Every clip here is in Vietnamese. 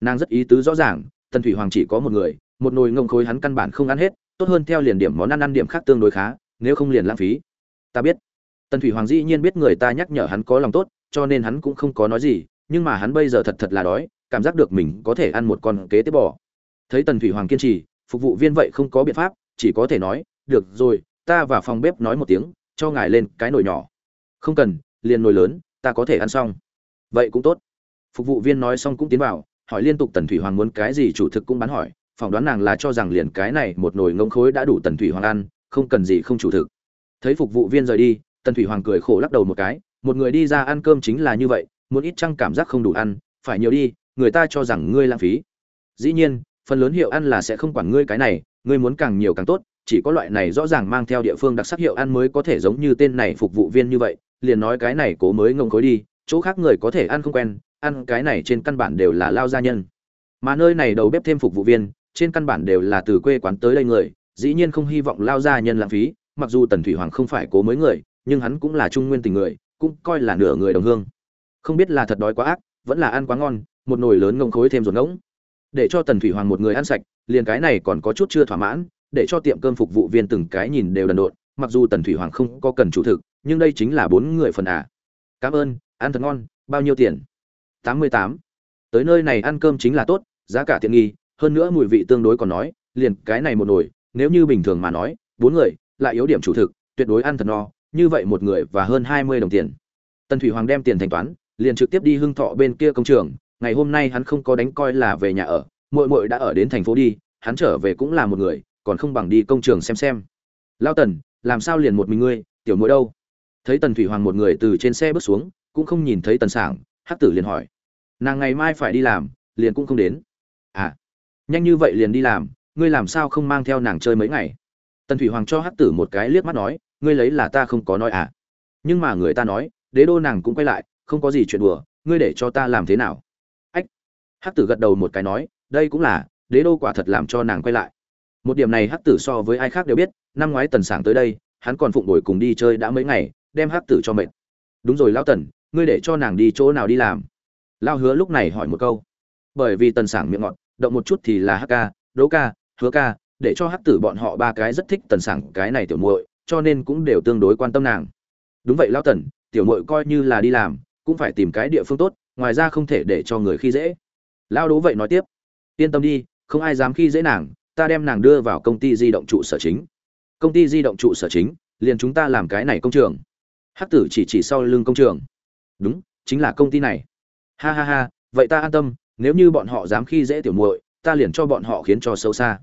nàng rất ý tứ rõ ràng, tần thủy hoàng chỉ có một người, một nồi ngông khối hắn căn bản không ăn hết, tốt hơn theo liền điểm món ăn ăn điểm khác tương đối khá, nếu không liền lãng phí. Ta biết. Tần thủy hoàng dĩ nhiên biết người ta nhắc nhở hắn có lòng tốt, cho nên hắn cũng không có nói gì, nhưng mà hắn bây giờ thật thật là đói, cảm giác được mình có thể ăn một con kế tế bò. Thấy tần thủy hoàng kiên trì, phục vụ viên vậy không có biện pháp, chỉ có thể nói, được rồi, ta vào phòng bếp nói một tiếng, cho ngài lên cái nồi nhỏ. Không cần, liền nồi lớn, ta có thể ăn xong. Vậy cũng tốt. Phục vụ viên nói xong cũng tiến vào hỏi liên tục tần thủy hoàng muốn cái gì chủ thực cũng bán hỏi, phỏng đoán nàng là cho rằng liền cái này một nồi ngông khối đã đủ tần thủy hoàng ăn, không cần gì không chủ thực. Thấy phục vụ viên rời đi, tần thủy hoàng cười khổ lắc đầu một cái, một người đi ra ăn cơm chính là như vậy muốn ít chăng cảm giác không đủ ăn, phải nhiều đi, người ta cho rằng ngươi lãng phí. Dĩ nhiên, phần lớn hiệu ăn là sẽ không quản ngươi cái này, ngươi muốn càng nhiều càng tốt, chỉ có loại này rõ ràng mang theo địa phương đặc sắc hiệu ăn mới có thể giống như tên này phục vụ viên như vậy, liền nói cái này cố mới ngông khối đi, chỗ khác người có thể ăn không quen ăn cái này trên căn bản đều là lao gia nhân. Mà nơi này đầu bếp thêm phục vụ viên, trên căn bản đều là từ quê quán tới đây người, dĩ nhiên không hy vọng lao gia nhân lãng phí, mặc dù tần thủy hoàng không phải cố mới người, nhưng hắn cũng là trung nguyên tình người, cũng coi là nửa người đồng hương. Không biết là thật đói quá ác, vẫn là ăn quá ngon, một nồi lớn ngông khối thêm ruột ngỗng. Để cho tần thủy hoàng một người ăn sạch, liền cái này còn có chút chưa thỏa mãn, để cho tiệm cơm phục vụ viên từng cái nhìn đều đần độn, mặc dù tần thủy hoàng không có cần chủ thực, nhưng đây chính là bốn người phần à. Cảm ơn, ăn thật ngon, bao nhiêu tiền? Tám mươi tám. Tới nơi này ăn cơm chính là tốt, giá cả tiện nghi, hơn nữa mùi vị tương đối còn nói, liền cái này một nồi, nếu như bình thường mà nói, bốn người, lại yếu điểm chủ thực, tuyệt đối ăn thật no, như vậy một người và hơn hai mươi đồng tiền. Tần thủy hoàng đem tiền thanh toán, liền trực tiếp đi hưng thọ bên kia công trường, ngày hôm nay hắn không có đánh coi là về nhà ở, muội muội đã ở đến thành phố đi, hắn trở về cũng là một người, còn không bằng đi công trường xem xem. Lao tần, làm sao liền một mình ngươi, tiểu muội đâu? Thấy tần thủy hoàng một người từ trên xe bước xuống, cũng không nhìn thấy tần sảng hắc tử liền hỏi. Nàng ngày mai phải đi làm, liền cũng không đến. À nhanh như vậy liền đi làm, ngươi làm sao không mang theo nàng chơi mấy ngày? Tần thủy hoàng cho hắc tử một cái liếc mắt nói, ngươi lấy là ta không có nói à. Nhưng mà người ta nói, đế đô nàng cũng quay lại, không có gì chuyện đùa, ngươi để cho ta làm thế nào? Ách, hắc tử gật đầu một cái nói, đây cũng là, đế đô quả thật làm cho nàng quay lại. Một điểm này hắc tử so với ai khác đều biết, năm ngoái tần sảng tới đây, hắn còn phụng đổi cùng đi chơi đã mấy ngày, đem hắc tử cho mệt. Đúng rồi lão tần ngươi để cho nàng đi chỗ nào đi làm? Lao hứa lúc này hỏi một câu. Bởi vì tần sảng miệng ngọt, động một chút thì là hắc ca đỗ ca, hứa ca, để cho hắc tử bọn họ ba cái rất thích tần sảng cái này tiểu muội, cho nên cũng đều tương đối quan tâm nàng. Đúng vậy lão tần, tiểu muội coi như là đi làm, cũng phải tìm cái địa phương tốt, ngoài ra không thể để cho người khi dễ. Lao đố vậy nói tiếp. Yên tâm đi, không ai dám khi dễ nàng, ta đem nàng đưa vào công ty di động trụ sở chính. Công ty di động trụ sở chính, liền chúng ta làm cái này công trường. Hắc tử chỉ chỉ sau lưng công trường đúng, chính là công ty này. Ha ha ha, vậy ta an tâm, nếu như bọn họ dám khi dễ tiểu muội, ta liền cho bọn họ khiến cho sâu xa.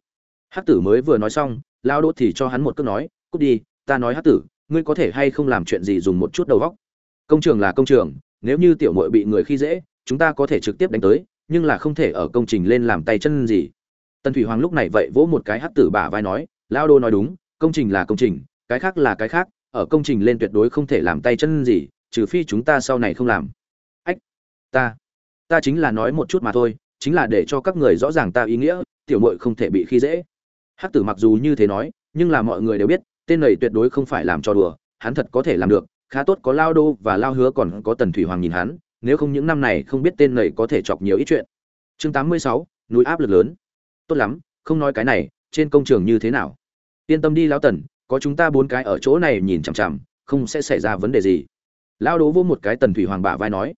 Hắc tử mới vừa nói xong lao đốt thì cho hắn một cước nói, cút đi, ta nói hắc tử, ngươi có thể hay không làm chuyện gì dùng một chút đầu góc công trường là công trường, nếu như tiểu muội bị người khi dễ, chúng ta có thể trực tiếp đánh tới, nhưng là không thể ở công trình lên làm tay chân gì. Tần thủy hoàng lúc này vậy vỗ một cái hắc tử bả vai nói lao đô nói đúng, công trình là công trình, cái khác là cái khác, ở công trình lên tuyệt đối không thể làm tay chân gì trừ phi chúng ta sau này không làm. Ách ta ta chính là nói một chút mà thôi chính là để cho các người rõ ràng ta ý nghĩa tiểu muội không thể bị khi dễ. Hắc tử mặc dù như thế nói nhưng là mọi người đều biết tên này tuyệt đối không phải làm cho đùa hắn thật có thể làm được khá tốt có lao đô và lao hứa còn có tần thủy hoàng nhìn hắn nếu không những năm này không biết tên này có thể chọc nhiều ít chuyện. Chương 86, núi áp lực lớn. Tốt lắm không nói cái này trên công trường như thế nào? Yên tâm đi lão tần có chúng ta bốn cái ở chỗ này nhìn chằm chằm không sẽ xảy ra vấn đề gì lao đố vô một cái tần thủy hoàng bả vai nói,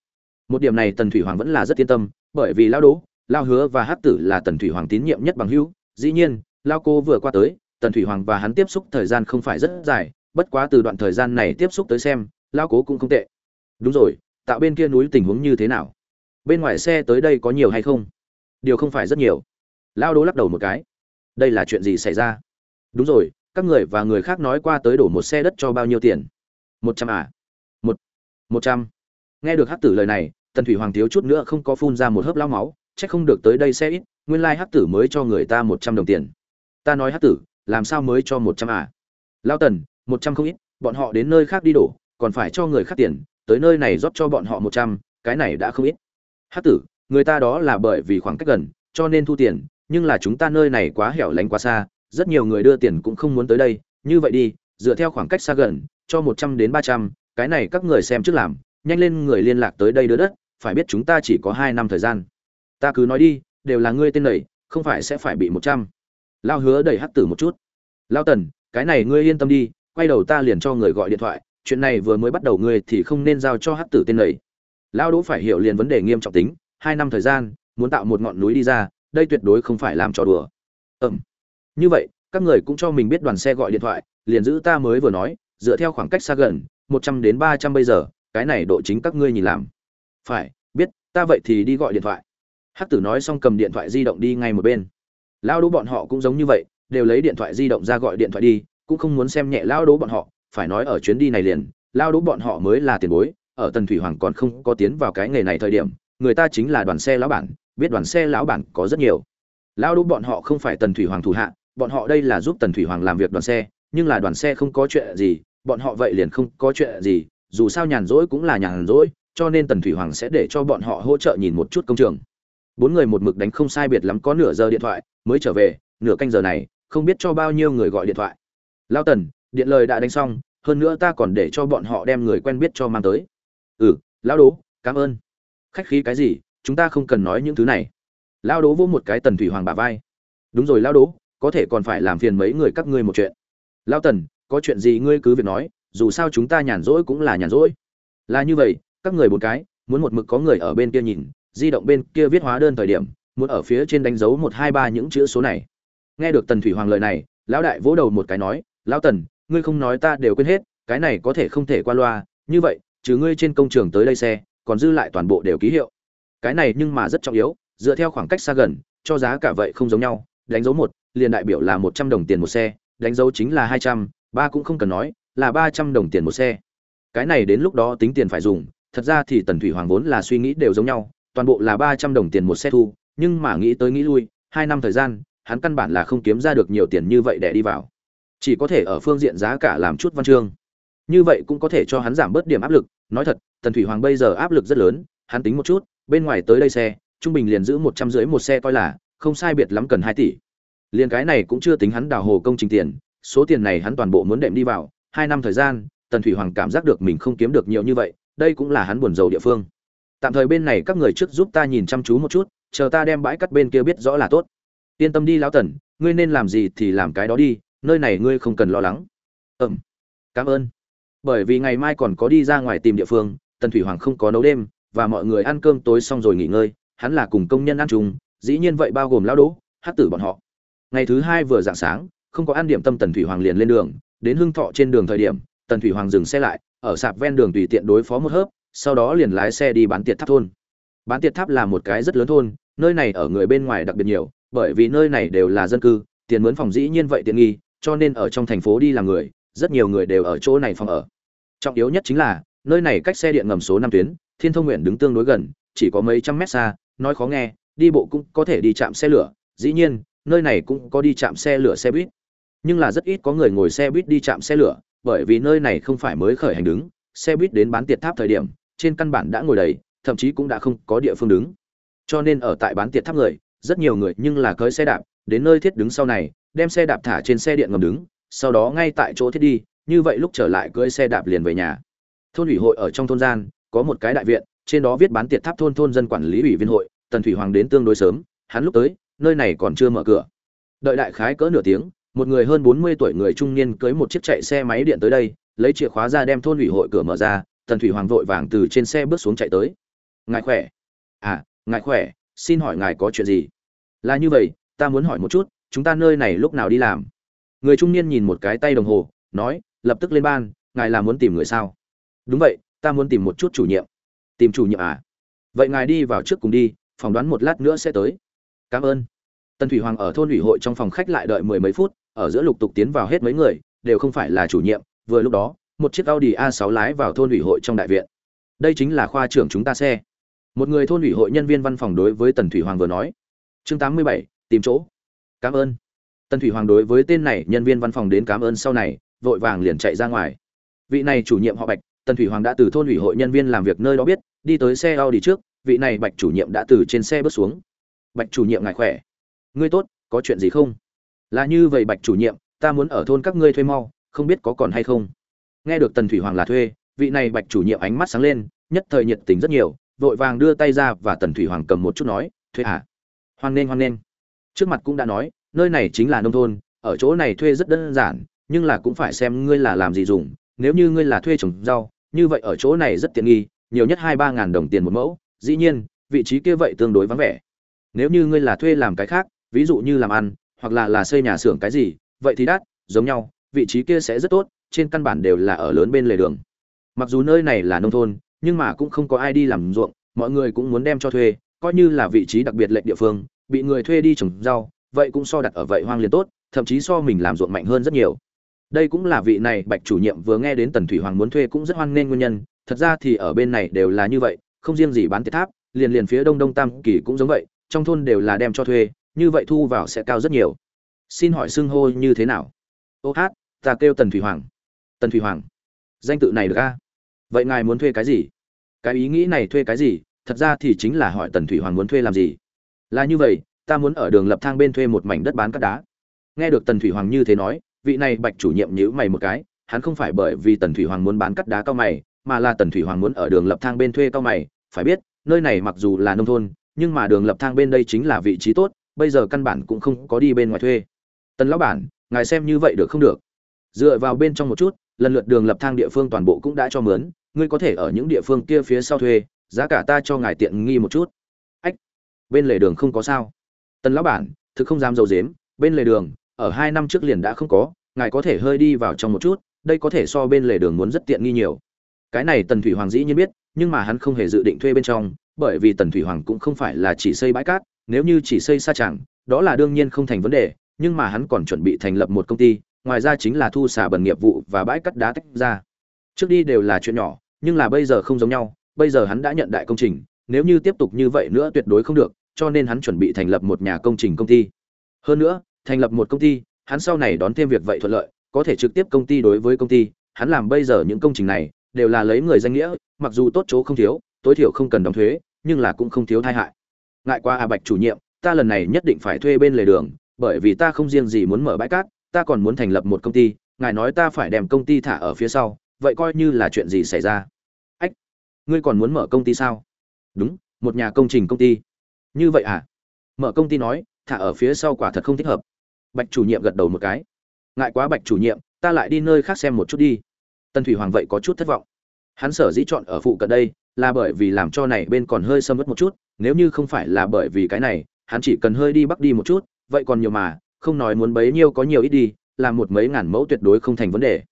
một điểm này tần thủy hoàng vẫn là rất yên tâm, bởi vì lao đố lao hứa và hát tử là tần thủy hoàng tín nhiệm nhất bằng hữu. Dĩ nhiên, lao cô vừa qua tới, tần thủy hoàng và hắn tiếp xúc thời gian không phải rất dài, bất quá từ đoạn thời gian này tiếp xúc tới xem, lao cố cũng không tệ. Đúng rồi, tạo bên kia núi tình huống như thế nào? Bên ngoài xe tới đây có nhiều hay không? Điều không phải rất nhiều. Lao đố lắc đầu một cái. Đây là chuyện gì xảy ra? Đúng rồi, các người và người khác nói qua tới đổ một xe đất cho bao nhiêu tiền? Một trăm à một trăm. Nghe được Hắc tử lời này, tần thủy hoàng thiếu chút nữa không có phun ra một hớp lao máu c h ắ c không được tới đây xe ít, nguyên lai、like、hắc tử mới cho người ta một trăm đồng tiền. Ta nói Hắc tử, làm sao mới cho một trăm à? Lao tần, một trăm không ít, bọn họ đến nơi khác đi đổ, còn phải cho người khác tiền, tới nơi này rót cho bọn họ một trăm, cái này đã không ít. Hắc tử, người ta đó là bởi vì khoảng cách gần, cho nên thu tiền, nhưng là chúng ta nơi này quá hẻo lánh quá xa, rất nhiều người đưa tiền cũng không muốn tới đây, như vậy đi, dựa theo khoảng cách xa gần, cho một trăm đến ba trăm cái này các người xem trước làm, nhanh lên người liên lạc tới đây đứa đất, phải biết chúng ta chỉ có hai năm thời gian. Ta cứ nói đi, đều là ngươi tên nầy không phải sẽ phải bị một trăm. Lao hứa đẩy hắc tử một chút. Lao tần, cái này ngươi yên tâm đi, quay đầu ta liền cho người gọi điện thoại, chuyện này vừa mới bắt đầu ngươi thì không nên giao cho hắc tử tên nầy lao đỗ phải hiểu liền vấn đề nghiêm trọng tính, hai năm thời gian, muốn tạo một ngọn núi đi ra, đây tuyệt đối không phải làm trò đùa. Ừm. Như vậy, các người cũng cho mình biết đoàn xe gọi điện thoại, liền giữ ta mới vừa nói, dựa theo khoảng cách xa gần một trăm đến ba trăm bây giờ, cái này độ chính các ngươi nhìn làm. Phải, biết, ta vậy thì đi gọi điện thoại. Hắc tử nói xong cầm điện thoại di động đi ngay một bên. Lao đỗ bọn họ cũng giống như vậy, đều lấy điện thoại di động ra gọi điện thoại đi, cũng không muốn xem nhẹ lao đỗ bọn họ, phải nói ở chuyến đi này liền, lao đỗ bọn họ mới là tiền bối, ở tần thủy hoàng còn không có tiến vào cái nghề này thời điểm, người ta chính là đoàn xe lão bản, biết đoàn xe lão bản có rất nhiều. Lao đỗ bọn họ không phải tần thủy hoàng thủ hạ, bọn họ đây là giúp tần thủy hoàng làm việc đoàn xe, nhưng là đoàn xe không có chuyện gì bọn họ vậy liền không có chuyện gì, dù sao nhàn rỗi cũng là nhàn rỗi, cho nên tần thủy hoàng sẽ để cho bọn họ hỗ trợ nhìn một chút công trường. Bốn người một mực đánh không sai biệt lắm có nửa giờ điện thoại mới trở về, nửa canh giờ này, không biết cho bao nhiêu người gọi điện thoại. Lao tần, điện lời đã đánh xong, hơn nữa ta còn để cho bọn họ đem người quen biết cho mang tới. Ừ lão đố, cảm ơn. Khách khí cái gì, chúng ta không cần nói những thứ này. Lao đố vô một cái tần thủy hoàng bà vai. Đúng rồi, lao đố, có thể còn phải làm phiền mấy người các ngươi một chuyện. Lao tần có chuyện gì ngươi cứ việc nói, dù sao chúng ta nhàn rỗi cũng là nhàn rỗi. Là như vậy, các người một cái, muốn một mực có người ở bên kia nhìn, di động bên kia viết hóa đơn thời điểm, muốn ở phía trên đánh dấu một, hai, ba những chữ số này. Nghe được tần thủy hoàng lời này, lão đại vỗ đầu một cái nói, lão tần, ngươi không nói ta đều quên hết, cái này có thể không thể qua loa, như vậy, trừ ngươi trên công trường tới đây xe, còn dư lại toàn bộ đều ký hiệu. Cái này nhưng mà rất trọng yếu, dựa theo khoảng cách xa gần, cho giá cả vậy không giống nhau, đánh dấu một, liền đại biểu là một trăm đồng tiền một xe, đánh dấu chính là hai trăm ba cũng không cần nói, là ba trăm đồng tiền một xe. Cái này đến lúc đó tính tiền phải dùng, thật ra thì tần thủy hoàng vốn là suy nghĩ đều giống nhau, toàn bộ là ba trăm đồng tiền một xe thu, nhưng mà nghĩ tới nghĩ lui, hai năm thời gian, hắn căn bản là không kiếm ra được nhiều tiền như vậy để đi vào. Chỉ có thể ở phương diện giá cả làm chút văn chương. Như vậy cũng có thể cho hắn giảm bớt điểm áp lực, nói thật, tần thủy hoàng bây giờ áp lực rất lớn, hắn tính một chút, bên ngoài tới đây xe, trung bình liền giữ một trăm rưỡi một xe coi là, không sai biệt lắm cần hai tỷ. Liền cái này cũng chưa tính hắn đào hồ công trình tiền số tiền này hắn toàn bộ muốn đệm đi vào, hai năm thời gian, tần thủy hoàng cảm giác được mình không kiếm được nhiều như vậy, đây cũng là hắn buồn rầu địa phương. Tạm thời bên này các người trước giúp ta nhìn chăm chú một chút, chờ ta đem bãi cắt bên kia biết rõ là tốt. Yên tâm đi lão tần, ngươi nên làm gì thì làm cái đó đi, nơi này ngươi không cần lo lắng. Ừm, cảm ơn. Bởi vì ngày mai còn có đi ra ngoài tìm địa phương, tần thủy hoàng không có nấu đêm, và mọi người ăn cơm tối xong rồi nghỉ ngơi, hắn là cùng công nhân ăn chung, dĩ nhiên vậy bao gồm lão đỗ, hát tử bọn họ. Ngày thứ hai vừa dạng sáng không có ăn điểm tâm tần thủy hoàng liền lên đường, đến hưng thọ trên đường thời điểm, tần thủy hoàng dừng xe lại, ở sạp ven đường tùy tiện đối phó một hớp, sau đó liền lái xe đi bán tiệt tháp thôn. Bán tiệt tháp là một cái rất lớn thôn, nơi này ở người bên ngoài đặc biệt nhiều, bởi vì nơi này đều là dân cư, tiền mướn phòng dĩ nhiên vậy tiện nghi, cho nên ở trong thành phố đi làm người, rất nhiều người đều ở chỗ này phòng ở. Trọng yếu nhất chính là, nơi này cách xe điện ngầm số năm tuyến, thiên thông nguyện đứng tương đối gần, chỉ có mấy trăm mét xa, nói khó nghe, đi bộ cũng có thể đi chạm xe lửa, dĩ nhiên, nơi này cũng có đi chạm xe lửa xe buýt nhưng là rất ít có người ngồi xe buýt đi chạm xe lửa, bởi vì nơi này không phải mới khởi hành đứng, xe buýt đến bán tiệt tháp thời điểm, trên căn bản đã ngồi đầy, thậm chí cũng đã không có địa phương đứng. Cho nên ở tại bán tiệt tháp người, rất nhiều người nhưng là cưới xe đạp, đến nơi thiết đứng sau này, đem xe đạp thả trên xe điện ngầm đứng, sau đó ngay tại chỗ thiết đi, như vậy lúc trở lại cưới xe đạp liền về nhà. Thôn ủy hội ở trong thôn gian, có một cái đại viện, trên đó viết bán tiệt tháp thôn thôn dân quản lý ủy viên hội, tần thủy hoàng đến tương đối sớm, hắn lúc tới, nơi này còn chưa mở cửa. Đợi đại khái cỡ nửa tiếng một người hơn bốn mươi tuổi người trung niên cưới một chiếc chạy xe máy điện tới đây, lấy chìa khóa ra đem thôn ủy hội cửa mở ra, tần thủy hoàng vội vàng từ trên xe bước xuống chạy tới. Ngài khỏe? À ngài khỏe, xin hỏi ngài có chuyện gì? Là như vậy, ta muốn hỏi một chút, chúng ta nơi này lúc nào đi làm? Người trung niên nhìn một cái tay đồng hồ, nói, lập tức lên ban, ngài là muốn tìm người sao? Đúng vậy, ta muốn tìm một chút chủ nhiệm. Tìm chủ nhiệm à? Vậy ngài đi vào trước cùng đi, phỏng đoán một lát nữa sẽ tới. Cảm ơn tần thủy hoàng ở thôn ủy hội trong phòng khách lại đợi mười mấy phút ở giữa lục tục tiến vào hết mấy người đều không phải là chủ nhiệm. Vừa lúc đó một chiếc audi a 6 lái vào thôn ủy hội trong đại viện. Đây chính là khoa trưởng chúng ta xe. Một người thôn ủy hội nhân viên văn phòng đối với tần thủy hoàng vừa nói. Chương 87, tìm chỗ. Cảm ơn. Tần thủy hoàng đối với tên này nhân viên văn phòng đến cảm ơn sau này vội vàng liền chạy ra ngoài. Vị này chủ nhiệm họ bạch tần thủy hoàng đã từ thôn ủy hội nhân viên làm việc nơi đó biết đi tới xe audi trước vị này bạch chủ nhiệm đã từ trên xe bước xuống. Bạch chủ nhiệm ngài khỏe? Ngươi tốt, có chuyện gì không? Là như vậy bạch chủ nhiệm, ta muốn ở thôn các ngươi thuê mau, không biết có còn hay không? Nghe được tần thủy hoàng là thuê, vị này bạch chủ nhiệm ánh mắt sáng lên, nhất thời nhiệt tình rất nhiều, vội vàng đưa tay ra và tần thủy hoàng cầm một chút nói, thuê à? Hoan nghênh hoan nghênh. Trước mặt cũng đã nói, nơi này chính là nông thôn, ở chỗ này thuê rất đơn giản, nhưng là cũng phải xem ngươi là làm gì dùng, nếu như ngươi là thuê trồng rau, như vậy ở chỗ này rất tiện nghi, nhiều nhất hai ba ngàn đồng tiền một mẫu, dĩ nhiên, vị trí kia vậy tương đối vắng vẻ. Nếu như ngươi là thuê làm cái khác ví dụ như làm ăn, hoặc là là xây nhà xưởng cái gì, vậy thì đắt, giống nhau, vị trí kia sẽ rất tốt, trên căn bản đều là ở lớn bên lề đường. Mặc dù nơi này là nông thôn, nhưng mà cũng không có ai đi làm ruộng, mọi người cũng muốn đem cho thuê, coi như là vị trí đặc biệt lệnh địa phương, bị người thuê đi trồng rau, vậy cũng so đặt ở vậy hoang liền tốt, thậm chí so mình làm ruộng mạnh hơn rất nhiều. Đây cũng là vị này bạch chủ nhiệm vừa nghe đến tần thủy hoàng muốn thuê cũng rất hoan nghênh nguyên nhân, thật ra thì ở bên này đều là như vậy, không riêng gì bán tiết tháp, liền liền phía đông đông tam kỳ cũng giống vậy, trong thôn đều là đem cho thuê như vậy thu vào sẽ cao rất nhiều. Xin hỏi xưng hô như thế nào? Ô hát, ta kêu tần thủy hoàng. Tần thủy hoàng, danh tự này được a? Vậy ngài muốn thuê cái gì? Cái ý nghĩ này thuê cái gì? Thật ra thì chính là hỏi tần thủy hoàng muốn thuê làm gì. Là như vậy, ta muốn ở đường lập thang bên thuê một mảnh đất bán cát đá. Nghe được tần thủy hoàng như thế nói, vị này bạch chủ nhiệm nhữ mày một cái, hắn không phải bởi vì tần thủy hoàng muốn bán cát đá cao mày, mà là tần thủy hoàng muốn ở đường lập thang bên thuê cao mày. Phải biết, nơi này mặc dù là nông thôn, nhưng mà đường lập thang bên đây chính là vị trí tốt bây giờ căn bản cũng không có đi bên ngoài thuê. Tần lão bản, ngài xem như vậy được không được? Dựa vào bên trong một chút, lần lượt đường lập thang địa phương toàn bộ cũng đã cho mướn, ngươi có thể ở những địa phương kia phía sau thuê, giá cả ta cho ngài tiện nghi một chút. Ách, bên lề đường không có sao. Tần lão bản, thực không dám dầu dếm, bên lề đường, ở hai năm trước liền đã không có, ngài có thể hơi đi vào trong một chút, đây có thể so bên lề đường muốn rất tiện nghi nhiều. Cái này tần thủy hoàng dĩ nhiên biết, nhưng mà hắn không hề dự định thuê bên trong, bởi vì tần thủy hoàng cũng không phải là chỉ xây bãi cát nếu như chỉ xây xa chẳng, đó là đương nhiên không thành vấn đề, nhưng mà hắn còn chuẩn bị thành lập một công ty, ngoài ra chính là thu xả bẩn nghiệp vụ và bãi cắt đá tách ra. Trước đi đều là chuyện nhỏ, nhưng là bây giờ không giống nhau, bây giờ hắn đã nhận đại công trình, nếu như tiếp tục như vậy nữa tuyệt đối không được, cho nên hắn chuẩn bị thành lập một nhà công trình công ty. Hơn nữa, thành lập một công ty, hắn sau này đón thêm việc vậy thuận lợi, có thể trực tiếp công ty đối với công ty, hắn làm bây giờ những công trình này, đều là lấy người danh nghĩa, mặc dù tốt chỗ không thiếu, tối thiểu không cần đóng thuế, nhưng là cũng không thiếu tai hại ngại qua a à, bạch chủ nhiệm, ta lần này nhất định phải thuê bên lề đường, bởi vì ta không riêng gì muốn mở bãi cát, ta còn muốn thành lập một công ty, ngài nói ta phải đem công ty thả ở phía sau, vậy coi như là chuyện gì xảy ra? Ách, ngươi còn muốn mở công ty sao? Đúng, một nhà công trình công ty. Như vậy à? Mở công ty nói, thả ở phía sau quả thật không thích hợp. Bạch chủ nhiệm gật đầu một cái. Ngại quá bạch chủ nhiệm, ta lại đi nơi khác xem một chút đi. Tân thủy hoàng vậy có chút thất vọng. Hắn sở dĩ chọn ở phụ cận đây, là bởi vì làm cho này bên còn hơi sâm mất một chút nếu như không phải là bởi vì cái này, hắn chỉ cần hơi đi bắc đi một chút, vậy còn nhiều mà, không nói muốn bấy nhiêu có nhiều ít đi làm một mấy ngàn mẫu tuyệt đối không thành vấn đề.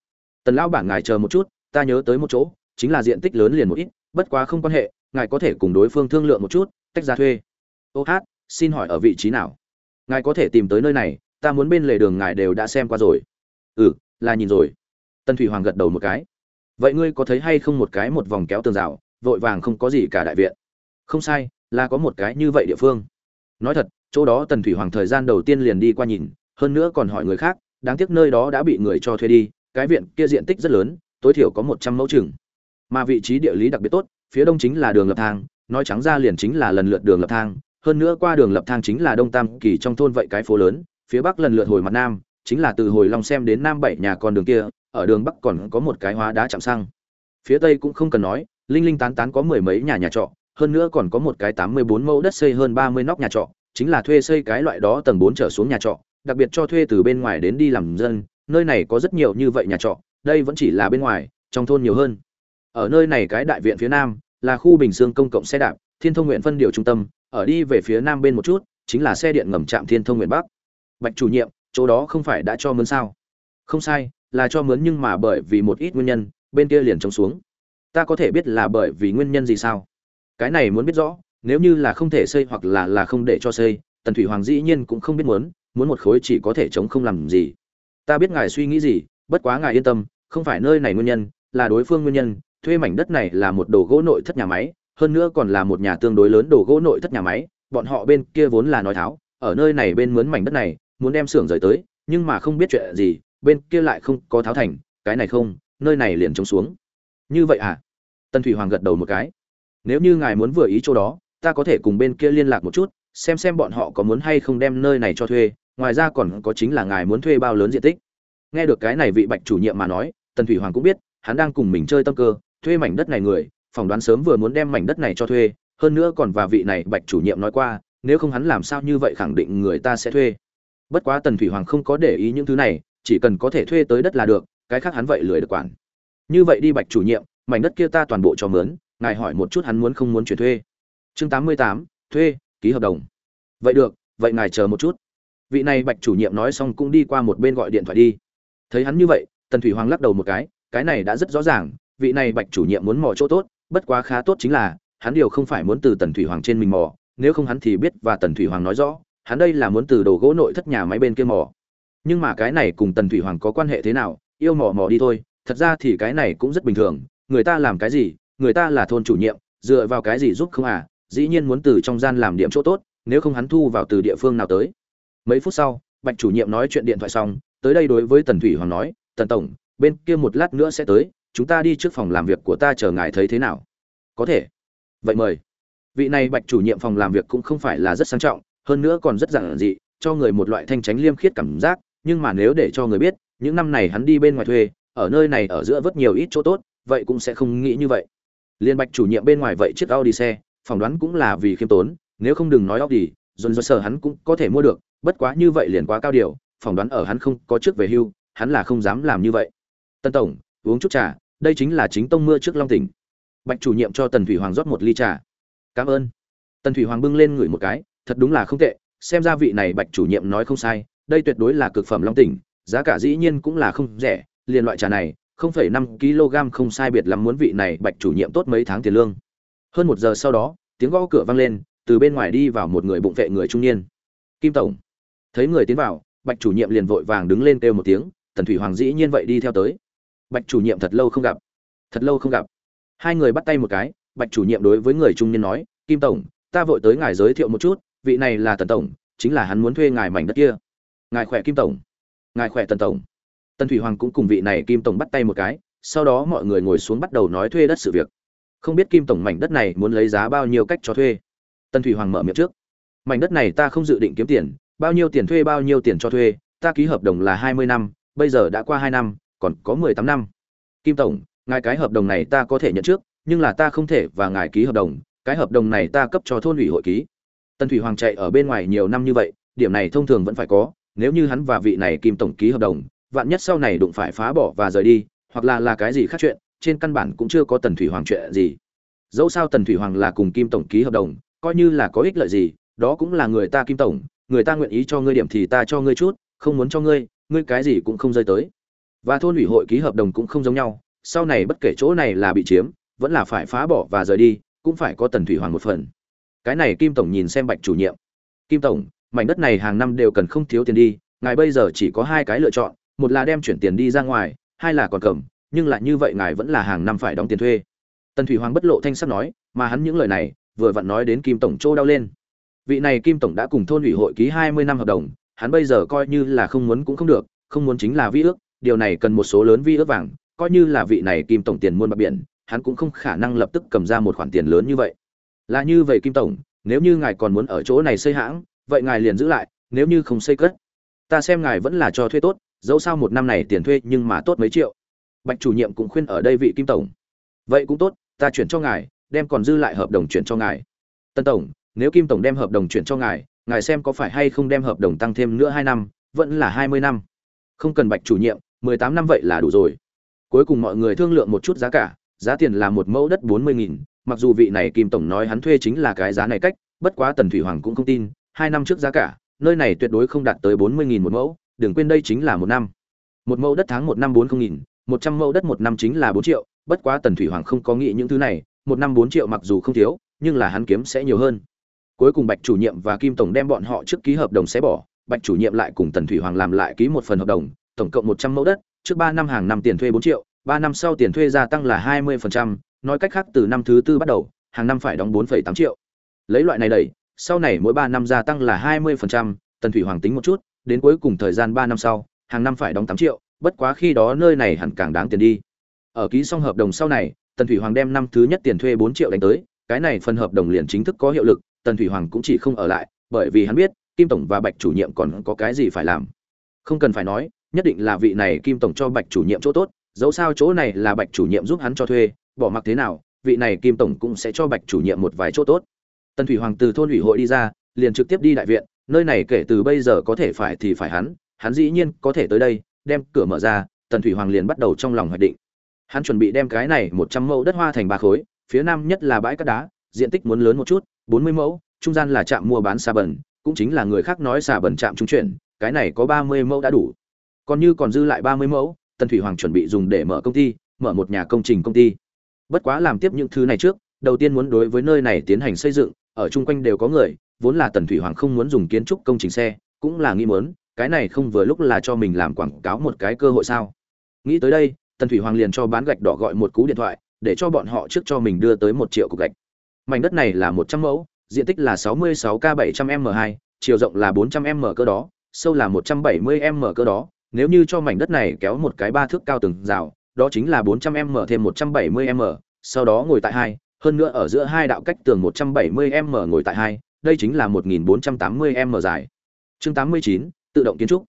Tần lão bản ngài chờ một chút, ta nhớ tới một chỗ, chính là diện tích lớn liền một ít, bất quá không quan hệ, ngài có thể cùng đối phương thương lượng một chút, tách ra thuê. Ô hát, xin hỏi ở vị trí nào? Ngài có thể tìm tới nơi này, ta muốn bên lề đường ngài đều đã xem qua rồi. Ừ là nhìn rồi. Tân thủy hoàng gật đầu một cái. Vậy ngươi có thấy hay không một cái một vòng kéo tường rào, vội vàng không có gì cả đại viện? Không sai là có một cái như vậy địa phương. Nói thật, chỗ đó tần thủy hoàng thời gian đầu tiên liền đi qua nhìn, hơn nữa còn hỏi người khác, đáng tiếc nơi đó đã bị người cho thuê đi, cái viện kia diện tích rất lớn, tối thiểu có một trăm mẫu chừng. Mà vị trí địa lý đặc biệt tốt, phía đông chính là đường lập thang, nói trắng ra liền chính là lần lượt đường lập thang, hơn nữa qua đường lập thang chính là đông tam kỳ trong thôn vậy cái phố lớn, phía bắc lần lượt hồi mặt nam, chính là từ hồi long xem đến nam bảy nhà con đường kia, ở đường bắc còn có một cái hóa đá chạm xăng. Phía tây cũng không cần nói, linh linh tán tán có mười mấy nhà nhà trọ hơn nữa còn có một cái tám mươi bốn mẫu đất xây hơn ba mươi nóc nhà trọ, chính là thuê xây cái loại đó tầng bốn trở xuống nhà trọ, đặc biệt cho thuê từ bên ngoài đến đi làm dân, nơi này có rất nhiều như vậy nhà trọ, đây vẫn chỉ là bên ngoài, trong thôn nhiều hơn. Ở nơi này cái đại viện phía nam, là khu bình dương công cộng xe đạp, thiên thông nguyện phân điều trung tâm, ở đi về phía nam bên một chút, chính là xe điện ngầm trạm thiên thông nguyện bắc. Bạch chủ nhiệm, chỗ đó không phải đã cho mướn sao? Không sai, là cho mướn nhưng mà bởi vì một ít nguyên nhân, bên kia liền trống xuống. Ta có thể biết là bởi vì nguyên nhân gì sao? Cái này muốn biết rõ, nếu như là không thể xây hoặc là là không để cho xây, tần thủy hoàng dĩ nhiên cũng không biết muốn muốn một khối chỉ có thể chống không làm gì. Ta biết ngài suy nghĩ gì, bất quá ngài yên tâm, không phải nơi này nguyên nhân, là đối phương nguyên nhân, thuê mảnh đất này là một đồ gỗ nội thất nhà máy, hơn nữa còn là một nhà tương đối lớn đồ gỗ nội thất nhà máy, bọn họ bên kia vốn là nói tháo, ở nơi này bên mướn mảnh đất này, muốn đem xưởng rời tới, nhưng mà không biết chuyện gì, bên kia lại không có tháo thành, cái này không, nơi này liền trống xuống. Như vậy à? Tần thủy hoàng gật đầu một cái nếu như ngài muốn vừa ý chỗ đó, ta có thể cùng bên kia liên lạc một chút, xem xem bọn họ có muốn hay không đem nơi này cho thuê. Ngoài ra còn có chính là ngài muốn thuê bao lớn diện tích. Nghe được cái này vị bạch chủ nhiệm mà nói, tần thủy hoàng cũng biết, hắn đang cùng mình chơi tâm cơ, thuê mảnh đất này người, phỏng đoán sớm vừa muốn đem mảnh đất này cho thuê. Hơn nữa còn và vị này bạch chủ nhiệm nói qua, nếu không hắn làm sao như vậy khẳng định người ta sẽ thuê. Bất quá tần thủy hoàng không có để ý những thứ này, chỉ cần có thể thuê tới đất là được, cái khác hắn vậy lười được quản. Như vậy đi bạch chủ nhiệm, mảnh đất kia ta toàn bộ cho mướn ngài hỏi một chút hắn muốn không muốn chuyển thuê. Chương tám mươi tám, thuê, ký hợp đồng. Vậy được, vậy ngài chờ một chút. Vị này bạch chủ nhiệm nói xong cũng đi qua một bên gọi điện thoại đi. Thấy hắn như vậy, tần thủy hoàng lắc đầu một cái cái này đã rất rõ ràng, vị này bạch chủ nhiệm muốn mò chỗ tốt, bất quá khá tốt chính là, hắn điều không phải muốn từ tần thủy hoàng trên mình mò, nếu không hắn thì biết và tần thủy hoàng nói rõ, hắn đây là muốn từ đồ gỗ nội thất nhà máy bên kia mò. Nhưng mà cái này cùng tần thủy hoàng có quan hệ thế nào, yêu mò mò đi thôi, thật ra thì cái này cũng rất bình thường, người ta làm cái gì người ta là thôn chủ nhiệm, dựa vào cái gì giúp không à? Dĩ nhiên muốn từ trong gian làm điểm chỗ tốt, nếu không hắn thu vào từ địa phương nào tới. Mấy phút sau, bạch chủ nhiệm nói chuyện điện thoại xong, tới đây đối với tần thủy hoàng nói, tần tổng, bên kia một lát nữa sẽ tới, chúng ta đi trước phòng làm việc của ta chờ ngài thấy thế nào. Có thể. Vậy mời. Vị này bạch chủ nhiệm phòng làm việc cũng không phải là rất sang trọng, hơn nữa còn rất giản dị, cho người một loại thanh tránh liêm khiết cảm giác, nhưng mà nếu để cho người biết, những năm này hắn đi bên ngoài thuê, ở nơi này ở giữa vất nhiều ít chỗ tốt, vậy cũng sẽ không nghĩ như vậy liên bạch chủ nhiệm bên ngoài vậy chiếc audi xe, phỏng đoán cũng là vì khiêm tốn, nếu không đừng nói audi dồn dồn sở hắn cũng có thể mua được, bất quá như vậy liền quá cao điều, phỏng đoán ở hắn không có trước về hưu, hắn là không dám làm như vậy. Tân tổng, uống chút trà, đây chính là chính tông mưa trước long tỉnh. Bạch chủ nhiệm cho tần thủy hoàng rót một ly trà. Cảm ơn. Tần thủy hoàng bưng lên ngửi một cái, thật đúng là không tệ, xem ra vị này bạch chủ nhiệm nói không sai, đây tuyệt đối là cực phẩm long tỉnh, giá cả dĩ nhiên cũng là không rẻ, liền loại trà này không phẩy năm kg không sai biệt lắm muốn vị này bạch chủ nhiệm tốt mấy tháng tiền lương. Hơn một giờ sau đó, tiếng gõ cửa vang lên, từ bên ngoài đi vào một người bụng vệ người trung niên. Kim tổng. Thấy người tiến vào, bạch chủ nhiệm liền vội vàng đứng lên kêu một tiếng, tần thủy hoàng dĩ nhiên vậy đi theo tới. Bạch chủ nhiệm thật lâu không gặp. Thật lâu không gặp. Hai người bắt tay một cái, bạch chủ nhiệm đối với người trung niên nói, kim tổng, ta vội tới ngài giới thiệu một chút, vị này là tần tổng, chính là hắn muốn thuê ngài mảnh đất kia. Ngài khỏe kim tổng. Ngài khỏe tần tổng tần thủy hoàng cũng cùng vị này kim tổng bắt tay một cái, sau đó mọi người ngồi xuống bắt đầu nói thuê đất sự việc. Không biết kim tổng mảnh đất này muốn lấy giá bao nhiêu cách cho thuê? Tần thủy hoàng mở miệng trước. Mảnh đất này ta không dự định kiếm tiền, bao nhiêu tiền thuê bao nhiêu tiền cho thuê, ta ký hợp đồng là hai mươi năm, bây giờ đã qua hai năm, còn có mười tám năm. Kim tổng, ngài cái hợp đồng này ta có thể nhận trước, nhưng là ta không thể và ngài ký hợp đồng, cái hợp đồng này ta cấp cho thôn ủy hội ký. Tần thủy hoàng chạy ở bên ngoài nhiều năm như vậy, điểm này thông thường vẫn phải có, nếu như hắn và vị này kim tổng ký hợp đồng vạn nhất sau này đụng phải phá bỏ và rời đi, hoặc là là cái gì khác chuyện, trên căn bản cũng chưa có tần thủy hoàng chuyện gì. Dẫu sao tần thủy hoàng là cùng kim tổng ký hợp đồng, coi như là có ích lợi gì, đó cũng là người ta kim tổng, người ta nguyện ý cho ngươi điểm thì ta cho ngươi chút, không muốn cho ngươi ngươi cái gì cũng không rơi tới. Và thôn ủy hội ký hợp đồng cũng không giống nhau, sau này bất kể chỗ này là bị chiếm, vẫn là phải phá bỏ và rời đi, cũng phải có tần thủy hoàng một phần. Cái này kim tổng nhìn xem bạch chủ nhiệm. Kim tổng, mảnh đất này hàng năm đều cần không thiếu tiền đi, ngài bây giờ chỉ có hai cái lựa chọn một là đem chuyển tiền đi ra ngoài, hai là còn cầm, nhưng lại như vậy ngài vẫn là hàng năm phải đóng tiền thuê. Tần thủy hoàng bất lộ thanh sắc nói, mà hắn những lời này, vừa vặn nói đến kim tổng chỗ đau lên. Vị này kim tổng đã cùng thôn ủy hội ký hai mươi năm hợp đồng, hắn bây giờ coi như là không muốn cũng không được, không muốn chính là vi ước, điều này cần một số lớn vi ước vàng, coi như là vị này kim tổng tiền muôn bạc biển, hắn cũng không khả năng lập tức cầm ra một khoản tiền lớn như vậy. Là như vậy kim tổng, nếu như ngài còn muốn ở chỗ này xây hãng, vậy ngài liền giữ lại, nếu như không xây cất, ta xem ngài vẫn là cho thuê tốt dẫu sao một năm này tiền thuê nhưng mà tốt mấy triệu. Bạch chủ nhiệm cũng khuyên ở đây vị kim tổng. Vậy cũng tốt, ta chuyển cho ngài, đem còn dư lại hợp đồng chuyển cho ngài. Tân tổng, nếu kim tổng đem hợp đồng chuyển cho ngài ngài xem có phải hay không đem hợp đồng tăng thêm nữa hai năm, vẫn là hai mươi năm. Không cần bạch chủ nhiệm, mười tám năm vậy là đủ rồi. Cuối cùng mọi người thương lượng một chút giá cả, giá tiền là một mẫu đất bốn mươi nghìn, mặc dù vị này kim tổng nói hắn thuê chính là cái giá này cách, bất quá tần thủy hoàng cũng không tin, hai năm trước giá cả, nơi này tuyệt đối không đạt tới bốn mươi nghìn một mẫu đừng quên đây chính là một năm. Một mẫu đất tháng một năm bốn không nghìn, một trăm mẫu đất một năm chính là bốn triệu, bất quá tần thủy hoàng không có nghĩ những thứ này, một năm bốn triệu mặc dù không thiếu, nhưng là hắn kiếm sẽ nhiều hơn. Cuối cùng bạch chủ nhiệm và kim tổng đem bọn họ trước ký hợp đồng sẽ bỏ, bạch chủ nhiệm lại cùng tần thủy hoàng làm lại ký một phần hợp đồng, tổng cộng một trăm mẫu đất, trước ba năm hàng năm tiền thuê bốn triệu, ba năm sau tiền thuê gia tăng là hai mươi phần trăm, nói cách khác từ năm thứ tư bắt đầu, hàng năm phải đóng bốn phẩy tám triệu. Lấy loại này đẩy, sau này mỗi ba năm gia tăng là hai mươi phần trăm, tần thủy hoàng tính một chút đến cuối cùng thời gian ba năm sau, hàng năm phải đóng tám triệu, bất quá khi đó nơi này hẳn càng đáng tiền đi. Ở ký xong hợp đồng sau này, tần thủy hoàng đem năm thứ nhất tiền thuê bốn triệu đánh tới, cái này phần hợp đồng liền chính thức có hiệu lực, tần thủy hoàng cũng chỉ không ở lại, bởi vì hắn biết, kim tổng và bạch chủ nhiệm còn có cái gì phải làm. Không cần phải nói, nhất định là vị này kim tổng cho bạch chủ nhiệm chỗ tốt, dẫu sao chỗ này là bạch chủ nhiệm giúp hắn cho thuê, bỏ mặc thế nào, vị này kim tổng cũng sẽ cho bạch chủ nhiệm một vài chỗ tốt. Tần thủy hoàng từ thôn ủy hội đi ra, liền trực tiếp đi đại viện nơi này kể từ bây giờ có thể phải thì phải hắn hắn dĩ nhiên có thể tới đây, đem cửa mở ra, tần thủy hoàng liền bắt đầu trong lòng hoạch định. Hắn chuẩn bị đem cái này một trăm mẫu đất hoa thành ba khối, phía nam nhất là bãi cát đá, diện tích muốn lớn một chút, bốn mươi mẫu, trung gian là trạm mua bán xà bẩn, cũng chính là người khác nói xà bẩn trạm trung chuyển, cái này có ba mươi mẫu đã đủ. Còn như còn dư lại ba mươi mẫu, tần thủy hoàng chuẩn bị dùng để mở công ty, mở một nhà công trình công ty. Bất quá làm tiếp những thứ này trước, đầu tiên muốn đối với nơi này tiến hành xây dựng ở chung quanh đều có người, vốn là tần thủy hoàng không muốn dùng kiến trúc công trình xe, cũng là nghĩ muốn, cái này không vừa lúc là cho mình làm quảng cáo một cái cơ hội sao? Nghĩ tới đây, tần thủy hoàng liền cho bán gạch đỏ gọi một cú điện thoại, để cho bọn họ trước cho mình đưa tới một triệu cục gạch. Mảnh đất này là một trăm mẫu, diện tích là sáu mươi sáu k bảy trăm m hai, chiều rộng là bốn trăm m cơ đó, sâu là một trăm bảy mươi m cơ đó. Nếu như cho mảnh đất này kéo một cái ba thước cao từng rào, đó chính là bốn trăm m thêm một trăm bảy mươi m, sau đó ngồi tại hai hơn nữa ở giữa hai đạo cách tường một trăm bảy mươi m ngồi tại hai đây chính là một nghìn bốn trăm tám mươi m dài chương tám mươi chín tự động kiến trúc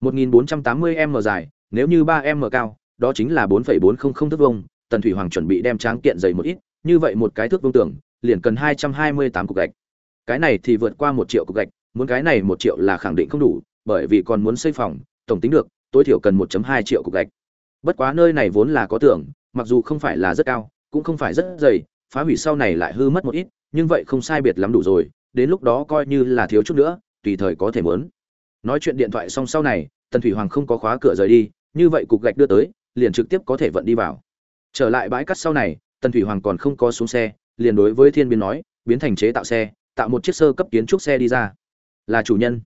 1480m dài, nếu như 3m cao, đó chính là 4.400 thước vuông, Tần Thủy Hoàng chuẩn bị đem tráng kiện dày một ít, như vậy một cái thước vuông tường liền cần 228 cục gạch. Cái này thì vượt qua 1 triệu cục gạch, muốn cái này 1 triệu là khẳng định không đủ, bởi vì còn muốn xây phòng, tổng tính được, tối thiểu cần 1.2 triệu cục gạch. Bất quá nơi này vốn là có tường mặc dù không phải là rất cao, cũng không phải rất dày, phá hủy sau này lại hư mất một ít, nhưng vậy không sai biệt lắm đủ rồi, đến lúc đó coi như là thiếu chút nữa, tùy thời có thể muốn. Nói chuyện điện thoại xong sau này tần thủy hoàng không có khóa cửa rời đi như vậy cục gạch đưa tới liền trực tiếp có thể vận đi vào. Trở lại bãi cắt sau này tần thủy hoàng còn không có xuống xe liền đối với thiên biến nói biến thành chế tạo xe tạo một chiếc sơ cấp kiến trúc xe đi ra. Là chủ nhân.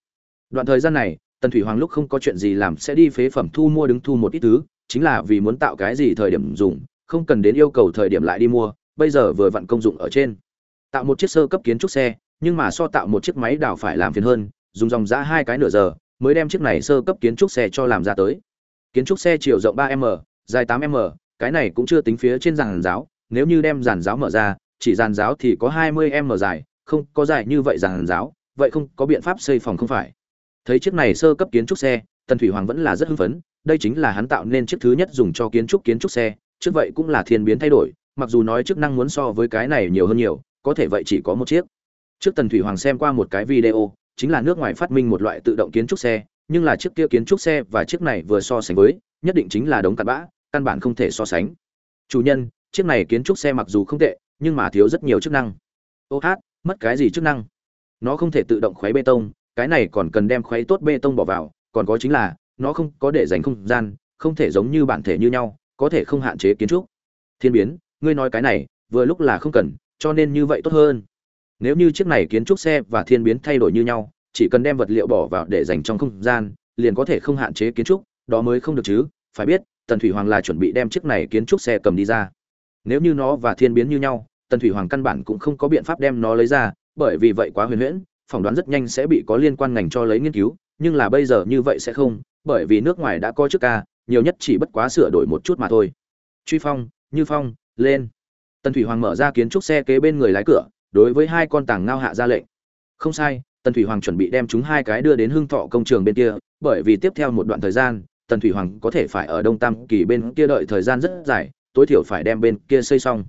Đoạn thời gian này tần thủy hoàng lúc không có chuyện gì làm sẽ đi phế phẩm thu mua đứng thu một ít thứ chính là vì muốn tạo cái gì thời điểm dùng không cần đến yêu cầu thời điểm lại đi mua bây giờ vừa vặn công dụng ở trên. Tạo một chiếc sơ cấp kiến trúc xe, nhưng mà so tạo một chiếc máy đào phải làm phiền hơn, dùng dòng giá hai cái nửa giờ mới đem chiếc này sơ cấp kiến trúc xe cho làm ra tới. Kiến trúc xe chiều rộng 3 m, dài 8 m, cái này cũng chưa tính phía trên giàn giáo, nếu như đem giàn giáo mở ra, chỉ giàn giáo thì có 20 m dài, không có dài như vậy giàn giáo, vậy không có biện pháp xây phòng không phải. Thấy chiếc này sơ cấp kiến trúc xe, tần thủy hoàng vẫn là rất hưng phấn, đây chính là hắn tạo nên chiếc thứ nhất dùng cho kiến trúc kiến trúc xe, trước vậy cũng là thiên biến thay đổi mặc dù nói chức năng muốn so với cái này nhiều hơn nhiều có thể vậy chỉ có một chiếc trước tần thủy hoàng xem qua một cái video chính là nước ngoài phát minh một loại tự động kiến trúc xe, nhưng là chiếc kia kiến trúc xe và chiếc này vừa so sánh với, nhất định chính là đống cặn bã, căn bản không thể so sánh. Chủ nhân, chiếc này kiến trúc xe mặc dù không tệ, nhưng mà thiếu rất nhiều chức năng. Ô hát, mất cái gì chức năng? Nó không thể tự động khuấy bê tông, cái này còn cần đem khuấy tốt bê tông bỏ vào, còn có chính là, nó không có để dành không gian, không thể giống như bản thể như nhau, có thể không hạn chế kiến trúc. Thiên biến, ngươi nói cái này, vừa lúc là không cần, cho nên như vậy tốt hơn. Nếu như chiếc này kiến trúc xe và thiên biến thay đổi như nhau chỉ cần đem vật liệu bỏ vào để dành trong không gian liền có thể không hạn chế kiến trúc đó mới không được chứ phải biết tần thủy hoàng là chuẩn bị đem chiếc này kiến trúc xe cầm đi ra. Nếu như nó và thiên biến như nhau tần thủy hoàng căn bản cũng không có biện pháp đem nó lấy ra bởi vì vậy quá huyền huyễn phỏng đoán rất nhanh sẽ bị có liên quan ngành cho lấy nghiên cứu nhưng là bây giờ như vậy sẽ không bởi vì nước ngoài đã có trước ca nhiều nhất chỉ bất quá sửa đổi một chút mà thôi. Truy phong như phong lên. Tần thủy hoàng mở ra kiến trúc xe kế bên người lái cửa, đối với hai con tàng ngao hạ ra lệnh. Không sai, tần thủy hoàng chuẩn bị đem chúng hai cái đưa đến hưng thọ công trường bên kia, bởi vì tiếp theo một đoạn thời gian, tần thủy hoàng có thể phải ở đông tam kỳ bên kia đợi thời gian rất dài, tối thiểu phải đem bên kia xây xong.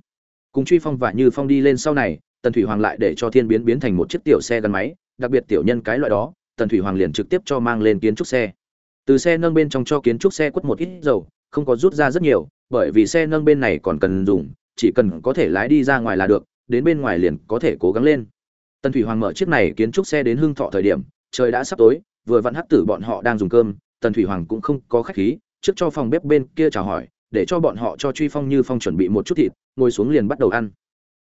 Cùng truy phong và như phong đi lên sau này, tần thủy hoàng lại để cho thiên biến biến thành một chiếc tiểu xe gắn máy, đặc biệt tiểu nhân cái loại đó, tần thủy hoàng liền trực tiếp cho mang lên kiến trúc xe. Từ xe nâng bên trong cho kiến trúc xe quất một ít dầu không có rút ra rất nhiều, bởi vì xe nâng bên này còn cần dùng, chỉ cần có thể lái đi ra ngoài là được, đến bên ngoài liền có thể cố gắng lên. Tần thủy hoàng mở chiếc này kiến trúc xe đến hưng thọ thời điểm, trời đã sắp tối, vừa vặn hắc tử bọn họ đang dùng cơm, tần thủy hoàng cũng không có khách khí, trước cho phòng bếp bên kia chào hỏi, để cho bọn họ cho truy phong như phong chuẩn bị một chút thịt, ngồi xuống liền bắt đầu ăn.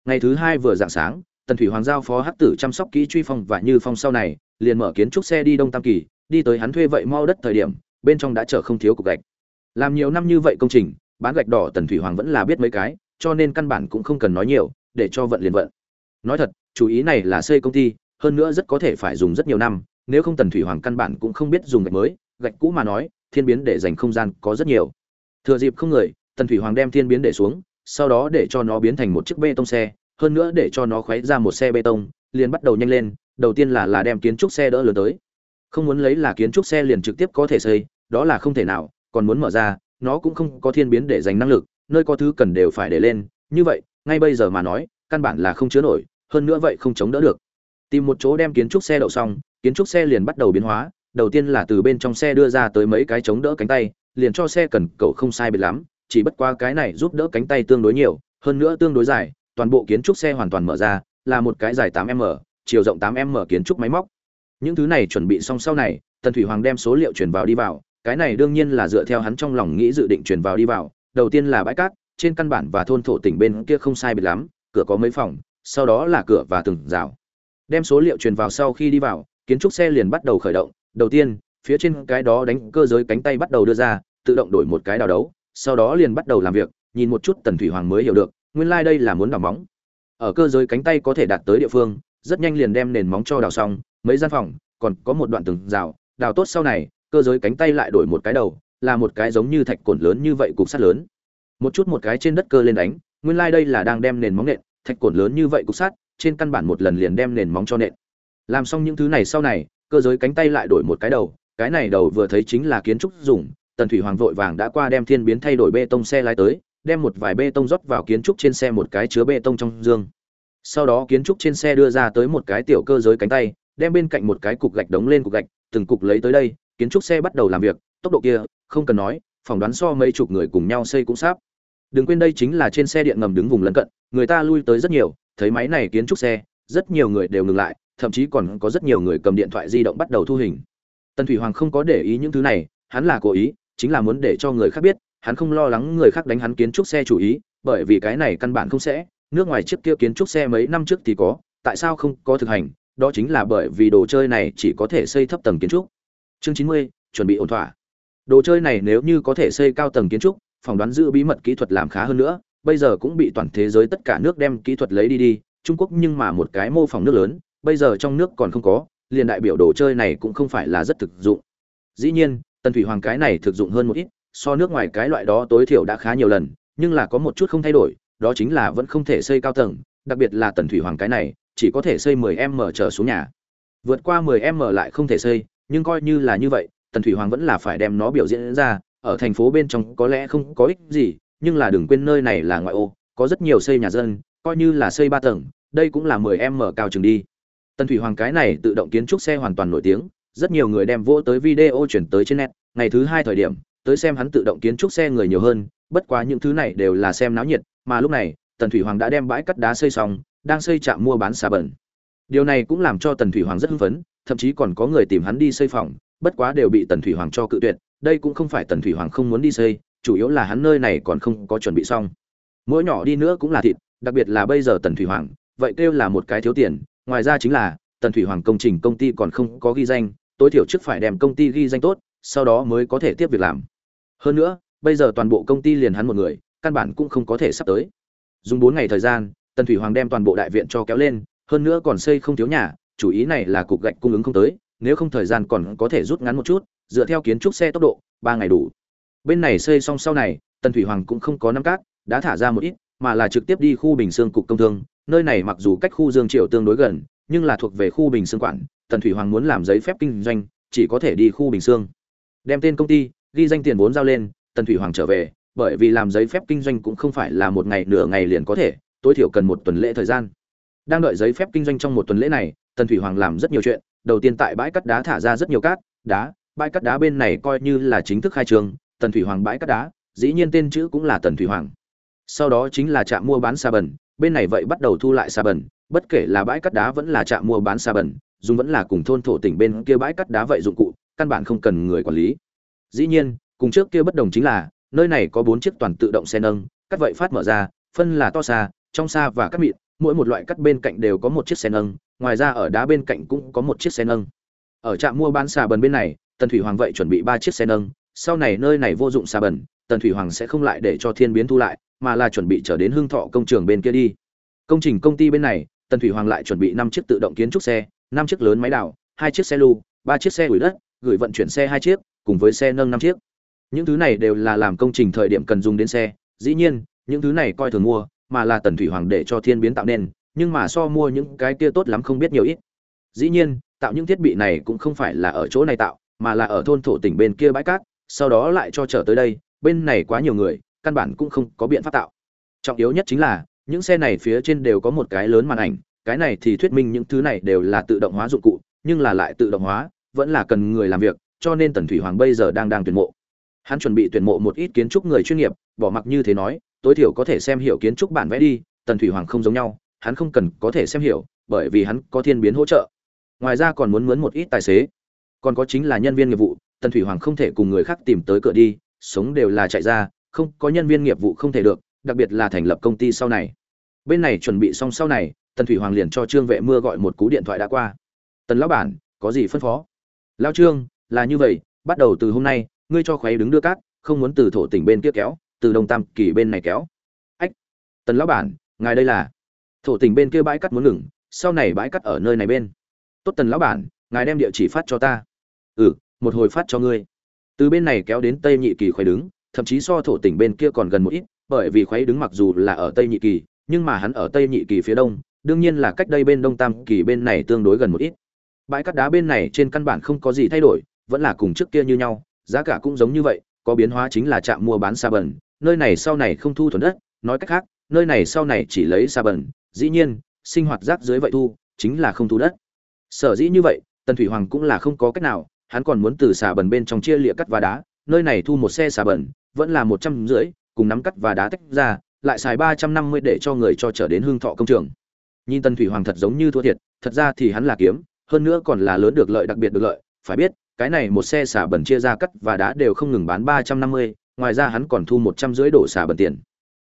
Ngày thứ hai vừa dạng sáng, tần thủy hoàng giao phó hắc tử chăm sóc kỹ truy phong và như phong sau này, liền mở kiến trúc xe đi đông tam kỳ, đi tới hắn thuê vậy mau đất thời điểm, bên trong đã chở không thiếu cục gạch làm nhiều năm như vậy công trình, bán gạch đỏ tần thủy hoàng vẫn là biết mấy cái, cho nên căn bản cũng không cần nói nhiều, để cho vận liền vận. Nói thật chủ ý này là xây công ty, hơn nữa rất có thể phải dùng rất nhiều năm, nếu không tần thủy hoàng căn bản cũng không biết dùng gạch mới, gạch cũ mà nói, thiên biến để dành không gian có rất nhiều. Thừa dịp không người, tần thủy hoàng đem thiên biến để xuống, sau đó để cho nó biến thành một chiếc bê tông xe, hơn nữa để cho nó khoáy ra một xe bê tông, liền bắt đầu nhanh lên, đầu tiên là là đem kiến trúc xe đỡ lớn tới. Không muốn lấy là kiến trúc xe liền trực tiếp có thể xây, đó là không thể nào còn muốn mở ra, nó cũng không có thiên biến để dành năng lực, nơi có thứ cần đều phải để lên. Như vậy, ngay bây giờ mà nói, căn bản là không chứa nổi, hơn nữa vậy không chống đỡ được. Tìm một chỗ đem kiến trúc xe đậu xong, kiến trúc xe liền bắt đầu biến hóa. Đầu tiên là từ bên trong xe đưa ra tới mấy cái chống đỡ cánh tay, liền cho xe cần cậu không sai biệt lắm, chỉ bất qua cái này giúp đỡ cánh tay tương đối nhiều, hơn nữa tương đối dài, toàn bộ kiến trúc xe hoàn toàn mở ra, là một cái dài 8 m, chiều rộng 8 m kiến trúc máy móc. Những thứ này chuẩn bị xong sau này, tần thủy hoàng đem số liệu chuyển vào đi vào cái này đương nhiên là dựa theo hắn trong lòng nghĩ dự định truyền vào đi vào. Đầu tiên là bãi cát, trên căn bản và thôn thổ tỉnh bên kia không sai biệt lắm, cửa có mấy phòng, sau đó là cửa và từng rào. Đem số liệu truyền vào sau khi đi vào, kiến trúc xe liền bắt đầu khởi động. Đầu tiên, phía trên cái đó đánh cơ giới cánh tay bắt đầu đưa ra, tự động đổi một cái đào đấu, sau đó liền bắt đầu làm việc, nhìn một chút tần thủy hoàng mới hiểu được, nguyên lai、like、đây là muốn đào móng. Ở cơ giới cánh tay có thể đạt tới địa phương, rất nhanh liền đem nền móng cho đào xong, mấy gian phòng, còn có một đoạn từng rào, đào tốt sau này cơ giới cánh tay lại đổi một cái đầu, là một cái giống như thạch cồn lớn như vậy cục sắt lớn. Một chút một cái trên đất cơ lên đánh, nguyên lai、like、đây là đang đem nền móng nện, thạch cồn lớn như vậy cục sắt, trên căn bản một lần liền đem nền móng cho nện. Làm xong những thứ này sau này, cơ giới cánh tay lại đổi một cái đầu, cái này đầu vừa thấy chính là kiến trúc dùng, tần thủy hoàng vội vàng đã qua đem thiên biến thay đổi bê tông xe lái tới, đem một vài bê tông rót vào kiến trúc trên xe một cái chứa bê tông trong dương. Sau đó kiến trúc trên xe đưa ra tới một cái tiểu cơ giới cánh tay, đem bên cạnh một cái cục gạch đống lên cục gạch, từng cục lấy tới đây kiến trúc xe bắt đầu làm việc, tốc độ kia, không cần nói, phỏng đoán so mấy chục người cùng nhau xây cũng sắp. Đừng quên đây chính là trên xe điện ngầm đứng vùng lân cận, người ta lui tới rất nhiều, thấy máy này kiến trúc xe, rất nhiều người đều ngừng lại, thậm chí còn có rất nhiều người cầm điện thoại di động bắt đầu thu hình. Tần thủy hoàng không có để ý những thứ này, hắn là cố ý, chính là muốn để cho người khác biết, hắn không lo lắng người khác đánh hắn kiến trúc xe chủ ý, bởi vì cái này căn bản không sẽ, nước ngoài chiếc kia kiến trúc xe mấy năm trước thì có, tại sao không có thực hành, đó chính là bởi vì đồ chơi này chỉ có thể xây thấp tầng kiến trúc chương chín mươi, chuẩn bị ổn thỏa. Đồ chơi này nếu như có thể xây cao tầng kiến trúc, phỏng đoán giữ bí mật kỹ thuật làm khá hơn nữa, bây giờ cũng bị toàn thế giới tất cả nước đem kỹ thuật lấy đi đi, trung quốc nhưng mà một cái mô phỏng nước lớn, bây giờ trong nước còn không có, liền đại biểu đồ chơi này cũng không phải là rất thực dụng. Dĩ nhiên, tần thủy hoàng cái này thực dụng hơn một ít, so nước ngoài cái loại đó tối thiểu đã khá nhiều lần, nhưng là có một chút không thay đổi, đó chính là vẫn không thể xây cao tầng, đặc biệt là tần thủy hoàng cái này, chỉ có thể xây 10 m trở xuống nhà. Vượt qua 10 m lại không thể xây nhưng coi như là như vậy, tần thủy hoàng vẫn là phải đem nó biểu diễn ra, ở thành phố bên trong có lẽ không có ích gì, nhưng là đừng quên nơi này là ngoại ô, có rất nhiều xây nhà dân, coi như là xây ba tầng, đây cũng là mười em mở cao trường đi. Tần thủy hoàng cái này tự động kiến trúc xe hoàn toàn nổi tiếng, rất nhiều người đem vỗ tới video chuyển tới trên net, ngày thứ hai thời điểm, tới xem hắn tự động kiến trúc xe người nhiều hơn, bất quá những thứ này đều là xem náo nhiệt, mà lúc này, tần thủy hoàng đã đem bãi cắt đá xây xong, đang xây trạm mua bán xà bẩn điều này cũng làm cho tần thủy hoàng rất hưng phấn, thậm chí còn có người tìm hắn đi xây phòng, bất quá đều bị tần thủy hoàng cho cự tuyệt, đây cũng không phải tần thủy hoàng không muốn đi xây, chủ yếu là hắn nơi này còn không có chuẩn bị xong. Mỗi nhỏ đi nữa cũng là thịt, đặc biệt là bây giờ tần thủy hoàng, vậy kêu là một cái thiếu tiền, ngoài ra chính là, tần thủy hoàng công trình công ty còn không có ghi danh, tối thiểu trước phải đem công ty ghi danh tốt, sau đó mới có thể tiếp việc làm. Hơn nữa, bây giờ toàn bộ công ty liền hắn một người, căn bản cũng không có thể sắp tới. Dùng bốn ngày thời gian, tần thủy hoàng đem toàn bộ đại viện cho kéo lên hơn nữa còn xây không thiếu nhà, chủ ý này là cục gạch cung ứng không tới, nếu không thời gian còn có thể rút ngắn một chút, dựa theo kiến trúc xe tốc độ, ba ngày đủ. Bên này xây xong sau này, tần thủy hoàng cũng không có năm cát, đã thả ra một ít, mà là trực tiếp đi khu bình xương cục công thương. Nơi này mặc dù cách khu dương triệu tương đối gần, nhưng là thuộc về khu bình xương quản, tần thủy hoàng muốn làm giấy phép kinh doanh, chỉ có thể đi khu bình xương. Đem tên công ty, ghi danh tiền vốn giao lên, tần thủy hoàng trở về, bởi vì làm giấy phép kinh doanh cũng không phải là một ngày nửa ngày liền có thể, tối thiểu cần một tuần lễ thời gian đang đợi giấy phép kinh doanh trong một tuần lễ này, tần thủy hoàng làm rất nhiều chuyện. Đầu tiên tại bãi cắt đá thả ra rất nhiều cát, đá, bãi cắt đá bên này coi như là chính thức khai trường tần thủy hoàng bãi cắt đá, dĩ nhiên tên chữ cũng là tần thủy hoàng. Sau đó chính là trạm mua bán xà bẩn, bên này vậy bắt đầu thu lại xà bẩn, bất kể là bãi cắt đá vẫn là trạm mua bán xà bẩn, dùng vẫn là cùng thôn thổ tỉnh bên kia bãi cắt đá vậy dụng cụ, căn bản không cần người quản lý. Dĩ nhiên, cùng trước kia bất đồng chính là, nơi này có bốn chiếc toàn tự động xe nâng cắt vậy phát mở ra, phân là to xa, trong xa và cắt mịn mỗi một loại cắt bên cạnh đều có một chiếc xe nâng, ngoài ra ở đá bên cạnh cũng có một chiếc xe nâng. Ở trạm mua bán xà bần bên này, tần thủy hoàng vậy chuẩn bị ba chiếc xe nâng, sau này nơi này vô dụng xà bần, tần thủy hoàng sẽ không lại để cho thiên biến thu lại, mà là chuẩn bị trở đến hương thọ công trường bên kia đi. Công trình công ty bên này, tần thủy hoàng lại chuẩn bị năm chiếc tự động kiến trúc xe, năm chiếc lớn máy đào, hai chiếc xe lưu, ba chiếc xe ủi đất, gửi vận chuyển xe hai chiếc, cùng với xe nâng năm chiếc. Những thứ này đều là làm công trình thời điểm cần dùng đến xe, dĩ nhiên, những thứ này coi thường mua mà là tần thủy hoàng để cho thiên biến tạo nên, nhưng mà so mua những cái kia tốt lắm không biết nhiều ít. Dĩ nhiên, tạo những thiết bị này cũng không phải là ở chỗ này tạo, mà là ở thôn thổ tỉnh bên kia bãi cát, sau đó lại cho trở tới đây, bên này quá nhiều người, căn bản cũng không có biện pháp tạo. Trọng yếu nhất chính là, những xe này phía trên đều có một cái lớn màn ảnh, cái này thì thuyết minh những thứ này đều là tự động hóa dụng cụ, nhưng là lại tự động hóa, vẫn là cần người làm việc, cho nên tần thủy hoàng bây giờ đang đang tuyển mộ. Hắn chuẩn bị tuyển mộ một ít kiến trúc người chuyên nghiệp, bỏ mặc như thế nói tối thiểu có thể xem hiểu kiến trúc bản vẽ đi, tần thủy hoàng không giống nhau, hắn không cần có thể xem hiểu, bởi vì hắn có thiên biến hỗ trợ. Ngoài ra còn muốn mướn một ít tài xế. Còn có chính là nhân viên nghiệp vụ, tần thủy hoàng không thể cùng người khác tìm tới cửa đi, sống đều là chạy ra, không, có nhân viên nghiệp vụ không thể được, đặc biệt là thành lập công ty sau này. Bên này chuẩn bị xong sau này, tần thủy hoàng liền cho trương vệ mưa gọi một cú điện thoại đã qua. Tần lão bản, có gì phân phó? Lao trương, là như vậy, bắt đầu từ hôm nay, ngươi cho khoáy đứng đưa cát, không muốn từ thổ tỉnh bên kia kéo từ đông tam kỳ bên này kéo. Ách, tần lão bản, ngài đây là. Thổ tỉnh bên kia bãi cắt muốn ngừng, sau này bãi cắt ở nơi này bên. Tốt tần lão bản, ngài đem địa chỉ phát cho ta. Ừ một hồi phát cho ngươi. Từ bên này kéo đến tây nhị kỳ khoái đứng, thậm chí so thổ tỉnh bên kia còn gần một ít, bởi vì khoái đứng mặc dù là ở tây nhị kỳ, nhưng mà hắn ở tây nhị kỳ phía đông, đương nhiên là cách đây bên đông tam kỳ bên này tương đối gần một ít. Bãi cắt đá bên này trên căn bản không có gì thay đổi, vẫn là cùng trước kia như nhau, giá cả cũng giống như vậy, có biến hóa chính là trạm mua bán xa bẩn nơi này sau này không thu thuần đất, nói cách khác, nơi này sau này chỉ lấy xa bẩn, dĩ nhiên, sinh hoạt rác dưới vậy thu, chính là không thu đất. Sở dĩ như vậy, tần thủy hoàng cũng là không có cách nào, hắn còn muốn từ xà bẩn bên trong chia lịa cắt và đá, nơi này thu một xe xà bẩn, vẫn là một trăm rưỡi, cùng nắm cắt và đá tách ra, lại xài ba trăm năm mươi để cho người cho trở đến hương thọ công trường. Nhìn tần thủy hoàng thật giống như thua thiệt, thật ra thì hắn là kiếm, hơn nữa còn là lớn được lợi đặc biệt được lợi, phải biết, cái này một xe xả bẩn chia ra cắt và đá đều không ngừng bán ba trăm năm mươi ngoài ra hắn còn thu một trăm rưỡi đổ xả bẩn tiền.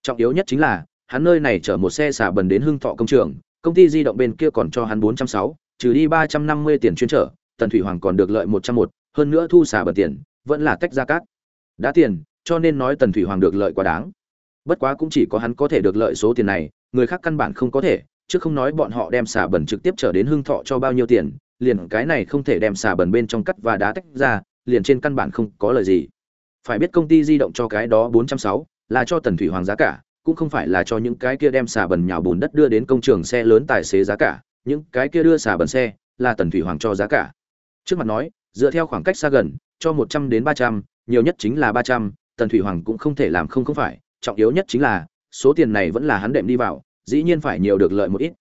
Trọng yếu nhất chính là, hắn nơi này chở một xe xả bẩn đến hưng thọ công trường, công ty di động bên kia còn cho hắn bốn trăm sáu, trừ đi ba trăm năm mươi tiền chuyên trở, tần thủy hoàng còn được lợi một trăm một, hơn nữa thu xả bẩn tiền, vẫn là tách ra cát. Đã tiền, cho nên nói tần thủy hoàng được lợi quá đáng. Bất quá cũng chỉ có hắn có thể được lợi số tiền này, người khác căn bản không có thể, chứ không nói bọn họ đem xả bẩn trực tiếp trở đến hưng thọ cho bao nhiêu tiền, liền cái này không thể đem xả bẩn bên trong cắt và đá tách ra, liền trên căn bản không có lời gì phải biết công ty di động cho cái đó bốn trăm sáu, là cho tần thủy hoàng giá cả, cũng không phải là cho những cái kia đem xả bẩn nhào bùn đất đưa đến công trường xe lớn tài xế giá cả, những cái kia đưa xả bẩn xe là tần thủy hoàng cho giá cả. Trước mặt nói, dựa theo khoảng cách xa gần, cho một trăm đến ba trăm, nhiều nhất chính là ba trăm, tần thủy hoàng cũng không thể làm không không phải, trọng yếu nhất chính là, số tiền này vẫn là hắn đệm đi vào, dĩ nhiên phải nhiều được lợi một ít.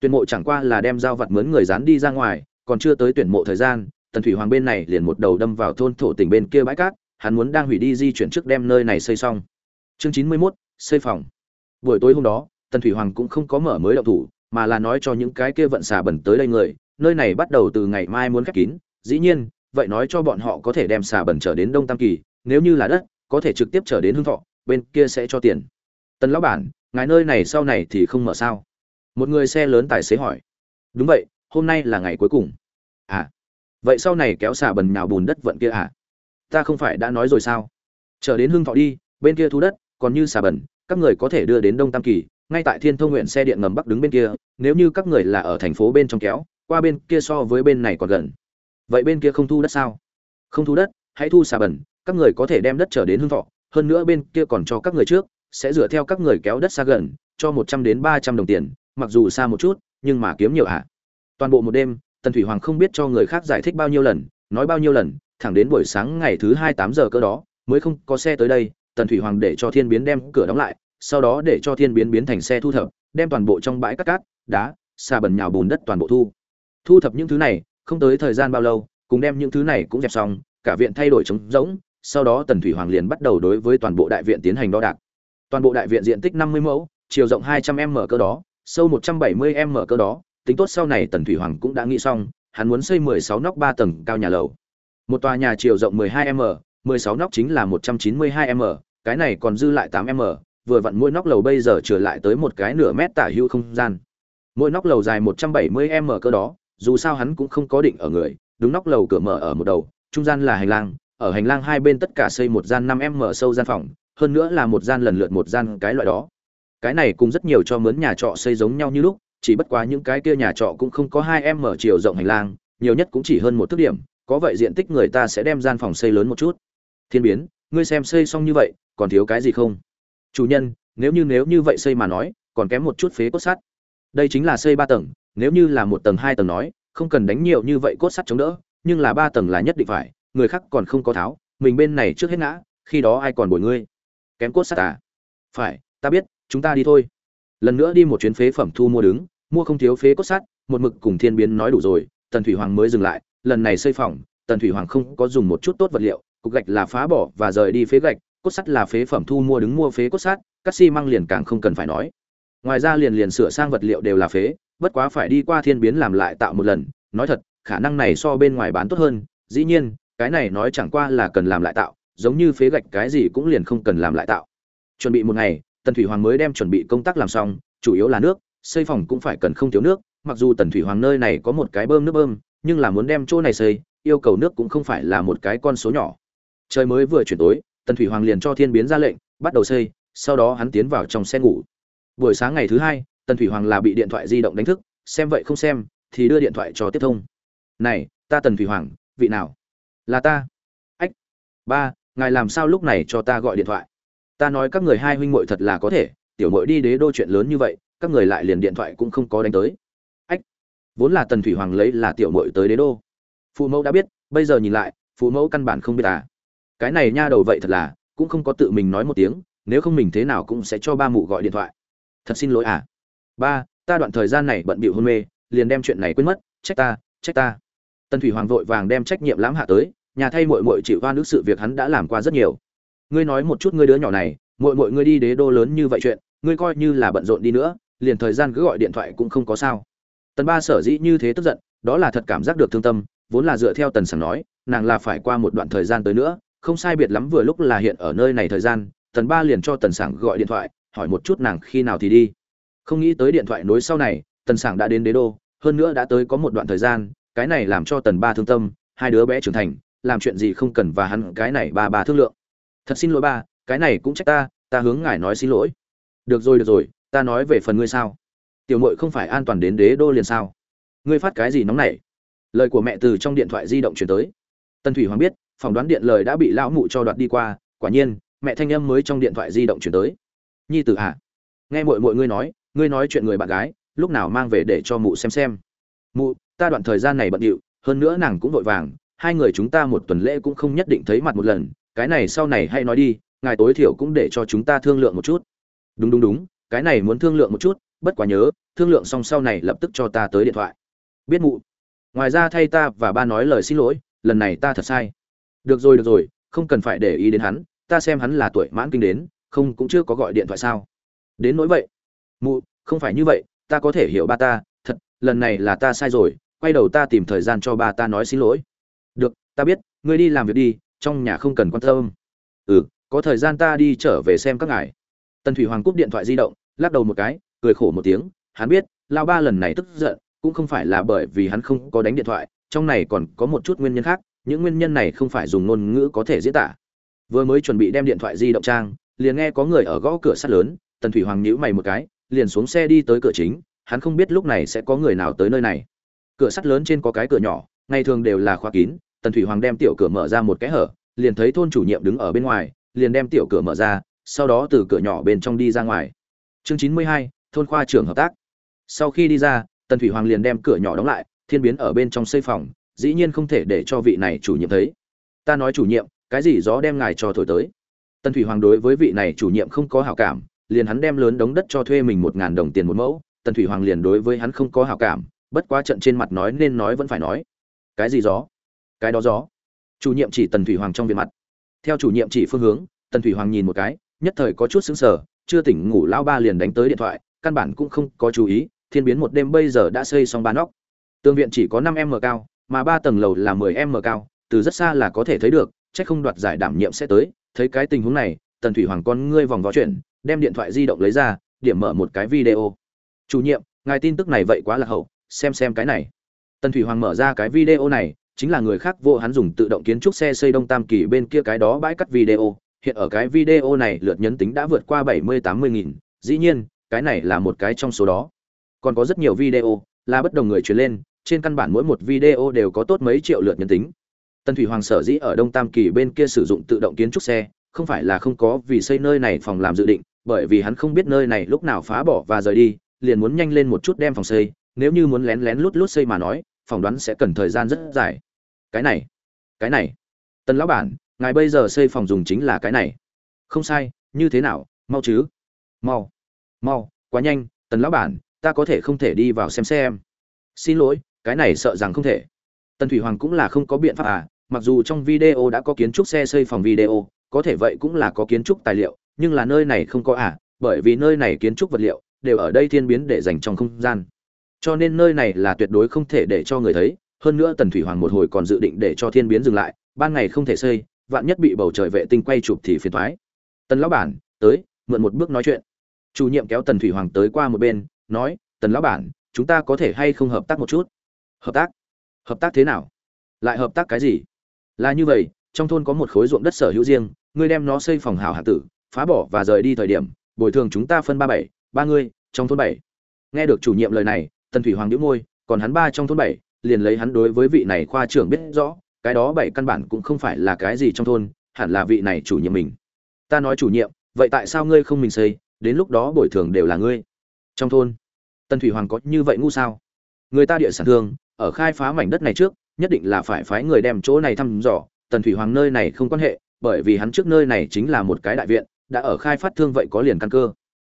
Tuyển mộ chẳng qua là đem giao vật mướn người dán đi ra ngoài, còn chưa tới tuyển mộ thời gian, tần thủy hoàng bên này liền một đầu đâm vào thôn thổ tỉnh bên kia bãi cát hắn muốn đang hủy đi di chuyển trước đem nơi này xây xong. Chương chín mươi 91, xây phòng. Buổi tối hôm đó tần thủy hoàng cũng không có mở mới động thủ mà là nói cho những cái kia vận xà bẩn tới đây người nơi này bắt đầu từ ngày mai muốn khép kín dĩ nhiên vậy nói cho bọn họ có thể đem xà bẩn trở đến đông tam kỳ nếu như là đất có thể trực tiếp trở đến hương thọ bên kia sẽ cho tiền. Tần lão bản ngài nơi này sau này thì không mở sao? Một người xe lớn tài xế hỏi. Đúng vậy hôm nay là ngày cuối cùng. À vậy sau này kéo xà bẩn nhào bùn đất vận kia à? Ta không phải đã nói rồi sao? Chờ đến hưng thọ đi, bên kia thu đất, còn như xà bần các người có thể đưa đến đông tam kỳ, ngay tại thiên thông nguyện xe điện ngầm bắc đứng bên kia, nếu như các người là ở thành phố bên trong kéo, qua bên kia so với bên này còn gần. Vậy bên kia không thu đất sao? Không thu đất, hãy thu xà bần các người có thể đem đất trở đến hưng thọ, hơn nữa bên kia còn cho các người trước, sẽ dựa theo các người kéo đất xa gần, cho một trăm đến ba trăm đồng tiền, mặc dù xa một chút, nhưng mà kiếm nhiều ạ toàn bộ một đêm, tần thủy hoàng không biết cho người khác giải thích bao nhiêu lần, nói bao nhiêu lần thẳng đến buổi sáng ngày thứ hai tám giờ cỡ đó, mới không có xe tới đây, tần thủy hoàng để cho thiên biến đem cửa đóng lại, sau đó để cho thiên biến biến thành xe thu thập, đem toàn bộ trong bãi cát cát, đá, xà bẩn nhào bùn đất toàn bộ thu. Thu thập những thứ này, không tới thời gian bao lâu, cùng đem những thứ này cũng dẹp xong, cả viện thay đổi trống rỗng, sau đó tần thủy hoàng liền bắt đầu đối với toàn bộ đại viện tiến hành đo đạc. Toàn bộ đại viện diện tích năm mươi mẫu, chiều rộng hai trăm m cơ đó, sâu một trăm bảy mươi m cơ đó, tính tốt sau này tần thủy hoàng cũng đã nghĩ xong, hắn muốn xây mười sáu nóc ba tầng cao nhà lầu một tòa nhà chiều rộng mười hai m mười sáu nóc chính là một trăm chín mươi hai m cái này còn dư lại 8m, vừa vặn mỗi nóc lầu bây giờ trở lại tới một cái nửa mét tả hữu không gian. Mỗi nóc lầu dài một trăm bảy mươi m cơ đó dù sao hắn cũng không có định ở người đúng nóc lầu cửa mở ở một đầu trung gian là hành lang ở hành lang hai bên tất cả xây một gian năm m sâu gian phòng hơn nữa là một gian lần lượt một gian cái loại đó. Cái này cũng rất nhiều cho mướn nhà trọ xây giống nhau như lúc chỉ bất quá những cái kia nhà trọ cũng không có hai m mở chiều rộng hành lang nhiều nhất cũng chỉ hơn một thước điểm có vậy diện tích người ta sẽ đem gian phòng xây lớn một chút. Thiên biến, ngươi xem xây xong như vậy, còn thiếu cái gì không? Chủ nhân, nếu như nếu như vậy xây mà nói, còn kém một chút phế cốt sắt. Đây chính là xây ba tầng, nếu như là một tầng hai tầng nói, không cần đánh nhiều như vậy cốt sắt chống đỡ, nhưng là ba tầng là nhất định phải, người khác còn không có tháo, mình bên này trước hết ngã, khi đó ai còn bồi ngươi? Kém cốt sắt à? Phải, ta biết, chúng ta đi thôi. Lần nữa đi một chuyến phế phẩm thu mua đứng, mua không thiếu phế cốt sắt, một mực cùng thiên biến nói đủ rồi, tần thủy hoàng mới dừng lại lần này xây phòng, tần thủy hoàng không có dùng một chút tốt vật liệu, cục gạch là phá bỏ và rời đi phế gạch, cốt sắt là phế phẩm thu mua đứng mua phế cốt sắt cát xi măng liền càng không cần phải nói. Ngoài ra liền liền sửa sang vật liệu đều là phế, bất quá phải đi qua thiên biến làm lại tạo một lần, nói thật, khả năng này so bên ngoài bán tốt hơn, dĩ nhiên, cái này nói chẳng qua là cần làm lại tạo, giống như phế gạch cái gì cũng liền không cần làm lại tạo. Chuẩn bị một ngày, tần thủy hoàng mới đem chuẩn bị công tác làm xong, chủ yếu là nước, xây phòng cũng phải cần không thiếu nước, mặc dù tần thủy hoàng nơi này có một cái bơm nước bơm nhưng là muốn đem chỗ này xây, yêu cầu nước cũng không phải là một cái con số nhỏ. Trời mới vừa chuyển tối, tần thủy hoàng liền cho thiên biến ra lệnh, bắt đầu xây, sau đó hắn tiến vào trong xe ngủ. Buổi sáng ngày thứ hai, tần thủy hoàng là bị điện thoại di động đánh thức, xem vậy không xem, thì đưa điện thoại cho tiếp thông. Này, ta tần thủy hoàng, vị nào? Là ta. Ách, ba, ngài làm sao lúc này cho ta gọi điện thoại? Ta nói các người hai huynh muội thật là có thể, tiểu muội đi đế đô chuyện lớn như vậy, các người lại liền điện thoại cũng không có đánh tới vốn là tần thủy hoàng lấy là tiểu muội tới đế đô. Phụ mẫu đã biết, bây giờ nhìn lại, phụ mẫu căn bản không biết à. Cái này nha đầu vậy thật là, cũng không có tự mình nói một tiếng, nếu không mình thế nào cũng sẽ cho ba mụ gọi điện thoại. Thật xin lỗi à. Ba, ta đoạn thời gian này bận bịu hôn mê, liền đem chuyện này quên mất, trách ta trách ta. Tần thủy hoàng vội vàng đem trách nhiệm lãm hạ tới, nhà thay muội muội chịu oan ức sự việc hắn đã làm qua rất nhiều. Ngươi nói một chút ngươi đứa nhỏ này, muội muội ngươi đi đế đô lớn như vậy chuyện, ngươi coi như là bận rộn đi nữa, liền thời gian cứ gọi điện thoại cũng không có sao tần ba sở dĩ như thế tức giận, đó là thật cảm giác được thương tâm, vốn là dựa theo tần sảng nói, nàng là phải qua một đoạn thời gian tới nữa, không sai biệt lắm vừa lúc là hiện ở nơi này thời gian, tần ba liền cho tần sảng gọi điện thoại, hỏi một chút nàng khi nào thì đi. Không nghĩ tới điện thoại nối sau này, tần sảng đã đến đế đô, hơn nữa đã tới có một đoạn thời gian, cái này làm cho tần ba thương tâm, hai đứa bé trưởng thành, làm chuyện gì không cần và hắn cái này ba ba thương lượng. Thật xin lỗi ba, cái này cũng trách ta ta hướng ngài nói xin lỗi. Được rồi được rồi, ta nói về phần ngươi sao? Tiểu mội không phải an toàn đến đế đô liền sao? Ngươi phát cái gì nóng nảy? Lời của mẹ từ trong điện thoại di động chuyển tới. Tần thủy hoàng biết phỏng đoán điện lời đã bị lão mụ cho đoạt đi qua quả nhiên mẹ thanh âm mới trong điện thoại di động chuyển tới. Nhi tử à, nghe mội mội ngươi nói ngươi nói chuyện người bạn gái lúc nào mang về để cho mụ xem xem? Mụ ta đoạn thời gian này bận điệu hơn nữa nàng cũng vội vàng hai người chúng ta một tuần lễ cũng không nhất định thấy mặt một lần cái này sau này hay nói đi ngài tối thiểu cũng để cho chúng ta thương lượng một chút. Đúng đúng đúng cái này muốn thương lượng một chút bất quá nhớ, thương lượng xong sau này lập tức cho ta tới điện thoại. Biết mụ. Ngoài ra thay ta và ba nói lời xin lỗi, lần này ta thật sai. Được rồi được rồi, không cần phải để ý đến hắn, ta xem hắn là tuổi mãn kinh đến, không cũng chưa có gọi điện thoại sao. Đến nỗi vậy. Mụ, không phải như vậy, ta có thể hiểu ba ta, thật, lần này là ta sai rồi, quay đầu ta tìm thời gian cho ba ta nói xin lỗi. Được, ta biết, ngươi đi làm việc đi, trong nhà không cần quan tâm. Ừ có thời gian ta đi trở về xem các ngài. Tần thủy hoàng cúp điện thoại di động, lắc đầu một cái cười khổ một tiếng, hắn biết lao ba lần này tức giận, cũng không phải là bởi vì hắn không có đánh điện thoại, trong này còn có một chút nguyên nhân khác, những nguyên nhân này không phải dùng ngôn ngữ có thể diễn tả. Vừa mới chuẩn bị đem điện thoại di động trang, liền nghe có người ở gõ cửa sắt lớn, tần thủy hoàng nhíu mày một cái, liền xuống xe đi tới cửa chính, hắn không biết lúc này sẽ có người nào tới nơi này. Cửa sắt lớn trên có cái cửa nhỏ, ngày thường đều là khóa kín, tần thủy hoàng đem tiểu cửa mở ra một cái hở, liền thấy thôn chủ nhiệm đứng ở bên ngoài, liền đem tiểu cửa mở ra, sau đó từ cửa nhỏ bên trong đi ra ngoài. Chương chín mươi hai thôn khoa trưởng hợp tác. Sau khi đi ra, tần thủy hoàng liền đem cửa nhỏ đóng lại, thiên biến ở bên trong xây phòng, dĩ nhiên không thể để cho vị này chủ nhiệm thấy. Ta nói chủ nhiệm, cái gì gió đem ngài cho thổi tới? Tần thủy hoàng đối với vị này chủ nhiệm không có hảo cảm, liền hắn đem lớn đống đất cho thuê mình một ngàn đồng tiền một mẫu. Tần thủy hoàng liền đối với hắn không có hảo cảm, bất quá trận trên mặt nói nên nói vẫn phải nói. Cái gì gió? Cái đó gió? Chủ nhiệm chỉ tần thủy hoàng trong viện mặt. Theo chủ nhiệm chỉ phương hướng, tần thủy hoàng nhìn một cái, nhất thời có chút sững sờ, chưa tỉnh ngủ lao ba liền đánh tới điện thoại căn bản cũng không có chú ý, thiên biến một đêm bây giờ đã xây xong ba nóc. Tường viện chỉ có năm m cao, mà ba tầng lầu là mười m cao, từ rất xa là có thể thấy được, chắc không đoạt giải đảm nhiệm sẽ tới. Thấy cái tình huống này, tần thủy hoàng con ngươi vòng vó chuyện đem điện thoại di động lấy ra, điểm mở một cái video. Chủ nhiệm, ngài tin tức này vậy quá là hậu, xem xem cái này. Tần thủy hoàng mở ra cái video này, chính là người khác vô hắn dùng tự động kiến trúc xe xây đông tam kỳ bên kia cái đó bãi cắt video. Hiện ở cái video này lượt nhấn tính đã vượt qua bảy mươi tám mươi nghìn, dĩ nhiên cái này là một cái trong số đó. Còn có rất nhiều video là bất đồng người truyền lên, trên căn bản mỗi một video đều có tốt mấy triệu lượt nhân tính. Tần thủy hoàng sở dĩ ở đông tam kỳ bên kia sử dụng tự động kiến trúc xe, không phải là không có vì xây nơi này phòng làm dự định, bởi vì hắn không biết nơi này lúc nào phá bỏ và rời đi, liền muốn nhanh lên một chút đem phòng xây, nếu như muốn lén lén lút lút xây mà nói, phỏng đoán sẽ cần thời gian rất dài. Cái này cái này. Tân lão bản, ngài bây giờ xây phòng dùng chính là cái này. Không sai, như thế nào, mau chứ? Mau mau, quá nhanh, tần lão bản, ta có thể không thể đi vào xem xem. Xin lỗi, cái này sợ rằng không thể. Tần thủy hoàng cũng là không có biện pháp à mặc dù trong video đã có kiến trúc xe xây phòng video, có thể vậy cũng là có kiến trúc tài liệu, nhưng là nơi này không có à bởi vì nơi này kiến trúc vật liệu đều ở đây thiên biến để dành trong không gian. Cho nên nơi này là tuyệt đối không thể để cho người thấy, hơn nữa tần thủy hoàng một hồi còn dự định để cho thiên biến dừng lại, ban ngày không thể xây, vạn nhất bị bầu trời vệ tinh quay chụp thì phiền thoái tần lão bản, tới, mượn một bước nói chuyện chủ nhiệm kéo tần thủy hoàng tới qua một bên, nói, tần lão bản, chúng ta có thể hay không hợp tác một chút? Hợp tác? Hợp tác thế nào? Lại hợp tác cái gì? Là như vậy, trong thôn có một khối ruộng đất sở hữu riêng, ngươi đem nó xây phòng hảo hạ tử, phá bỏ và rời đi thời điểm, bồi thường chúng ta phân ba bảy, ba ngươi, trong thôn bảy. Nghe được chủ nhiệm lời này, tần thủy hoàng đĩu môi, còn hắn ba trong thôn bảy, liền lấy hắn đối với vị này khoa trưởng biết rõ, cái đó bảy căn bản cũng không phải là cái gì trong thôn, hẳn là vị này chủ nhiệm mình. Ta nói chủ nhiệm, vậy tại sao ngươi không mình xây? Đến lúc đó bồi thường đều là ngươi. Trong thôn, tần thủy hoàng có như vậy ngu sao? Người ta địa sản thương, ở khai phá mảnh đất này trước, nhất định là phải phái người đem chỗ này thăm dò. Tần thủy hoàng nơi này không quan hệ, bởi vì hắn trước nơi này chính là một cái đại viện, đã ở khai phát thương vậy có liền căn cơ.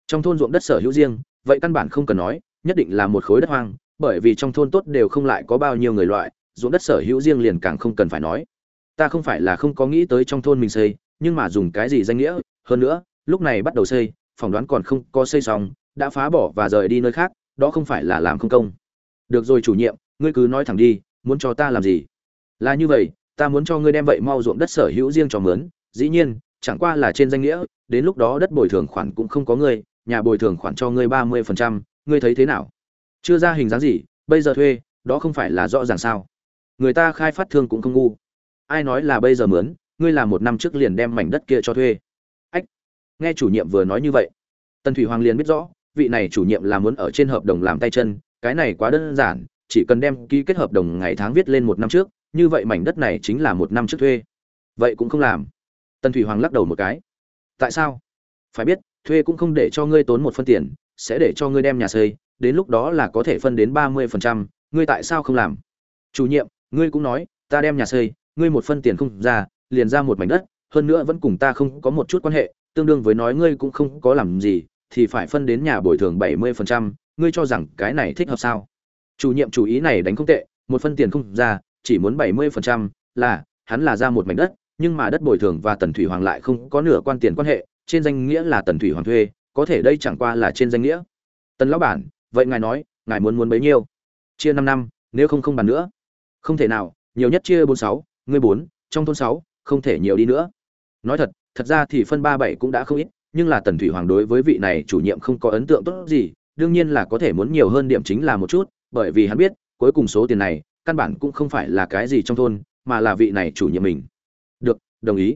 Trong thôn ruộng đất sở hữu riêng, vậy căn bản không cần nói, nhất định là một khối đất hoang, bởi vì trong thôn tốt đều không lại có bao nhiêu người loại, ruộng đất sở hữu riêng liền càng không cần phải nói. Ta không phải là không có nghĩ tới trong thôn mình xây, nhưng mà dùng cái gì danh nghĩa, hơn nữa, lúc này bắt đầu xây phỏng đoán còn không có xây xong, đã phá bỏ và rời đi nơi khác, đó không phải là làm không công. Được rồi chủ nhiệm, ngươi cứ nói thẳng đi, muốn cho ta làm gì? Là như vậy, ta muốn cho ngươi đem vậy mau ruộng đất sở hữu riêng cho mướn. Dĩ nhiên, chẳng qua là trên danh nghĩa, đến lúc đó đất bồi thường khoản cũng không có ngươi, nhà bồi thường khoản cho ngươi ba mươi phần trăm, ngươi thấy thế nào? Chưa ra hình dáng gì, bây giờ thuê, đó không phải là rõ ràng sao? Người ta khai phát thương cũng không ngu. Ai nói là bây giờ mướn, ngươi là một năm trước liền đem mảnh đất kia cho thuê nghe chủ nhiệm vừa nói như vậy, tần thủy hoàng liền biết rõ, vị này chủ nhiệm là muốn ở trên hợp đồng làm tay chân, cái này quá đơn giản, chỉ cần đem ký kết hợp đồng ngày tháng viết lên một năm trước, như vậy mảnh đất này chính là một năm trước thuê. Vậy cũng không làm. Tần thủy hoàng lắc đầu một cái. Tại sao? Phải biết, thuê cũng không để cho ngươi tốn một phân tiền, sẽ để cho ngươi đem nhà xây, đến lúc đó là có thể phân đến ba mươi phần trăm, ngươi tại sao không làm? Chủ nhiệm, ngươi cũng nói, ta đem nhà xây, ngươi một phân tiền không ra, liền ra một mảnh đất, hơn nữa vẫn cùng ta không có một chút quan hệ tương đương với nói ngươi cũng không có làm gì, thì phải phân đến nhà bồi thường bảy mươi phần trăm, ngươi cho rằng cái này thích hợp sao? Chủ nhiệm chủ ý này đánh không tệ, một phân tiền không ra, chỉ muốn bảy mươi phần trăm, là, hắn là ra một mảnh đất, nhưng mà đất bồi thường và tần thủy hoàng lại không có nửa quan tiền quan hệ, trên danh nghĩa là tần thủy hoàng thuê, có thể đây chẳng qua là trên danh nghĩa. Tần lão bản, vậy ngài nói, ngài muốn muốn bấy nhiêu? Chia năm năm, nếu không không bàn nữa. Không thể nào, nhiều nhất chia bốn sáu, ngươi bốn, trong thôn sáu, không thể nhiều đi nữa. Nói thật thật ra thì phân ba bảy cũng đã không ít, nhưng là tần thủy hoàng đối với vị này chủ nhiệm không có ấn tượng tốt gì, đương nhiên là có thể muốn nhiều hơn điểm chính là một chút, bởi vì hắn biết, cuối cùng số tiền này, căn bản cũng không phải là cái gì trong thôn, mà là vị này chủ nhiệm mình. Được, đồng ý.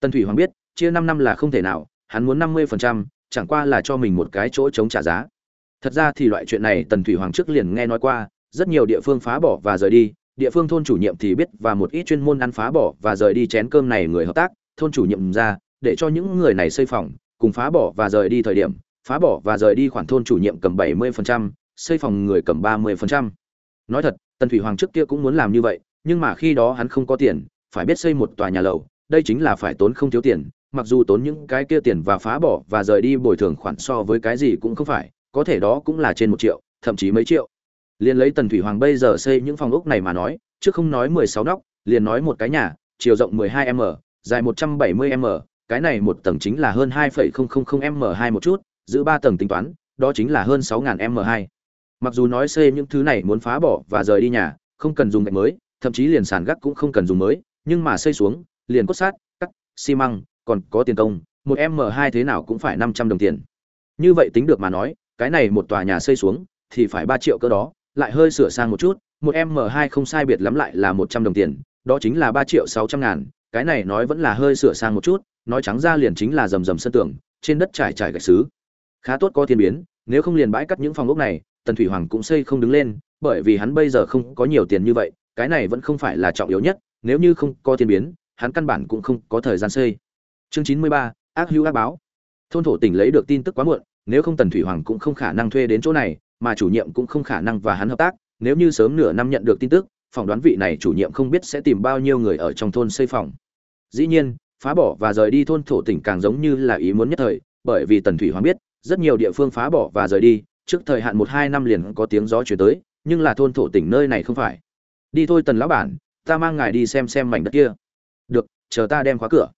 Tần thủy hoàng biết, chia năm năm là không thể nào, hắn muốn năm mươi phần trăm, chẳng qua là cho mình một cái chỗ chống trả giá. Thật ra thì loại chuyện này tần thủy hoàng trước liền nghe nói qua, rất nhiều địa phương phá bỏ và rời đi, địa phương thôn chủ nhiệm thì biết và một ít chuyên môn ăn phá bỏ và rời đi chén cơm này người hợp tác thôn chủ nhiệm ra để cho những người này xây phòng cùng phá bỏ và rời đi thời điểm phá bỏ và rời đi khoản thôn chủ nhiệm cầm 70%, xây phòng người cầm 30%. Nói thật, Tần Thủy Hoàng trước kia cũng muốn làm như vậy, nhưng mà khi đó hắn không có tiền, phải biết xây một tòa nhà lầu, đây chính là phải tốn không thiếu tiền, mặc dù tốn những cái kia tiền và phá bỏ và rời đi bồi thường khoản so với cái gì cũng không phải, có thể đó cũng là trên một triệu, thậm chí mấy triệu. Liên lấy Tần Thủy Hoàng bây giờ xây những phòng ốc này mà nói, chứ không nói 16 nóc, liền nói một cái nhà, chiều rộng 12m, dài 170m, cái này một tầng chính là hơn 2,000m2 một chút, giữ ba tầng tính toán, đó chính là hơn 6000 m2. Mặc dù nói xây những thứ này muốn phá bỏ và rời đi nhà, không cần dùng gạch mới, thậm chí liền sàn gác cũng không cần dùng mới, nhưng mà xây xuống, liền cốt sắt, cắt, xi măng, còn có tiền công, một M2 thế nào cũng phải 500 đồng tiền. Như vậy tính được mà nói, cái này một tòa nhà xây xuống thì phải 3 triệu cơ đó, lại hơi sửa sang một chút, một M2 không sai biệt lắm lại là 100 đồng tiền, đó chính là 3 triệu 600 ngàn, cái này nói vẫn là hơi sửa sang một chút, nói trắng ra liền chính là rầm rầm sân tường, trên đất trải trải gạch sứ khá tốt có thiên biến nếu không liền bãi cắt những phòng ốc này tần thủy hoàng cũng xây không đứng lên bởi vì hắn bây giờ không có nhiều tiền như vậy cái này vẫn không phải là trọng yếu nhất nếu như không có thiên biến hắn căn bản cũng không có thời gian xây. Chương chín mươi ba ác hữu ác báo. Thôn thổ tỉnh lấy được tin tức quá muộn nếu không tần thủy hoàng cũng không khả năng thuê đến chỗ này mà chủ nhiệm cũng không khả năng và hắn hợp tác nếu như sớm nửa năm nhận được tin tức phỏng đoán vị này chủ nhiệm không biết sẽ tìm bao nhiêu người ở trong thôn xây phòng. Dĩ nhiên, phá bỏ và rời đi thôn thổ tỉnh càng giống như là ý muốn nhất thời, bởi vì tần thủy hoàng biết, rất nhiều địa phương phá bỏ và rời đi, trước thời hạn một hai năm liền có tiếng gió chuyển tới, nhưng là thôn thổ tỉnh nơi này không phải. Đi thôi tần lão bản, ta mang ngài đi xem xem mảnh đất kia. Được, chờ ta đem khóa cửa.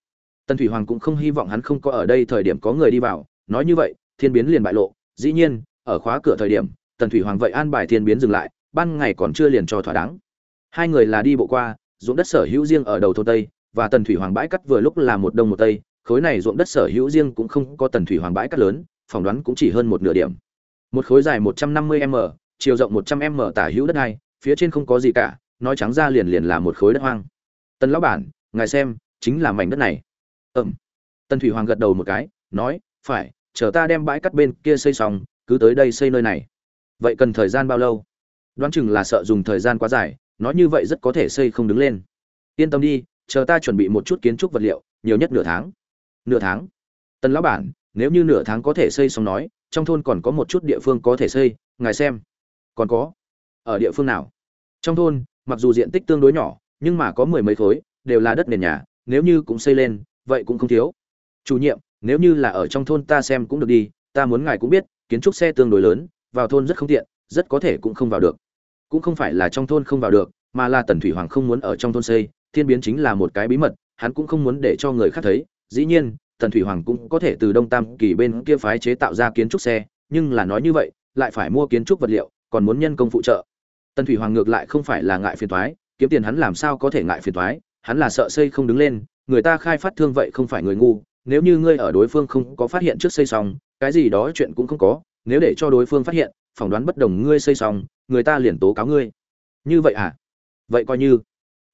Tần thủy hoàng cũng không hy vọng hắn không có ở đây thời điểm có người đi vào, nói như vậy, thiên biến liền bại lộ. Dĩ nhiên, ở khóa cửa thời điểm, tần thủy hoàng vậy an bài thiên biến dừng lại, ban ngày còn chưa liền cho thỏa đáng hai người là đi bộ qua, ruộng đất sở hữu riêng ở đầu thôn tây, và tần thủy hoàng bãi cắt vừa lúc là một đông một tây, khối này ruộng đất sở hữu riêng cũng không có tần thủy hoàng bãi cắt lớn, phỏng đoán cũng chỉ hơn một nửa điểm. Một khối dài 150 m, chiều rộng 100 m tả hữu đất hai, phía trên không có gì cả, nói trắng ra liền liền là một khối đất hoang. Tần lão bản, ngài xem, chính là mảnh đất này. Ừm. Tần thủy hoàng gật đầu một cái, nói, phải, chờ ta đem bãi cắt bên kia xây xong, cứ tới đây xây nơi này. Vậy cần thời gian bao lâu? Đoán chừng là sợ dùng thời gian quá dài nói như vậy rất có thể xây không đứng lên. Yên tâm đi, chờ ta chuẩn bị một chút kiến trúc vật liệu, nhiều nhất nửa tháng. Nửa tháng? Tần lão bản, nếu như nửa tháng có thể xây xong nói, trong thôn còn có một chút địa phương có thể xây, ngài xem. Còn có? Ở địa phương nào? Trong thôn, mặc dù diện tích tương đối nhỏ, nhưng mà có mười mấy khối, đều là đất nền nhà, nếu như cũng xây lên, vậy cũng không thiếu. Chủ nhiệm, nếu như là ở trong thôn ta xem cũng được đi, ta muốn ngài cũng biết, kiến trúc xe tương đối lớn, vào thôn rất không tiện, rất có thể cũng không vào được cũng không phải là trong thôn không vào được, mà là tần thủy hoàng không muốn ở trong thôn xây, thiên biến chính là một cái bí mật, hắn cũng không muốn để cho người khác thấy. Dĩ nhiên, tần thủy hoàng cũng có thể từ đông tam kỳ bên kia phái chế tạo ra kiến trúc xe, nhưng là nói như vậy, lại phải mua kiến trúc vật liệu, còn muốn nhân công phụ trợ. Tần thủy hoàng ngược lại không phải là ngại phiền thoái kiếm tiền hắn làm sao có thể ngại phiền thoái hắn là sợ xây không đứng lên, người ta khai phát thương vậy không phải người ngu, nếu như ngươi ở đối phương không có phát hiện trước xây xong, cái gì đó chuyện cũng không có, nếu để cho đối phương phát hiện, phỏng đoán bất đồng ngươi xây xong người ta liền tố cáo ngươi. Như vậy à? Vậy coi như.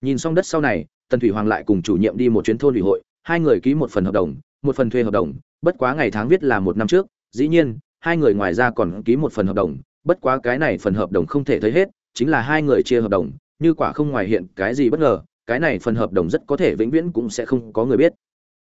Nhìn xong đất sau này, tần thủy hoàng lại cùng chủ nhiệm đi một chuyến thôn ủy hội, hai người ký một phần hợp đồng, một phần thuê hợp đồng, bất quá ngày tháng viết là một năm trước, dĩ nhiên, hai người ngoài ra còn ký một phần hợp đồng, bất quá cái này phần hợp đồng không thể thấy hết, chính là hai người chia hợp đồng, như quả không ngoài hiện cái gì bất ngờ, cái này phần hợp đồng rất có thể vĩnh viễn cũng sẽ không có người biết.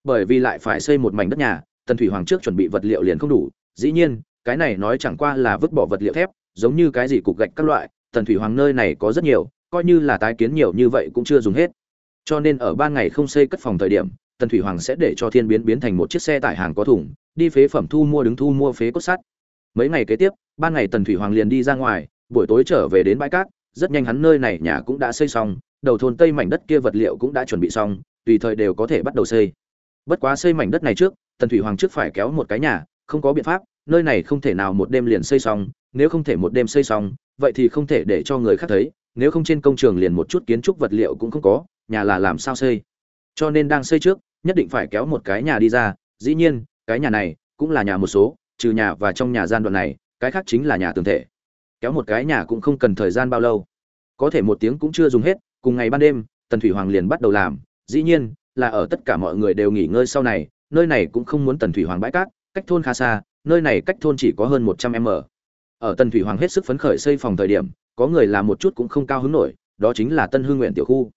Bởi vì lại phải xây một mảnh đất nhà, tần thủy hoàng trước chuẩn bị vật liệu liền không đủ, dĩ nhiên, cái này nói chẳng qua là vứt bỏ vật liệu thép giống như cái gì cục gạch các loại tần thủy hoàng nơi này có rất nhiều, coi như là tái kiến nhiều như vậy cũng chưa dùng hết. Cho nên ở ban ngày không xây cất phòng thời điểm tần thủy hoàng sẽ để cho thiên biến biến thành một chiếc xe tải hàng có thùng, đi phế phẩm thu mua đứng thu mua phế cốt sắt. Mấy ngày kế tiếp, ban ngày tần thủy hoàng liền đi ra ngoài, buổi tối trở về đến bãi cát, rất nhanh hắn nơi này nhà cũng đã xây xong, đầu thôn tây mảnh đất kia vật liệu cũng đã chuẩn bị xong, tùy thời đều có thể bắt đầu xây. Bất quá xây mảnh đất này trước tần thủy hoàng trước phải kéo một cái nhà, không có biện pháp, nơi này không thể nào một đêm liền xây xong nếu không thể một đêm xây xong, vậy thì không thể để cho người khác thấy, nếu không trên công trường liền một chút kiến trúc vật liệu cũng không có, nhà là làm sao xây? Cho nên đang xây trước, nhất định phải kéo một cái nhà đi ra, dĩ nhiên, cái nhà này cũng là nhà một số, trừ nhà và trong nhà gian đoạn này, cái khác chính là nhà tường thể. Kéo một cái nhà cũng không cần thời gian bao lâu. Có thể một tiếng cũng chưa dùng hết, cùng ngày ban đêm, tần thủy hoàng liền bắt đầu làm, dĩ nhiên, là ở tất cả mọi người đều nghỉ ngơi sau này, nơi này cũng không muốn tần thủy hoàng bãi cát, cách thôn khá xa, nơi này cách thôn chỉ có hơn một trăm m ở tần thủy hoàng hết sức phấn khởi xây phòng thời điểm, có người làm một chút cũng không cao hứng nổi, đó chính là tân hương nguyện tiểu khu.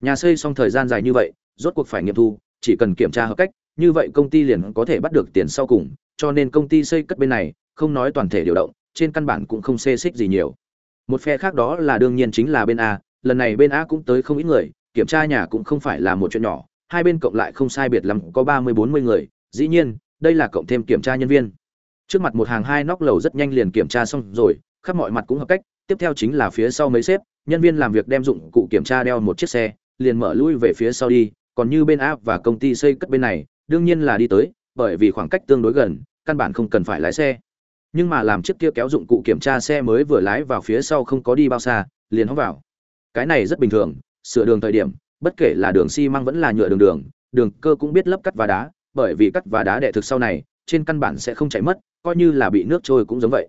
Nhà xây xong thời gian dài như vậy, rốt cuộc phải nghiệm thu, chỉ cần kiểm tra hợp cách, như vậy công ty liền có thể bắt được tiền sau cùng, cho nên công ty xây cất bên này, không nói toàn thể điều động, trên căn bản cũng không xê xích gì nhiều. Một phe khác đó là đương nhiên chính là bên a, lần này bên a cũng tới không ít người, kiểm tra nhà cũng không phải là một chuyện nhỏ, hai bên cộng lại không sai biệt lắm, có ba mươi bốn mươi người, dĩ nhiên, đây là cộng thêm kiểm tra nhân viên trước mặt một hàng hai nóc lầu rất nhanh liền kiểm tra xong rồi, khắp mọi mặt cũng hợp cách, tiếp theo chính là phía sau mấy xếp, nhân viên làm việc đem dụng cụ kiểm tra đeo một chiếc xe, liền mở lui về phía sau đi, còn như bên a và công ty xây cất bên này, đương nhiên là đi tới, bởi vì khoảng cách tương đối gần, căn bản không cần phải lái xe. Nhưng mà làm chiếc kia kéo dụng cụ kiểm tra xe mới vừa lái vào phía sau không có đi bao xa, liền hóng vào. Cái này rất bình thường, sửa đường thời điểm, bất kể là đường xi măng vẫn là nhựa đường đường đường cơ cũng biết lấp cắt và đá, bởi vì cắt và đá đệ thực sau này, trên căn bản sẽ không chảy mất coi như là bị nước trôi cũng giống vậy.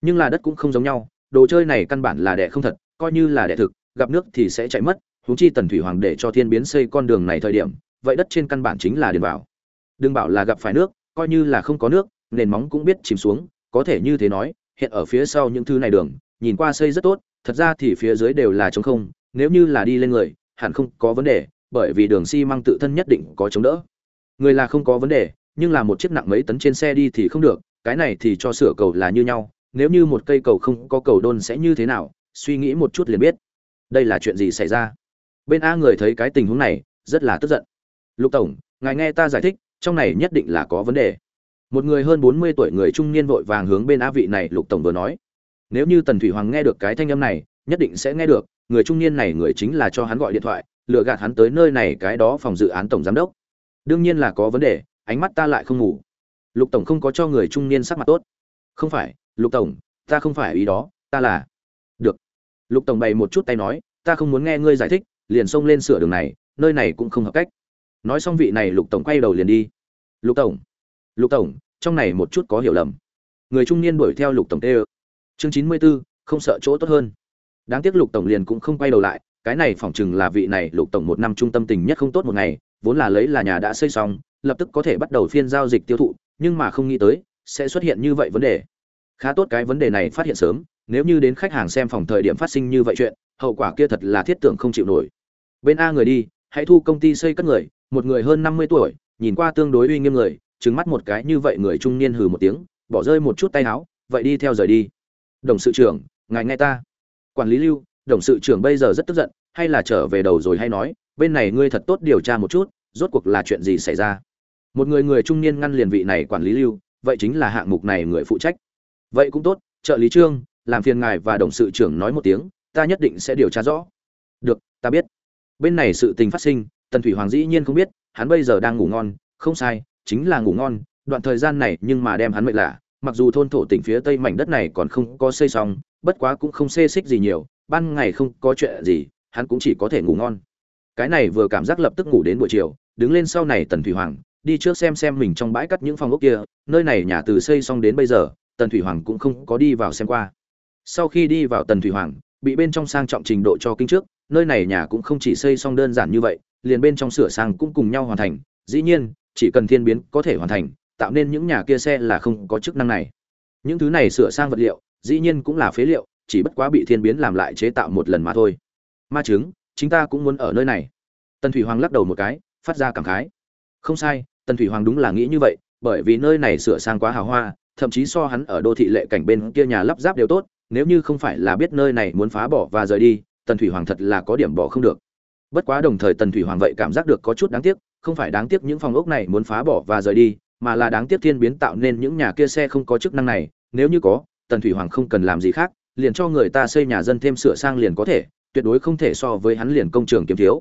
Nhưng là đất cũng không giống nhau, đồ chơi này căn bản là đẻ không thật, coi như là đẻ thực, gặp nước thì sẽ chạy mất, huống chi tần thủy hoàng để cho thiên biến xây con đường này thời điểm, vậy đất trên căn bản chính là điền bảo đừng bảo là gặp phải nước, coi như là không có nước, nền móng cũng biết chìm xuống, có thể như thế nói, hiện ở phía sau những thứ này đường, nhìn qua xây rất tốt, thật ra thì phía dưới đều là trống không, nếu như là đi lên người, hẳn không có vấn đề, bởi vì đường xi măng tự thân nhất định có chống đỡ. Người là không có vấn đề, nhưng là một chiếc nặng mấy tấn trên xe đi thì không được cái này thì cho sửa cầu là như nhau, nếu như một cây cầu không có cầu đôn sẽ như thế nào, suy nghĩ một chút liền biết. Đây là chuyện gì xảy ra? Bên a người thấy cái tình huống này, rất là tức giận. Lục tổng, ngài nghe ta giải thích, trong này nhất định là có vấn đề. Một người hơn bốn mươi tuổi người trung niên vội vàng hướng bên á vị này, lục tổng vừa nói. Nếu như tần thủy hoàng nghe được cái thanh âm này, nhất định sẽ nghe được, người trung niên này người chính là cho hắn gọi điện thoại, lừa gạt hắn tới nơi này, cái đó phòng dự án tổng giám đốc. Đương nhiên là có vấn đề, ánh mắt ta lại không ngủ lục tổng không có cho người trung niên sắc mặt tốt. Không phải, lục tổng, ta không phải ý đó, ta là được. Lục tổng bày một chút tay nói, ta không muốn nghe ngươi giải thích, liền xông lên sửa đường này, nơi này cũng không hợp cách. Nói xong vị này lục tổng quay đầu liền đi. Lục tổng lục tổng, trong này một chút có hiểu lầm. Người trung niên đuổi theo lục tổng tê ơ chương chín mươi b ố không sợ chỗ tốt hơn. Đáng tiếc lục tổng liền cũng không quay đầu lại, cái này phỏng chừng là vị này lục tổng một năm trung tâm tình nhất không tốt một ngày, vốn là lấy là nhà đã xây xong, lập tức có thể bắt đầu phiên giao dịch tiêu thụ nhưng mà không nghĩ tới, sẽ xuất hiện như vậy vấn đề. Khá tốt cái vấn đề này phát hiện sớm, nếu như đến khách hàng xem phòng thời điểm phát sinh như vậy chuyện, hậu quả kia thật là thiết tưởng không chịu nổi. Bên a người đi, hãy thu công ty xây cất người, một người hơn năm mươi tuổi, nhìn qua tương đối uy nghiêm người, trừng mắt một cái như vậy người trung niên hừ một tiếng, bỏ rơi một chút tay áo, vậy đi theo rời đi. Đồng sự trưởng, ngài nghe ta. Quản lý lưu, đồng sự trưởng bây giờ rất tức giận, hay là trở về đầu rồi hay nói, bên này ngươi thật tốt điều tra một chút, rốt cuộc là chuyện gì xảy ra? Một người người trung niên ngăn liền vị này quản lý lưu, vậy chính là hạng mục này người phụ trách. Vậy cũng tốt, trợ lý trương, làm phiền ngài và đồng sự trưởng nói một tiếng, ta nhất định sẽ điều tra rõ. Được, ta biết. Bên này sự tình phát sinh, tần thủy hoàng dĩ nhiên không biết, hắn bây giờ đang ngủ ngon, không sai, chính là ngủ ngon, đoạn thời gian này nhưng mà đem hắn mệt lạ, mặc dù thôn thổ tỉnh phía tây mảnh đất này còn không có xây xong, bất quá cũng không xê xích gì nhiều, ban ngày không có chuyện gì, hắn cũng chỉ có thể ngủ ngon. Cái này vừa cảm giác lập tức ngủ đến buổi chiều, đứng lên sau này tần thủy hoàng đi trước xem xem mình trong bãi cắt những phòng ốc kia, nơi này nhà từ xây xong đến bây giờ, tần thủy hoàng cũng không có đi vào xem qua. Sau khi đi vào tần thủy hoàng, bị bên trong sang trọng trình độ cho kinh trước, nơi này nhà cũng không chỉ xây xong đơn giản như vậy, liền bên trong sửa sang cũng cùng nhau hoàn thành. Dĩ nhiên, chỉ cần thiên biến có thể hoàn thành, tạo nên những nhà kia xe là không có chức năng này. Những thứ này sửa sang vật liệu, dĩ nhiên cũng là phế liệu, chỉ bất quá bị thiên biến làm lại chế tạo một lần mà thôi. Ma chứng chúng ta cũng muốn ở nơi này. Tần thủy hoàng lắc đầu một cái, phát ra cảm khái. Không sai tần thủy hoàng đúng là nghĩ như vậy, bởi vì nơi này sửa sang quá hào hoa, thậm chí so hắn ở đô thị lệ cảnh bên kia nhà lắp ráp đều tốt, nếu như không phải là biết nơi này muốn phá bỏ và rời đi, tần thủy hoàng thật là có điểm bỏ không được. Bất quá đồng thời tần thủy hoàng vậy cảm giác được có chút đáng tiếc, không phải đáng tiếc những phòng ốc này muốn phá bỏ và rời đi, mà là đáng tiếc thiên biến tạo nên những nhà kia xe không có chức năng này, nếu như có, tần thủy hoàng không cần làm gì khác, liền cho người ta xây nhà dân thêm sửa sang liền có thể, tuyệt đối không thể so với hắn liền công trường kiếm thiếu.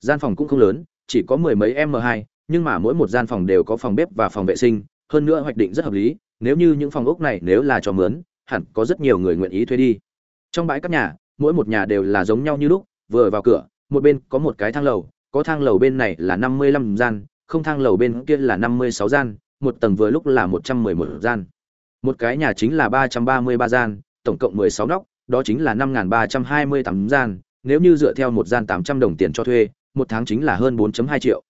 Gian phòng cũng không lớn, chỉ có mười mấy m hai nhưng mà mỗi một gian phòng đều có phòng bếp và phòng vệ sinh, hơn nữa hoạch định rất hợp lý, nếu như những phòng ốc này nếu là cho mướn, hẳn có rất nhiều người nguyện ý thuê đi. Trong bãi các nhà, mỗi một nhà đều là giống nhau như lúc, vừa vào cửa, một bên có một cái thang lầu, có thang lầu bên này là năm mươi lăm gian, không thang lầu bên kia là năm mươi sáu gian, một tầng vừa lúc là một trăm mười một gian. Một cái nhà chính là ba trăm ba mươi ba gian, tổng cộng mười sáu nóc, đó chính là năm ba trăm hai mươi tám gian, nếu như dựa theo một gian tám trăm đồng tiền cho thuê, một tháng chính là hơn 4 hai triệu.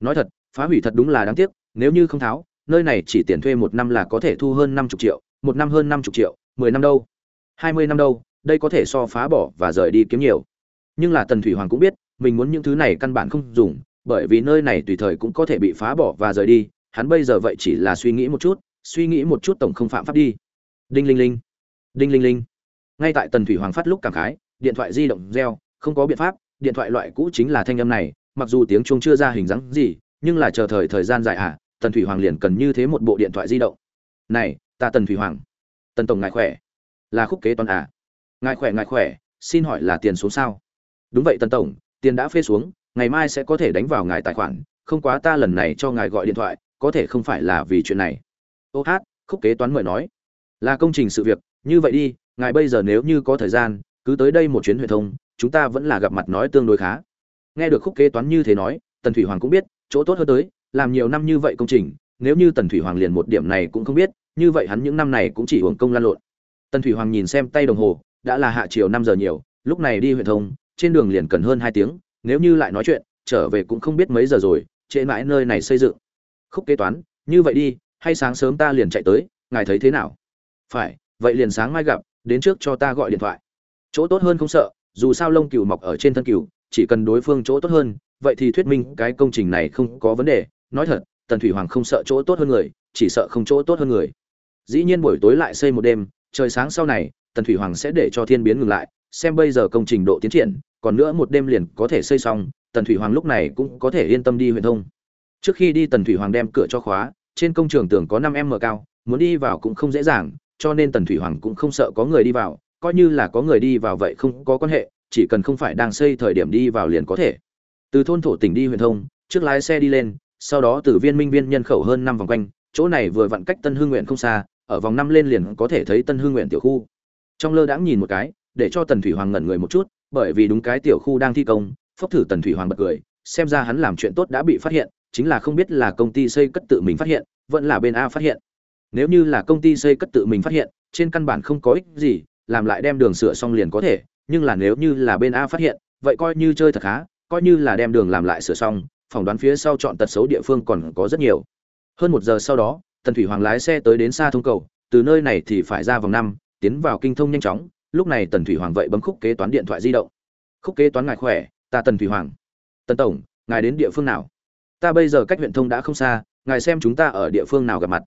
Nói thật phá hủy thật đúng là đáng tiếc, nếu như không tháo, nơi này chỉ tiền thuê một năm là có thể thu hơn năm chục triệu, một năm hơn năm chục triệu, mười năm đâu, hai mươi năm đâu, đây có thể so phá bỏ và rời đi kiếm nhiều. Nhưng là tần thủy hoàng cũng biết, mình muốn những thứ này căn bản không dùng, bởi vì nơi này tùy thời cũng có thể bị phá bỏ và rời đi, hắn bây giờ vậy chỉ là suy nghĩ một chút, suy nghĩ một chút tổng không phạm pháp đi. Đinh linh linh, đinh linh linh. Ngay tại tần thủy hoàng phát lúc cảm khái, điện thoại di động reo, không có biện pháp, điện thoại loại cũ chính là thanh âm này, mặc dù tiếng chuông chưa ra hình dáng gì nhưng là chờ thời thời gian dài à tần thủy hoàng liền cần như thế một bộ điện thoại di động. Này, ta tần thủy hoàng. Tần tổng ngài khỏe. Là khúc kế toán à? Ngài khỏe ngài khỏe, xin hỏi là tiền xuống sao? Đúng vậy tần tổng, tiền đã phê xuống, ngày mai sẽ có thể đánh vào ngài tài khoản, không quá ta lần này cho ngài gọi điện thoại, có thể không phải là vì chuyện này. Ô hát, khúc kế toán mời nói. Là công trình sự việc, như vậy đi, ngài bây giờ nếu như có thời gian, cứ tới đây một chuyến hệ thông, chúng ta vẫn là gặp mặt nói tương đối khá. Nghe được khúc kế toán như thế nói, tần thủy hoàng cũng biết chỗ tốt hơn tới, làm nhiều năm như vậy công trình, nếu như tần thủy hoàng liền một điểm này cũng không biết, như vậy hắn những năm này cũng chỉ hưởng công lan lộn. Tần thủy hoàng nhìn xem tay đồng hồ, đã là hạ chiều năm giờ nhiều, lúc này đi huyện thông, trên đường liền cần hơn hai tiếng, nếu như lại nói chuyện, trở về cũng không biết mấy giờ rồi, trễ mãi nơi này xây dựng. Khúc kế toán, như vậy đi, hay sáng sớm ta liền chạy tới, ngài thấy thế nào? Phải, vậy liền sáng mai gặp, đến trước cho ta gọi điện thoại. Chỗ tốt hơn không sợ, dù sao lông cừu mọc ở trên thân cừu chỉ cần đối phương chỗ tốt hơn, vậy thì thuyết minh cái công trình này không có vấn đề. Nói thật, tần thủy hoàng không sợ chỗ tốt hơn người, chỉ sợ không chỗ tốt hơn người. Dĩ nhiên buổi tối lại xây một đêm, trời sáng sau này, tần thủy hoàng sẽ để cho thiên biến ngừng lại, xem bây giờ công trình độ tiến triển, còn nữa một đêm liền có thể xây xong, tần thủy hoàng lúc này cũng có thể yên tâm đi huyện thông. Trước khi đi tần thủy hoàng đem cửa cho khóa, trên công trường tường có năm m cao, muốn đi vào cũng không dễ dàng, cho nên tần thủy hoàng cũng không sợ có người đi vào, coi như là có người đi vào vậy không có quan hệ chỉ cần không phải đang xây thời điểm đi vào liền có thể. Từ thôn thổ tỉnh đi huyện thông, trước lái xe đi lên, sau đó từ viên minh viên nhân khẩu hơn năm vòng quanh, chỗ này vừa vặn cách tân hương nguyện không xa, ở vòng năm lên liền có thể thấy tân hương nguyện tiểu khu. Trong lơ đãng nhìn một cái, để cho tần thủy hoàng ngẩn người một chút, bởi vì đúng cái tiểu khu đang thi công phốc thử tần thủy hoàng bật cười, xem ra hắn làm chuyện tốt đã bị phát hiện, chính là không biết là công ty xây cất tự mình phát hiện, vẫn là bên a phát hiện. Nếu như là công ty xây cất tự mình phát hiện, trên căn bản không có ích gì, làm lại đem đường sửa xong liền có thể nhưng là nếu như là bên a phát hiện, vậy coi như chơi thật khá, coi như là đem đường làm lại sửa xong, phỏng đoán phía sau chọn tật xấu địa phương còn có rất nhiều. Hơn một giờ sau đó, tần thủy hoàng lái xe tới đến xa thông cầu, từ nơi này thì phải ra vòng năm, tiến vào kinh thông nhanh chóng, lúc này tần thủy hoàng vậy bấm khúc kế toán điện thoại di động. Khúc kế toán ngài khỏe, ta tần thủy hoàng. Tần tổng, ngài đến địa phương nào? Ta bây giờ cách huyện thông đã không xa, ngài xem chúng ta ở địa phương nào gặp mặt.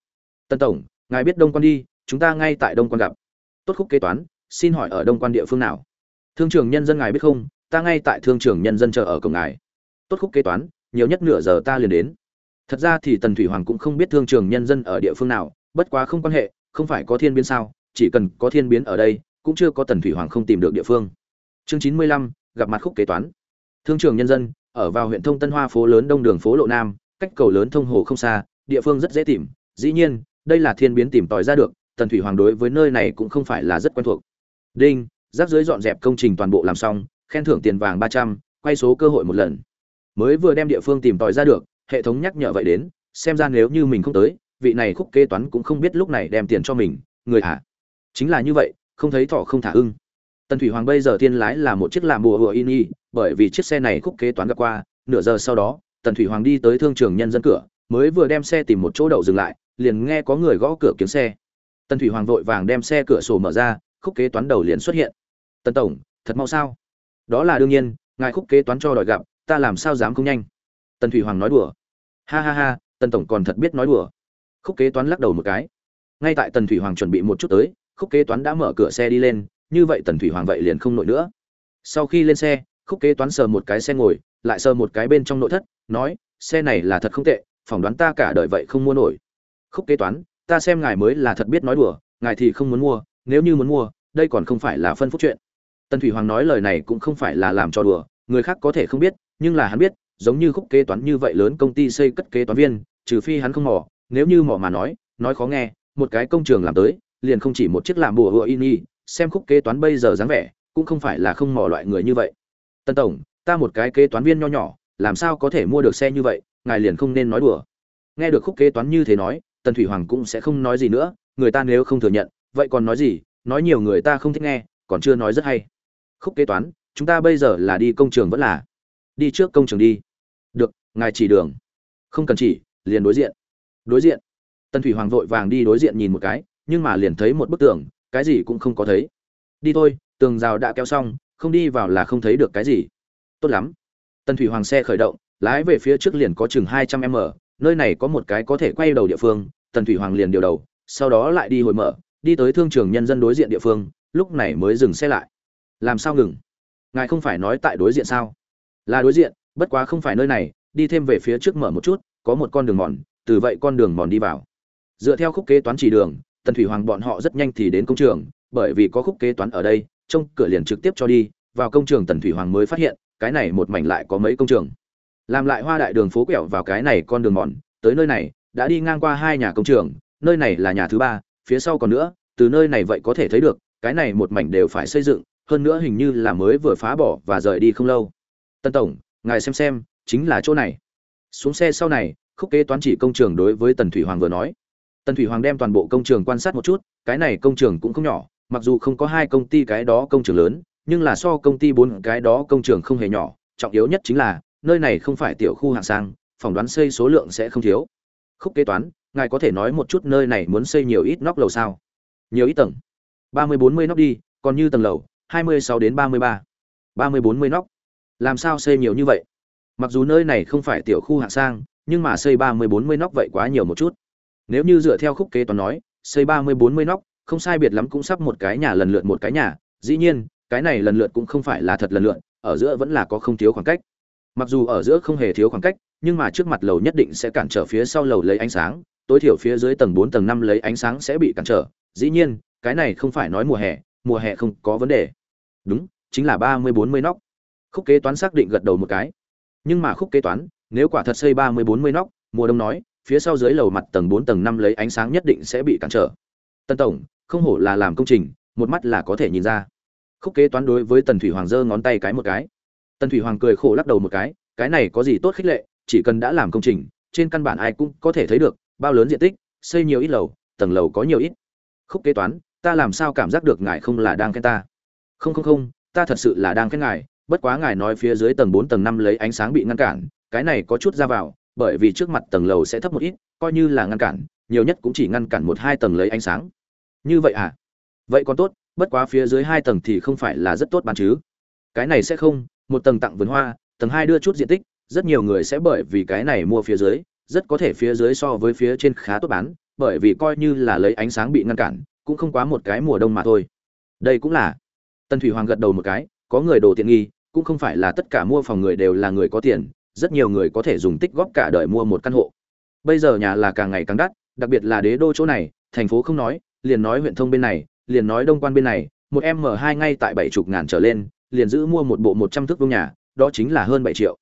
Tần tổng, ngài biết đông quan đi, chúng ta ngay tại đông quan gặp. Tốt khúc kế toán, xin hỏi ở đông quan địa phương nào? Thương trường nhân dân ngài biết không? Ta ngay tại thương trường nhân dân chờ ở cổng ngài. Tốt khúc kế toán, nhiều nhất nửa giờ ta liền đến. Thật ra thì tần thủy hoàng cũng không biết thương trường nhân dân ở địa phương nào, bất quá không quan hệ, không phải có thiên biến sao, chỉ cần có thiên biến ở đây, cũng chưa có tần thủy hoàng không tìm được địa phương. Chương chín mươi lăm, gặp mặt khúc kế toán. Thương trường nhân dân, ở vào huyện thông tân hoa phố lớn đông đường phố lộ nam, cách cầu lớn thông hồ không xa, địa phương rất dễ tìm. Dĩ nhiên, đây là thiên biến tìm tòi ra được, tần thủy hoàng đối với nơi này cũng không phải là rất quen thuộc. Đinh rác dưới dọn dẹp công trình toàn bộ làm xong, khen thưởng tiền vàng ba trăm, quay số cơ hội một lần. Mới vừa đem địa phương tìm tòi ra được, hệ thống nhắc nhở vậy đến, xem ra nếu như mình không tới, vị này khúc kế toán cũng không biết lúc này đem tiền cho mình, người hả? Chính là như vậy, không thấy thỏ không thả ưng. Tần thủy hoàng bây giờ thiên lái là một chiếc làm bùa hựa in y, bởi vì chiếc xe này khúc kế toán gặp qua, nửa giờ sau đó, tần thủy hoàng đi tới thương trường nhân dân cửa, mới vừa đem xe tìm một chỗ đậu dừng lại, liền nghe có người gõ cửa kiếm xe. Tần thủy hoàng vội vàng đem xe cửa sổ mở ra, khúc kế toán đầu liền xuất hiện tần tổng, thật mau sao? Đó là đương nhiên, ngài khúc kế toán cho đòi gặp, ta làm sao dám không nhanh? Tần thủy hoàng nói đùa. Ha ha ha, tần tổng còn thật biết nói đùa. Khúc kế toán lắc đầu một cái. Ngay tại tần thủy hoàng chuẩn bị một chút tới, khúc kế toán đã mở cửa xe đi lên, như vậy tần thủy hoàng vậy liền không nổi nữa. Sau khi lên xe, khúc kế toán sờ một cái xe ngồi, lại sờ một cái bên trong nội thất, nói, xe này là thật không tệ, phỏng đoán ta cả đời vậy không mua nổi. Khúc kế toán, ta xem ngài mới là thật biết nói đùa, ngài thì không muốn mua, nếu như muốn mua, đây còn không phải là phân phúc chuyện tần thủy hoàng nói lời này cũng không phải là làm cho đùa, người khác có thể không biết, nhưng là hắn biết, giống như khúc kế toán như vậy lớn công ty xây cất kế toán viên, trừ phi hắn không mỏ nếu như mỏ mà nói nói khó nghe, một cái công trường làm tới, liền không chỉ một chiếc làm bùa hựa in y xem khúc kế toán bây giờ dáng vẻ, cũng không phải là không mỏ loại người như vậy. Tân tổng, ta một cái kế toán viên nho nhỏ, làm sao có thể mua được xe như vậy, ngài liền không nên nói đùa. Nghe được khúc kế toán như thế nói, tần thủy hoàng cũng sẽ không nói gì nữa, người ta nếu không thừa nhận, vậy còn nói gì, nói nhiều người ta không thích nghe, còn chưa nói rất hay khúc kế toán, chúng ta bây giờ là đi công trường vẫn là đi trước công trường đi. Được, ngài chỉ đường. Không cần chỉ, liền đối diện. Đối diện. Tần thủy hoàng vội vàng đi đối diện nhìn một cái, nhưng mà liền thấy một bức tường, cái gì cũng không có thấy. Đi thôi, tường rào đã kéo xong, không đi vào là không thấy được cái gì. Tốt lắm. Tần thủy hoàng xe khởi động, lái về phía trước liền có chừng hai trăm m, nơi này có một cái có thể quay đầu địa phương, tần thủy hoàng liền điều đầu, sau đó lại đi hồi mở, đi tới thương trường nhân dân đối diện địa phương, lúc này mới dừng xe lại làm sao ngừng? Ngài không phải nói tại đối diện sao? Là đối diện, bất quá không phải nơi này, đi thêm về phía trước mở một chút, có một con đường mòn, từ vậy con đường mòn đi vào. Dựa theo khúc kế toán chỉ đường, tần thủy hoàng bọn họ rất nhanh thì đến công trường, bởi vì có khúc kế toán ở đây, trông cửa liền trực tiếp cho đi, vào công trường tần thủy hoàng mới phát hiện, cái này một mảnh lại có mấy công trường. Làm lại hoa đại đường phố quẹo vào cái này con đường mòn, tới nơi này, đã đi ngang qua hai nhà công trường, nơi này là nhà thứ ba, phía sau còn nữa, từ nơi này vậy có thể thấy được, cái này một mảnh đều phải xây dựng hơn nữa hình như là mới vừa phá bỏ và rời đi không lâu. Tân tổng, ngài xem xem, chính là chỗ này. Xuống xe sau này, khúc kế toán chỉ công trường đối với tần thủy hoàng vừa nói. Tần thủy hoàng đem toàn bộ công trường quan sát một chút, cái này công trường cũng không nhỏ, mặc dù không có hai công ty cái đó công trường lớn, nhưng là so công ty bốn cái đó công trường không hề nhỏ, trọng yếu nhất chính là, nơi này không phải tiểu khu hạng sang, phỏng đoán xây số lượng sẽ không thiếu. Khúc kế toán, ngài có thể nói một chút nơi này muốn xây nhiều ít nóc lầu sao? Nhiều ít tầng. Ba mươi, bốn mươi nóc đi, còn như tầng lầu hai mươi sáu đến ba mươi ba. ba mươi bốn mươi nóc. Làm sao xây nhiều như vậy? Mặc dù nơi này không phải tiểu khu hạng sang, nhưng mà xây ba mươi bốn mươi nóc vậy quá nhiều một chút. Nếu như dựa theo khúc kế toán nói, xây ba mươi bốn mươi nóc, không sai biệt lắm cũng sắp một cái nhà lần lượt một cái nhà. Dĩ nhiên, cái này lần lượt cũng không phải là thật lần lượt, ở giữa vẫn là có không thiếu khoảng cách. Mặc dù ở giữa không hề thiếu khoảng cách, nhưng mà trước mặt lầu nhất định sẽ cản trở phía sau lầu lấy ánh sáng, tối thiểu phía dưới tầng bốn, tầng năm lấy ánh sáng sẽ bị cản trở. Dĩ nhiên, cái này không phải nói mùa hè mùa hè không có vấn đề. Đúng, chính là ba mươi bốn mươi nóc. Khúc kế toán xác định gật đầu một cái. Nhưng mà khúc kế toán, nếu quả thật xây ba mươi bốn mươi nóc, mùa đông nói, phía sau dưới lầu mặt tầng bốn, tầng năm lấy ánh sáng nhất định sẽ bị cản trở. Tân tổng, không hổ là làm công trình, một mắt là có thể nhìn ra. Khúc kế toán đối với tần thủy hoàng giơ ngón tay cái một cái. Tần thủy hoàng cười khổ lắc đầu một cái cái này có gì tốt khích lệ, chỉ cần đã làm công trình, trên căn bản ai cũng có thể thấy được, bao lớn diện tích, xây nhiều ít lầu, tầng lầu có nhiều ít. Khúc kế toán ta làm sao cảm giác được ngài không là đang khen ta? Không không không, ta thật sự là đang khen ngài, bất quá ngài nói phía dưới tầng bốn, tầng năm lấy ánh sáng bị ngăn cản, cái này có chút ra vào, bởi vì trước mặt tầng lầu sẽ thấp một ít, coi như là ngăn cản, nhiều nhất cũng chỉ ngăn cản một, hai tầng lấy ánh sáng. Như vậy à? Vậy còn tốt, bất quá phía dưới hai tầng thì không phải là rất tốt bán chứ. Cái này sẽ không, một tầng tặng vườn hoa, tầng hai đưa chút diện tích, rất nhiều người sẽ bởi vì cái này mua phía dưới, rất có thể phía dưới so với phía trên khá tốt bán, bởi vì coi như là lấy ánh sáng bị ngăn cản cũng không quá một cái mùa đông mà thôi. Đây cũng là, tần thủy hoàng gật đầu một cái, có người đồ tiện nghi, cũng không phải là tất cả mua phòng người đều là người có tiền, rất nhiều người có thể dùng tích góp cả đời mua một căn hộ. Bây giờ nhà là càng ngày càng đắt, đặc biệt là đế đô chỗ này, thành phố không nói, liền nói huyện thông bên này, liền nói đông quan bên này, một em m hai ngay tại bảy chục ngàn trở lên, liền giữ mua một bộ một trăm thước vuông nhà, đó chính là hơn bảy triệu.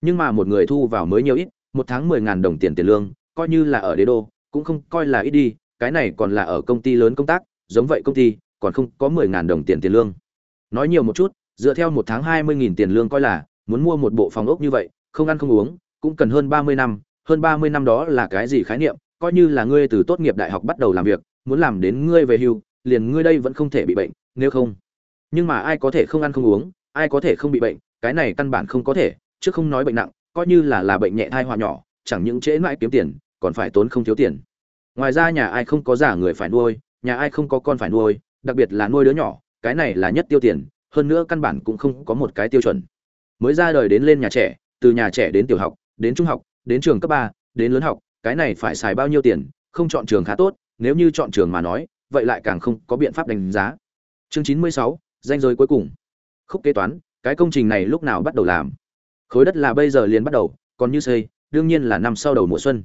Nhưng mà một người thu vào mới nhiều ít, một tháng mười ngàn đồng tiền tiền lương, coi như là ở đế đô, cũng không coi là ít đi cái này còn là ở công ty lớn công tác, giống vậy công ty, còn không có mười ngàn đồng tiền tiền lương. Nói nhiều một chút, dựa theo một tháng hai mươi nghìn tiền lương coi là, muốn mua một bộ phòng ốc như vậy, không ăn không uống, cũng cần hơn ba mươi năm, hơn ba mươi năm đó là cái gì khái niệm, coi như là ngươi từ tốt nghiệp đại học bắt đầu làm việc, muốn làm đến ngươi về hưu, liền ngươi đây vẫn không thể bị bệnh, nếu không. Nhưng mà ai có thể không ăn không uống, ai có thể không bị bệnh, cái này căn bản không có thể, chứ không nói bệnh nặng, coi như là là bệnh nhẹ thai họa nhỏ, chẳng những trễ mãi kiếm tiền, còn phải tốn không thiếu tiền ngoài ra nhà ai không có giả người phải nuôi, nhà ai không có con phải nuôi, đặc biệt là nuôi đứa nhỏ, cái này là nhất tiêu tiền, hơn nữa căn bản cũng không có một cái tiêu chuẩn. Mới ra đời đến lên nhà trẻ, từ nhà trẻ đến tiểu học, đến trung học, đến trường cấp ba, đến lớn học, cái này phải xài bao nhiêu tiền, không chọn trường khá tốt, nếu như chọn trường mà nói, vậy lại càng không có biện pháp đánh giá. Chương chín mươi sáu, danh giới cuối cùng. Khúc kế toán, cái công trình này lúc nào bắt đầu làm? Khối đất là bây giờ liền bắt đầu, còn như xây, đương nhiên là năm sau đầu mùa xuân.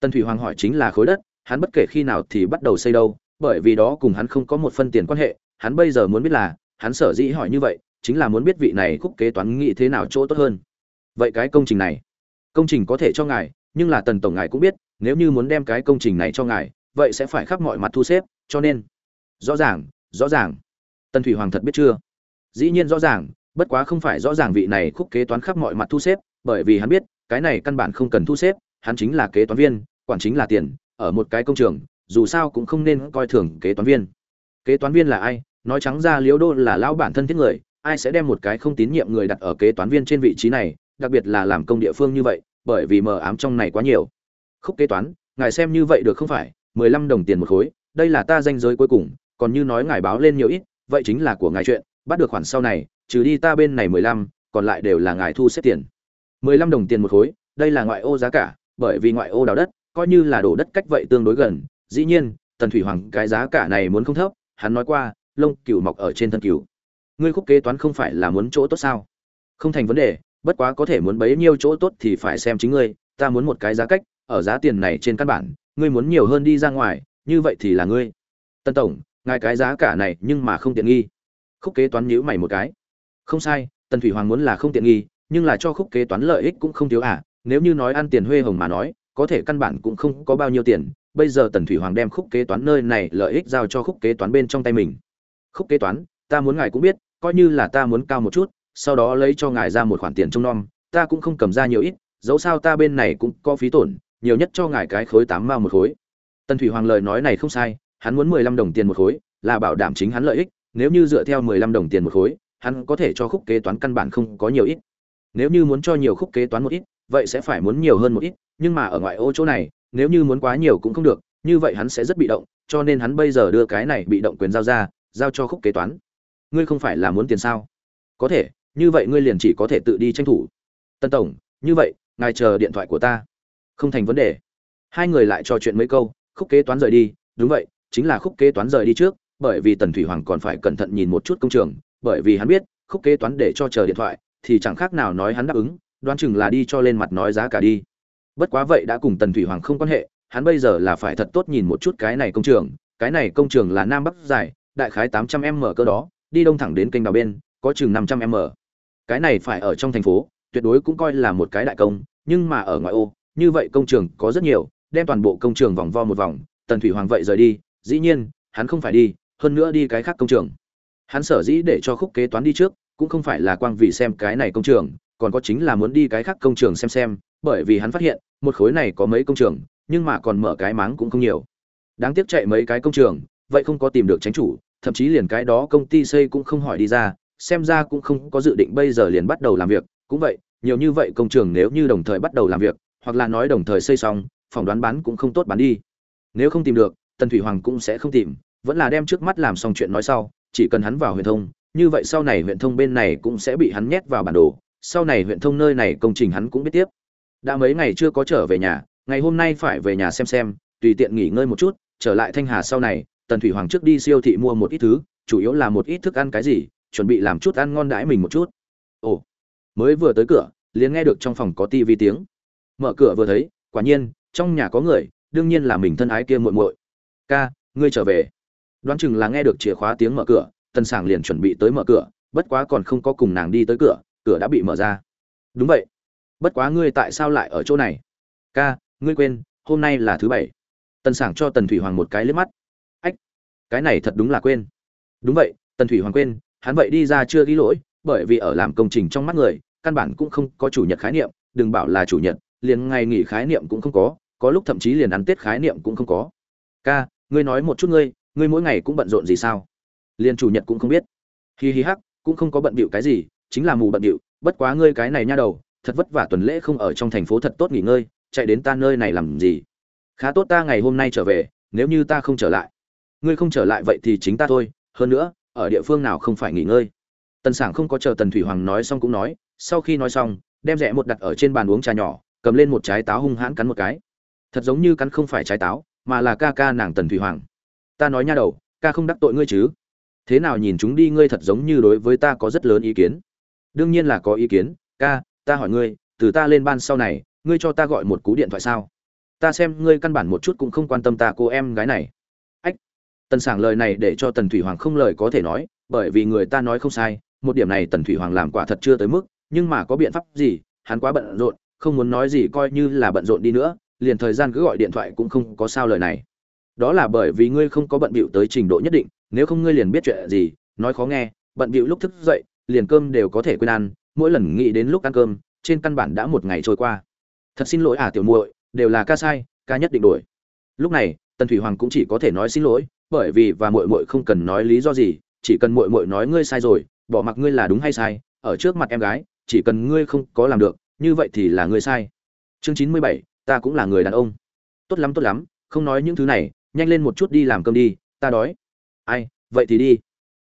Tần thủy hoàng hỏi chính là khối đất hắn bất kể khi nào thì bắt đầu xây đâu, bởi vì đó cùng hắn không có một phân tiền quan hệ, hắn bây giờ muốn biết là, hắn sở dĩ hỏi như vậy, chính là muốn biết vị này khúc kế toán nghĩ thế nào chỗ tốt hơn. Vậy cái công trình này, công trình có thể cho ngài, nhưng là tần tổng ngài cũng biết, nếu như muốn đem cái công trình này cho ngài, vậy sẽ phải khắp mọi mặt thu xếp, cho nên, rõ ràng rõ ràng. Tần thủy hoàng thật biết chưa? Dĩ nhiên rõ ràng, bất quá không phải rõ ràng vị này khúc kế toán khắp mọi mặt thu xếp, bởi vì hắn biết, cái này căn bản không cần thu xếp, hắn chính là kế toán viên, quản chính là tiền ở một cái công trường, dù sao cũng không nên coi thường kế toán viên. Kế toán viên là ai? Nói trắng ra liễu đô là lão bản thân thiết người, ai sẽ đem một cái không tín nhiệm người đặt ở kế toán viên trên vị trí này, đặc biệt là làm công địa phương như vậy, bởi vì mờ ám trong này quá nhiều. Khúc kế toán, ngài xem như vậy được không phải? mười lăm đồng tiền một khối, đây là ta danh giới cuối cùng, còn như nói ngài báo lên nhiều ít, vậy chính là của ngài chuyện, bắt được khoản sau này, trừ đi ta bên này mười lăm, còn lại đều là ngài thu xếp tiền. mười lăm đồng tiền một khối, đây là ngoại ô giá cả, bởi vì ngoại ô đào đất coi như là đổ đất cách vậy tương đối gần, dĩ nhiên, tần thủy hoàng cái giá cả này muốn không thấp, hắn nói qua, lông cừu mọc ở trên thân cừu. Ngươi khúc kế toán không phải là muốn chỗ tốt sao? Không thành vấn đề, bất quá có thể muốn bấy nhiêu chỗ tốt thì phải xem chính ngươi, ta muốn một cái giá cách, ở giá tiền này trên căn bản, ngươi muốn nhiều hơn đi ra ngoài, như vậy thì là ngươi. Tân tổng, ngài cái giá cả này nhưng mà không tiện nghi. Khúc kế toán nhữ mày một cái. Không sai, tần thủy hoàng muốn là không tiện nghi, nhưng là cho khúc kế toán lợi ích cũng không thiếu à nếu như nói ăn tiền huê hồng mà nói có thể căn bản cũng không có bao nhiêu tiền, bây giờ tần thủy hoàng đem khúc kế toán nơi này lợi ích giao cho khúc kế toán bên trong tay mình. Khúc kế toán, ta muốn ngài cũng biết, coi như là ta muốn cao một chút, sau đó lấy cho ngài ra một khoản tiền trông nom, ta cũng không cầm ra nhiều ít, dẫu sao ta bên này cũng có phí tổn, nhiều nhất cho ngài cái khối tám mao một khối. Tần thủy hoàng lời nói này không sai, hắn muốn mười lăm đồng tiền một khối, là bảo đảm chính hắn lợi ích, nếu như dựa theo mười lăm đồng tiền một khối, hắn có thể cho khúc kế toán căn bản không có nhiều ít. Nếu như muốn cho nhiều khúc kế toán một ít vậy sẽ phải muốn nhiều hơn một ít, nhưng mà ở ngoại ô chỗ này, nếu như muốn quá nhiều cũng không được, như vậy hắn sẽ rất bị động, cho nên hắn bây giờ đưa cái này bị động quyền giao ra, giao cho khúc kế toán. Ngươi không phải là muốn tiền sao? Có thể, như vậy ngươi liền chỉ có thể tự đi tranh thủ. Tân tổng, như vậy, ngài chờ điện thoại của ta. Không thành vấn đề. Hai người lại trò chuyện mấy câu, khúc kế toán rời đi. Đúng vậy, chính là khúc kế toán rời đi trước, bởi vì tần thủy hoàng còn phải cẩn thận nhìn một chút công trường, bởi vì hắn biết, khúc kế toán để cho chờ điện thoại, thì chẳng khác nào nói hắn đáp ứng đoán chừng là đi cho lên mặt nói giá cả đi. Bất quá vậy đã cùng tần thủy hoàng không quan hệ, hắn bây giờ là phải thật tốt nhìn một chút cái này công trường, cái này công trường là nam bắc dài, đại khái tám trăm m cơ đó, đi đông thẳng đến kênh đào bên, có chừng năm trăm m. Cái này phải ở trong thành phố, tuyệt đối cũng coi là một cái đại công, nhưng mà ở ngoại ô, như vậy công trường có rất nhiều, đem toàn bộ công trường vòng vo một vòng, tần thủy hoàng vậy rời đi, dĩ nhiên, hắn không phải đi, hơn nữa đi cái khác công trường. Hắn sở dĩ để cho khúc kế toán đi trước, cũng không phải là quang vì xem cái này công trường còn có chính là muốn đi cái khác công trường xem xem, bởi vì hắn phát hiện, một khối này có mấy công trường, nhưng mà còn mở cái máng cũng không nhiều. Đáng tiếc chạy mấy cái công trường, vậy không có tìm được tránh chủ, thậm chí liền cái đó công ty xây cũng không hỏi đi ra, xem ra cũng không có dự định bây giờ liền bắt đầu làm việc. Cũng vậy, nhiều như vậy công trường nếu như đồng thời bắt đầu làm việc, hoặc là nói đồng thời xây xong, phỏng đoán bán cũng không tốt bán đi. Nếu không tìm được, tần thủy hoàng cũng sẽ không tìm, vẫn là đem trước mắt làm xong chuyện nói sau, chỉ cần hắn vào huyện thông, như vậy sau này huyện thông bên này cũng sẽ bị hắn nhét vào bản đồ sau này huyện thông nơi này công trình hắn cũng biết tiếp. Đã mấy ngày chưa có trở về nhà, ngày hôm nay phải về nhà xem xem, tùy tiện nghỉ ngơi một chút, trở lại thanh hà sau này, tần thủy hoàng trước đi siêu thị mua một ít thứ, chủ yếu là một ít thức ăn cái gì, chuẩn bị làm chút ăn ngon đãi mình một chút. Ồ, mới vừa tới cửa, liền nghe được trong phòng có tivi tiếng. Mở cửa vừa thấy, quả nhiên, trong nhà có người, đương nhiên là mình thân ái kia muội muội. Ca, ngươi trở về. Đoán chừng là nghe được chìa khóa tiếng mở cửa, tần sảng liền chuẩn bị tới mở cửa, bất quá còn không có cùng nàng đi tới cửa cửa đã bị mở ra. Đúng vậy. Bất quá ngươi tại sao lại ở chỗ này? Ca, ngươi quên, hôm nay là thứ bảy. Tần sảng cho tần thủy hoàng một cái liếc mắt. Ách, cái này thật đúng là quên. Đúng vậy, tần thủy hoàng quên, hắn vậy đi ra chưa ghi lỗi, bởi vì ở làm công trình trong mắt người, căn bản cũng không có chủ nhật khái niệm, đừng bảo là chủ nhật, liền ngày nghỉ khái niệm cũng không có có lúc thậm chí liền ăn tết khái niệm cũng không có. Ca, ngươi nói một chút ngươi ngươi mỗi ngày cũng bận rộn gì sao? Liền chủ nhật cũng không biết. Hi hi hắc, cũng không có bận bịu cái gì chính là mù bận điệu. bất quá ngươi cái này nha đầu, thật vất vả tuần lễ không ở trong thành phố thật tốt nghỉ ngơi, chạy đến ta nơi này làm gì? Khá tốt ta ngày hôm nay trở về, nếu như ta không trở lại. Ngươi không trở lại vậy thì chính ta thôi, hơn nữa, ở địa phương nào không phải nghỉ ngơi? Tần sảng không có chờ tần thủy hoàng nói xong cũng nói, sau khi nói xong, đem rẽ một đặt ở trên bàn uống trà nhỏ, cầm lên một trái táo hung hãn cắn một cái. Thật giống như cắn không phải trái táo, mà là ca ca nàng tần thủy hoàng. Ta nói nha đầu, ca không đắc tội ngươi chứ. Thế nào nhìn chúng đi, ngươi thật giống như đối với ta có rất lớn ý kiến đương nhiên là có ý kiến, ca, ta hỏi ngươi, từ ta lên ban sau này, ngươi cho ta gọi một cú điện thoại sao? Ta xem ngươi căn bản một chút cũng không quan tâm ta cô em gái này. Ách. Tần sảng lời này để cho tần thủy hoàng không lời có thể nói, bởi vì người ta nói không sai, một điểm này tần thủy hoàng làm quả thật chưa tới mức, nhưng mà có biện pháp gì, hắn quá bận rộn, không muốn nói gì coi như là bận rộn đi nữa, liền thời gian cứ gọi điện thoại cũng không có sao lời này. Đó là bởi vì ngươi không có bận bịu tới trình độ nhất định, nếu không ngươi liền biết chuyện gì, nói khó nghe, bận bịu lúc thức dậy liền cơm đều có thể quên ăn, mỗi lần nghĩ đến lúc ăn cơm, trên căn bản đã một ngày trôi qua. Thật xin lỗi à tiểu muội, đều là ca sai, ca nhất định đổi. Lúc này, tần thủy hoàng cũng chỉ có thể nói xin lỗi, bởi vì và muội muội không cần nói lý do gì, chỉ cần muội muội nói ngươi sai rồi, bỏ mặc ngươi là đúng hay sai, ở trước mặt em gái, chỉ cần ngươi không có làm được, như vậy thì là ngươi sai. Chương chín mươi bảy, ta cũng là người đàn ông. Tốt lắm tốt lắm, không nói những thứ này, nhanh lên một chút đi làm cơm đi, ta đói. Ai, vậy thì đi.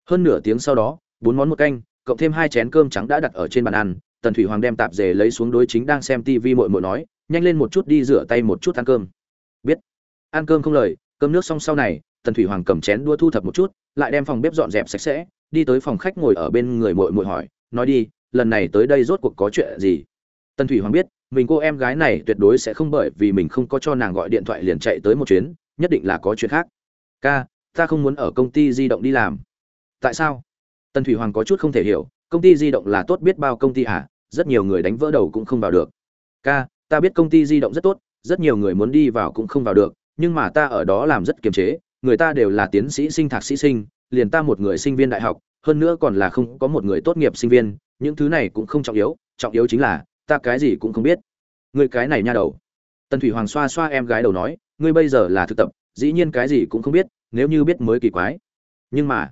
Hơn nửa tiếng sau đó, bốn món một canh cộng thêm hai chén cơm trắng đã đặt ở trên bàn ăn, tần thủy hoàng đem tạp dề lấy xuống đối chính đang xem tv mội mội nói, nhanh lên một chút đi rửa tay một chút ăn cơm. Biết. Ăn cơm không lời, cơm nước xong sau này, tần thủy hoàng cầm chén đua thu thập một chút, lại đem phòng bếp dọn dẹp sạch sẽ, đi tới phòng khách ngồi ở bên người mội mội hỏi, nói đi, lần này tới đây rốt cuộc có chuyện gì? Tần thủy hoàng biết, mình cô em gái này tuyệt đối sẽ không bởi vì mình không có cho nàng gọi điện thoại liền chạy tới một chuyến, nhất định là có chuyện khác. Ca, ta không muốn ở công ty di động đi làm. Tại sao? Tần thủy hoàng có chút không thể hiểu, công ty di động là tốt biết bao công ty à rất nhiều người đánh vỡ đầu cũng không vào được. Ca, ta biết công ty di động rất tốt, rất nhiều người muốn đi vào cũng không vào được, nhưng mà ta ở đó làm rất kiềm chế, người ta đều là tiến sĩ sinh thạc sĩ sinh, liền ta một người sinh viên đại học, hơn nữa còn là không có một người tốt nghiệp sinh viên, những thứ này cũng không trọng yếu trọng yếu chính là, ta cái gì cũng không biết. Người cái này nha đầu. Tần thủy hoàng xoa xoa em gái đầu nói, ngươi bây giờ là thực tập, dĩ nhiên cái gì cũng không biết, nếu như biết mới kỳ quái. Nhưng mà,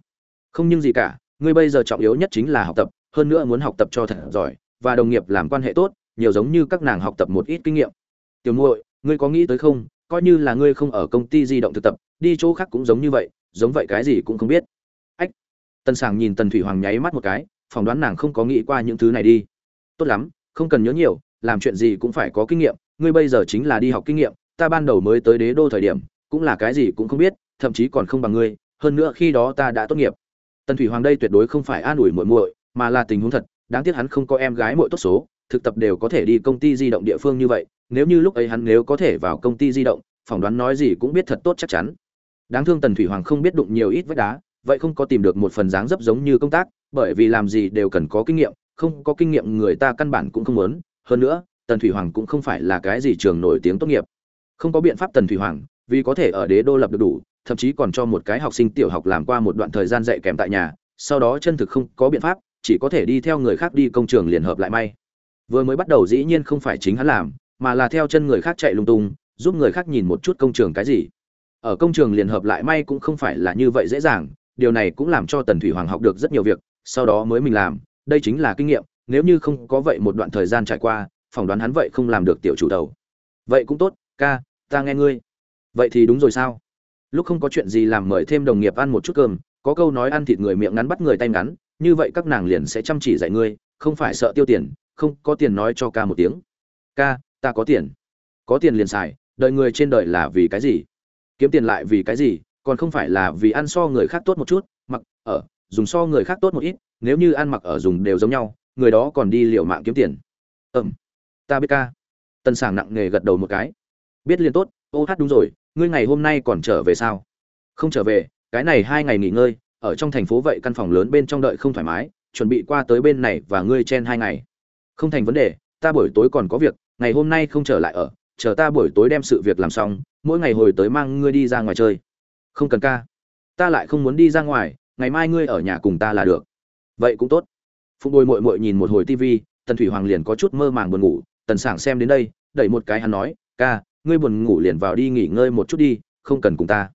không nhưng gì cả ngươi bây giờ trọng yếu nhất chính là học tập, hơn nữa muốn học tập cho thật giỏi, và đồng nghiệp làm quan hệ tốt, nhiều giống như các nàng học tập một ít kinh nghiệm. Tiểu muội, ngươi có nghĩ tới không? Coi như là ngươi không ở công ty di động thực tập, đi chỗ khác cũng giống như vậy, giống vậy cái gì cũng không biết. Ách. Tần sảng nhìn tần thủy hoàng nháy mắt một cái, phỏng đoán nàng không có nghĩ qua những thứ này đi. Tốt lắm, không cần nhớ nhiều, làm chuyện gì cũng phải có kinh nghiệm, ngươi bây giờ chính là đi học kinh nghiệm, ta ban đầu mới tới đế đô thời điểm, cũng là cái gì cũng không biết, thậm chí còn không bằng ngươi, hơn nữa khi đó ta đã tốt nghiệp tần thủy hoàng đây tuyệt đối không phải an ủi muội muội, mà là tình huống thật, đáng tiếc hắn không có em gái muội tốt số, thực tập đều có thể đi công ty di động địa phương như vậy, nếu như lúc ấy hắn nếu có thể vào công ty di động, phỏng đoán nói gì cũng biết thật tốt chắc chắn. Đáng thương tần thủy hoàng không biết đụng nhiều ít vách đá, vậy không có tìm được một phần dáng dấp giống như công tác, bởi vì làm gì đều cần có kinh nghiệm, không có kinh nghiệm người ta căn bản cũng không muốn. Hơn nữa, tần thủy hoàng cũng không phải là cái gì trường nổi tiếng tốt nghiệp. Không có biện pháp tần thủy hoàng, vì có thể ở đế đô lập được đủ thậm chí còn cho một cái học sinh tiểu học làm qua một đoạn thời gian dạy kèm tại nhà, sau đó chân thực không có biện pháp, chỉ có thể đi theo người khác đi công trường liền hợp lại may. Vừa mới bắt đầu dĩ nhiên không phải chính hắn làm, mà là theo chân người khác chạy lung tung, giúp người khác nhìn một chút công trường cái gì. Ở công trường liền hợp lại may cũng không phải là như vậy dễ dàng, điều này cũng làm cho tần thủy hoàng học được rất nhiều việc, sau đó mới mình làm, đây chính là kinh nghiệm, nếu như không có vậy một đoạn thời gian trải qua, phỏng đoán hắn vậy không làm được tiểu chủ đầu. Vậy cũng tốt, ca, ta nghe ngươi. Vậy thì đúng rồi sao? Lúc không có chuyện gì làm mời thêm đồng nghiệp ăn một chút cơm, có câu nói ăn thịt người miệng ngắn bắt người tay ngắn, như vậy các nàng liền sẽ chăm chỉ dạy ngươi, không phải sợ tiêu tiền, không có tiền nói cho ca một tiếng. Ca, ta có tiền. Có tiền liền xài, đợi người trên đời là vì cái gì? Kiếm tiền lại vì cái gì, còn không phải là vì ăn so người khác tốt một chút, mặc, ở, dùng so người khác tốt một ít, nếu như ăn mặc ở dùng đều giống nhau, người đó còn đi liều mạng kiếm tiền. Ừm, ta biết ca. Tân sảng nặng nghề gật đầu một cái. Biết liền tốt, ô hát đúng rồi ngươi ngày hôm nay còn trở về sao? Không trở về, cái này hai ngày nghỉ ngơi, ở trong thành phố vậy căn phòng lớn bên trong đợi không thoải mái, chuẩn bị qua tới bên này và ngươi chen hai ngày. Không thành vấn đề, ta buổi tối còn có việc, ngày hôm nay không trở lại ở, chờ ta buổi tối đem sự việc làm xong, mỗi ngày hồi tới mang ngươi đi ra ngoài chơi. Không cần ca. Ta lại không muốn đi ra ngoài, ngày mai ngươi ở nhà cùng ta là được. Vậy cũng tốt. Phụng Đôi mội mội nhìn một hồi tivi tần thủy hoàng liền có chút mơ màng buồn ngủ, tần sảng xem đến đây, đẩy một cái hắn nói, ca ngươi buồn ngủ liền vào đi nghỉ ngơi một chút đi, không cần cùng ta.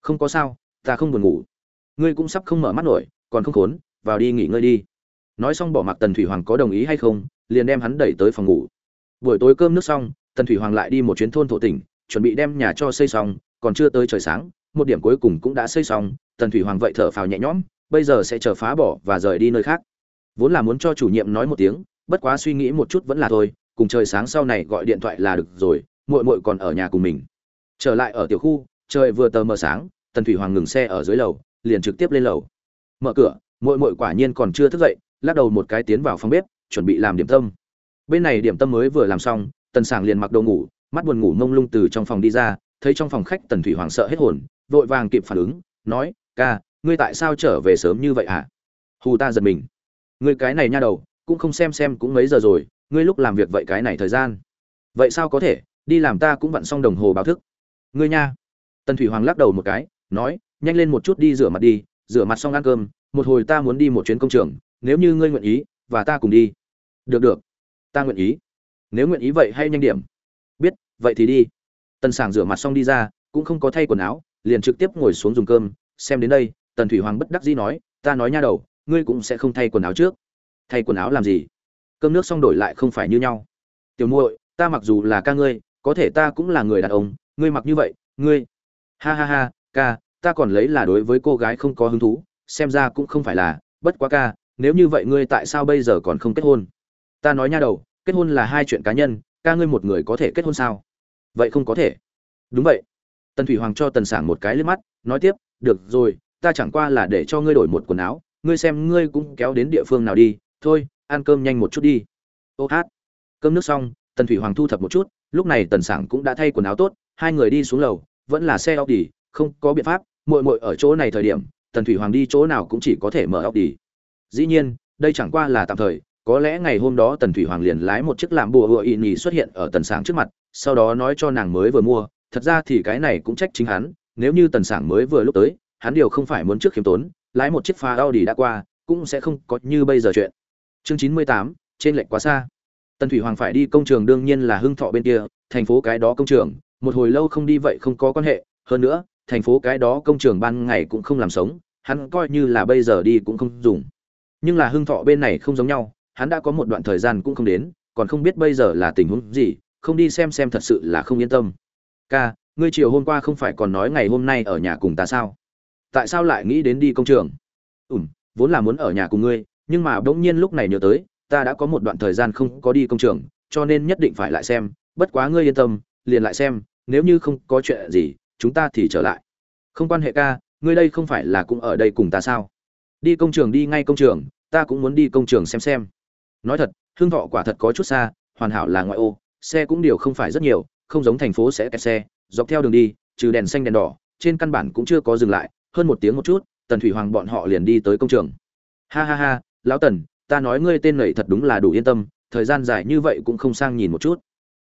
Không có sao, ta không buồn ngủ. Ngươi cũng sắp không mở mắt nổi, còn không khốn, vào đi nghỉ ngơi đi. Nói xong bỏ mặc tần thủy hoàng có đồng ý hay không, liền đem hắn đẩy tới phòng ngủ. Buổi tối cơm nước xong, tần thủy hoàng lại đi một chuyến thôn thổ tỉnh, chuẩn bị đem nhà cho xây xong, còn chưa tới trời sáng, một điểm cuối cùng cũng đã xây xong, tần thủy hoàng vậy thở phào nhẹ nhõm, bây giờ sẽ chờ phá bỏ và rời đi nơi khác. Vốn là muốn cho chủ nhiệm nói một tiếng, bất quá suy nghĩ một chút vẫn là thôi, cùng trời sáng sau này gọi điện thoại là được rồi muội muội còn ở nhà cùng mình. Trở lại ở tiểu khu, trời vừa tờ mờ sáng, tần thủy hoàng ngừng xe ở dưới lầu, liền trực tiếp lên lầu. Mở cửa, muội muội quả nhiên còn chưa thức dậy, lắc đầu một cái tiến vào phòng bếp, chuẩn bị làm điểm tâm. Bên này điểm tâm mới vừa làm xong, tần sảng liền mặc đồ ngủ, mắt buồn ngủ mông lung từ trong phòng đi ra, thấy trong phòng khách tần thủy hoàng sợ hết hồn, vội vàng kịp phản ứng, nói, ca, ngươi tại sao trở về sớm như vậy hả? Hù ta giật mình. Ngươi cái này nha đầu, cũng không xem xem cũng mấy giờ rồi, ngươi lúc làm việc vậy cái này thời gian, vậy sao có thể? Đi làm ta cũng vặn xong đồng hồ báo thức. Ngươi nha. Tần thủy hoàng lắc đầu một cái, nói, nhanh lên một chút đi rửa mặt đi, rửa mặt xong ăn cơm, một hồi ta muốn đi một chuyến công trường, nếu như ngươi nguyện ý, và ta cùng đi. Được được. Ta nguyện ý. Nếu nguyện ý vậy hay nhanh điểm. Biết, vậy thì đi. Tần sảng rửa mặt xong đi ra, cũng không có thay quần áo, liền trực tiếp ngồi xuống dùng cơm. Xem đến đây, tần thủy hoàng bất đắc dĩ nói, ta nói nha đầu, ngươi cũng sẽ không thay quần áo trước. Thay quần áo làm gì? Cơm nước xong đổi lại không phải như nhau. Tiểu muội, ta mặc dù là ca ngươi có thể ta cũng là người đàn ông, ngươi mặc như vậy, ngươi. Ha ha ha, ca, ta còn lấy là đối với cô gái không có hứng thú, xem ra cũng không phải là, bất quá ca, nếu như vậy ngươi tại sao bây giờ còn không kết hôn? Ta nói nha đầu, kết hôn là hai chuyện cá nhân, ca ngươi một người có thể kết hôn sao? Vậy không có thể. Đúng vậy. Tần thủy hoàng cho tần sảng một cái liếc mắt, nói tiếp, được rồi, ta chẳng qua là để cho ngươi đổi một quần áo, ngươi xem ngươi cũng kéo đến địa phương nào đi, thôi, ăn cơm nhanh một chút đi. Ô hát. Cơm nước xong tần thủy hoàng thu thập một chút, lúc này tần sảng cũng đã thay quần áo tốt, hai người đi xuống lầu, vẫn là xe óc đi không có biện pháp, muội muội ở chỗ này thời điểm, tần thủy hoàng đi chỗ nào cũng chỉ có thể mở óc đi dĩ nhiên, đây chẳng qua là tạm thời, có lẽ ngày hôm đó tần thủy hoàng liền lái một chiếc làm bùa hựa ị nhì xuất hiện ở tần sảng trước mặt, sau đó nói cho nàng mới vừa mua, thật ra thì cái này cũng trách chính hắn, nếu như tần sảng mới vừa lúc tới, hắn điều không phải muốn trước khiêm tốn, lái một chiếc pha audi đã qua, cũng sẽ không có như bây giờ chuyện. Chương chín mươi tám, trên lệnh quá xa tần thủy hoàng phải đi công trường đương nhiên là hưng thọ bên kia, thành phố cái đó công trường, một hồi lâu không đi vậy không có quan hệ. Hơn nữa, thành phố cái đó công trường ban ngày cũng không làm sống, hắn coi như là bây giờ đi cũng không dùng. Nhưng là hưng thọ bên này không giống nhau, hắn đã có một đoạn thời gian cũng không đến, còn không biết bây giờ là tình huống gì, không đi xem xem thật sự là không yên tâm. Ca, ngươi chiều hôm qua không phải còn nói ngày hôm nay ở nhà cùng ta sao? Tại sao lại nghĩ đến đi công trường? Ủm vốn là muốn ở nhà cùng ngươi, nhưng mà bỗng nhiên lúc này nhớ tới ta đã có một đoạn thời gian không có đi công trường, cho nên nhất định phải lại xem, bất quá ngươi yên tâm, liền lại xem, nếu như không có chuyện gì, chúng ta thì trở lại. Không quan hệ ca, ngươi đây không phải là cũng ở đây cùng ta sao? Đi công trường đi ngay công trường, ta cũng muốn đi công trường xem xem. Nói thật, hương thọ quả thật có chút xa, hoàn hảo là ngoại ô, xe cũng điều không phải rất nhiều, không giống thành phố sẽ kẹt xe, dọc theo đường đi, trừ đèn xanh đèn đỏ, trên căn bản cũng chưa có dừng lại, hơn một tiếng một chút, tần thủy hoàng bọn họ liền đi tới công trường. Ha ha ha, lão tần ta nói ngươi tên nảy thật đúng là đủ yên tâm, thời gian dài như vậy cũng không sang nhìn một chút.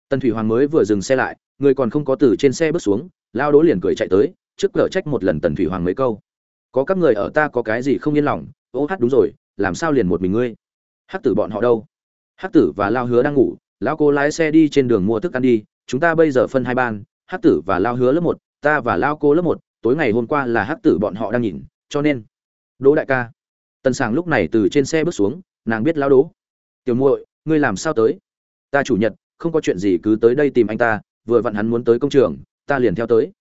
Tần thủy hoàng mới vừa dừng xe lại, người còn không có từ trên xe bước xuống, lao đỗ liền cười chạy tới, trước cửa trách một lần tần thủy hoàng mấy câu. Có các người ở ta có cái gì không yên lòng? Ô hát đúng rồi, làm sao liền một mình ngươi? Hát tử bọn họ đâu? Hát tử và lao hứa đang ngủ, lão cô lái xe đi trên đường mua thức ăn đi, chúng ta bây giờ phân hai ban Hát tử và lao hứa lớp một, ta và lao cô lớp một, tối ngày hôm qua là Hát tử bọn họ đang nhìn, cho nên. Đỗ đại ca. Tần Sảng lúc này từ trên xe bước xuống nàng biết lao đố. Tiểu muội, ngươi làm sao tới? Ta chủ nhật, không có chuyện gì cứ tới đây tìm anh ta, vừa vặn hắn muốn tới công trường, ta liền theo tới.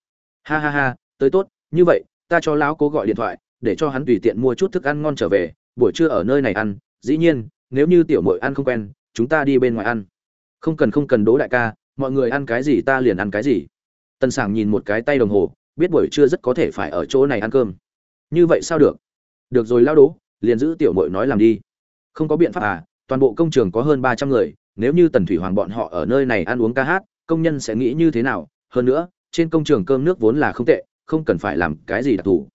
Ha ha ha, tới tốt, như vậy, ta cho lão cố gọi điện thoại, để cho hắn tùy tiện mua chút thức ăn ngon trở về, buổi trưa ở nơi này ăn, dĩ nhiên, nếu như tiểu muội ăn không quen, chúng ta đi bên ngoài ăn. Không cần không cần đố đại ca, mọi người ăn cái gì ta liền ăn cái gì. Tân sảng nhìn một cái tay đồng hồ, biết buổi trưa rất có thể phải ở chỗ này ăn cơm. Như vậy sao được? Được rồi lao đố, liền giữ tiểu mội nói làm đi không có biện pháp à toàn bộ công trường có hơn ba trăm người, nếu như tần thủy hoàng bọn họ ở nơi này ăn uống ca hát, công nhân sẽ nghĩ như thế nào? Hơn nữa, trên công trường cơm nước vốn là không tệ, không cần phải làm cái gì đặc thù.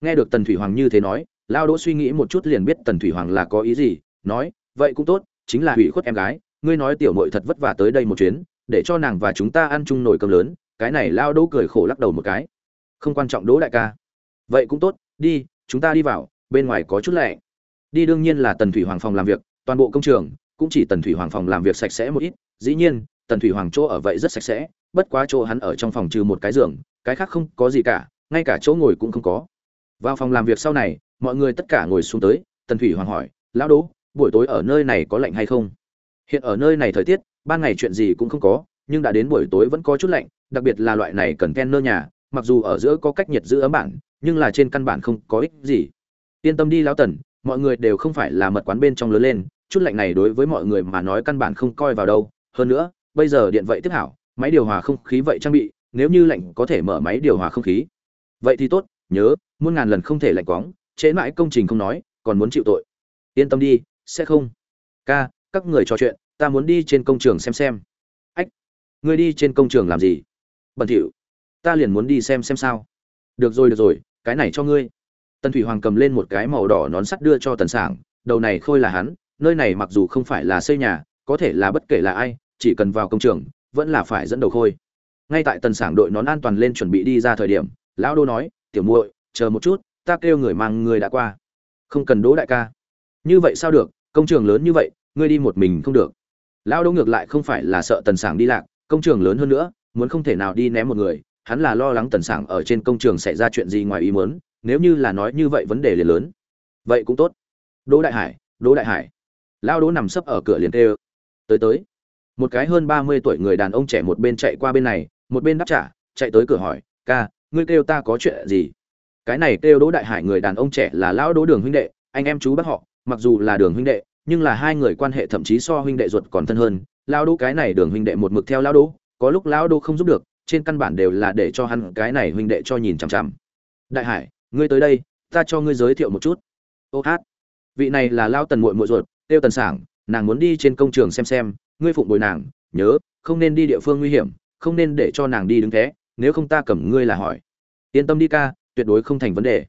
Nghe được tần thủy hoàng như thế nói, lao đỗ suy nghĩ một chút liền biết tần thủy hoàng là có ý gì, nói, vậy cũng tốt, chính là hủy khuất em gái, ngươi nói tiểu mội thật vất vả tới đây một chuyến, để cho nàng và chúng ta ăn chung nồi cơm lớn. Cái này lao đỗ cười khổ lắc đầu một cái. Không quan trọng đỗ đại ca. Vậy cũng tốt, đi, chúng ta đi vào, bên ngoài có chút lẹ đi đương nhiên là tần thủy hoàng phòng làm việc, toàn bộ công trường cũng chỉ tần thủy hoàng phòng làm việc sạch sẽ một ít. Dĩ nhiên, tần thủy hoàng chỗ ở vậy rất sạch sẽ, bất quá chỗ hắn ở trong phòng trừ một cái giường, cái khác không có gì cả, ngay cả chỗ ngồi cũng không có. Vào phòng làm việc sau này, mọi người tất cả ngồi xuống tới, tần thủy hoàng hỏi, lão đỗ, buổi tối ở nơi này có lạnh hay không? Hiện ở nơi này thời tiết, ban ngày chuyện gì cũng không có, nhưng đã đến buổi tối vẫn có chút lạnh, đặc biệt là loại này cần ken nơ nhà, mặc dù ở giữa có cách nhiệt giữ ấm bản, nhưng là trên căn bản không có ích gì. Yên tâm đi, lão tần mọi người đều không phải là mật quán bên trong lớn lên, chút lạnh này đối với mọi người mà nói căn bản không coi vào đâu. Hơn nữa, bây giờ điện vậy tiếp hảo, máy điều hòa không khí vậy trang bị, nếu như lạnh có thể mở máy điều hòa không khí. Vậy thì tốt, nhớ, muôn ngàn lần không thể lạnh quóng chế mãi công trình không nói, còn muốn chịu tội. Yên tâm đi, sẽ không. Ca, các người trò chuyện, ta muốn đi trên công trường xem xem. Ách ngươi đi trên công trường làm gì? Bẩn thỉu, ta liền muốn đi xem xem sao. Được rồi được rồi, cái này cho ngươi tần thủy hoàng cầm lên một cái màu đỏ nón sắt đưa cho tần sảng, đầu này khôi là hắn, nơi này mặc dù không phải là xây nhà, có thể là bất kể là ai, chỉ cần vào công trường, vẫn là phải dẫn đầu khôi. Ngay tại tần sảng đội nón an toàn lên chuẩn bị đi ra thời điểm, lão đô nói, tiểu muội, chờ một chút, ta kêu người mang người đã qua. Không cần đỗ đại ca. Như vậy sao được, công trường lớn như vậy, ngươi đi một mình không được. Lão đỗ ngược lại không phải là sợ tần sảng đi lạc, công trường lớn hơn nữa, muốn không thể nào đi ném một người, hắn là lo lắng tần sảng ở trên công trường xảy ra chuyện gì ngoài ý muốn nếu như là nói như vậy vấn đề liền lớn. Vậy cũng tốt. Đỗ đại hải, đỗ đại hải. Lão đỗ nằm sấp ở cửa liền tê tới tới. Một cái hơn ba mươi tuổi người đàn ông trẻ một bên chạy qua bên này, một bên đáp trả, chạy tới cửa hỏi, ca, ngươi kêu ta có chuyện gì? Cái này kêu đỗ đại hải người đàn ông trẻ là lão đỗ đường huynh đệ, anh em chú bác họ, mặc dù là đường huynh đệ, nhưng là hai người quan hệ thậm chí so huynh đệ ruột còn thân hơn. Lão đỗ cái này đường huynh đệ một mực theo lão đỗ, có lúc lão đỗ không giúp được, trên căn bản đều là để cho hắn cái này huynh đệ cho nhìn chằm chằm. Đại hải ngươi tới đây, ta cho ngươi giới thiệu một chút. Ô hát, vị này là lao tần muội muội ruột, tiêu tần sảng, nàng muốn đi trên công trường xem xem, ngươi phụng bồi nàng, nhớ, không nên đi địa phương nguy hiểm, không nên để cho nàng đi đứng thế, nếu không ta cầm ngươi là hỏi. Yên tâm đi ca, tuyệt đối không thành vấn đề.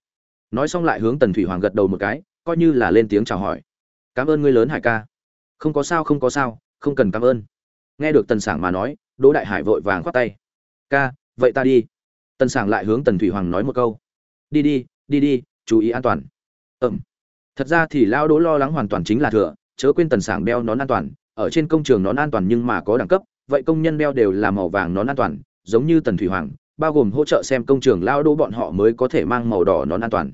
Nói xong lại hướng tần thủy hoàng gật đầu một cái, coi như là lên tiếng chào hỏi. Cảm ơn ngươi lớn hải ca. Không có sao, không có sao, không cần cảm ơn. Nghe được tần sảng mà nói, đỗ đại hải vội vàng khoát tay. Ca, vậy ta đi. Tần sảng lại hướng tần thủy hoàng nói một câu đi đi đi đi, chú ý an toàn. Ừm. Thật ra thì lao đỗ lo lắng hoàn toàn chính là thừa, chớ quên tần sảng đeo nón an toàn. Ở trên công trường nón an toàn nhưng mà có đẳng cấp, vậy công nhân đeo đều là màu vàng nón an toàn, giống như tần thủy hoàng, bao gồm hỗ trợ xem công trường lao đỗ bọn họ mới có thể mang màu đỏ nón an toàn.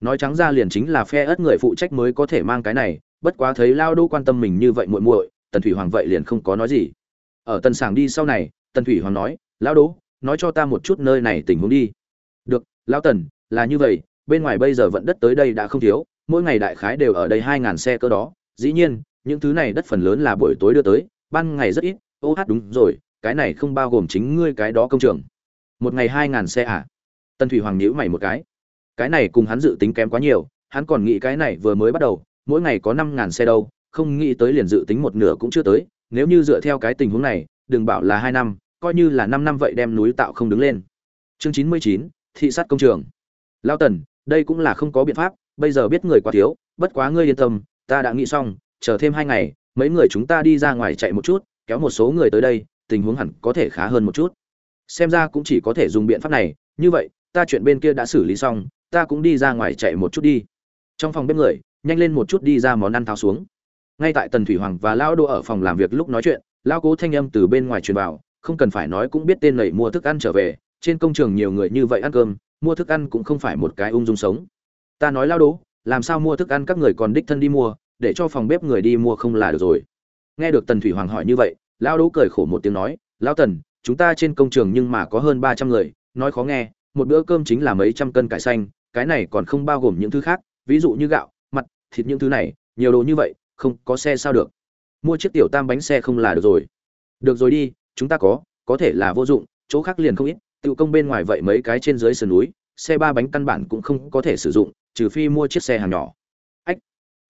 Nói trắng ra liền chính là phe ớt người phụ trách mới có thể mang cái này, bất quá thấy lao đỗ quan tâm mình như vậy muội muội, tần thủy hoàng vậy liền không có nói gì. Ở tần sảng đi sau này, tần thủy hoàng nói lao đỗ nói cho ta một chút nơi này tình huống đi. Được lao tần là như vậy, bên ngoài bây giờ vận đất tới đây đã không thiếu, mỗi ngày đại khái đều ở đây hai ngàn xe cơ đó. Dĩ nhiên, những thứ này đất phần lớn là buổi tối đưa tới, ban ngày rất ít. Ô hát đúng rồi, cái này không bao gồm chính ngươi cái đó công trường. Một ngày hai ngàn xe à? Tân thủy hoàng nhíu mày một cái. Cái này cùng hắn dự tính kém quá nhiều, hắn còn nghĩ cái này vừa mới bắt đầu, mỗi ngày có năm ngàn xe đâu, không nghĩ tới liền dự tính một nửa cũng chưa tới. Nếu như dựa theo cái tình huống này, đừng bảo là hai năm, coi như là năm năm vậy đem núi tạo không đứng lên. Chương chín mươi chín, thị sát công trường lao tần, đây cũng là không có biện pháp, bây giờ biết người quá thiếu, bất quá ngươi yên tâm, ta đã nghĩ xong, chờ thêm hai ngày, mấy người chúng ta đi ra ngoài chạy một chút, kéo một số người tới đây, tình huống hẳn có thể khá hơn một chút. Xem ra cũng chỉ có thể dùng biện pháp này, như vậy, ta chuyện bên kia đã xử lý xong, ta cũng đi ra ngoài chạy một chút đi. Trong phòng bếp người, nhanh lên một chút đi ra món ăn tháo xuống. Ngay tại tần thủy hoàng và lão đô ở phòng làm việc lúc nói chuyện lão cố thanh âm từ bên ngoài truyền vào, không cần phải nói cũng biết tên lầy mua thức ăn trở về, trên công trường nhiều người như vậy ăn cơm mua thức ăn cũng không phải một cái ung dung sống. Ta nói lão đố, làm sao mua thức ăn các người còn đích thân đi mua, để cho phòng bếp người đi mua không là được rồi. Nghe được tần thủy hoàng hỏi như vậy lão đố cười khổ một tiếng nói lão tần, chúng ta trên công trường nhưng mà có hơn ba trăm người, nói khó nghe, một bữa cơm chính là mấy trăm cân cải xanh, cái này còn không bao gồm những thứ khác, ví dụ như gạo, mặt, thịt những thứ này, nhiều đồ như vậy, không có xe sao được. Mua chiếc tiểu tam bánh xe không là được rồi. Được rồi đi, chúng ta có có thể là vô dụng, chỗ khác liền không ít tự công bên ngoài vậy mấy cái trên dưới sườn núi, xe ba bánh căn bản cũng không có thể sử dụng, trừ phi mua chiếc xe hàng nhỏ. Ách,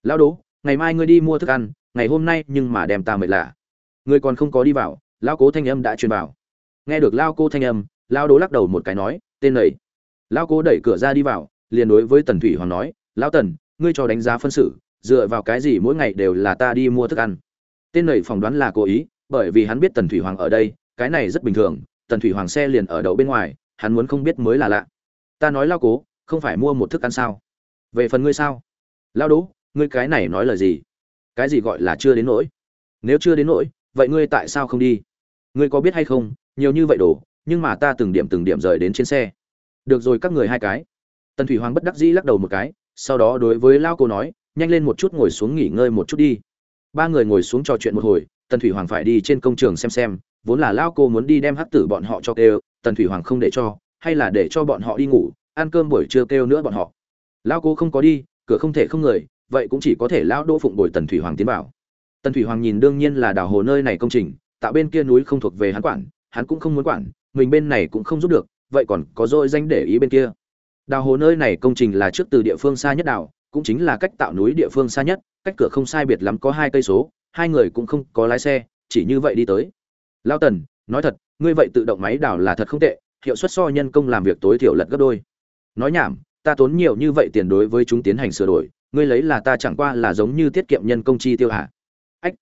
lão đố, ngày mai ngươi đi mua thức ăn, ngày hôm nay nhưng mà đem ta mệt lạ. Ngươi còn không có đi vào, lão cố thanh âm đã truyền vào. Nghe được lao cô thanh âm lao đố lắc đầu một cái nói, tên này. Lao cố đẩy cửa ra đi vào, liền đối với tần thủy hoàng nói, lão tần, ngươi cho đánh giá phân xử, dựa vào cái gì mỗi ngày đều là ta đi mua thức ăn? Tên này phỏng đoán là cố ý, bởi vì hắn biết tần thủy hoàng ở đây, cái này rất bình thường tần thủy hoàng xe liền ở đậu bên ngoài, hắn muốn không biết mới là lạ. Ta nói lao cố, không phải mua một thức ăn sao? Về phần ngươi sao? Lao đố ngươi cái này nói là gì? Cái gì gọi là chưa đến nỗi? Nếu chưa đến nỗi, vậy ngươi tại sao không đi? Ngươi có biết hay không, nhiều như vậy đồ, nhưng mà ta từng điểm từng điểm rời đến trên xe. Được rồi các người hai cái. Tần thủy hoàng bất đắc dĩ lắc đầu một cái, sau đó đối với lao Cố nói, nhanh lên một chút ngồi xuống nghỉ ngơi một chút đi. Ba người ngồi xuống trò chuyện một hồi, tần thủy hoàng phải đi trên công trường xem xem vốn là lao cô muốn đi đem hắc tử bọn họ cho kêu, tần thủy hoàng không để cho, hay là để cho bọn họ đi ngủ, ăn cơm buổi trưa kêu nữa bọn họ. Lao cô không có đi, cửa không thể không người, vậy cũng chỉ có thể lao đỗ phụng bồi tần thủy hoàng tiến vào. Tần thủy hoàng nhìn đương nhiên là đào hồ nơi này công trình, tạo bên kia núi không thuộc về hắn quản, hắn cũng không muốn quản, mình bên này cũng không giúp được, vậy còn có dội danh để ý bên kia. Đào hồ nơi này công trình là trước từ địa phương xa nhất đảo, cũng chính là cách tạo núi địa phương xa nhất, cách cửa không sai biệt lắm có hai cây số, hai người cũng không có lái xe, chỉ như vậy đi tới lao tần, nói thật, ngươi vậy tự động máy đào là thật không tệ, hiệu suất so nhân công làm việc tối thiểu lật gấp đôi. Nói nhảm, ta tốn nhiều như vậy tiền đối với chúng tiến hành sửa đổi, ngươi lấy là ta chẳng qua là giống như tiết kiệm nhân công chi tiêu hả? Ách,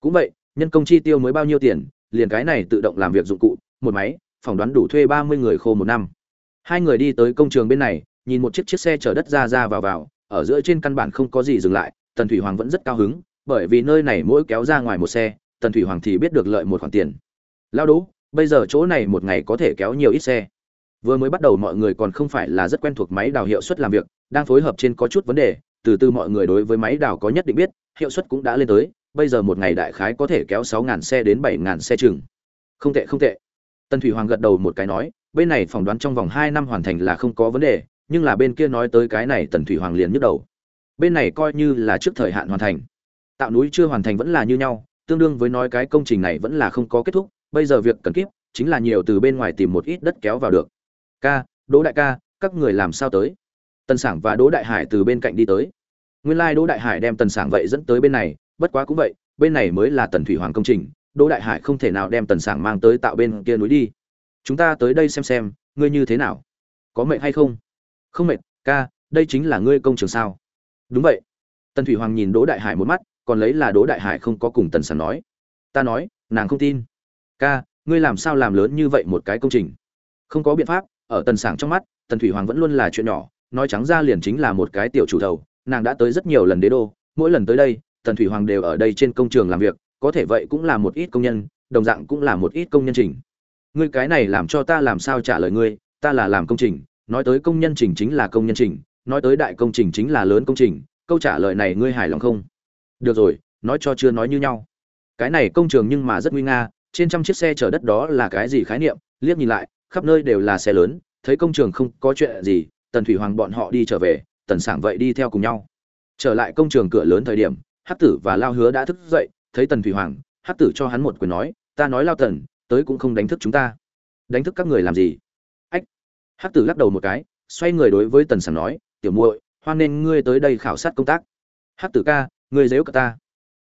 cũng vậy, nhân công chi tiêu mới bao nhiêu tiền, liền cái này tự động làm việc dụng cụ, một máy, phỏng đoán đủ thuê ba mươi người khô một năm. Hai người đi tới công trường bên này, nhìn một chiếc chiếc xe chở đất ra ra vào vào, ở giữa trên căn bản không có gì dừng lại, tần thủy hoàng vẫn rất cao hứng, bởi vì nơi này mỗi kéo ra ngoài một xe, tần thủy hoàng thì biết được lợi một khoản tiền lao đố, bây giờ chỗ này một ngày có thể kéo nhiều ít xe. Vừa mới bắt đầu mọi người còn không phải là rất quen thuộc máy đào hiệu suất làm việc, đang phối hợp trên có chút vấn đề, từ từ mọi người đối với máy đào có nhất định biết, hiệu suất cũng đã lên tới, bây giờ một ngày đại khái có thể kéo sáu ngàn xe đến bảy ngàn xe chừng. Không tệ không tệ. Tần thủy hoàng gật đầu một cái nói, bên này phỏng đoán trong vòng hai năm hoàn thành là không có vấn đề, nhưng là bên kia nói tới cái này tần thủy hoàng liền nhức đầu. Bên này coi như là trước thời hạn hoàn thành. Tạo núi chưa hoàn thành vẫn là như nhau, tương đương với nói cái công trình này vẫn là không có kết thúc bây giờ việc cần kiếp chính là nhiều từ bên ngoài tìm một ít đất kéo vào được. Ca, đỗ đại ca, các người làm sao tới? Tần sảng và đỗ đại hải từ bên cạnh đi tới. Nguyên lai đỗ đại hải đem tần sảng vậy dẫn tới bên này, bất quá cũng vậy, bên này mới là tần thủy hoàng công trình, đỗ đại hải không thể nào đem tần sảng mang tới tạo bên kia núi đi. Chúng ta tới đây xem xem, ngươi như thế nào? Có mệt hay không? Không mệt, ca, đây chính là ngươi công trường sao? Đúng vậy. Tần thủy hoàng nhìn đỗ đại hải một mắt, còn lấy là đỗ đại hải không có cùng tần sảng nói. Ta nói, nàng không tin ca, ngươi làm sao làm lớn như vậy một cái công trình? Không có biện pháp, ở tần sảng trong mắt, tần thủy hoàng vẫn luôn là chuyện nhỏ, nói trắng ra liền chính là một cái tiểu chủ thầu, nàng đã tới rất nhiều lần đế đô, mỗi lần tới đây, tần thủy hoàng đều ở đây trên công trường làm việc, có thể vậy cũng là một ít công nhân, đồng dạng cũng là một ít công nhân trình. Ngươi cái này làm cho ta làm sao trả lời ngươi, ta là làm công trình, nói tới công nhân trình chính là công nhân trình, nói tới đại công trình chính là lớn công trình, câu trả lời này ngươi hài lòng không? Được rồi, nói cho chưa nói như nhau. Cái này công trường nhưng mà rất nguy nga trên trăm chiếc xe chở đất đó là cái gì khái niệm? Liếc nhìn lại, khắp nơi đều là xe lớn, thấy công trường không có chuyện gì, tần thủy hoàng bọn họ đi trở về, tần sảng vậy đi theo cùng nhau. Trở lại công trường cửa lớn thời điểm hát tử và lao hứa đã thức dậy, thấy tần thủy hoàng hát tử cho hắn một quyền nói, ta nói lao tần, tới cũng không đánh thức chúng ta. Đánh thức các người làm gì? Ách. Hát tử lắc đầu một cái, xoay người đối với tần sảng nói, tiểu muội, hoan nên ngươi tới đây khảo sát công tác. Hát tử ca, ngươi dếu cả ta.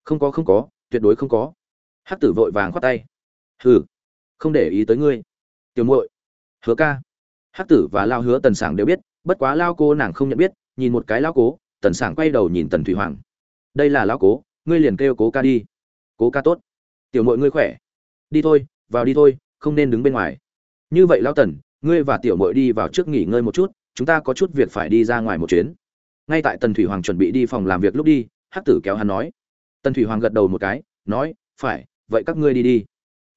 Không có không có, tuyệt đối không có. Hát tử vội vàng khoát tay hừ, không để ý tới ngươi. Tiểu muội, hứa ca. Hắc tử và lao hứa tần sảng đều biết, bất quá lao cô nàng không nhận biết, nhìn một cái lao cố, tần sảng quay đầu nhìn tần thủy hoàng. Đây là lao cố, ngươi liền kêu cố ca đi. Cố ca tốt. Tiểu muội ngươi khỏe. Đi thôi, vào đi thôi, không nên đứng bên ngoài. Như vậy lao tần, ngươi và tiểu muội đi vào trước nghỉ ngơi một chút, chúng ta có chút việc phải đi ra ngoài một chuyến. Ngay tại tần thủy hoàng chuẩn bị đi phòng làm việc lúc đi, hắc tử kéo hắn nói. Tần thủy hoàng gật đầu một cái, nói, phải, vậy các ngươi đi đi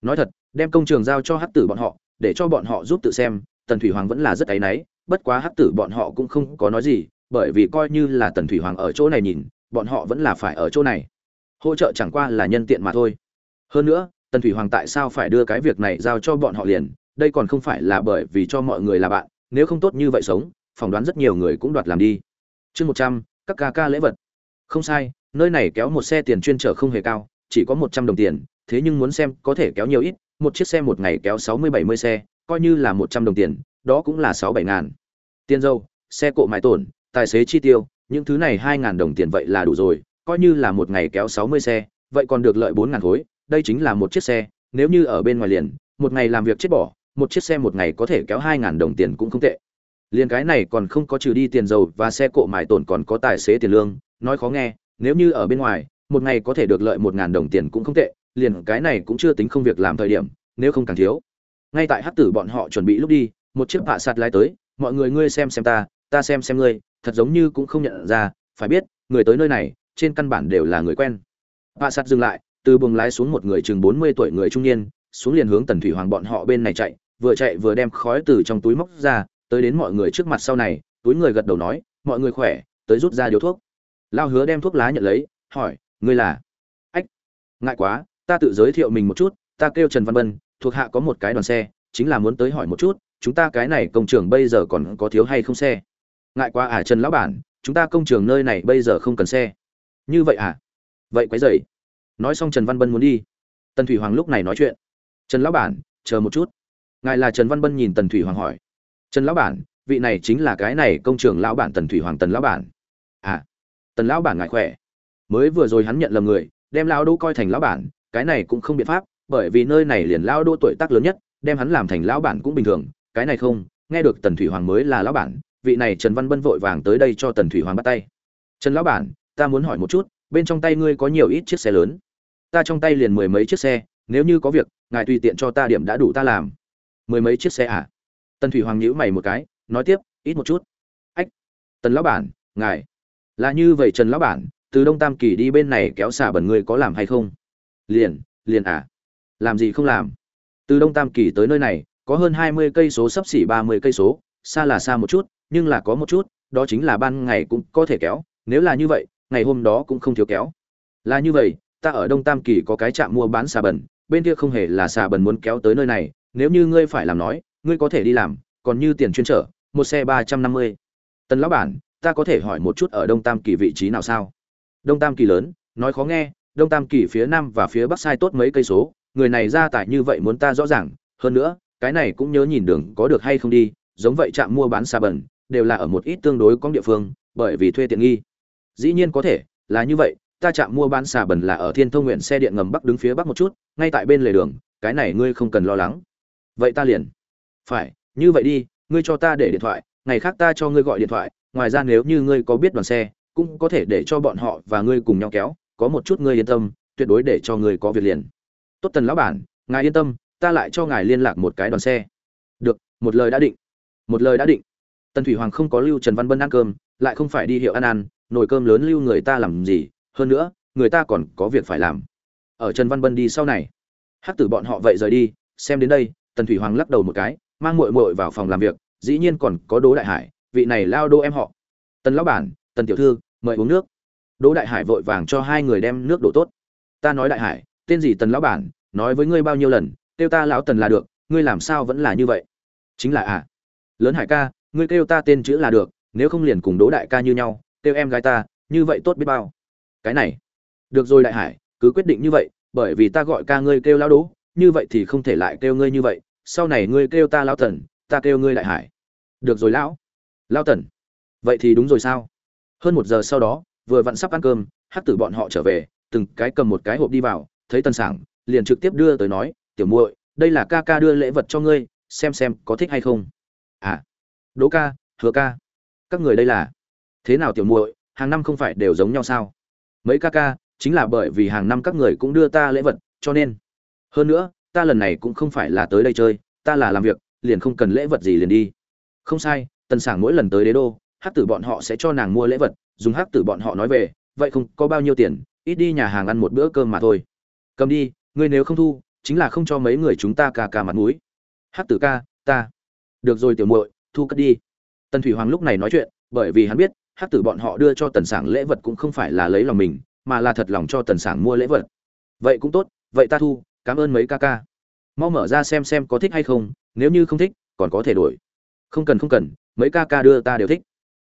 nói thật, đem công trường giao cho hắc tử bọn họ, để cho bọn họ giúp tự xem, tần thủy hoàng vẫn là rất áy náy, bất quá hắc tử bọn họ cũng không có nói gì, bởi vì coi như là tần thủy hoàng ở chỗ này nhìn, bọn họ vẫn là phải ở chỗ này. Hỗ trợ chẳng qua là nhân tiện mà thôi. Hơn nữa, tần thủy hoàng tại sao phải đưa cái việc này giao cho bọn họ liền, đây còn không phải là bởi vì cho mọi người là bạn, nếu không tốt như vậy sống, phỏng đoán rất nhiều người cũng đoạt làm đi. Chương một trăm, các ca ca lễ vật. Không sai, nơi này kéo một xe tiền chuyên trở không hề cao, chỉ có một trăm đồng tiền thế nhưng muốn xem có thể kéo nhiều ít, một chiếc xe một ngày kéo sáu mươi bảy mươi xe, coi như là một trăm đồng tiền, đó cũng là sáu bảy ngàn. Tiền dâu xe cộ mài tổn, tài xế chi tiêu, những thứ này hai ngàn đồng tiền vậy là đủ rồi, coi như là một ngày kéo sáu mươi xe, vậy còn được lợi bốn ngàn khối, đây chính là một chiếc xe, nếu như ở bên ngoài liền, một ngày làm việc chết bỏ, một chiếc xe một ngày có thể kéo hai ngàn đồng tiền cũng không tệ. Liền cái này còn không có trừ đi tiền dầu và xe cộ mài tổn còn có tài xế tiền lương, nói khó nghe, nếu như ở bên ngoài, một ngày có thể được lợi một ngàn đồng tiền cũng không tệ liền cái này cũng chưa tính không việc làm thời điểm, nếu không càng thiếu. Ngay tại hát tử bọn họ chuẩn bị lúc đi, một chiếc bạ sạt lái tới, mọi người ngươi xem xem ta ta xem xem ngươi, thật giống như cũng không nhận ra, phải biết, người tới nơi này, trên căn bản đều là người quen. Bạ sạt dừng lại, từ buồng lái xuống một người chừng bốn mươi tuổi người trung niên, xuống liền hướng tần thủy hoàng bọn họ bên này chạy, vừa chạy vừa đem khói từ trong túi móc ra, tới đến mọi người trước mặt sau này, túi người gật đầu nói, mọi người khỏe, tới rút ra điếu thuốc. Lao hứa đem thuốc lá nhận lấy, hỏi, ngươi là? Ách, ngại quá ta tự giới thiệu mình một chút, ta kêu trần văn bân thuộc hạ có một cái đoàn xe, chính là muốn tới hỏi một chút, chúng ta cái này công trường bây giờ còn có thiếu hay không xe? Ngại quá à trần lão bản, chúng ta công trường nơi này bây giờ không cần xe. Như vậy à? Vậy quấy dậy nói xong trần văn bân muốn đi. Tần thủy hoàng lúc này nói chuyện. Trần lão bản, chờ một chút. Ngài là trần văn bân nhìn tần thủy hoàng hỏi. Trần lão bản, vị này chính là cái này công trường lão bản tần thủy hoàng tần lão bản. À tần lão bản ngài khỏe. Mới vừa rồi hắn nhận lầm người, đem lão đỗ coi thành lão bản cái này cũng không biện pháp, bởi vì nơi này liền lão đô tuổi tác lớn nhất, đem hắn làm thành lão bản cũng bình thường. Cái này không, nghe được tần thủy hoàng mới là lão bản, vị này trần văn bân vội vàng tới đây cho tần thủy hoàng bắt tay. Trần lão bản, ta muốn hỏi một chút, bên trong tay ngươi có nhiều ít chiếc xe lớn? Ta trong tay liền mười mấy chiếc xe, nếu như có việc, ngài tùy tiện cho ta điểm đã đủ ta làm. Mười mấy chiếc xe à? Tần thủy hoàng nhíu mày một cái, nói tiếp, ít một chút. Ách, tần lão bản, ngài, là như vậy trần lão bản, từ đông tam kỳ đi bên này kéo xả bẩn ngươi có làm hay không? Liền liền à? Làm gì không làm? Từ đông tam kỳ tới nơi này, có hơn hai mươi cây số sắp xỉ ba mươi cây số, xa là xa một chút, nhưng là có một chút, đó chính là ban ngày cũng có thể kéo, nếu là như vậy, ngày hôm đó cũng không thiếu kéo. Là như vậy, ta ở đông tam kỳ có cái trạm mua bán xà bẩn, bên kia không hề là xà bẩn muốn kéo tới nơi này, nếu như ngươi phải làm nói, ngươi có thể đi làm, còn như tiền chuyên trở, một xe ba trăm năm mươi. Tần lão bản, ta có thể hỏi một chút ở đông tam kỳ vị trí nào sao? Đông tam kỳ lớn, nói khó nghe đông tam kỳ phía nam và phía bắc sai tốt mấy cây số, người này ra tại như vậy muốn ta rõ ràng, hơn nữa, cái này cũng nhớ nhìn đường có được hay không đi, giống vậy trạm mua bán xà bẩn, đều là ở một ít tương đối có địa phương, bởi vì thuê tiện nghi. Dĩ nhiên có thể, là như vậy, ta chạm mua bán xà bẩn là ở thiên thông nguyện xe điện ngầm bắc đứng phía bắc một chút, ngay tại bên lề đường, cái này ngươi không cần lo lắng. Vậy ta liền. Phải, như vậy đi, ngươi cho ta để điện thoại, ngày khác ta cho ngươi gọi điện thoại, ngoài ra nếu như ngươi có biết đoàn xe, cũng có thể để cho bọn họ và ngươi cùng nhau kéo có một chút ngươi yên tâm, tuyệt đối để cho ngươi có việc liền. Tốt tần lão bản, ngài yên tâm, ta lại cho ngài liên lạc một cái đoàn xe. Được, một lời đã định. Một lời đã định. Tần thủy hoàng không có lưu trần văn bân ăn cơm, lại không phải đi hiệu ăn ăn, nồi cơm lớn lưu người ta làm gì, hơn nữa, người ta còn có việc phải làm. Ở trần văn bân đi sau này. Hát tử bọn họ vậy rời đi, xem đến đây, tần thủy hoàng lắc đầu một cái, mang muội muội vào phòng làm việc, dĩ nhiên còn có đỗ đại hải, vị này lao đô em họ. Tần lão bản, tần tiểu thư, mời uống nước đỗ đại hải vội vàng cho hai người đem nước đổ tốt. Ta nói đại hải, tên gì tần lão bản, nói với ngươi bao nhiêu lần, kêu ta lão tần là được, ngươi làm sao vẫn là như vậy? Chính là à. Lớn hải ca, ngươi kêu ta tên chữ là được, nếu không liền cùng đỗ đại ca như nhau, kêu em gái ta, như vậy tốt biết bao. Cái này. Được rồi đại hải, cứ quyết định như vậy, bởi vì ta gọi ca ngươi kêu lão đỗ, như vậy thì không thể lại kêu ngươi như vậy, sau này ngươi kêu ta lão tần, ta kêu ngươi đại hải. Được rồi lão. Lão tần. Vậy thì đúng rồi sao? Hơn một giờ sau đó vừa vặn sắp ăn cơm, hắc tử bọn họ trở về, từng cái cầm một cái hộp đi vào, thấy tân sảng, liền trực tiếp đưa tới nói, tiểu muội, đây là ca ca đưa lễ vật cho ngươi, xem xem có thích hay không. À đỗ ca, hứa ca, các người đây là thế nào tiểu muội, hàng năm không phải đều giống nhau sao? Mấy ca ca, chính là bởi vì hàng năm các người cũng đưa ta lễ vật, cho nên. Hơn nữa, ta lần này cũng không phải là tới đây chơi, ta là làm việc, liền không cần lễ vật gì liền đi. Không sai, tần sảng mỗi lần tới đế đô hát tử bọn họ sẽ cho nàng mua lễ vật dùng hát tử bọn họ nói về, vậy không có bao nhiêu tiền, ít đi nhà hàng ăn một bữa cơm mà thôi. Cầm đi, ngươi nếu không thu, chính là không cho mấy người chúng ta ca ca mặt mũi. Hát tử ca, ta. Được rồi tiểu muội, thu cất đi. Tần thủy hoàng lúc này nói chuyện, bởi vì hắn biết hát tử bọn họ đưa cho tần sảng lễ vật cũng không phải là lấy lòng mình, mà là thật lòng cho tần sảng mua lễ vật. Vậy cũng tốt, vậy ta thu, cảm ơn mấy ca ca. Mau mở ra xem xem có thích hay không, nếu như không thích, còn có thể đổi. Không cần không cần, mấy ca ca đưa ta đều thích.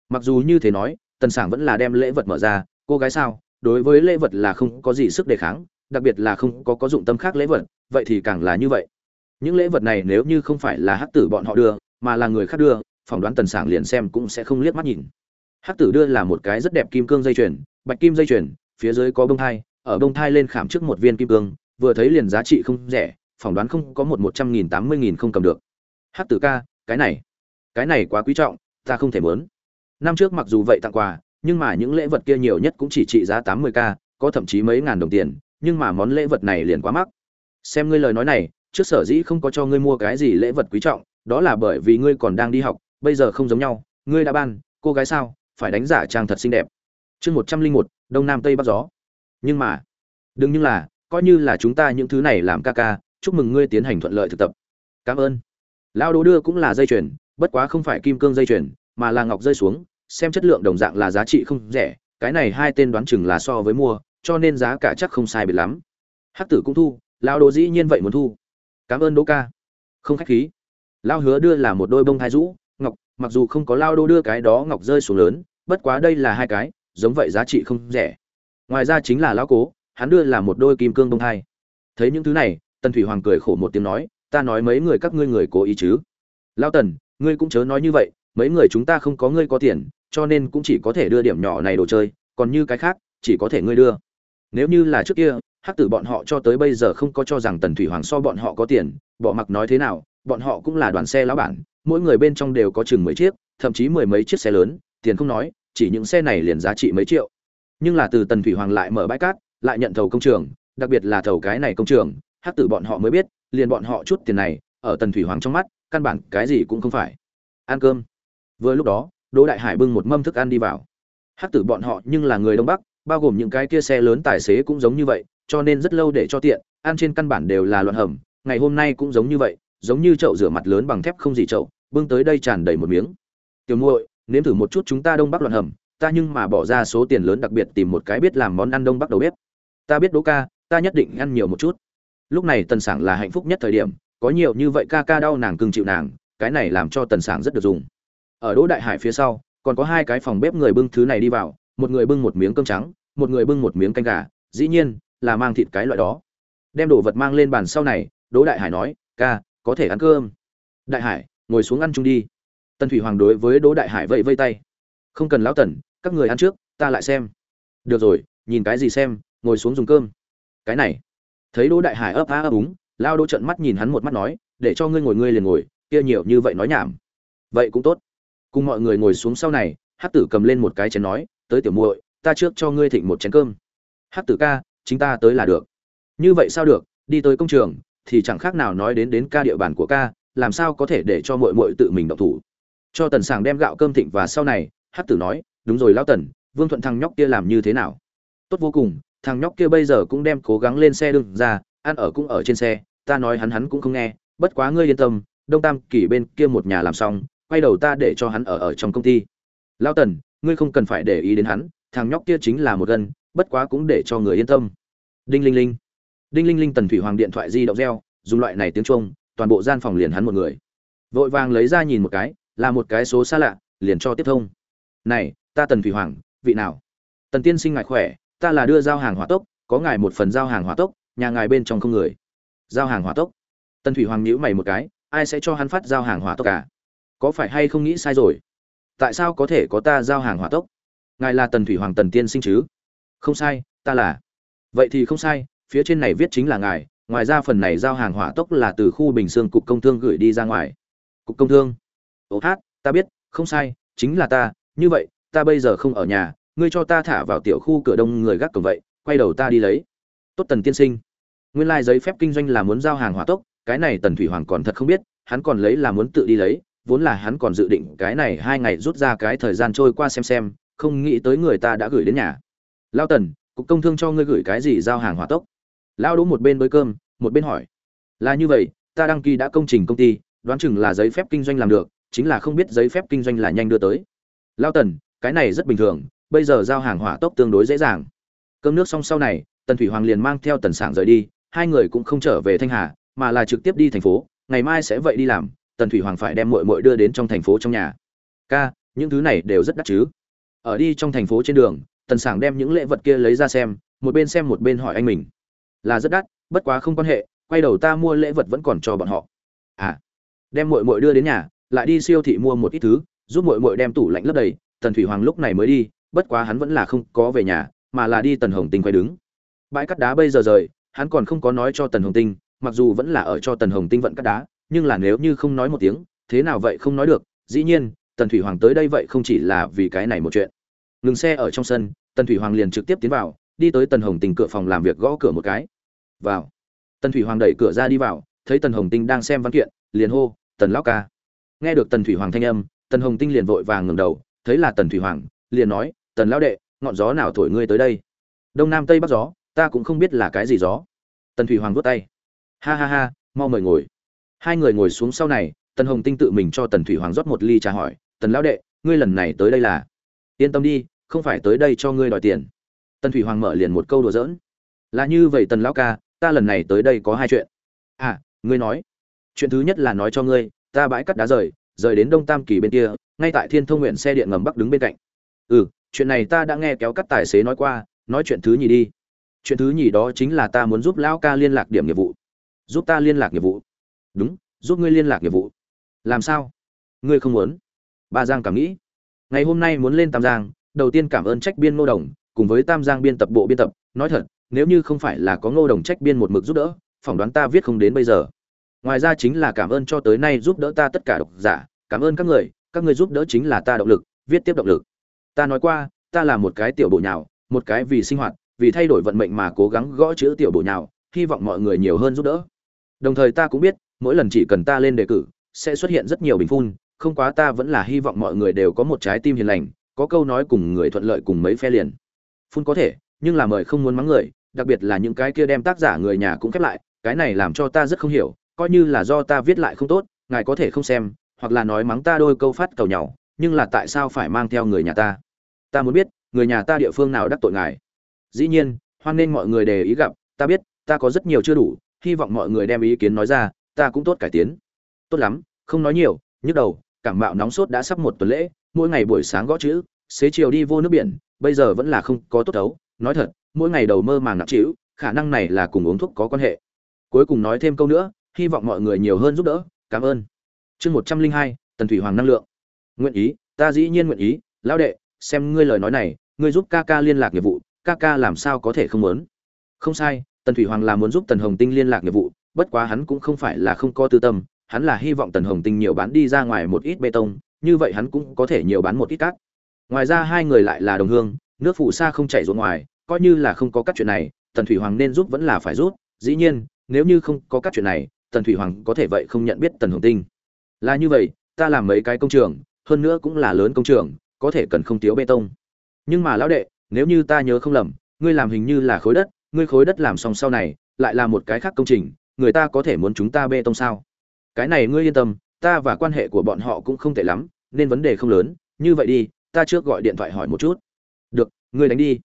Mặc dù như thế nói tần sảng vẫn là đem lễ vật mở ra, cô gái sao? Đối với lễ vật là không có gì sức đề kháng, đặc biệt là không có có dụng tâm khác lễ vật, vậy thì càng là như vậy. Những lễ vật này nếu như không phải là hắc tử bọn họ đưa, mà là người khác đưa, phỏng đoán tần sảng liền xem cũng sẽ không liếc mắt nhìn. Hắc tử đưa là một cái rất đẹp kim cương dây chuyền, bạch kim dây chuyền, phía dưới có bông thai, ở bông thai lên khảm trước một viên kim cương, vừa thấy liền giá trị không rẻ, phỏng đoán không có một một trăm nghìn tám mươi nghìn không cầm được. Hắc tử ca, cái này cái này quá quý trọng, ta không thể muốn năm trước mặc dù vậy tặng quà, nhưng mà những lễ vật kia nhiều nhất cũng chỉ trị giá tám mươi k, có thậm chí mấy ngàn đồng tiền, nhưng mà món lễ vật này liền quá mắc. Xem ngươi lời nói này, trước sở dĩ không có cho ngươi mua cái gì lễ vật quý trọng, đó là bởi vì ngươi còn đang đi học, bây giờ không giống nhau, ngươi đã ban, cô gái sao, phải đánh giả trang thật xinh đẹp. Chương một trăm linh một, đông nam tây bắc gió. Nhưng mà, đừng nhưng là, coi như là chúng ta những thứ này làm ca ca, chúc mừng ngươi tiến hành thuận lợi thực tập. Cảm ơn. Lao đỗ đưa cũng là dây chuyền, bất quá không phải kim cương dây chuyền mà là ngọc rơi xuống, xem chất lượng đồng dạng là giá trị không rẻ, cái này hai tên đoán chừng là so với mua, cho nên giá cả chắc không sai biệt lắm. Hắc tử cũng thu lao đỗ dĩ nhiên vậy muốn thu. Cảm ơn đỗ ca. Không khách khí. Lao hứa đưa là một đôi bông thai rũ, ngọc, mặc dù không có lao đỗ đưa cái đó ngọc rơi xuống lớn, bất quá đây là hai cái, giống vậy giá trị không rẻ. Ngoài ra chính là lão cố, hắn đưa là một đôi kim cương bông hai thấy những thứ này, tần thủy hoàng cười khổ một tiếng nói, ta nói mấy người các ngươi người cố ý chứ? Lao tần, ngươi cũng chớ nói như vậy mấy người chúng ta không có ngươi có tiền, cho nên cũng chỉ có thể đưa điểm nhỏ này đồ chơi, còn như cái khác, chỉ có thể ngươi đưa. Nếu như là trước kia, hắc tử bọn họ cho tới bây giờ không có cho rằng tần thủy hoàng so bọn họ có tiền, bỏ mặc nói thế nào, bọn họ cũng là đoàn xe lão bản, mỗi người bên trong đều có chừng mấy chiếc, thậm chí mười mấy chiếc xe lớn, tiền không nói, chỉ những xe này liền giá trị mấy triệu. Nhưng là từ tần thủy hoàng lại mở bãi cát, lại nhận thầu công trường, đặc biệt là thầu cái này công trường, hắc tử bọn họ mới biết, liền bọn họ chút tiền này, ở tần thủy hoàng trong mắt, căn bản cái gì cũng không phải. Ăn cơm vừa lúc đó, đỗ đại hải bưng một mâm thức ăn đi vào. Hắc tử bọn họ nhưng là người đông bắc, bao gồm những cái kia xe lớn tài xế cũng giống như vậy, cho nên rất lâu để cho tiện, ăn trên căn bản đều là loạn hầm, ngày hôm nay cũng giống như vậy, giống như chậu rửa mặt lớn bằng thép không gì chậu, bưng tới đây tràn đầy một miếng. Tiểu muội, nếm thử một chút chúng ta đông bắc loạn hầm, ta nhưng mà bỏ ra số tiền lớn đặc biệt tìm một cái biết làm món ăn đông bắc đầu bếp. Ta biết đỗ ca, ta nhất định ăn nhiều một chút. Lúc này tần sảng là hạnh phúc nhất thời điểm, có nhiều như vậy ca ca đau nàng cưng chịu nàng, cái này làm cho tần sảng rất được dùng ở đỗ đại hải phía sau, còn có hai cái phòng bếp người bưng thứ này đi vào, một người bưng một miếng cơm trắng, một người bưng một miếng canh gà, dĩ nhiên là mang thịt cái loại đó. Đem đồ vật mang lên bàn sau này, đỗ đại hải nói, ca, có thể ăn cơm. Đại hải, ngồi xuống ăn chung đi. Tần thủy hoàng đối với đỗ đại hải vẫy vây tay. Không cần lão tần, các người ăn trước, ta lại xem. Được rồi, nhìn cái gì xem, ngồi xuống dùng cơm. Cái này. Thấy đỗ đại hải ấp á ấp úng, lao đỗ trận mắt nhìn hắn một mắt nói, để cho ngươi ngồi, ngươi liền ngồi, kia nhiều như vậy nói nhảm. Vậy cũng tốt cùng mọi người ngồi xuống sau này hát tử cầm lên một cái chén nói, tới tiểu muội, ta trước cho ngươi thịnh một chén cơm. Hát tử ca, chính ta tới là được. Như vậy sao được, đi tới công trường, thì chẳng khác nào nói đến đến ca địa bàn của ca, làm sao có thể để cho muội muội tự mình động thủ? Cho tần sảng đem gạo cơm thịnh và sau này hát tử nói, đúng rồi lão tần, vương thuận thằng nhóc kia làm như thế nào? Tốt vô cùng, thằng nhóc kia bây giờ cũng đem cố gắng lên xe đương ra, ăn ở cũng ở trên xe, ta nói hắn hắn cũng không nghe, bất quá ngươi yên tâm, đông tam kỷ bên kia một nhà làm xong quay đầu ta để cho hắn ở ở trong công ty. Lao tần, ngươi không cần phải để ý đến hắn, thằng nhóc kia chính là một gân, bất quá cũng để cho người yên tâm. Đinh linh linh. Đinh linh linh tần thủy hoàng điện thoại di động reo, dùng loại này tiếng trung, toàn bộ gian phòng liền hắn một người. Vội vàng lấy ra nhìn một cái, là một cái số xa lạ, liền cho tiếp thông. Này, ta tần thủy hoàng, vị nào? Tần tiên sinh ngài khỏe, ta là đưa giao hàng hỏa tốc, có ngài một phần giao hàng hỏa tốc, nhà ngài bên trong không người. Giao hàng hỏa tốc. Tần thủy hoàng nhíu mày một cái, ai sẽ cho hắn phát giao hàng hỏa tốc cả có phải hay không nghĩ sai rồi? Tại sao có thể có ta giao hàng hỏa tốc? Ngài là tần thủy hoàng tần tiên sinh chứ? Không sai, ta là. Vậy thì không sai, phía trên này viết chính là ngài, ngoài ra phần này giao hàng hỏa tốc là từ khu bình Sương cục công thương gửi đi ra ngoài. Cục công thương. Ô hát, ta biết, không sai, chính là ta, như vậy, ta bây giờ không ở nhà, ngươi cho ta thả vào tiểu khu cửa đông người gác cổng vậy, quay đầu ta đi lấy. Tốt tần tiên sinh. Nguyên lai、like、giấy phép kinh doanh là muốn giao hàng hỏa tốc, cái này tần thủy hoàng còn thật không biết, hắn còn lấy là muốn tự đi lấy vốn là hắn còn dự định cái này hai ngày rút ra cái thời gian trôi qua xem xem, không nghĩ tới người ta đã gửi đến nhà. Lao tần, cục công thương cho ngươi gửi cái gì giao hàng hỏa tốc? Lao đỗ một bên bới cơm, một bên hỏi. Là như vậy, ta đăng ký đã công trình công ty, đoán chừng là giấy phép kinh doanh làm được, chính là không biết giấy phép kinh doanh là nhanh đưa tới. Lao tần, cái này rất bình thường, bây giờ giao hàng hỏa tốc tương đối dễ dàng. Cơm nước xong sau này, tần thủy hoàng liền mang theo tần sảng rời đi, hai người cũng không trở về thanh hà, mà là trực tiếp đi thành phố, ngày mai sẽ vậy đi làm tần thủy hoàng phải đem muội muội đưa đến trong thành phố trong nhà. Ca, những thứ này đều rất đắt chứ. Ở đi trong thành phố trên đường, tần sảng đem những lễ vật kia lấy ra xem, một bên xem một bên hỏi anh mình. Là rất đắt, bất quá không quan hệ, quay đầu ta mua lễ vật vẫn còn cho bọn họ. À đem muội muội đưa đến nhà, lại đi siêu thị mua một ít thứ, giúp muội muội đem tủ lạnh lấp đầy, tần thủy hoàng lúc này mới đi, bất quá hắn vẫn là không có về nhà, mà là đi tần hồng tinh quay đứng. Bãi cắt đá bây giờ rời, hắn còn không có nói cho tần hồng tinh, mặc dù vẫn là ở cho tần hồng tinh vận cắt đá nhưng là nếu như không nói một tiếng, thế nào vậy không nói được, dĩ nhiên, tần thủy hoàng tới đây vậy không chỉ là vì cái này một chuyện. Ngừng xe ở trong sân, tần thủy hoàng liền trực tiếp tiến vào, đi tới tần hồng tinh cửa phòng làm việc gõ cửa một cái. Vào. Tần thủy hoàng đẩy cửa ra đi vào, thấy tần hồng tinh đang xem văn kiện, liền hô, tần lão ca. Nghe được tần thủy hoàng thanh âm, tần hồng tinh liền vội vàng ngẩng đầu, thấy là tần thủy hoàng, liền nói, tần lão đệ, ngọn gió nào thổi ngươi tới đây? Đông nam tây bắc gió, ta cũng không biết là cái gì gió. Tần thủy hoàng vuốt tay. Ha ha ha, mau mời ngồi hai người ngồi xuống sau này, tần hồng tinh tự mình cho tần thủy hoàng rót một ly trà hỏi, tần lão đệ, ngươi lần này tới đây là? Yên tâm đi, không phải tới đây cho ngươi đòi tiền. Tần thủy hoàng mở liền một câu đùa giỡn. Là như vậy tần lão ca, ta lần này tới đây có hai chuyện. À ngươi nói. Chuyện thứ nhất là nói cho ngươi, ta bãi cắt đá rời rời đến đông tam kỳ bên kia, ngay tại thiên thông nguyện xe điện ngầm bắc đứng bên cạnh. Ừ chuyện này ta đã nghe kéo cắt tài xế nói qua, nói chuyện thứ nhì đi. Chuyện thứ nhì đó chính là ta muốn giúp lão ca liên lạc điểm nghiệp vụ. Giúp ta liên lạc nghiệp vụ? Đúng, giúp ngươi liên lạc nghiệp vụ. Làm sao? Ngươi không muốn? Ba giang cảm nghĩ. Ngày hôm nay muốn lên tam giang, đầu tiên cảm ơn trách biên ngô đồng, cùng với tam giang biên tập bộ biên tập. Nói thật, nếu như không phải là có ngô đồng trách biên một mực giúp đỡ, phỏng đoán ta viết không đến bây giờ. Ngoài ra chính là cảm ơn cho tới nay giúp đỡ ta tất cả độc giả, cảm ơn các người các người giúp đỡ chính là ta động lực, viết tiếp động lực. Ta nói qua, ta là một cái tiểu bộ nhào, một cái vì sinh hoạt, vì thay đổi vận mệnh mà cố gắng gõ chữ tiểu bộ nhào, hy vọng mọi người nhiều hơn giúp đỡ. Đồng thời ta cũng biết mỗi lần chỉ cần ta lên đề cử, sẽ xuất hiện rất nhiều bình phun, không quá ta vẫn là hy vọng mọi người đều có một trái tim hiền lành, có câu nói cùng người thuận lợi cùng mấy phe liền. Phun có thể, nhưng là mời không muốn mắng người, đặc biệt là những cái kia đem tác giả người nhà cũng khép lại, cái này làm cho ta rất không hiểu, coi như là do ta viết lại không tốt, ngài có thể không xem, hoặc là nói mắng ta đôi câu phát cầu nhau nhưng là tại sao phải mang theo người nhà ta? Ta muốn biết, người nhà ta địa phương nào đắc tội ngài? Dĩ nhiên, hoan nên mọi người đề ý gặp, ta biết, ta có rất nhiều chưa đủ, hy vọng mọi người đem ý kiến nói ra ta cũng tốt cải tiến. Tốt lắm, không nói nhiều, nhức đầu, cảm mạo nóng sốt đã sắp một tuần lễ, mỗi ngày buổi sáng gõ chữ, xế chiều đi vô nước biển, bây giờ vẫn là không có tốt đấu nói thật, mỗi ngày đầu mơ màng nặng trĩu, khả năng này là cùng uống thuốc có quan hệ. Cuối cùng nói thêm câu nữa, hy vọng mọi người nhiều hơn giúp đỡ, cảm ơn. Chương một trăm linh hai, tần thủy hoàng năng lượng. Nguyện ý, ta dĩ nhiên nguyện ý, lão đệ, xem ngươi lời nói này, ngươi giúp ca ca liên lạc nghiệp vụ, ca ca làm sao có thể không muốn? Không sai, tần thủy hoàng là muốn giúp tần hồng tinh liên lạc nghiệp vụ bất quá hắn cũng không phải là không có tư tâm, hắn là hy vọng tần hồng tinh nhiều bán đi ra ngoài một ít bê tông, như vậy hắn cũng có thể nhiều bán một ít cát. Ngoài ra hai người lại là đồng hương, nước phụ sa không chảy ruộng ngoài, coi như là không có các chuyện này, tần thủy hoàng nên giúp vẫn là phải giúp, dĩ nhiên, nếu như không có các chuyện này, tần thủy hoàng có thể vậy không nhận biết tần hồng tinh. Là như vậy, ta làm mấy cái công trường, hơn nữa cũng là lớn công trường, có thể cần không thiếu bê tông. Nhưng mà lão đệ, nếu như ta nhớ không lầm, ngươi làm hình như là khối đất, ngươi khối đất làm xong sau này, lại là một cái khác công trình người ta có thể muốn chúng ta bê tông sao? Cái này ngươi yên tâm, ta và quan hệ của bọn họ cũng không tệ lắm, nên vấn đề không lớn. Như vậy đi, ta trước gọi điện thoại hỏi một chút. Được, ngươi đánh đi.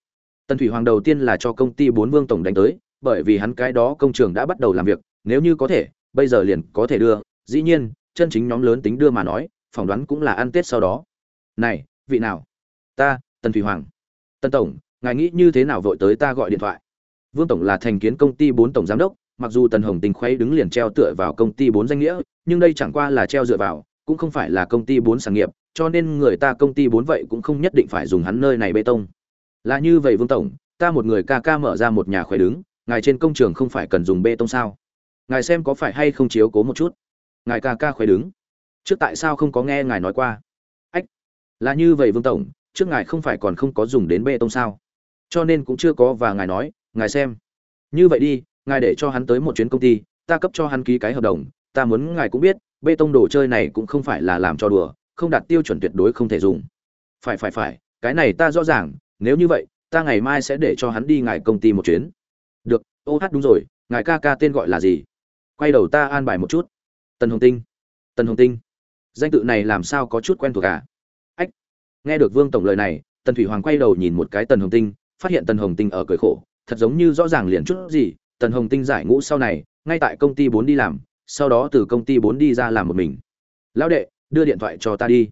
Tần thủy hoàng đầu tiên là cho công ty bốn vương tổng đánh tới, bởi vì hắn cái đó công trường đã bắt đầu làm việc, nếu như có thể, bây giờ liền có thể đưa. Dĩ nhiên, chân chính nhóm lớn tính đưa mà nói, phỏng đoán cũng là ăn tết sau đó. Này, vị nào? Ta, tần thủy hoàng. Tân tổng, ngài nghĩ như thế nào vội tới ta gọi điện thoại? Vương tổng là thành kiến công ty bốn tổng giám đốc mặc dù tần hồng tình khuấy đứng liền treo tựa vào công ty bốn danh nghĩa, nhưng đây chẳng qua là treo dựa vào, cũng không phải là công ty bốn sản nghiệp, cho nên người ta công ty bốn vậy cũng không nhất định phải dùng hắn nơi này bê tông. Là như vậy vương tổng, ta một người ca ca mở ra một nhà khuấy đứng, ngài trên công trường không phải cần dùng bê tông sao? Ngài xem có phải hay không chiếu cố một chút. Ngài ca ca khuấy đứng. Trước tại sao không có nghe ngài nói qua? Ách, là như vậy vương tổng, trước ngài không phải còn không có dùng đến bê tông sao? Cho nên cũng chưa có và ngài nói, ngài xem. Như vậy đi ngài để cho hắn tới một chuyến công ty, ta cấp cho hắn ký cái hợp đồng, ta muốn ngài cũng biết, bê tông đồ chơi này cũng không phải là làm cho đùa, không đạt tiêu chuẩn tuyệt đối không thể dùng. Phải phải phải, cái này ta rõ ràng, nếu như vậy, ta ngày mai sẽ để cho hắn đi ngài công ty một chuyến. Được, ô hát đúng rồi, ngài ca ca tên gọi là gì? Quay đầu ta an bài một chút. Tần hồng tinh. Tần hồng tinh. Danh tự này làm sao có chút quen thuộc cả à? ách, nghe được vương tổng lời này, tần thủy hoàng quay đầu nhìn một cái tần hồng tinh, phát hiện tần hồng tinh ở cười khổ, thật giống như rõ ràng liền chút gì tần hồng tinh giải ngũ sau này, ngay tại công ty bốn đi làm, sau đó từ công ty bốn đi ra làm một mình. Lão đệ, đưa điện thoại cho ta đi.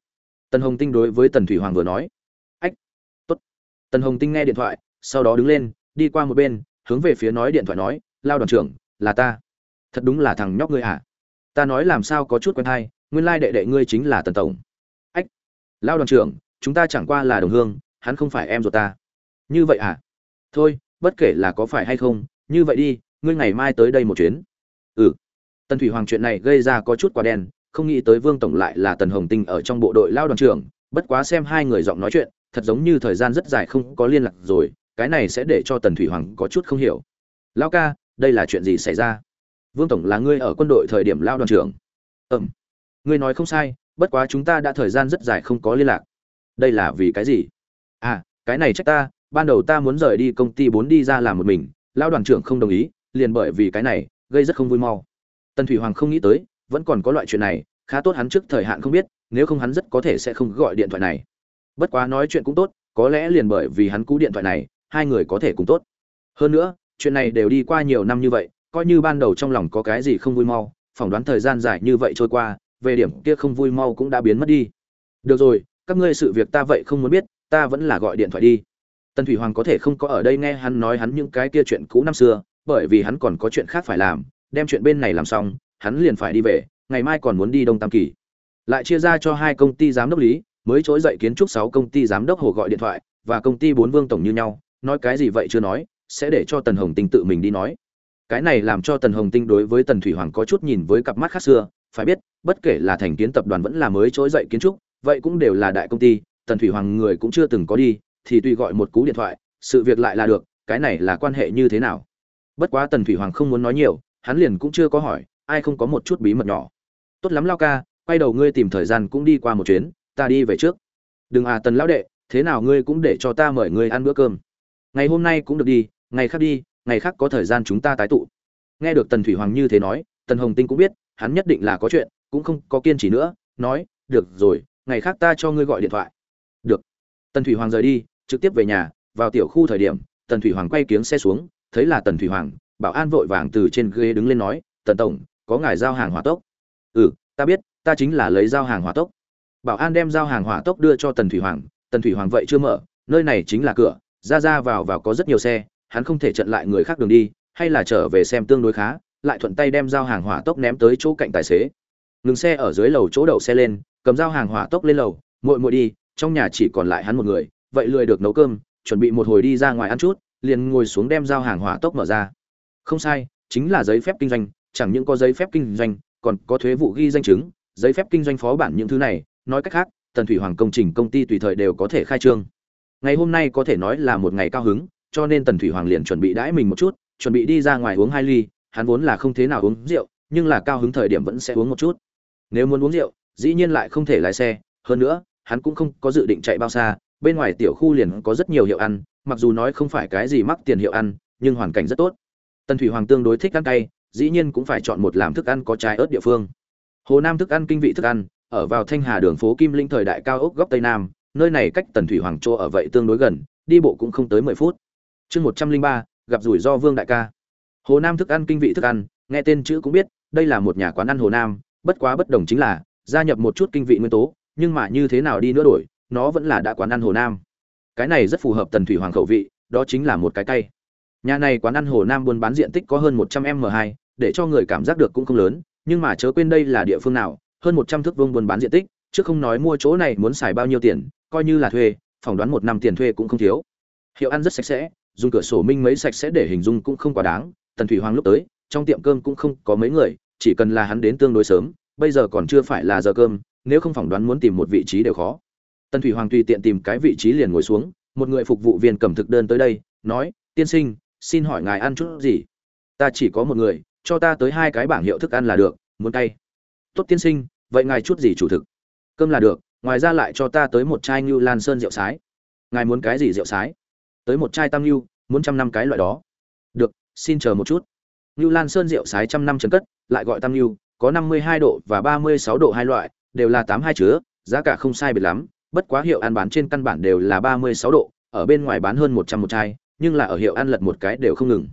Tần hồng tinh đối với tần thủy hoàng vừa nói. Ách, tốt. Tần hồng tinh nghe điện thoại, sau đó đứng lên, đi qua một bên, hướng về phía nói điện thoại nói, lao đoàn trưởng, là ta. Thật đúng là thằng nhóc ngươi à? Ta nói làm sao có chút quen hay, nguyên lai đệ đệ ngươi chính là tần tổng. Ách, lao đoàn trưởng, chúng ta chẳng qua là đồng hương, hắn không phải em ruột ta. Như vậy à? Thôi, bất kể là có phải hay không như vậy đi, ngươi ngày mai tới đây một chuyến. Ừ. Tần thủy hoàng chuyện này gây ra có chút quá đen, không nghĩ tới vương tổng lại là tần hồng tinh ở trong bộ đội lao đoàn trưởng, bất quá xem hai người giọng nói chuyện, thật giống như thời gian rất dài không có liên lạc rồi, cái này sẽ để cho tần thủy hoàng có chút không hiểu. Lao ca, đây là chuyện gì xảy ra? Vương tổng là ngươi ở quân đội thời điểm lao đoàn trưởng. Ừm. Ngươi nói không sai, bất quá chúng ta đã thời gian rất dài không có liên lạc. Đây là vì cái gì? À cái này trách ta, ban đầu ta muốn rời đi công ty bốn đi ra làm một mình lao đoàn trưởng không đồng ý, liền bởi vì cái này, gây rất không vui mau. Tần thủy hoàng không nghĩ tới, vẫn còn có loại chuyện này, khá tốt hắn trước thời hạn không biết, nếu không hắn rất có thể sẽ không gọi điện thoại này. Bất quá nói chuyện cũng tốt, có lẽ liền bởi vì hắn cú điện thoại này, hai người có thể cùng tốt. Hơn nữa, chuyện này đều đi qua nhiều năm như vậy, coi như ban đầu trong lòng có cái gì không vui mau, phỏng đoán thời gian dài như vậy trôi qua, về điểm kia không vui mau cũng đã biến mất đi. Được rồi, các ngươi sự việc ta vậy không muốn biết, ta vẫn là gọi điện thoại đi tần thủy hoàng có thể không có ở đây nghe hắn nói hắn những cái kia chuyện cũ năm xưa, bởi vì hắn còn có chuyện khác phải làm, đem chuyện bên này làm xong, hắn liền phải đi về, ngày mai còn muốn đi đông tam kỳ. Lại chia ra cho hai công ty giám đốc lý, mới trỗi dậy kiến trúc sáu công ty giám đốc hồ gọi điện thoại, và công ty bốn vương tổng như nhau, nói cái gì vậy chưa nói, sẽ để cho tần hồng tinh tự mình đi nói. Cái này làm cho tần hồng tinh đối với tần thủy hoàng có chút nhìn với cặp mắt khác xưa, phải biết, bất kể là thành kiến tập đoàn vẫn là mới trỗi dậy kiến trúc, vậy cũng đều là đại công ty, tần thủy hoàng người cũng chưa từng có đi thì tùy gọi một cú điện thoại, sự việc lại là được, cái này là quan hệ như thế nào? Bất quá tần thủy hoàng không muốn nói nhiều, hắn liền cũng chưa có hỏi, ai không có một chút bí mật nhỏ. Tốt lắm lao ca, quay đầu ngươi tìm thời gian cũng đi qua một chuyến, ta đi về trước. Đừng à tần lão đệ, thế nào ngươi cũng để cho ta mời ngươi ăn bữa cơm. Ngày hôm nay cũng được đi, ngày khác đi, ngày khác có thời gian chúng ta tái tụ. Nghe được tần thủy hoàng như thế nói, tần hồng tinh cũng biết, hắn nhất định là có chuyện, cũng không có kiên trì nữa, nói, được rồi, ngày khác ta cho ngươi gọi điện thoại. Được. Tần thủy hoàng rời đi trực tiếp về nhà, vào tiểu khu thời điểm, tần thủy hoàng quay kiếng xe xuống, thấy là tần thủy hoàng, bảo an vội vàng từ trên ghế đứng lên nói, tần tổng, có ngài giao hàng hỏa tốc. Ừ ta biết, ta chính là lấy giao hàng hỏa tốc. Bảo an đem giao hàng hỏa tốc đưa cho tần thủy hoàng, tần thủy hoàng vậy chưa mở, nơi này chính là cửa, ra ra vào vào có rất nhiều xe, hắn không thể chặn lại người khác đường đi, hay là trở về xem tương đối khá, lại thuận tay đem giao hàng hỏa tốc ném tới chỗ cạnh tài xế. Ngừng xe ở dưới lầu chỗ đậu xe lên, cầm giao hàng hỏa tốc lên lầu, muội muội đi, trong nhà chỉ còn lại hắn một người vậy lười được nấu cơm, chuẩn bị một hồi đi ra ngoài ăn chút, liền ngồi xuống đem giao hàng hỏa tốc mở ra. Không sai, chính là giấy phép kinh doanh, chẳng những có giấy phép kinh doanh, còn có thuế vụ ghi danh chứng, giấy phép kinh doanh phó bản những thứ này, nói cách khác, tần thủy hoàng công trình công ty tùy thời đều có thể khai trương. Ngày hôm nay có thể nói là một ngày cao hứng, cho nên tần thủy hoàng liền chuẩn bị đãi mình một chút, chuẩn bị đi ra ngoài uống hai ly, hắn vốn là không thế nào uống rượu, nhưng là cao hứng thời điểm vẫn sẽ uống một chút. Nếu muốn uống rượu, dĩ nhiên lại không thể lái xe, hơn nữa, hắn cũng không có dự định chạy bao xa bên ngoài tiểu khu liền có rất nhiều hiệu ăn, mặc dù nói không phải cái gì mắc tiền hiệu ăn, nhưng hoàn cảnh rất tốt. Tần thủy hoàng tương đối thích ăn cay, dĩ nhiên cũng phải chọn một làm thức ăn có trái ớt địa phương. Hồ nam thức ăn kinh vị thức ăn, ở vào thanh hà đường phố kim linh thời đại cao ốc góc tây nam, nơi này cách tần thủy hoàng chỗ ở vậy tương đối gần, đi bộ cũng không tới mười phút. Chương một trăm linh ba, gặp rủi ro vương đại ca. Hồ nam thức ăn kinh vị thức ăn, nghe tên chữ cũng biết, đây là một nhà quán ăn hồ nam, bất quá bất đồng chính là, gia nhập một chút kinh vị nguyên tố, nhưng mà như thế nào đi nữa đổi nó vẫn là đã quán ăn hồ nam. Cái này rất phù hợp tần thủy hoàng khẩu vị, đó chính là một cái cay. Nhà này quán ăn hồ nam buôn bán diện tích có hơn một trăm m hai, để cho người cảm giác được cũng không lớn, nhưng mà chớ quên đây là địa phương nào, hơn một trăm thước vuông buôn bán diện tích, chứ không nói mua chỗ này muốn xài bao nhiêu tiền, coi như là thuê, phỏng đoán một năm tiền thuê cũng không thiếu. Hiệu ăn rất sạch sẽ, dùng cửa sổ minh mấy sạch sẽ để hình dung cũng không quá đáng, tần thủy hoàng lúc tới, trong tiệm cơm cũng không có mấy người, chỉ cần là hắn đến tương đối sớm, bây giờ còn chưa phải là giờ cơm, nếu không phỏng đoán muốn tìm một vị trí đều khó tần thủy hoàng tùy tiện tìm cái vị trí liền ngồi xuống, một người phục vụ viên cầm thực đơn tới đây, nói, tiên sinh, xin hỏi ngài ăn chút gì? Ta chỉ có một người, cho ta tới hai cái bảng hiệu thức ăn là được, muốn cay. Tốt tiên sinh, vậy ngài chút gì chủ thực? Cơm là được, ngoài ra lại cho ta tới một chai ngưu lan sơn rượu sái. Ngài muốn cái gì rượu sái? Tới một chai tam ngưu, muốn trăm năm cái loại đó. Được, xin chờ một chút. Ngưu lan sơn rượu sái trăm năm trần cất, lại gọi tam ngưu, có năm mươi hai độ và ba mươi sáu độ hai loại, đều là tám hai chứa, giá cả không sai biệt lắm bất quá hiệu ăn bán trên căn bản đều là ba mươi sáu độ, ở bên ngoài bán hơn một trăm một chai, nhưng là ở hiệu ăn lật một cái đều không ngừng.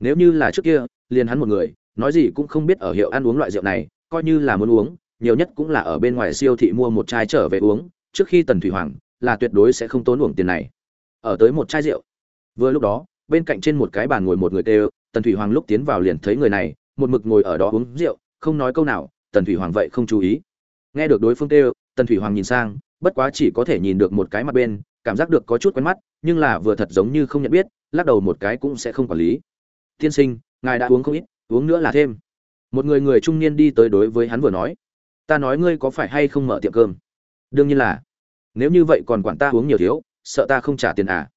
Nếu như là trước kia, liền hắn một người, nói gì cũng không biết ở hiệu ăn uống loại rượu này, coi như là muốn uống, nhiều nhất cũng là ở bên ngoài siêu thị mua một chai trở về uống, trước khi tần thủy hoàng, là tuyệt đối sẽ không tốn uổng tiền này. Ở tới một chai rượu. Vừa lúc đó, bên cạnh trên một cái bàn ngồi một người tê, tần thủy hoàng lúc tiến vào liền thấy người này, một mực ngồi ở đó uống rượu, không nói câu nào, tần thủy hoàng vậy không chú ý. Nghe được đối phương tê, tần thủy hoàng nhìn sang bất quá chỉ có thể nhìn được một cái mặt bên, cảm giác được có chút quen mắt, nhưng là vừa thật giống như không nhận biết, lắc đầu một cái cũng sẽ không quản lý. Tiên sinh, ngài đã uống không ít, uống nữa là thêm. Một người người trung niên đi tới đối với hắn vừa nói. Ta nói ngươi có phải hay không mở tiệm cơm? Đương nhiên là. Nếu như vậy còn quản ta uống nhiều thiếu, sợ ta không trả tiền à?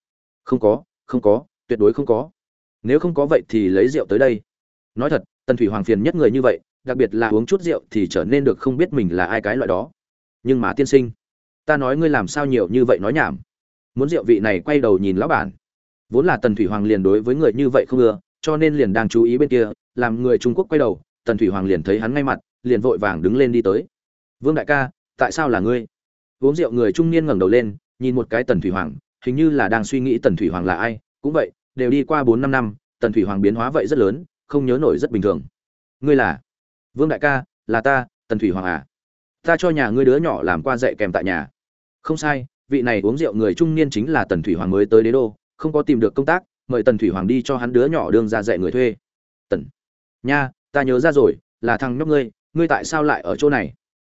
Không có không có, tuyệt đối không có. Nếu không có vậy thì lấy rượu tới đây. Nói thật, tần thủy hoàng phiền nhất người như vậy, đặc biệt là uống chút rượu thì trở nên được không biết mình là ai cái loại đó. Nhưng mà tiên sinh ta nói ngươi làm sao nhiều như vậy nói nhảm. Muốn rượu vị này quay đầu nhìn lão bản. Vốn là tần thủy hoàng liền đối với người như vậy không ưa, cho nên liền đang chú ý bên kia, làm người trung quốc quay đầu, tần thủy hoàng liền thấy hắn ngay mặt, liền vội vàng đứng lên đi tới. Vương đại ca, tại sao là ngươi? Uống rượu người trung niên ngẩng đầu lên, nhìn một cái tần thủy hoàng, hình như là đang suy nghĩ tần thủy hoàng là ai, cũng vậy, đều đi qua bốn năm năm, tần thủy hoàng biến hóa vậy rất lớn, không nhớ nổi rất bình thường. Ngươi là? Vương đại ca, là ta, tần thủy hoàng à. Ta cho nhà ngươi đứa nhỏ làm qua dạy kèm tại nhà không sai, vị này uống rượu người trung niên chính là tần thủy hoàng mới tới đế đô, không có tìm được công tác, mời tần thủy hoàng đi cho hắn đứa nhỏ đương ra dạy người thuê. Tần, nha, ta nhớ ra rồi, là thằng nhóc ngươi ngươi tại sao lại ở chỗ này?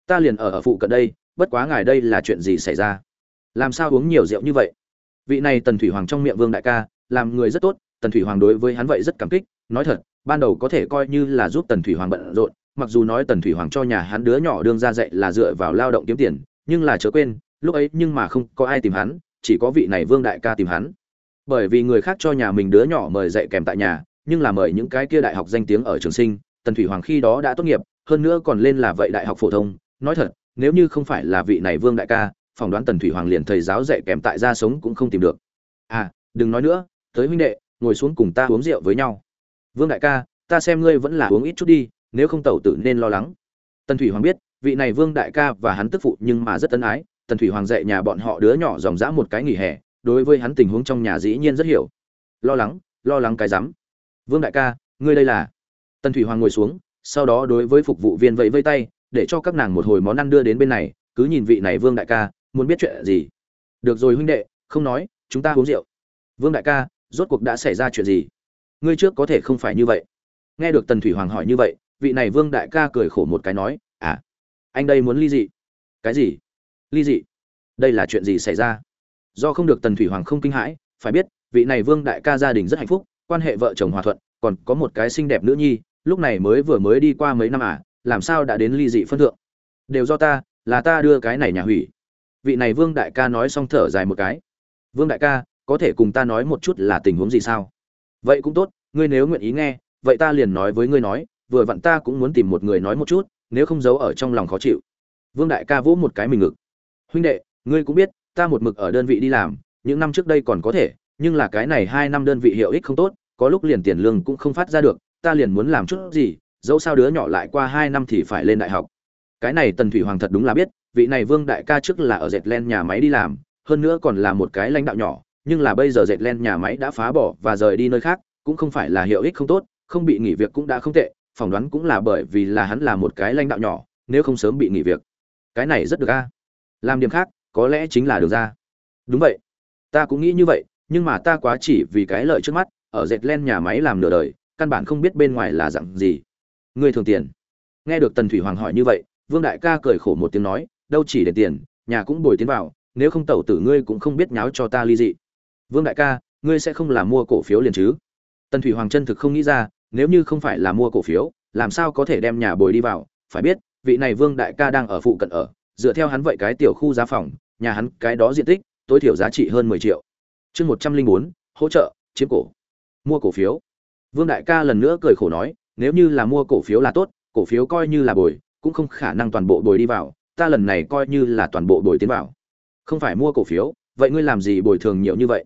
Ta liền ở ở phụ cận đây, bất quá ngài đây là chuyện gì xảy ra? Làm sao uống nhiều rượu như vậy? Vị này tần thủy hoàng trong miệng vương đại ca, làm người rất tốt, tần thủy hoàng đối với hắn vậy rất cảm kích, nói thật, ban đầu có thể coi như là giúp tần thủy hoàng bận rộn, mặc dù nói tần thủy hoàng cho nhà hắn đứa nhỏ đương ra dạy là dựa vào lao động kiếm tiền, nhưng là chớ quên lúc ấy nhưng mà không có ai tìm hắn, chỉ có vị này vương đại ca tìm hắn. Bởi vì người khác cho nhà mình đứa nhỏ mời dạy kèm tại nhà, nhưng là mời những cái kia đại học danh tiếng ở trường sinh, tần thủy hoàng khi đó đã tốt nghiệp, hơn nữa còn lên là vậy đại học phổ thông. Nói thật, nếu như không phải là vị này vương đại ca, phỏng đoán tần thủy hoàng liền thầy giáo dạy kèm tại gia sống cũng không tìm được. À đừng nói nữa, tới huynh đệ, ngồi xuống cùng ta uống rượu với nhau. Vương đại ca, ta xem ngươi vẫn là uống ít chút đi, nếu không tẩu tử nên lo lắng. Tần thủy hoàng biết, vị này vương đại ca và hắn tức phụ nhưng mà rất ân ái tần thủy hoàng dạy nhà bọn họ đứa nhỏ dòng dã một cái nghỉ hè, đối với hắn tình huống trong nhà dĩ nhiên rất hiểu. Lo lắng lo lắng cái rắm. Vương đại ca, ngươi đây là? Tần thủy hoàng ngồi xuống, sau đó đối với phục vụ viên vẫy vây tay, để cho các nàng một hồi món ăn đưa đến bên này, cứ nhìn vị này vương đại ca, muốn biết chuyện gì? Được rồi huynh đệ, không nói, chúng ta uống rượu. Vương đại ca, rốt cuộc đã xảy ra chuyện gì? Ngươi trước có thể không phải như vậy. Nghe được tần thủy hoàng hỏi như vậy, vị này vương đại ca cười khổ một cái nói à anh đây muốn ly dị. Cái gì? Ly dị. Đây là chuyện gì xảy ra? Do không được tần thủy hoàng không kinh hãi, phải biết, vị này vương đại ca gia đình rất hạnh phúc, quan hệ vợ chồng hòa thuận, còn có một cái xinh đẹp nữ nhi, lúc này mới vừa mới đi qua mấy năm à làm sao đã đến ly dị phân thượng? Đều do ta, là ta đưa cái này nhà hủy. Vị này vương đại ca nói xong thở dài một cái. Vương đại ca, có thể cùng ta nói một chút là tình huống gì sao? Vậy cũng tốt, ngươi nếu nguyện ý nghe, vậy ta liền nói với ngươi nói, vừa vặn ta cũng muốn tìm một người nói một chút, nếu không giấu ở trong lòng khó chịu. Vương đại ca vỗ một cái mình ngực huynh đệ, ngươi cũng biết, ta một mực ở đơn vị đi làm, những năm trước đây còn có thể, nhưng là cái này hai năm đơn vị hiệu ích không tốt, có lúc liền tiền lương cũng không phát ra được, ta liền muốn làm chút gì, dẫu sao đứa nhỏ lại qua hai năm thì phải lên đại học. Cái này tần thủy hoàng thật đúng là biết, vị này vương đại ca trước là ở dệt len nhà máy đi làm, hơn nữa còn là một cái lãnh đạo nhỏ, nhưng là bây giờ dệt len nhà máy đã phá bỏ và rời đi nơi khác, cũng không phải là hiệu ích không tốt, không bị nghỉ việc cũng đã không tệ, phỏng đoán cũng là bởi vì là hắn là một cái lãnh đạo nhỏ, nếu không sớm bị nghỉ việc. Cái này rất được a làm điểm khác, có lẽ chính là được ra. Đúng vậy. Ta cũng nghĩ như vậy, nhưng mà ta quá chỉ vì cái lợi trước mắt, ở dệt len nhà máy làm nửa đời, căn bản không biết bên ngoài là dặn gì. Ngươi thường tiền. Nghe được tần thủy hoàng hỏi như vậy, vương đại ca cười khổ một tiếng nói, đâu chỉ để tiền, nhà cũng bồi tiến vào, nếu không tẩu tử ngươi cũng không biết nháo cho ta ly dị. Vương đại ca, ngươi sẽ không làm mua cổ phiếu liền chứ? Tần thủy hoàng chân thực không nghĩ ra, nếu như không phải là mua cổ phiếu, làm sao có thể đem nhà bồi đi vào? Phải biết, vị này vương đại ca đang ở phụ cận ở dựa theo hắn vậy cái tiểu khu giá phòng, nhà hắn cái đó diện tích, tối thiểu giá trị hơn mười triệu. Chương một trăm linh bốn, hỗ trợ, chiếm cổ. Mua cổ phiếu. Vương đại ca lần nữa cười khổ nói, nếu như là mua cổ phiếu là tốt, cổ phiếu coi như là bồi, cũng không khả năng toàn bộ bồi đi vào, ta lần này coi như là toàn bộ bồi tiến vào. Không phải mua cổ phiếu, vậy ngươi làm gì bồi thường nhiều như vậy?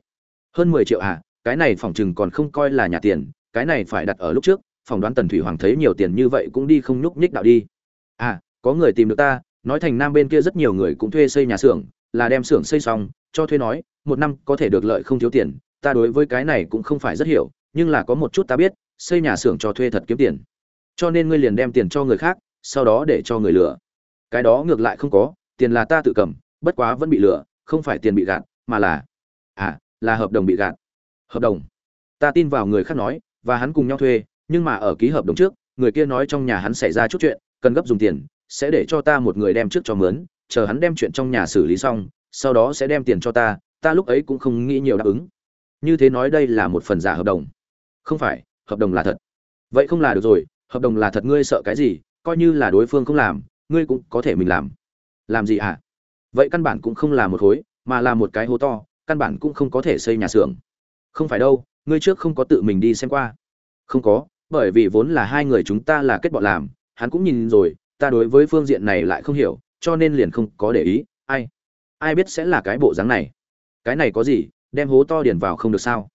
Hơn mười triệu à cái này phòng chừng còn không coi là nhà tiền, cái này phải đặt ở lúc trước phỏng đoán tần thủy hoàng thấy nhiều tiền như vậy cũng đi không nhúc nhích đạo đi. À có người tìm được ta nói thành nam bên kia rất nhiều người cũng thuê xây nhà xưởng, là đem xưởng xây xong, cho thuê nói, một năm có thể được lợi không thiếu tiền, ta đối với cái này cũng không phải rất hiểu, nhưng là có một chút ta biết, xây nhà xưởng cho thuê thật kiếm tiền. Cho nên ngươi liền đem tiền cho người khác, sau đó để cho người lừa. Cái đó ngược lại không có, tiền là ta tự cầm, bất quá vẫn bị lừa, không phải tiền bị gạt, mà là à là hợp đồng bị gạt. Hợp đồng. Ta tin vào người khác nói, và hắn cùng nhau thuê, nhưng mà ở ký hợp đồng trước, người kia nói trong nhà hắn xảy ra chút chuyện, cần gấp dùng tiền sẽ để cho ta một người đem trước cho mướn, chờ hắn đem chuyện trong nhà xử lý xong, sau đó sẽ đem tiền cho ta ta lúc ấy cũng không nghĩ nhiều đáp ứng. Như thế nói đây là một phần giả hợp đồng. Không phải, hợp đồng là thật. Vậy không là được rồi, hợp đồng là thật ngươi sợ cái gì, coi như là đối phương không làm, ngươi cũng có thể mình làm. Làm gì à vậy căn bản cũng không là một khối, mà là một cái hố to, căn bản cũng không có thể xây nhà xưởng. Không phải đâu, ngươi trước không có tự mình đi xem qua. Không có, bởi vì vốn là hai người chúng ta là kết bọn làm, hắn cũng nhìn rồi ta đối với phương diện này lại không hiểu, cho nên liền không có để ý. Ai? Ai biết sẽ là cái bộ dáng này? Cái này có gì? Đem hố to điền vào không được sao?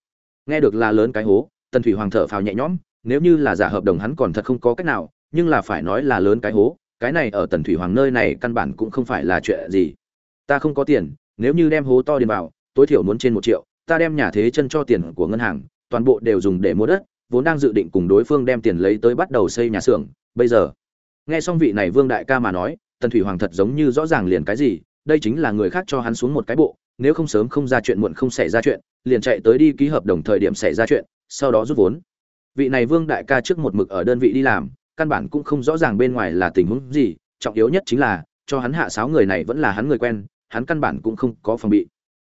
Nghe được là lớn cái hố, tần thủy hoàng thở phào nhẹ nhõm, nếu như là giả hợp đồng hắn còn thật không có cách nào, nhưng là phải nói là lớn cái hố, cái này ở tần thủy hoàng nơi này căn bản cũng không phải là chuyện gì. Ta không có tiền, nếu như đem hố to điền vào, tối thiểu muốn trên một triệu, ta đem nhà thế chân cho tiền của ngân hàng, toàn bộ đều dùng để mua đất, vốn đang dự định cùng đối phương đem tiền lấy tới bắt đầu xây nhà xưởng, bây giờ nghe xong vị này vương đại ca mà nói, tần thủy hoàng thật giống như rõ ràng liền cái gì, đây chính là người khác cho hắn xuống một cái bộ, nếu không sớm không ra chuyện muộn không xảy ra chuyện, liền chạy tới đi ký hợp đồng thời điểm xảy ra chuyện, sau đó rút vốn. Vị này vương đại ca trước một mực ở đơn vị đi làm, căn bản cũng không rõ ràng bên ngoài là tình huống gì, trọng yếu nhất chính là, cho hắn hạ sáu người này vẫn là hắn người quen, hắn căn bản cũng không có phòng bị.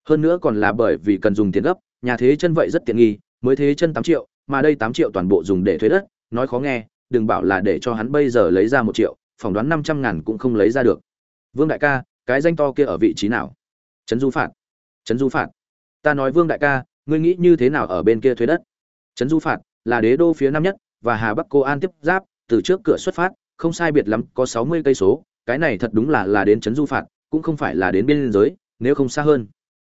Hơn nữa còn là bởi vì cần dùng tiền gấp, nhà thế chân vậy rất tiện nghi, mới thế chân tám triệu, mà đây tám triệu toàn bộ dùng để thuế đất, nói khó nghe đừng bảo là để cho hắn bây giờ lấy ra một triệu, phỏng đoán năm trăm ngàn cũng không lấy ra được. Vương đại ca, cái danh to kia ở vị trí nào? Trấn du phạt. Trấn du phạt. Ta nói vương đại ca, ngươi nghĩ như thế nào ở bên kia thuế đất? Trấn du phạt là đế đô phía nam nhất và hà bắc cô an tiếp giáp, từ trước cửa xuất phát, không sai biệt lắm, có sáu mươi cây số, cái này thật đúng là là đến trấn du phạt, cũng không phải là đến biên giới, nếu không xa hơn.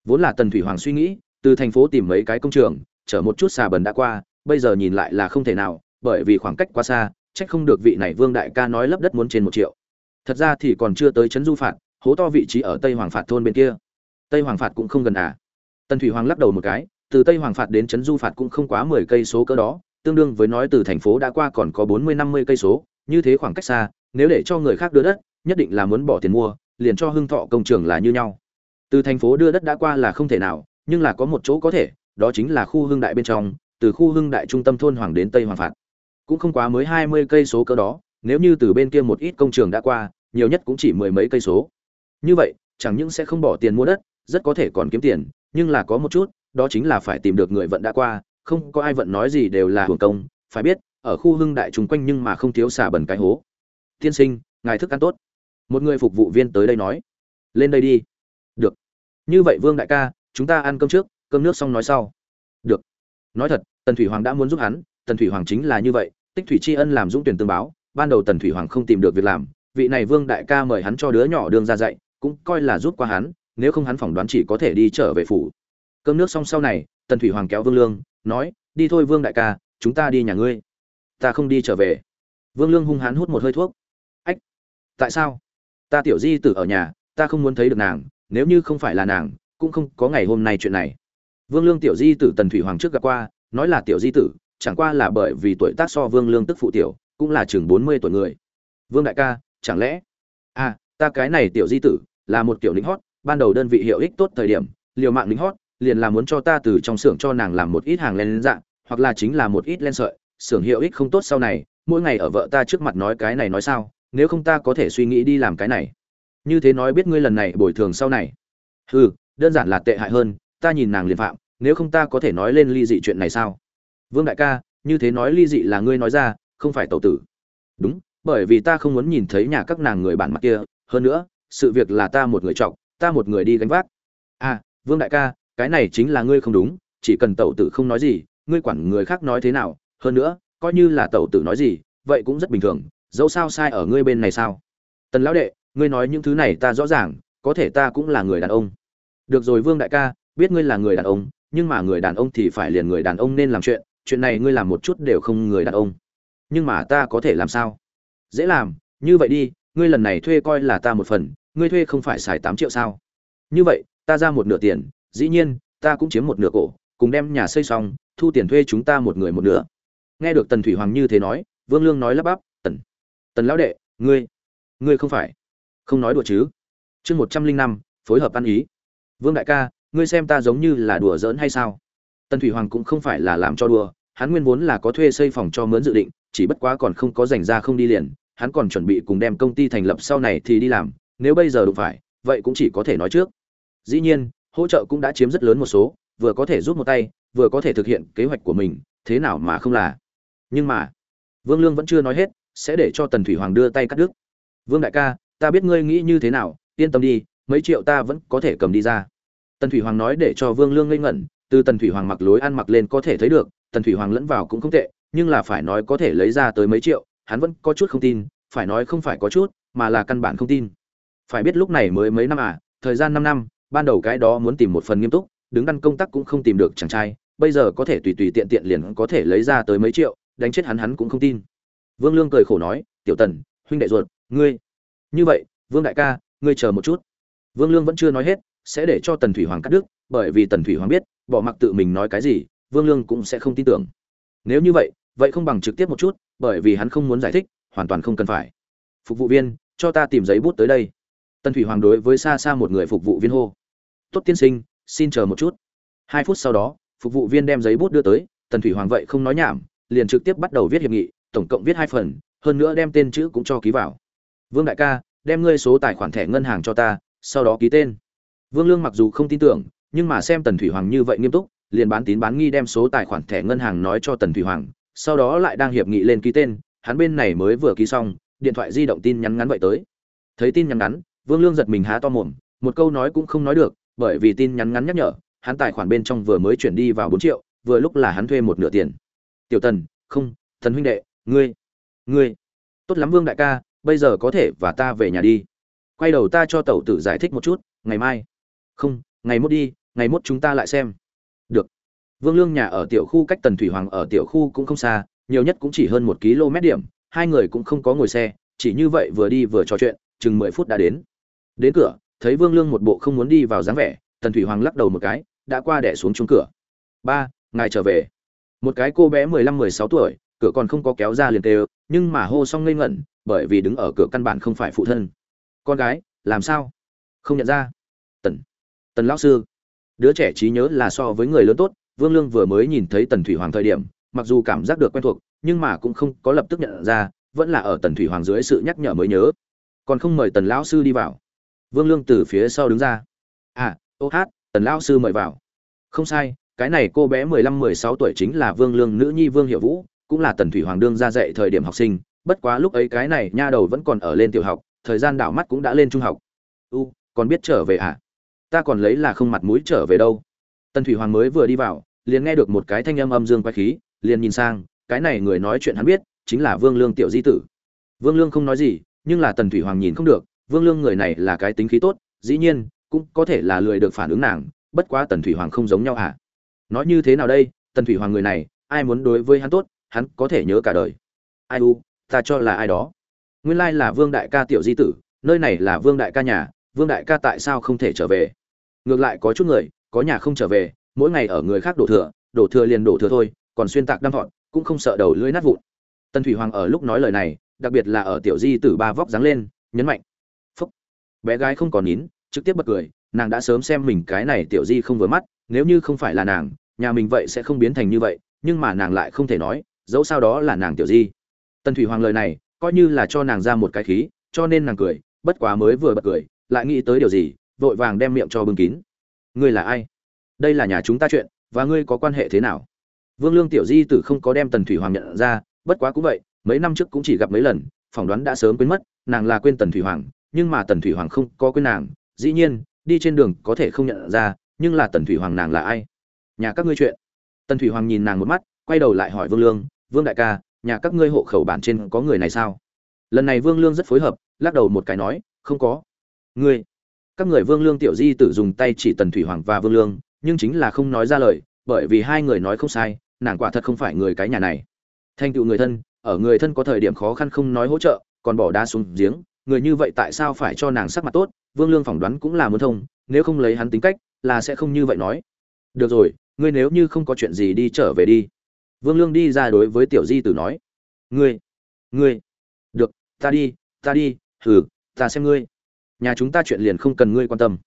Vốn là tần thủy hoàng suy nghĩ, từ thành phố tìm mấy cái công trường, chở một chút xà bần đã qua, bây giờ nhìn lại là không thể nào bởi vì khoảng cách quá xa trách không được vị này vương đại ca nói lấp đất muốn trên một triệu. Thật ra thì còn chưa tới trấn du phạt, hố to vị trí ở tây hoàng phạt thôn bên kia. Tây hoàng phạt cũng không gần à. Tần thủy hoàng lắc đầu một cái, từ tây hoàng phạt đến trấn du phạt cũng không quá mười cây số cỡ đó, tương đương với nói từ thành phố đã qua còn có bốn mươi, năm mươi cây số, như thế khoảng cách xa, nếu để cho người khác đưa đất, nhất định là muốn bỏ tiền mua, liền cho hưng thọ công trường là như nhau. Từ thành phố đưa đất đã qua là không thể nào, nhưng là có một chỗ có thể, đó chính là khu hưng đại bên trong, từ khu hưng đại trung tâm thôn hoàng đến tây hoàng phạt cũng không quá mới hai mươi cây số cỡ đó, nếu như từ bên kia một ít công trường đã qua, nhiều nhất cũng chỉ mười mấy cây số. Như vậy, chẳng những sẽ không bỏ tiền mua đất, rất có thể còn kiếm tiền, nhưng là có một chút, đó chính là phải tìm được người vận đã qua, không có ai vận nói gì đều là hưởng công, phải biết, ở khu hưng đại trùng quanh nhưng mà không thiếu xả bẩn cái hố. Tiên sinh, ngài thức ăn tốt. Một người phục vụ viên tới đây nói. Lên đây đi. Được. Như vậy vương đại ca, chúng ta ăn cơm trước, cơm nước xong nói sau. Được. Nói thật, tần thủy hoàng đã muốn giúp hắn tần thủy hoàng chính là như vậy, tích thủy tri ân làm dũng tuyển tương báo, ban đầu tần thủy hoàng không tìm được việc làm, vị này vương đại ca mời hắn cho đứa nhỏ đường ra dạy, cũng coi là giúp qua hắn, nếu không hắn phỏng đoán chỉ có thể đi trở về phủ. Cơm nước xong sau này, tần thủy hoàng kéo vương lương, nói, đi thôi vương đại ca, chúng ta đi nhà ngươi. Ta không đi trở về. Vương lương hung hãn hút một hơi thuốc. Ách, tại sao? Ta tiểu di tử ở nhà, ta không muốn thấy được nàng, nếu như không phải là nàng, cũng không có ngày hôm nay chuyện này. Vương lương tiểu di tử tần thủy hoàng trước gặp qua, nói là tiểu di tử chẳng qua là bởi vì tuổi tác so vương lương tức phụ tiểu cũng là chừng bốn mươi tuổi người. Vương đại ca chẳng lẽ? À ta cái này tiểu di tử là một kiểu lính hót ban đầu đơn vị hiệu ích tốt thời điểm liều mạng lính hót liền là muốn cho ta từ trong xưởng cho nàng làm một ít hàng len dạng hoặc là chính là một ít len sợi xưởng hiệu ích không tốt sau này mỗi ngày ở vợ ta trước mặt nói cái này nói sao nếu không ta có thể suy nghĩ đi làm cái này. Như thế nói biết ngươi lần này bồi thường sau này. Hừ, đơn giản là tệ hại hơn ta nhìn nàng liền phạm nếu không ta có thể nói lên ly dị chuyện này sao? Vương đại ca, như thế nói ly dị là ngươi nói ra, không phải tẩu tử. Đúng, bởi vì ta không muốn nhìn thấy nhà các nàng người bản mặt kia. Hơn nữa, sự việc là ta một người trọng, ta một người đi gánh vác. À vương đại ca, cái này chính là ngươi không đúng, chỉ cần tẩu tử không nói gì, ngươi quản người khác nói thế nào. Hơn nữa, coi như là tẩu tử nói gì, vậy cũng rất bình thường. Dẫu sao sai ở ngươi bên này sao? Tần lão đệ, ngươi nói những thứ này ta rõ ràng, có thể ta cũng là người đàn ông. Được rồi vương đại ca, biết ngươi là người đàn ông, nhưng mà người đàn ông thì phải liền người đàn ông nên làm chuyện chuyện này ngươi làm một chút đều không người đàn ông. Nhưng mà ta có thể làm sao? Dễ làm, như vậy đi, ngươi lần này thuê coi là ta một phần, ngươi thuê không phải xài tám triệu sao? Như vậy, ta ra một nửa tiền, dĩ nhiên, ta cũng chiếm một nửa cổ, cùng đem nhà xây xong, thu tiền thuê chúng ta một người một nửa. Nghe được tần thủy hoàng như thế nói, vương lương nói lắp bắp, tần tần lão đệ, ngươi ngươi không phải, không nói đùa chứ? Chương một trăm linh năm, phối hợp ăn ý. Vương đại ca, ngươi xem ta giống như là đùa giỡn hay sao? Tần thủy hoàng cũng không phải là làm cho đùa, hắn nguyên vốn là có thuê xây phòng cho mướn dự định, chỉ bất quá còn không có dành ra không đi liền, hắn còn chuẩn bị cùng đem công ty thành lập sau này thì đi làm, nếu bây giờ đụng phải, vậy cũng chỉ có thể nói trước. Dĩ nhiên, hỗ trợ cũng đã chiếm rất lớn một số, vừa có thể giúp một tay, vừa có thể thực hiện kế hoạch của mình, thế nào mà không là. Nhưng mà, vương lương vẫn chưa nói hết, sẽ để cho tần thủy hoàng đưa tay cắt đứt. Vương đại ca, ta biết ngươi nghĩ như thế nào, yên tâm đi, mấy triệu ta vẫn có thể cầm đi ra. Tần thủy hoàng nói để cho vương lương ngây ngẩn từ tần thủy hoàng mặc lối ăn mặc lên có thể thấy được, tần thủy hoàng lẫn vào cũng không tệ, nhưng là phải nói có thể lấy ra tới mấy triệu, hắn vẫn có chút không tin, phải nói không phải có chút, mà là căn bản không tin. Phải biết lúc này mới mấy năm à thời gian năm năm, ban đầu cái đó muốn tìm một phần nghiêm túc, đứng đắn công tác cũng không tìm được chàng trai, bây giờ có thể tùy tùy tiện tiện liền có thể lấy ra tới mấy triệu, đánh chết hắn hắn cũng không tin. Vương lương cười khổ nói, tiểu tần, huynh đệ ruột, ngươi như vậy, vương đại ca, ngươi chờ một chút. Vương lương vẫn chưa nói hết, sẽ để cho tần thủy hoàng cắt đứt, bởi vì tần thủy hoàng biết bỏ mặc tự mình nói cái gì, vương lương cũng sẽ không tin tưởng. Nếu như vậy vậy không bằng trực tiếp một chút, bởi vì hắn không muốn giải thích, hoàn toàn không cần phải. Phục vụ viên, cho ta tìm giấy bút tới đây. Tần thủy hoàng đối với xa xa một người phục vụ viên hô. Tốt tiên sinh, xin chờ một chút. Hai phút sau đó, phục vụ viên đem giấy bút đưa tới, tần thủy hoàng vậy không nói nhảm, liền trực tiếp bắt đầu viết hiệp nghị, tổng cộng viết hai phần, hơn nữa đem tên chữ cũng cho ký vào. Vương đại ca, đem ngươi số tài khoản thẻ ngân hàng cho ta, sau đó ký tên. Vương lương mặc dù không tin tưởng nhưng mà xem tần thủy hoàng như vậy nghiêm túc, liền bán tín bán nghi đem số tài khoản thẻ ngân hàng nói cho tần thủy hoàng, sau đó lại đang hiệp nghị lên ký tên, hắn bên này mới vừa ký xong, điện thoại di động tin nhắn ngắn vậy tới. Thấy tin nhắn ngắn, vương lương giật mình há to mồm, một câu nói cũng không nói được, bởi vì tin nhắn ngắn nhắc nhở, hắn tài khoản bên trong vừa mới chuyển đi vào bốn triệu, vừa lúc là hắn thuê một nửa tiền. Tiểu tần, không thần huynh đệ, ngươi ngươi, tốt lắm vương đại ca, bây giờ có thể và ta về nhà đi. Quay đầu ta cho tẩu tử giải thích một chút, ngày mai. Không, ngày mốt đi ngày mốt chúng ta lại xem. Được. Vương lương nhà ở tiểu khu cách tần thủy hoàng ở tiểu khu cũng không xa, nhiều nhất cũng chỉ hơn một km điểm, hai người cũng không có ngồi xe, chỉ như vậy vừa đi vừa trò chuyện, chừng mười phút đã đến. Đến cửa, thấy vương lương một bộ không muốn đi vào dáng vẻ, tần thủy hoàng lắc đầu một cái, đã qua đẻ xuống chung cửa. Ba, ngài trở về. Một cái cô bé mười lăm, mười sáu tuổi, cửa còn không có kéo ra liền tê nhưng mà hô xong ngây ngẩn, bởi vì đứng ở cửa căn bản không phải phụ thân. Con gái, làm sao? Không nhận ra. Tần tần lão sư đứa trẻ trí nhớ là so với người lớn tốt, vương lương vừa mới nhìn thấy tần thủy hoàng thời điểm, mặc dù cảm giác được quen thuộc, nhưng mà cũng không có lập tức nhận ra, vẫn là ở tần thủy hoàng dưới sự nhắc nhở mới nhớ. Còn không mời tần lão sư đi vào. Vương lương từ phía sau đứng ra. À ô hát, tần lão sư mời vào. Không sai, cái này cô bé mười lăm, mười sáu tuổi chính là vương lương nữ nhi vương hiệu vũ, cũng là tần thủy hoàng đương ra dạy thời điểm học sinh. Bất quá lúc ấy cái này nha đầu vẫn còn ở lên tiểu học, thời gian đảo mắt cũng đã lên trung học. U, còn biết trở về à? Ta còn lấy là không mặt mũi trở về đâu. Tần thủy hoàng mới vừa đi vào, liền nghe được một cái thanh âm âm dương quái khí, liền nhìn sang, cái này người nói chuyện hắn biết, chính là vương lương tiểu di tử. Vương lương không nói gì, nhưng là tần thủy hoàng nhìn không được, vương lương người này là cái tính khí tốt, dĩ nhiên, cũng có thể là lười được phản ứng nàng, bất quá tần thủy hoàng không giống nhau à nói như thế nào đây, tần thủy hoàng người này, ai muốn đối với hắn tốt, hắn có thể nhớ cả đời. Ai u, ta cho là ai đó. Nguyên lai là vương đại ca tiểu di tử, nơi này là vương đại ca nhà, vương đại ca tại sao không thể trở về? Ngược lại có chút người, có nhà không trở về, mỗi ngày ở người khác đổ thừa đổ thừa liền đổ thừa thôi, còn xuyên tạc đâm thọn cũng không sợ đầu lưỡi nát vụn. Tần thủy hoàng ở lúc nói lời này, đặc biệt là ở tiểu di tử ba vóc dáng lên, nhấn mạnh. Phúc. Bé gái không còn nín, trực tiếp bật cười, nàng đã sớm xem mình cái này tiểu di không vừa mắt, nếu như không phải là nàng, nhà mình vậy sẽ không biến thành như vậy, nhưng mà nàng lại không thể nói, dẫu sao đó là nàng tiểu di. Tần thủy hoàng lời này, coi như là cho nàng ra một cái khí, cho nên nàng cười, bất quá mới vừa bật cười, lại nghĩ tới điều gì vội vàng đem miệng cho bưng kín. Ngươi là ai? Đây là nhà chúng ta chuyện, và ngươi có quan hệ thế nào? Vương lương tiểu di tử không có đem tần thủy hoàng nhận ra, bất quá cũng vậy, mấy năm trước cũng chỉ gặp mấy lần, phỏng đoán đã sớm quên mất, nàng là quên tần thủy hoàng, nhưng mà tần thủy hoàng không có quên nàng, dĩ nhiên, đi trên đường có thể không nhận ra, nhưng là tần thủy hoàng nàng là ai? Nhà các ngươi chuyện. Tần thủy hoàng nhìn nàng một mắt, quay đầu lại hỏi vương lương, vương đại ca, nhà các ngươi hộ khẩu bản trên có người này sao? Lần này vương lương rất phối hợp, lắc đầu một cái nói, không có. Ngươi? Các người vương lương tiểu di tử dùng tay chỉ tần thủy hoàng và vương lương, nhưng chính là không nói ra lời, bởi vì hai người nói không sai, nàng quả thật không phải người cái nhà này. Thành tựu người thân, ở người thân có thời điểm khó khăn không nói hỗ trợ, còn bỏ đá xuống giếng, người như vậy tại sao phải cho nàng sắc mặt tốt, vương lương phỏng đoán cũng là muốn thông, nếu không lấy hắn tính cách, là sẽ không như vậy nói. Được rồi, ngươi nếu như không có chuyện gì đi trở về đi. Vương lương đi ra đối với tiểu di tử nói. Ngươi ngươi, được, ta đi ta đi thử ta xem ngươi nhà chúng ta chuyện liền không cần ngươi quan tâm.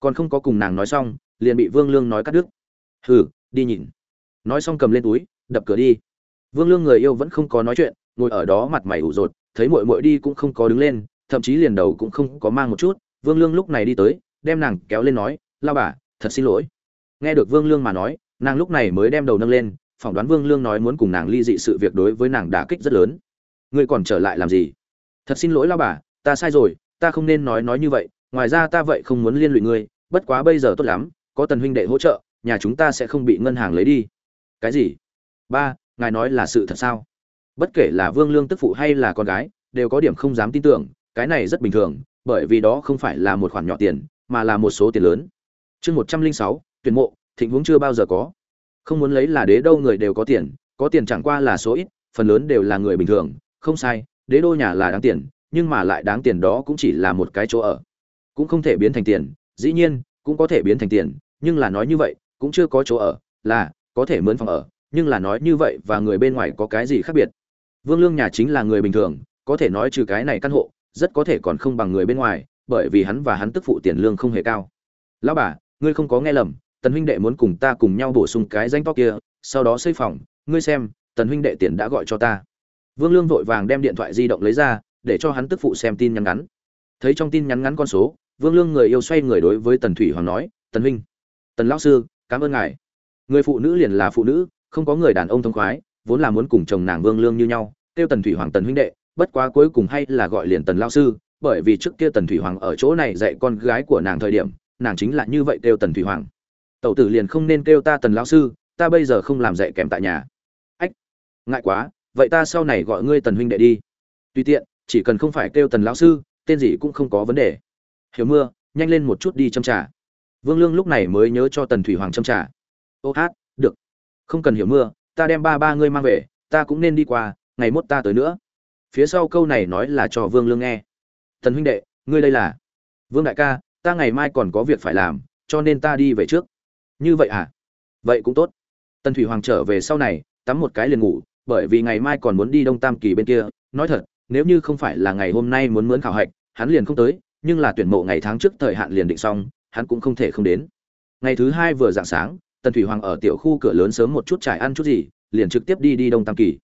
Còn không có cùng nàng nói xong, liền bị vương lương nói cắt đứt. Hừ, đi nhìn. Nói xong cầm lên túi, đập cửa đi. Vương lương người yêu vẫn không có nói chuyện, ngồi ở đó mặt mày ủ rột, thấy mội mội đi cũng không có đứng lên, thậm chí liền đầu cũng không có mang một chút. Vương lương lúc này đi tới, đem nàng kéo lên nói, lao bà, thật xin lỗi. Nghe được vương lương mà nói, nàng lúc này mới đem đầu nâng lên, phỏng đoán vương lương nói muốn cùng nàng ly dị sự việc đối với nàng đả kích rất lớn. Ngươi còn trở lại làm gì? Thật xin lỗi, lao bà, ta sai rồi ta không nên nói nói như vậy, ngoài ra ta vậy không muốn liên lụy ngươi, bất quá bây giờ tốt lắm, có tần huynh đệ hỗ trợ, nhà chúng ta sẽ không bị ngân hàng lấy đi. Cái gì? Ba, ngài nói là sự thật sao? Bất kể là vương lương tức phụ hay là con gái, đều có điểm không dám tin tưởng, cái này rất bình thường, bởi vì đó không phải là một khoản nhỏ tiền, mà là một số tiền lớn. Chương một trăm linh sáu, tuyển mộ, thịnh huống chưa bao giờ có. Không muốn lấy là đế đâu người đều có tiền có tiền chẳng qua là số ít, phần lớn đều là người bình thường, không sai, đế đô nhà là đáng tiền nhưng mà lại đáng tiền đó cũng chỉ là một cái chỗ ở. Cũng không thể biến thành tiền, dĩ nhiên, cũng có thể biến thành tiền, nhưng là nói như vậy, cũng chưa có chỗ ở, là, có thể mướn phòng ở, nhưng là nói như vậy và người bên ngoài có cái gì khác biệt? Vương lương nhà chính là người bình thường, có thể nói trừ cái này căn hộ, rất có thể còn không bằng người bên ngoài, bởi vì hắn và hắn tức phụ tiền lương không hề cao. Lão bà, ngươi không có nghe lầm, tần huynh đệ muốn cùng ta cùng nhau bổ sung cái danh to kia, sau đó xây phòng, ngươi xem, tần huynh đệ tiền đã gọi cho ta. Vương lương vội vàng đem điện thoại di động lấy ra để cho hắn tức phụ xem tin nhắn ngắn. Thấy trong tin nhắn ngắn con số, vương lương người yêu xoay người đối với tần thủy hoàng nói, tần huynh, tần lão sư, cảm ơn ngài. Người phụ nữ liền là phụ nữ, không có người đàn ông thông khoái, vốn là muốn cùng chồng nàng vương lương như nhau, kêu tần thủy hoàng tần huynh đệ, bất quá cuối cùng hay là gọi liền tần lao sư, bởi vì trước kia tần thủy hoàng ở chỗ này dạy con gái của nàng thời điểm, nàng chính là như vậy kêu tần thủy hoàng. Tẩu tử liền không nên kêu ta tần lao sư, ta bây giờ không làm dạy kèm tại nhà. Ách, ngại quá, vậy ta sau này gọi ngươi tần huynh đệ đi. Tùy tiện chỉ cần không phải kêu tần lão sư, tên gì cũng không có vấn đề. Hiểu mưa, nhanh lên một chút đi châm trà. Vương lương lúc này mới nhớ cho tần thủy hoàng châm trà. Ô hát, được. Không cần hiểu mưa, ta đem ba ba ngươi mang về, ta cũng nên đi qua, ngày mốt ta tới nữa. Phía sau câu này nói là cho vương lương nghe. Thần huynh đệ, ngươi đây là? Vương đại ca, ta ngày mai còn có việc phải làm, cho nên ta đi về trước. Như vậy à? Vậy cũng tốt. Tần thủy hoàng trở về sau này, tắm một cái liền ngủ, bởi vì ngày mai còn muốn đi đông tam kỳ bên kia, nói thật nếu như không phải là ngày hôm nay muốn mướn khảo hạch, hắn liền không tới, nhưng là tuyển mộ ngày tháng trước thời hạn liền định xong, hắn cũng không thể không đến. Ngày thứ hai vừa dạng sáng, tần thủy hoàng ở tiểu khu cửa lớn sớm một chút trải ăn chút gì, liền trực tiếp đi đi đông tam kỳ.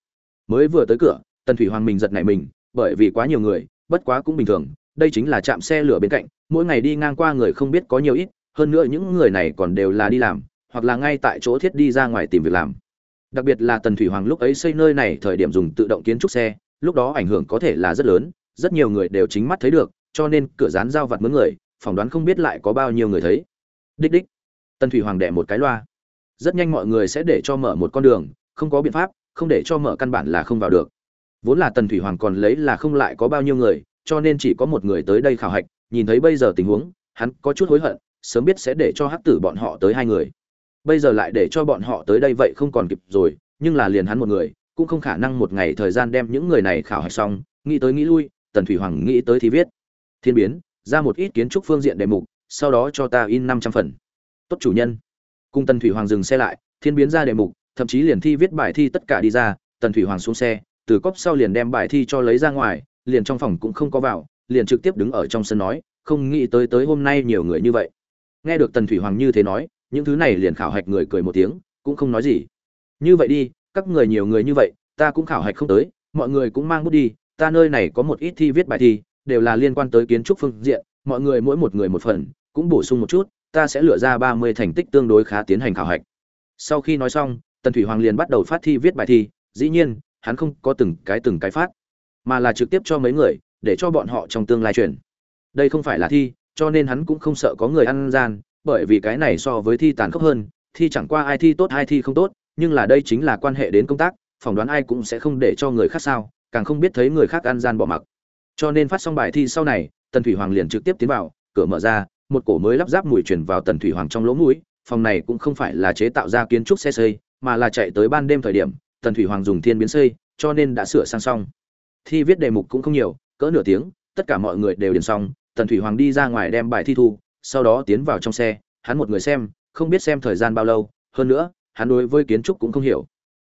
Mới vừa tới cửa, tần thủy hoàng mình giật nảy mình, bởi vì quá nhiều người, bất quá cũng bình thường, đây chính là trạm xe lửa bên cạnh, mỗi ngày đi ngang qua người không biết có nhiều ít, hơn nữa những người này còn đều là đi làm, hoặc là ngay tại chỗ thiết đi ra ngoài tìm việc làm. Đặc biệt là tần thủy hoàng lúc ấy xây nơi này, thời điểm dùng tự động kiến trúc xe lúc đó ảnh hưởng có thể là rất lớn, rất nhiều người đều chính mắt thấy được, cho nên cửa dán giao vặt mướn người, phỏng đoán không biết lại có bao nhiêu người thấy. Đích đích tần thủy hoàng đệ một cái loa. Rất nhanh mọi người sẽ để cho mở một con đường, không có biện pháp, không để cho mở căn bản là không vào được. Vốn là tần thủy hoàng còn lấy là không lại có bao nhiêu người, cho nên chỉ có một người tới đây khảo hạch, nhìn thấy bây giờ tình huống, hắn có chút hối hận, sớm biết sẽ để cho hắc tử bọn họ tới hai người. Bây giờ lại để cho bọn họ tới đây vậy không còn kịp rồi, nhưng là liền hắn một người cũng không khả năng một ngày thời gian đem những người này khảo hạch xong, nghĩ tới nghĩ lui, tần thủy hoàng nghĩ tới thì viết. Thiên biến, ra một ít kiến trúc phương diện đề mục, sau đó cho ta in năm trăm phần. Tốt chủ nhân. Cùng tần thủy hoàng dừng xe lại, thiên biến ra đề mục, thậm chí liền thi viết bài thi tất cả đi ra, tần thủy hoàng xuống xe, từ cốc sau liền đem bài thi cho lấy ra ngoài, liền trong phòng cũng không có vào, liền trực tiếp đứng ở trong sân nói, không nghĩ tới tới hôm nay nhiều người như vậy. Nghe được tần thủy hoàng như thế nói, những thứ này liền khảo hạch người cười một tiếng, cũng không nói gì. Như vậy đi các người nhiều người như vậy, ta cũng khảo hạch không tới, mọi người cũng mang bút đi, ta nơi này có một ít thi viết bài thi, đều là liên quan tới kiến trúc phương diện, mọi người mỗi một người một phần, cũng bổ sung một chút, ta sẽ lựa ra ba mươi thành tích tương đối khá tiến hành khảo hạch. Sau khi nói xong, tần thủy hoàng liền bắt đầu phát thi viết bài thi, dĩ nhiên, hắn không có từng cái từng cái phát, mà là trực tiếp cho mấy người, để cho bọn họ trong tương lai chuyển. Đây không phải là thi, cho nên hắn cũng không sợ có người ăn gian, bởi vì cái này so với thi tàn khốc hơn, thi chẳng qua ai thi tốt ai thi không tốt nhưng là đây chính là quan hệ đến công tác, phỏng đoán ai cũng sẽ không để cho người khác sao, càng không biết thấy người khác ăn gian bỏ mặc. Cho nên phát xong bài thi sau này, tần thủy hoàng liền trực tiếp tiến vào, cửa mở ra, một cổ mới lắp ráp mùi chuyển vào tần thủy hoàng trong lỗ mũi, phòng này cũng không phải là chế tạo ra kiến trúc xe xây, mà là chạy tới ban đêm thời điểm, tần thủy hoàng dùng thiên biến xây, cho nên đã sửa sang xong. Thi viết đề mục cũng không nhiều, cỡ nửa tiếng, tất cả mọi người đều điền xong, tần thủy hoàng đi ra ngoài đem bài thi thu, sau đó tiến vào trong xe, hắn một người xem, không biết xem thời gian bao lâu, hơn nữa hắn đối với kiến trúc cũng không hiểu.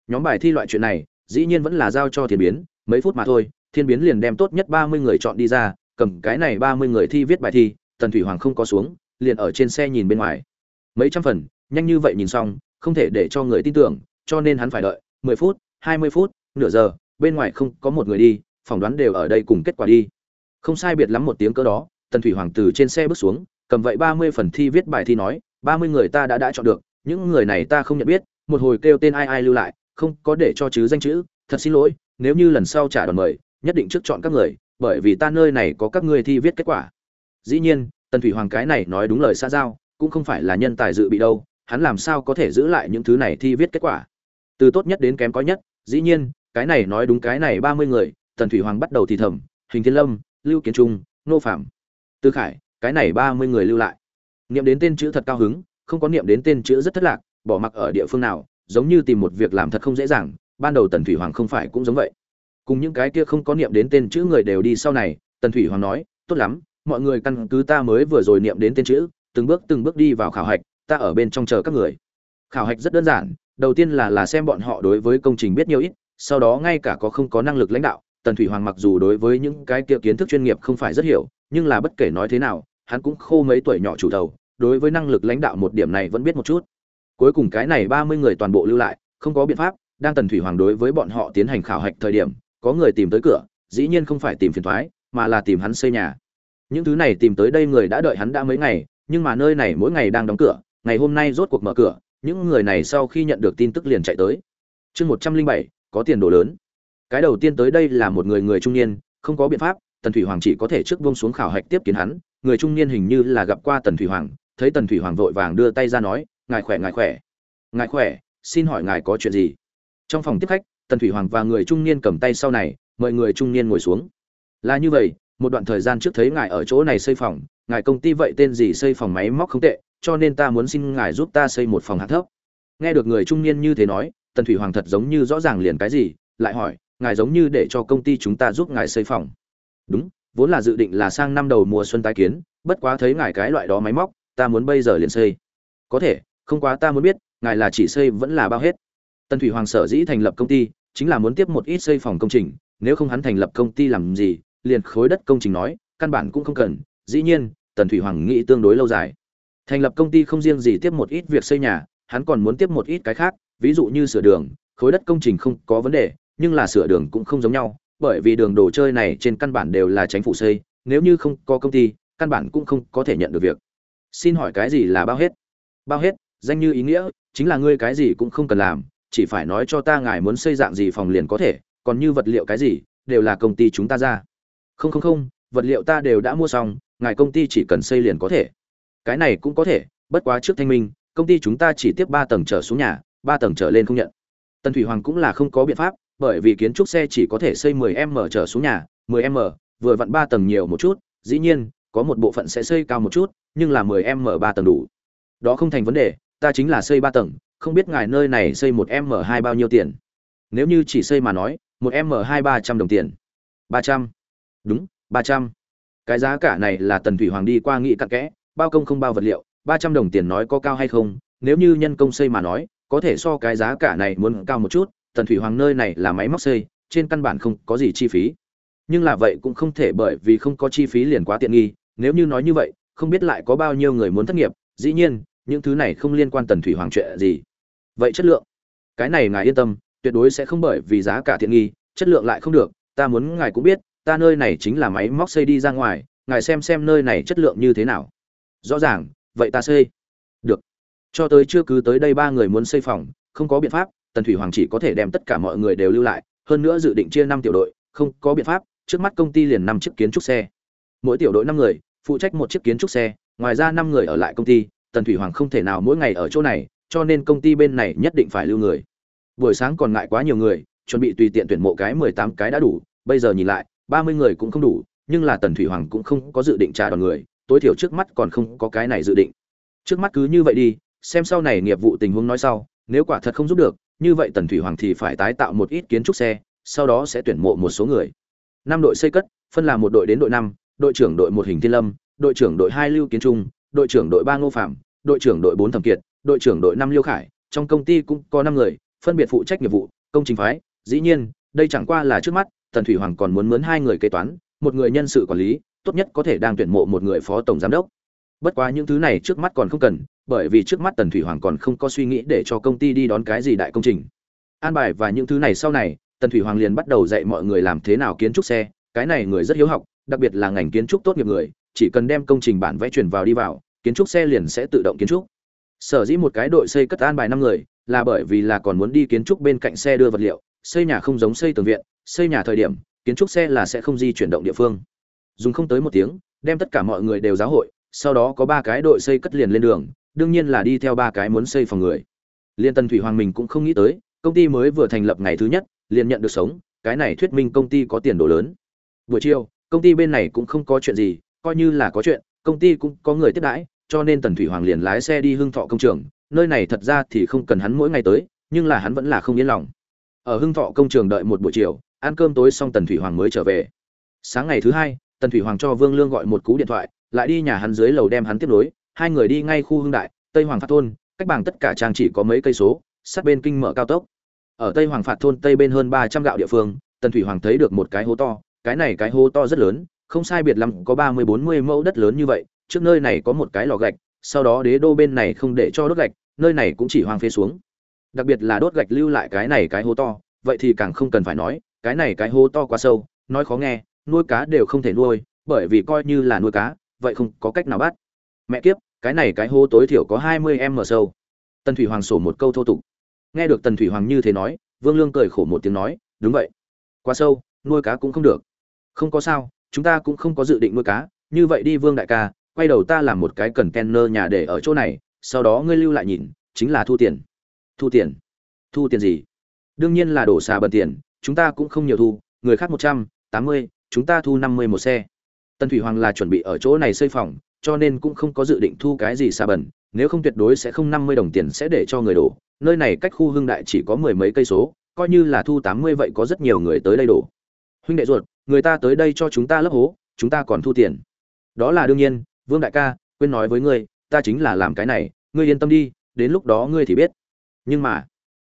Nhóm bài thi loại chuyện này, dĩ nhiên vẫn là giao cho thiên biến, mấy phút mà thôi, thiên biến liền đem tốt nhất ba mươi người chọn đi ra, cầm cái này ba mươi người thi viết bài thi, tần thủy hoàng không có xuống, liền ở trên xe nhìn bên ngoài. Mấy trăm phần, nhanh như vậy nhìn xong, không thể để cho người tin tưởng, cho nên hắn phải đợi mười phút, hai mươi phút, nửa giờ, bên ngoài không có một người đi, phỏng đoán đều ở đây cùng kết quả đi. Không sai biệt lắm một tiếng cỡ đó, tần thủy hoàng từ trên xe bước xuống, cầm vậy ba mươi phần thi viết bài thi nói, ba mươi người ta đã đã chọn được những người này ta không nhận biết, một hồi kêu tên ai ai lưu lại, không có để cho chứ danh chữ, thật xin lỗi, nếu như lần sau trả đòn mời, nhất định trước chọn các người, bởi vì ta nơi này có các ngươi thi viết kết quả. Dĩ nhiên, tần thủy hoàng cái này nói đúng lời xa giao, cũng không phải là nhân tài dự bị đâu, hắn làm sao có thể giữ lại những thứ này thi viết kết quả? Từ tốt nhất đến kém có nhất, dĩ nhiên, cái này nói đúng cái này ba mươi người, tần thủy hoàng bắt đầu thì thầm, hình thiên lâm, lưu kiến trung, nô phạm, tư khải, cái này ba mươi người lưu lại. Niệm đến tên chữ thật cao hứng không có niệm đến tên chữ rất thất lạc, bỏ mặc ở địa phương nào, giống như tìm một việc làm thật không dễ dàng, ban đầu tần thủy hoàng không phải cũng giống vậy. Cùng những cái kia không có niệm đến tên chữ người đều đi sau này, tần thủy hoàng nói, tốt lắm, mọi người căn cứ ta mới vừa rồi niệm đến tên chữ, từng bước từng bước đi vào khảo hạch, ta ở bên trong chờ các người. Khảo hạch rất đơn giản, đầu tiên là là xem bọn họ đối với công trình biết nhiều ít, sau đó ngay cả có không có năng lực lãnh đạo, tần thủy hoàng mặc dù đối với những cái kia kiến thức chuyên nghiệp không phải rất hiểu, nhưng là bất kể nói thế nào, hắn cũng khô mấy tuổi nhỏ chủ đầu đối với năng lực lãnh đạo một điểm này vẫn biết một chút. Cuối cùng cái này ba mươi người toàn bộ lưu lại, không có biện pháp, đang tần thủy hoàng đối với bọn họ tiến hành khảo hạch thời điểm, có người tìm tới cửa, dĩ nhiên không phải tìm phiền thoái mà là tìm hắn xây nhà. Những thứ này tìm tới đây người đã đợi hắn đã mấy ngày, nhưng mà nơi này mỗi ngày đang đóng cửa, ngày hôm nay rốt cuộc mở cửa, những người này sau khi nhận được tin tức liền chạy tới. Chương một trăm linh bảy, có tiền đồ lớn. Cái đầu tiên tới đây là một người người trung niên, không có biện pháp, tần thủy hoàng chỉ có thể trước vông xuống khảo hạch tiếp kiến hắn, người trung niên hình như là gặp qua tần thủy hoàng thấy tần thủy hoàng vội vàng đưa tay ra nói, ngài khỏe ngài khỏe. Ngài khỏe, xin hỏi ngài có chuyện gì? Trong phòng tiếp khách, tần thủy hoàng và người trung niên cầm tay sau này, mời người trung niên ngồi xuống. Là như vậy, một đoạn thời gian trước thấy ngài ở chỗ này xây phòng, ngài công ty vậy tên gì xây phòng máy móc không tệ, cho nên ta muốn xin ngài giúp ta xây một phòng hạ thấp. Nghe được người trung niên như thế nói, tần thủy hoàng thật giống như rõ ràng liền cái gì, lại hỏi, ngài giống như để cho công ty chúng ta giúp ngài xây phòng. Đúng, vốn là dự định là sang năm đầu mùa xuân tái kiến, bất quá thấy ngài cái loại đó máy móc ta muốn bây giờ liền xây. Có thể, không quá ta muốn biết, ngài là chỉ xây vẫn là bao hết. Tần thủy hoàng sở dĩ thành lập công ty, chính là muốn tiếp một ít xây phòng công trình, nếu không hắn thành lập công ty làm gì, liền khối đất công trình nói, căn bản cũng không cần. Dĩ nhiên, tần thủy hoàng nghĩ tương đối lâu dài. Thành lập công ty không riêng gì tiếp một ít việc xây nhà, hắn còn muốn tiếp một ít cái khác, ví dụ như sửa đường, khối đất công trình không có vấn đề, nhưng là sửa đường cũng không giống nhau, bởi vì đường đồ chơi này trên căn bản đều là chính phủ xây, nếu như không có công ty, căn bản cũng không có thể nhận được việc xin hỏi cái gì là bao hết? Bao hết, danh như ý nghĩa, chính là ngươi cái gì cũng không cần làm, chỉ phải nói cho ta ngài muốn xây dạng gì phòng liền có thể, còn như vật liệu cái gì, đều là công ty chúng ta ra. Không không không, vật liệu ta đều đã mua xong, ngài công ty chỉ cần xây liền có thể. Cái này cũng có thể, bất quá trước thanh minh, công ty chúng ta chỉ tiếp ba tầng trở xuống nhà, ba tầng trở lên không nhận. Tần thủy hoàng cũng là không có biện pháp, bởi vì kiến trúc xe chỉ có thể xây 10 m trở xuống nhà 10 m vừa vặn ba tầng nhiều một chút, dĩ nhiên có một bộ phận sẽ xây cao một chút, nhưng là 10 m ba tầng đủ. Đó không thành vấn đề, ta chính là xây ba tầng, không biết ngài nơi này xây một m hai bao nhiêu tiền. Nếu như chỉ xây mà nói, một m hai ba trăm đồng tiền. ba trăm. Đúng, ba trăm. Cái giá cả này là tần thủy hoàng đi qua nghị cặn kẽ, bao công không bao vật liệu, ba trăm đồng tiền nói có cao hay không, nếu như nhân công xây mà nói, có thể so cái giá cả này muốn cao một chút, tần thủy hoàng nơi này là máy móc xây, trên căn bản không có gì chi phí nhưng là vậy cũng không thể bởi vì không có chi phí liền quá tiện nghi, nếu như nói như vậy, không biết lại có bao nhiêu người muốn thất nghiệp, dĩ nhiên, những thứ này không liên quan tần thủy hoàng chuyện gì. Vậy chất lượng? Cái này ngài yên tâm, tuyệt đối sẽ không bởi vì giá cả tiện nghi, chất lượng lại không được, ta muốn ngài cũng biết, ta nơi này chính là máy móc xây đi ra ngoài, ngài xem xem nơi này chất lượng như thế nào. Rõ ràng, vậy ta xây. Được. Cho tới chưa cứ tới đây ba người muốn xây phòng, không có biện pháp, tần thủy hoàng chỉ có thể đem tất cả mọi người đều lưu lại, hơn nữa dự định chia năm tiểu đội, không có biện pháp trước mắt công ty liền năm chiếc kiến trúc xe. Mỗi tiểu đội năm người, phụ trách một chiếc kiến trúc xe, ngoài ra năm người ở lại công ty, tần thủy hoàng không thể nào mỗi ngày ở chỗ này, cho nên công ty bên này nhất định phải lưu người. Buổi sáng còn ngại quá nhiều người, chuẩn bị tùy tiện tuyển mộ cái mười tám cái đã đủ, bây giờ nhìn lại, ba mươi người cũng không đủ, nhưng là tần thủy hoàng cũng không có dự định trả đòn người, tối thiểu trước mắt còn không có cái này dự định. Trước mắt cứ như vậy đi, xem sau này nghiệp vụ tình huống nói sau, nếu quả thật không giúp được, như vậy tần thủy hoàng thì phải tái tạo một ít kiến trúc xe, sau đó sẽ tuyển mộ một số người năm đội xây cất, phân là một đội đến đội năm, đội trưởng đội một hình thiên lâm, đội trưởng đội hai lưu kiến trung, đội trưởng đội ba ngô phạm đội trưởng đội bốn thẩm kiệt, đội trưởng đội năm liêu khải. Trong công ty cũng có năm người, phân biệt phụ trách nghiệp vụ, công trình phái. Dĩ nhiên, đây chẳng qua là trước mắt, tần thủy hoàng còn muốn mướn hai người kế toán, một người nhân sự quản lý, tốt nhất có thể đang tuyển mộ một người phó tổng giám đốc. Bất quá những thứ này trước mắt còn không cần, bởi vì trước mắt tần thủy hoàng còn không có suy nghĩ để cho công ty đi đón cái gì đại công trình. An bài và những thứ này sau này tần thủy hoàng liền bắt đầu dạy mọi người làm thế nào kiến trúc xe, cái này người rất hiếu học, đặc biệt là ngành kiến trúc tốt nghiệp người, chỉ cần đem công trình bản vẽ truyền vào đi vào, kiến trúc xe liền sẽ tự động kiến trúc. Sở dĩ một cái đội xây cất an bài năm người, là bởi vì là còn muốn đi kiến trúc bên cạnh xe đưa vật liệu, xây nhà không giống xây tường viện, xây nhà thời điểm, kiến trúc xe là sẽ không di chuyển động địa phương. Dùng không tới một tiếng, đem tất cả mọi người đều giáo hội, sau đó có ba cái đội xây cất liền lên đường, đương nhiên là đi theo ba cái muốn xây phòng người. Liên tân thủy hoàng mình cũng không nghĩ tới, công ty mới vừa thành lập ngày thứ nhất liền nhận được sống, cái này thuyết minh công ty có tiền đồ lớn. Buổi chiều, công ty bên này cũng không có chuyện gì, coi như là có chuyện, công ty cũng có người tiếp đãi, cho nên tần thủy hoàng liền lái xe đi hưng thọ công trường. Nơi này thật ra thì không cần hắn mỗi ngày tới, nhưng là hắn vẫn là không yên lòng. Ở hưng thọ công trường đợi một buổi chiều, ăn cơm tối xong tần thủy hoàng mới trở về. Sáng ngày thứ hai, tần thủy hoàng cho vương lương gọi một cú điện thoại, lại đi nhà hắn dưới lầu đem hắn tiếp nối. Hai người đi ngay khu hưng đại, tây hoàng phát thôn, cách bằng tất cả trang chỉ có mấy cây số, sát bên kinh mở cao tốc ở tây hoàng phạt thôn tây bên hơn ba trăm gạo địa phương, tần thủy hoàng thấy được một cái hố to, cái này cái hố to rất lớn, không sai biệt lắm có ba mươi bốn mươi mẫu đất lớn như vậy, trước nơi này có một cái lò gạch, sau đó đế đô bên này không để cho đốt gạch, nơi này cũng chỉ hoang phế xuống. Đặc biệt là đốt gạch lưu lại cái này cái hố to, vậy thì càng không cần phải nói, cái này cái hố to quá sâu, nói khó nghe, nuôi cá đều không thể nuôi, bởi vì coi như là nuôi cá, vậy không có cách nào bắt. Mẹ kiếp, cái này cái hố tối thiểu có hai mươi mở sâu. Tần thủy hoàng sổ một câu thô tục nghe được tần thủy hoàng như thế nói, vương lương cười khổ một tiếng nói, đúng vậy. Quá sâu, nuôi cá cũng không được. Không có sao, chúng ta cũng không có dự định nuôi cá. Như vậy đi vương đại ca, quay đầu ta làm một cái cần kenner nhà để ở chỗ này, sau đó ngươi lưu lại nhìn, chính là thu tiền. Thu tiền? Thu tiền gì? Đương nhiên là đổ xà bần tiền, chúng ta cũng không nhiều thu, người khác một trăm, tám mươi, chúng ta thu năm mươi một xe. Tân thủy hoàng là chuẩn bị ở chỗ này xây phòng, cho nên cũng không có dự định thu cái gì xà bần nếu không tuyệt đối sẽ không năm mươi đồng tiền sẽ để cho người đổ. Nơi này cách khu hưng đại chỉ có mười mấy cây số, coi như là thu tám mươi vậy có rất nhiều người tới đây đổ. Huynh đệ ruột, người ta tới đây cho chúng ta lấp hố, chúng ta còn thu tiền. Đó là đương nhiên, vương đại ca, quên nói với ngươi, ta chính là làm cái này, ngươi yên tâm đi, đến lúc đó ngươi thì biết. Nhưng mà,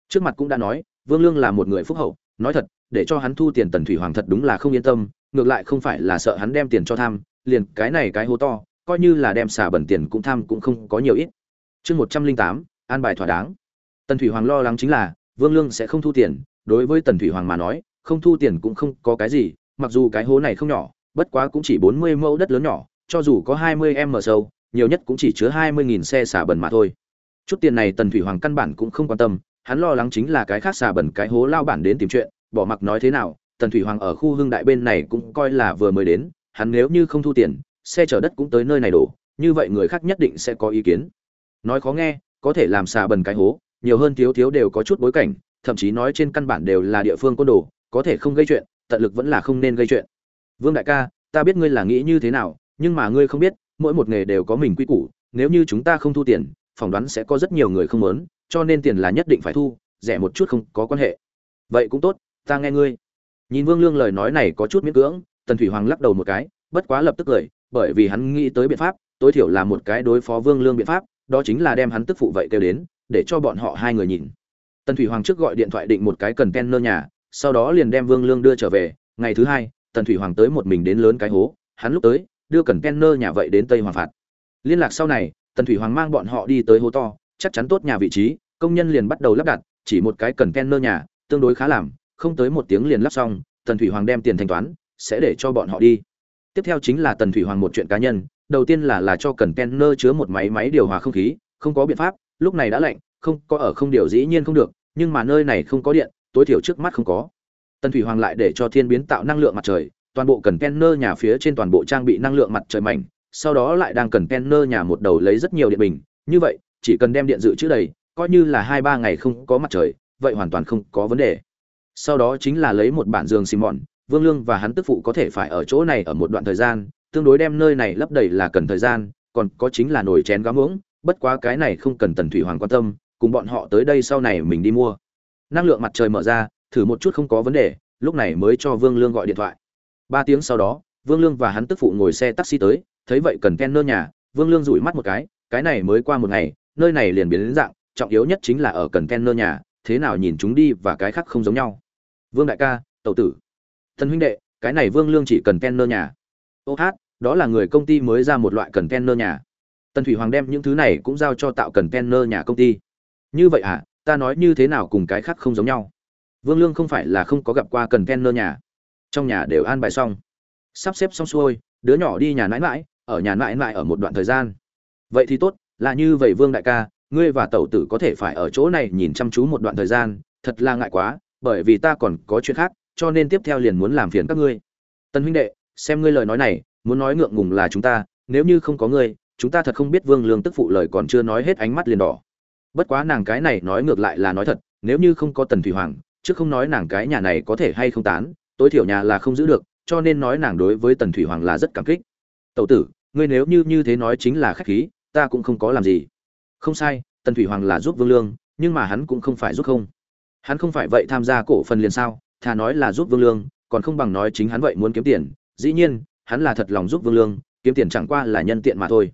trước mặt cũng đã nói, vương lương là một người phúc hậu, nói thật, để cho hắn thu tiền tần thủy hoàng thật đúng là không yên tâm, ngược lại không phải là sợ hắn đem tiền cho tham, liền cái này cái hố to coi như là đem xả bẩn tiền cũng tham cũng không có nhiều ít. Chương một trăm linh tám, an bài thỏa đáng. Tần thủy hoàng lo lắng chính là, vương lương sẽ không thu tiền, đối với tần thủy hoàng mà nói, không thu tiền cũng không có cái gì, mặc dù cái hố này không nhỏ, bất quá cũng chỉ bốn mươi mẫu đất lớn nhỏ, cho dù có hai mươi m sâu, nhiều nhất cũng chỉ chứa hai mươi nghìn xe xả bẩn mà thôi. Chút tiền này tần thủy hoàng căn bản cũng không quan tâm, hắn lo lắng chính là cái khác xả bẩn cái hố lao bản đến tìm chuyện, bỏ mặc nói thế nào, tần thủy hoàng ở khu hưng đại bên này cũng coi là vừa mới đến, hắn nếu như không thu tiền xe chở đất cũng tới nơi này đổ, như vậy người khác nhất định sẽ có ý kiến. Nói khó nghe, có thể làm xà bần cái hố, nhiều hơn thiếu thiếu đều có chút bối cảnh, thậm chí nói trên căn bản đều là địa phương côn đồ, có thể không gây chuyện, tận lực vẫn là không nên gây chuyện. Vương đại ca, ta biết ngươi là nghĩ như thế nào, nhưng mà ngươi không biết, mỗi một nghề đều có mình quy củ, nếu như chúng ta không thu tiền, phỏng đoán sẽ có rất nhiều người không muốn, cho nên tiền là nhất định phải thu, rẻ một chút không có quan hệ. Vậy cũng tốt, ta nghe ngươi. Nhìn vương lương lời nói này có chút miễn cưỡng, tần thủy hoàng lắc đầu một cái, bất quá lập tức cười bởi vì hắn nghĩ tới biện pháp, tối thiểu là một cái đối phó vương lương biện pháp, đó chính là đem hắn tức phụ vậy kêu đến, để cho bọn họ hai người nhìn. Tần thủy hoàng trước gọi điện thoại định một cái cần ten nơ nhà, sau đó liền đem vương lương đưa trở về. Ngày thứ hai, tần thủy hoàng tới một mình đến lớn cái hố, hắn lúc tới, đưa cần ten nơ nhà vậy đến tây hoàng phạt. Liên lạc sau này, tần thủy hoàng mang bọn họ đi tới hố to, chắc chắn tốt nhà vị trí, công nhân liền bắt đầu lắp đặt, chỉ một cái cần ten nơ nhà, tương đối khá làm, không tới một tiếng liền lắp xong, tần thủy hoàng đem tiền thanh toán, sẽ để cho bọn họ đi tiếp theo chính là tần thủy hoàng một chuyện cá nhân, đầu tiên là là cho cần kenner chứa một máy máy điều hòa không khí, không có biện pháp, lúc này đã lạnh, không có ở không điều dĩ nhiên không được, nhưng mà nơi này không có điện, tối thiểu trước mắt không có. Tần thủy hoàng lại để cho thiên biến tạo năng lượng mặt trời, toàn bộ cần kenner nhà phía trên toàn bộ trang bị năng lượng mặt trời mảnh, sau đó lại đang cần kenner nhà một đầu lấy rất nhiều điện bình. Như vậy, chỉ cần đem điện dự trữ đầy, coi như là hai ba ngày không có mặt trời, vậy hoàn toàn không có vấn đề. Sau đó chính là lấy một bản giường xì mòn vương lương và hắn tức phụ có thể phải ở chỗ này ở một đoạn thời gian, tương đối đem nơi này lấp đầy là cần thời gian, còn có chính là nồi chén gáo muỗng, bất quá cái này không cần tần thủy hoàng quan tâm, cùng bọn họ tới đây sau này mình đi mua. Năng lượng mặt trời mở ra, thử một chút không có vấn đề, lúc này mới cho vương lương gọi điện thoại. Ba tiếng sau đó, vương lương và hắn tức phụ ngồi xe taxi tới, thấy vậy cần Kenner nhà, vương lương rủi mắt một cái cái này mới qua một ngày, nơi này liền biến đến dạng, trọng yếu nhất chính là ở cần Kenner nhà, thế nào nhìn chúng đi và cái khác không giống nhau. Vương đại ca, tẩu tử thần huynh đệ, cái này vương lương chỉ cần ken nơ nhà. Ô hát, đó là người công ty mới ra một loại cần ken nơ nhà. Tần thủy hoàng đem những thứ này cũng giao cho tạo cần ken nơ nhà công ty. Như vậy à ta nói như thế nào cùng cái khác không giống nhau. Vương lương không phải là không có gặp qua cần ken nơ nhà. Trong nhà đều an bài xong. Sắp xếp xong xuôi, đứa nhỏ đi nhà nãi mãi, ở nhà nãi mãi ở một đoạn thời gian. Vậy thì tốt, là như vậy vương đại ca, ngươi và tẩu tử có thể phải ở chỗ này nhìn chăm chú một đoạn thời gian, thật là ngại quá, bởi vì ta còn có chuyện khác cho nên tiếp theo liền muốn làm phiền các ngươi. Tân huynh đệ, xem ngươi lời nói này, muốn nói ngượng ngùng là chúng ta, nếu như không có ngươi, chúng ta thật không biết vương lương tức phụ lời còn chưa nói hết ánh mắt liền đỏ. Bất quá nàng cái này nói ngược lại là nói thật, nếu như không có tần thủy hoàng, chứ không nói nàng cái nhà này có thể hay không tán, tối thiểu nhà là không giữ được, cho nên nói nàng đối với tần thủy hoàng là rất cảm kích. Tẩu tử, ngươi nếu như như thế nói chính là khách khí, ta cũng không có làm gì. Không sai, tần thủy hoàng là giúp vương lương, nhưng mà hắn cũng không phải giúp không. Hắn không phải vậy tham gia cổ phần liền sao? Thà nói là giúp vương lương, còn không bằng nói chính hắn vậy muốn kiếm tiền. Dĩ nhiên, hắn là thật lòng giúp vương lương, kiếm tiền chẳng qua là nhân tiện mà thôi.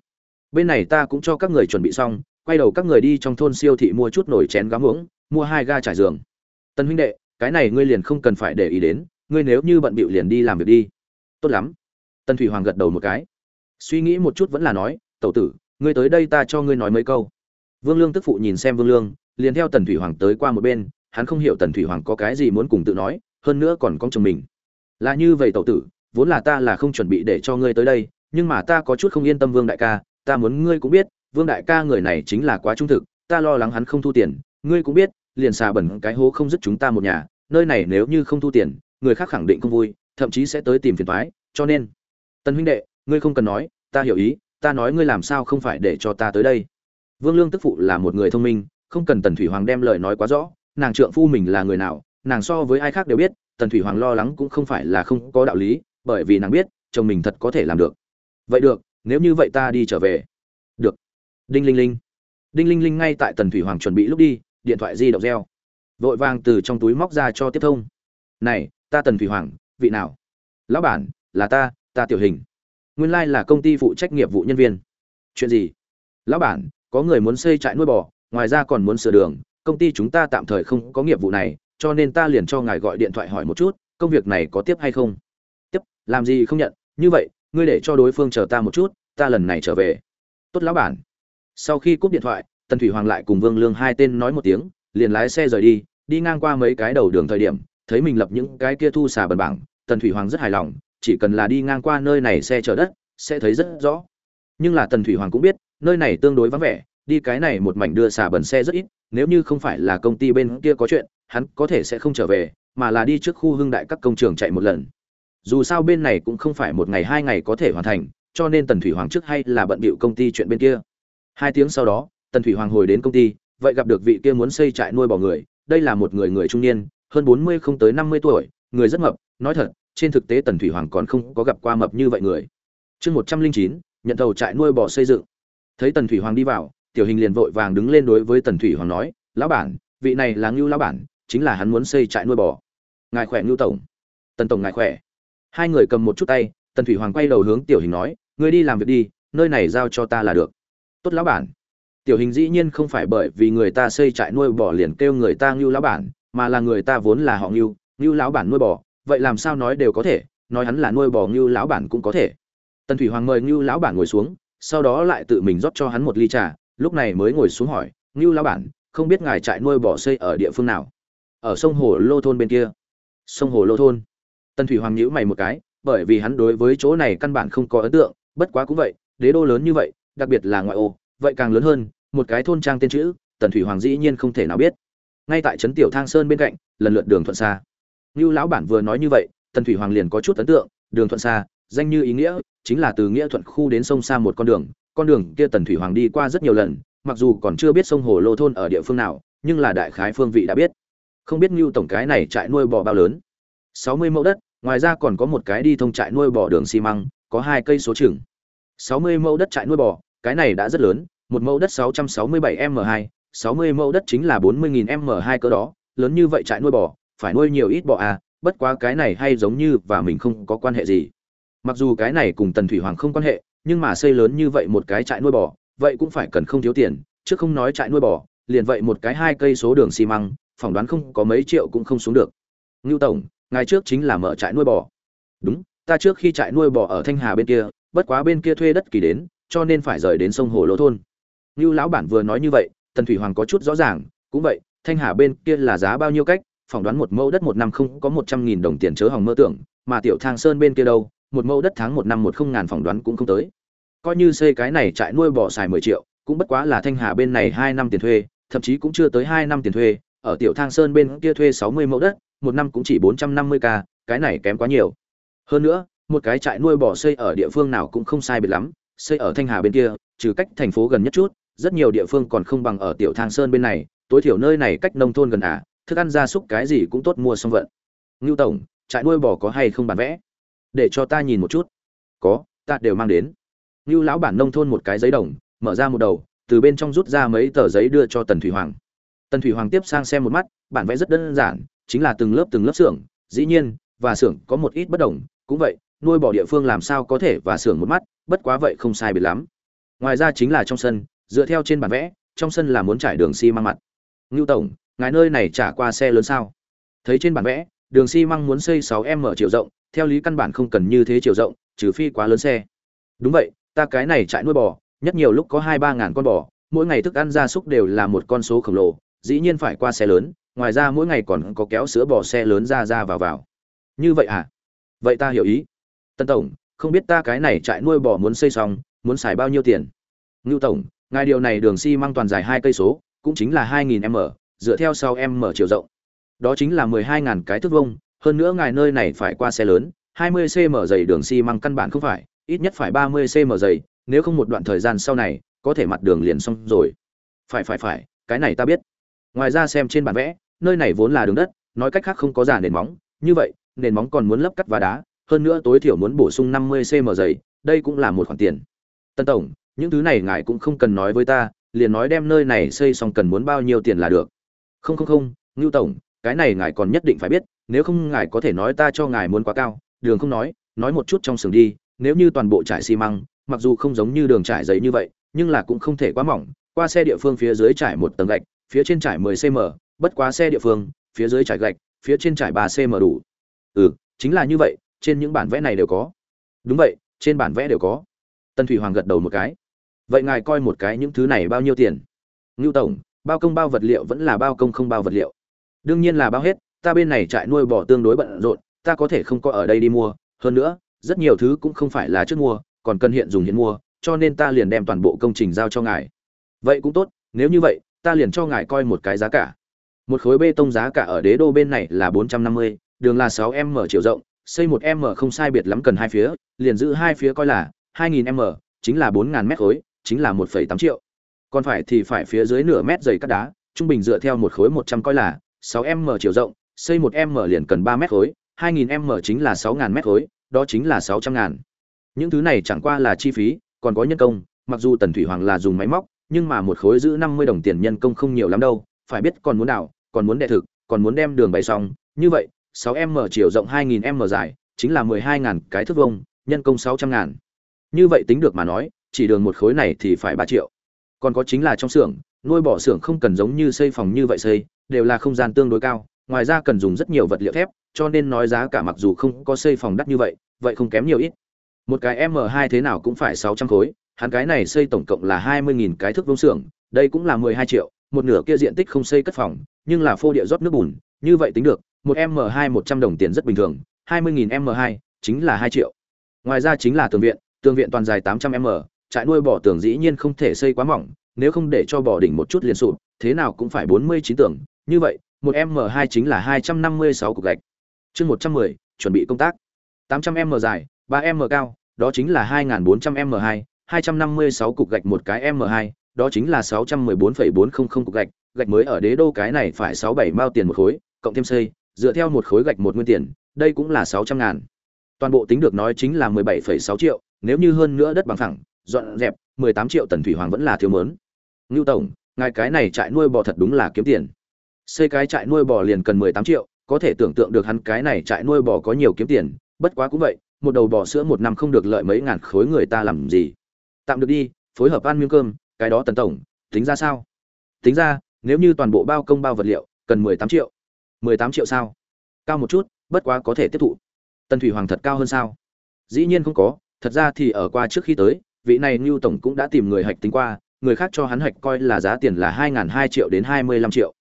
Bên này ta cũng cho các người chuẩn bị xong, quay đầu các người đi trong thôn siêu thị mua chút nồi chén gáo muỗng, mua hai ga trải giường. Tân huynh đệ, cái này ngươi liền không cần phải để ý đến, ngươi nếu như bận bịu liền đi làm việc đi. Tốt lắm. Tân thủy hoàng gật đầu một cái. Suy nghĩ một chút vẫn là nói, tẩu tử, ngươi tới đây ta cho ngươi nói mấy câu. Vương lương tức phụ nhìn xem vương lương, liền theo tần thủy hoàng tới qua một bên hắn không hiểu tần thủy hoàng có cái gì muốn cùng tự nói, hơn nữa còn con chồng mình. Là như vậy tẩu tử, vốn là ta là không chuẩn bị để cho ngươi tới đây, nhưng mà ta có chút không yên tâm vương đại ca, ta muốn ngươi cũng biết, vương đại ca người này chính là quá trung thực, ta lo lắng hắn không thu tiền, ngươi cũng biết, liền xà bẩn cái hố không dứt chúng ta một nhà, nơi này nếu như không thu tiền, người khác khẳng định không vui, thậm chí sẽ tới tìm phiền thoái cho nên tân huynh đệ, ngươi không cần nói, ta hiểu ý, ta nói ngươi làm sao không phải để cho ta tới đây. Vương lương tức phụ là một người thông minh, không cần tần thủy hoàng đem lời nói quá rõ nàng trượng phu mình là người nào, nàng so với ai khác đều biết, tần thủy hoàng lo lắng cũng không phải là không có đạo lý, bởi vì nàng biết, chồng mình thật có thể làm được. Vậy được, nếu như vậy ta đi trở về. Được. Đinh linh linh. Đinh linh linh ngay tại tần thủy hoàng chuẩn bị lúc đi, điện thoại di động reo. Vội vàng từ trong túi móc ra cho tiếp thông. Này, ta tần thủy hoàng, vị nào? Lão bản, là ta ta tiểu hình. Nguyên lai là công ty phụ trách nghiệp vụ nhân viên. Chuyện gì? Lão bản, có người muốn xây trại nuôi bò, ngoài ra còn muốn sửa đường công ty chúng ta tạm thời không có nghiệp vụ này, cho nên ta liền cho ngài gọi điện thoại hỏi một chút, công việc này có tiếp hay không? Tiếp, làm gì không nhận? Như vậy, ngươi để cho đối phương chờ ta một chút, ta lần này trở về. Tốt lão bản. Sau khi cúp điện thoại, tần thủy hoàng lại cùng vương lương hai tên nói một tiếng, liền lái xe rời đi đi ngang qua mấy cái đầu đường thời điểm, thấy mình lập những cái kia thu xà bần bảng, tần thủy hoàng rất hài lòng, chỉ cần là đi ngang qua nơi này xe chở đất, sẽ thấy rất rõ. Nhưng là tần thủy hoàng cũng biết, nơi này tương đối vắng vẻ, đi cái này một mảnh đưa xà bần xe rất ít nếu như không phải là công ty bên kia có chuyện, hắn có thể sẽ không trở về, mà là đi trước khu hưng đại các công trường chạy một lần. Dù sao bên này cũng không phải một ngày hai ngày có thể hoàn thành, cho nên tần thủy hoàng trước hay là bận bịu công ty chuyện bên kia. Hai tiếng sau đó, tần thủy hoàng hồi đến công ty, vậy gặp được vị kia muốn xây trại nuôi bò người, đây là một người người trung niên, hơn bốn mươi không tới năm mươi tuổi, người rất mập, nói thật, trên thực tế tần thủy hoàng còn không có gặp qua mập như vậy người. Chương một trăm linh chín, nhận thầu trại nuôi bò xây dựng. Thấy tần thủy hoàng đi vào tiểu hình liền vội vàng đứng lên đối với tần thủy hoàng nói, lão bản, vị này là ngưu lão bản, chính là hắn muốn xây trại nuôi bò. Ngài khỏe ngưu tổng. Tần tổng ngài khỏe. Hai người cầm một chút tay, tần thủy hoàng quay đầu hướng tiểu hình nói, ngươi đi làm việc đi, nơi này giao cho ta là được. Tốt lão bản. Tiểu hình dĩ nhiên không phải bởi vì người ta xây trại nuôi bò liền kêu người ta ngưu lão bản, mà là người ta vốn là họ ngưu ngưu lão bản nuôi bò, vậy làm sao nói đều có thể, nói hắn là nuôi bò ngưu lão bản cũng có thể. Tần thủy hoàng mời ngưu lão bản ngồi xuống, sau đó lại tự mình rót cho hắn một ly trà lúc này mới ngồi xuống hỏi, ngưu lão bản, không biết ngài trại nuôi bò xây ở địa phương nào? Ở sông hồ lô thôn bên kia. Sông hồ lô thôn? Tần thủy hoàng nhíu mày một cái, bởi vì hắn đối với chỗ này căn bản không có ấn tượng, bất quá cũng vậy, đế đô lớn như vậy, đặc biệt là ngoại ô, vậy càng lớn hơn, một cái thôn trang tên chữ, tần thủy hoàng dĩ nhiên không thể nào biết. Ngay tại trấn tiểu thang sơn bên cạnh, lần lượt đường thuận xa như lão bản vừa nói như vậy, tần thủy hoàng liền có chút ấn tượng, đường thuận xa danh như ý nghĩa, chính là từ nghĩa thuận khu đến sông xa một con đường con đường kia tần thủy hoàng đi qua rất nhiều lần, mặc dù còn chưa biết sông hồ lô thôn ở địa phương nào, nhưng là đại khái phương vị đã biết. Không biết ngưu tổng cái này trại nuôi bò bao lớn? Sáu mươi mẫu đất, ngoài ra còn có một cái đi thông trại nuôi bò đường xi măng, có hai cây số chừng. Sáu mươi mẫu đất trại nuôi bò, cái này đã rất lớn, một mẫu đất sáu trăm sáu mươi bảy m hai, sáu mươi mẫu đất chính là bốn mươi nghìn m hai cỡ đó, lớn như vậy trại nuôi bò, phải nuôi nhiều ít bò à bất quá cái này hay giống như và mình không có quan hệ gì. Mặc dù cái này cùng tần thủy hoàng không quan hệ nhưng mà xây lớn như vậy một cái trại nuôi bò, vậy cũng phải cần không thiếu tiền, chứ không nói trại nuôi bò, liền vậy một cái hai cây số đường xi măng, phỏng đoán không có mấy triệu cũng không xuống được. Ngưu tổng, ngày trước chính là mở trại nuôi bò. Đúng, ta trước khi trại nuôi bò ở thanh hà bên kia, bất quá bên kia thuê đất kỳ đến, cho nên phải rời đến sông hồ lỗ thôn. Ngưu lão bản vừa nói như vậy, tần thủy hoàng có chút rõ ràng, cũng vậy, thanh hà bên kia là giá bao nhiêu cách, phỏng đoán một mẫu đất một năm không có một trăm nghìn đồng tiền chớ hỏng mơ tưởng, mà tiểu thang sơn bên kia đâu một mẫu đất tháng một năm một không ngàn phỏng đoán cũng không tới. Coi như xây cái này trại nuôi bò xài mười triệu, cũng bất quá là thanh hà bên này hai năm tiền thuê, thậm chí cũng chưa tới hai năm tiền thuê, ở tiểu thang sơn bên kia thuê sáu mươi mẫu đất, một năm cũng chỉ bốn trăm năm mươi k cái này kém quá nhiều. Hơn nữa, một cái trại nuôi bò xây ở địa phương nào cũng không sai biệt lắm, xây ở thanh hà bên kia, trừ cách thành phố gần nhất chút, rất nhiều địa phương còn không bằng ở tiểu thang sơn bên này, tối thiểu nơi này cách nông thôn gần à thức ăn gia súc cái gì cũng tốt mua xong vận. Ngưu tổng, trại nuôi bò có hay không bản vẽ để cho ta nhìn một chút. Có, ta đều mang đến. Như lão bản nông thôn một cái giấy đồng, mở ra một đầu, từ bên trong rút ra mấy tờ giấy đưa cho tần thủy hoàng. Tần thủy hoàng tiếp sang xem một mắt, bản vẽ rất đơn giản, chính là từng lớp từng lớp xưởng, dĩ nhiên, và xưởng có một ít bất đồng, cũng vậy, nuôi bò địa phương làm sao có thể và xưởng một mắt, bất quá vậy không sai biệt lắm. Ngoài ra chính là trong sân, dựa theo trên bản vẽ, trong sân là muốn trải đường xi măng mặt. Ngưu tổng, ngài nơi này trả qua xe lớn sao? Thấy trên bản vẽ đường xi măng muốn xây 6 m chiều rộng, theo lý căn bản không cần như thế chiều rộng, trừ phi quá lớn xe. Đúng vậy, ta cái này trại nuôi bò, nhất nhiều lúc có hai ba ngàn con bò, mỗi ngày thức ăn gia súc đều là một con số khổng lồ, dĩ nhiên phải qua xe lớn, ngoài ra mỗi ngày còn có kéo sữa bò xe lớn ra ra vào vào. Như vậy à? Vậy ta hiểu ý. Tân tổng, không biết ta cái này trại nuôi bò muốn xây xong, muốn xài bao nhiêu tiền? Ngưu tổng, ngài điều này đường xi măng toàn dài hai cây số, cũng chính là hai nghìn m dựa theo sau m chiều rộng đó chính là mười hai ngàn cái thước vông hơn nữa ngài nơi này phải qua xe lớn, hai mươi cm dày đường xi măng căn bản không phải, ít nhất phải ba mươi cm dày nếu không một đoạn thời gian sau này, có thể mặt đường liền xong rồi. Phải phải phải, cái này ta biết. Ngoài ra xem trên bản vẽ, nơi này vốn là đường đất, nói cách khác không có giả nền móng, như vậy, nền móng còn muốn lấp cắt và đá, hơn nữa tối thiểu muốn bổ sung năm mươi cm dày đây cũng là một khoản tiền. Tân tổng, những thứ này ngài cũng không cần nói với ta, liền nói đem nơi này xây xong cần muốn bao nhiêu tiền là được. Không không không, ngưu tổng cái này ngài còn nhất định phải biết, nếu không ngài có thể nói ta cho ngài muốn quá cao, đường không nói nói một chút trong sừng đi, nếu như toàn bộ trải xi măng, mặc dù không giống như đường trải giấy như vậy, nhưng là cũng không thể quá mỏng, qua xe địa phương phía dưới trải một tầng gạch, phía trên trải 10 cm bất quá xe địa phương, phía dưới trải gạch, phía trên trải 3 cm đủ. Ừ chính là như vậy, trên những bản vẽ này đều có. Đúng vậy, trên bản vẽ đều có. Tân thủy hoàng gật đầu một cái. Vậy ngài coi một cái những thứ này bao nhiêu tiền? Ngưu tổng, bao công bao vật liệu vẫn là bao công không bao vật liệu đương nhiên là bao hết, ta bên này trại nuôi bò tương đối bận rộn, ta có thể không có ở đây đi mua. Hơn nữa, rất nhiều thứ cũng không phải là trước mua, còn cần hiện dùng hiện mua, cho nên ta liền đem toàn bộ công trình giao cho ngài. Vậy cũng tốt, nếu như vậy, ta liền cho ngài coi một cái giá cả. Một khối bê tông giá cả ở đế đô bên này là bốn trăm năm mươi, đường là sáu m chiều rộng, xây một m không sai biệt lắm cần hai phía, liền giữ hai phía coi là hai nghìn m chính là bốn ngàn mét khối, chính là một phẩy tám triệu. Còn phải thì phải phía dưới nửa mét dày cắt đá, trung bình dựa theo một khối một trăm coi là sáu m chiều rộng xây một m liền cần ba mét khối hai nghìn m chính là sáu ngàn mét khối đó chính là sáu trăm ngàn. Những thứ này chẳng qua là chi phí còn có nhân công mặc dù tần thủy hoàng là dùng máy móc nhưng mà một khối giữ năm mươi đồng tiền nhân công không nhiều lắm đâu phải biết còn muốn đào còn muốn đệ thực còn muốn đem đường bày xong. Như vậy sáu m chiều rộng hai nghìn m dài chính là mười hai ngàn cái thước vuông, nhân công sáu trăm ngàn. Như vậy tính được mà nói chỉ đường một khối này thì phải ba triệu. Còn có chính là trong xưởng nuôi bỏ xưởng không cần giống như xây phòng như vậy xây đều là không gian tương đối cao, ngoài ra cần dùng rất nhiều vật liệu thép, cho nên nói giá cả mặc dù không có xây phòng đắt như vậy vậy không kém nhiều ít một cái m 2 thế nào cũng phải sáu trăm khối, hắn cái này xây tổng cộng là hai mươi nghìn cái thước vông xưởng, đây cũng là mười hai triệu, một nửa kia diện tích không xây cất phòng, nhưng là phô địa rót nước bùn, như vậy tính được, một m 2 một trăm đồng tiền rất bình thường, hai mươi nghìn m 2 chính là hai triệu ngoài ra chính là tường viện tường viện toàn dài tám trăm m, trại nuôi bò tường dĩ nhiên không thể xây quá mỏng, nếu không để cho bò đỉnh một chút liền sụp, thế nào cũng phải bốn mươi chín tường như vậy, một m hai chính là hai trăm năm mươi sáu cục gạch. Chương một trăm mười, chuẩn bị công tác. tám trăm m dài, ba m cao, đó chính là hai nghìn bốn trăm m hai hai trăm năm mươi sáu cục gạch một cái m hai, đó chính là sáu trăm mười bốn phẩy bốn không không cục gạch. Gạch mới ở đế đô cái này phải sáu bảy mao tiền một khối, cộng thêm xây, dựa theo một khối gạch một nguyên tiền, đây cũng là sáu trăm ngàn. Toàn bộ tính được nói chính là mười bảy phẩy sáu triệu, nếu như hơn nữa đất bằng phẳng, dọn dẹp, mười tám triệu tần thủy hoàng vẫn là thiếu mớn. Ngưu tổng, ngài cái này trại nuôi bò thật đúng là kiếm tiền xây cái trại nuôi bò liền cần mười tám triệu, có thể tưởng tượng được hắn cái này trại nuôi bò có nhiều kiếm tiền, bất quá cũng vậy, một đầu bò sữa một năm không được lợi mấy ngàn khối người ta làm gì. Tạm được đi, phối hợp ăn miếng cơm, cái đó tần tổng, tính ra sao? Tính ra, nếu như toàn bộ bao công bao vật liệu, cần mười tám triệu. Mười tám triệu sao? Cao một chút, bất quá có thể tiếp thụ. Tần thủy hoàng thật cao hơn sao? Dĩ nhiên không có, thật ra thì ở qua trước khi tới, vị này ngưu tổng cũng đã tìm người hạch tính qua, người khác cho hắn hạch coi là giá tiền là hai n hai triệu đến hai mươi lăm triệu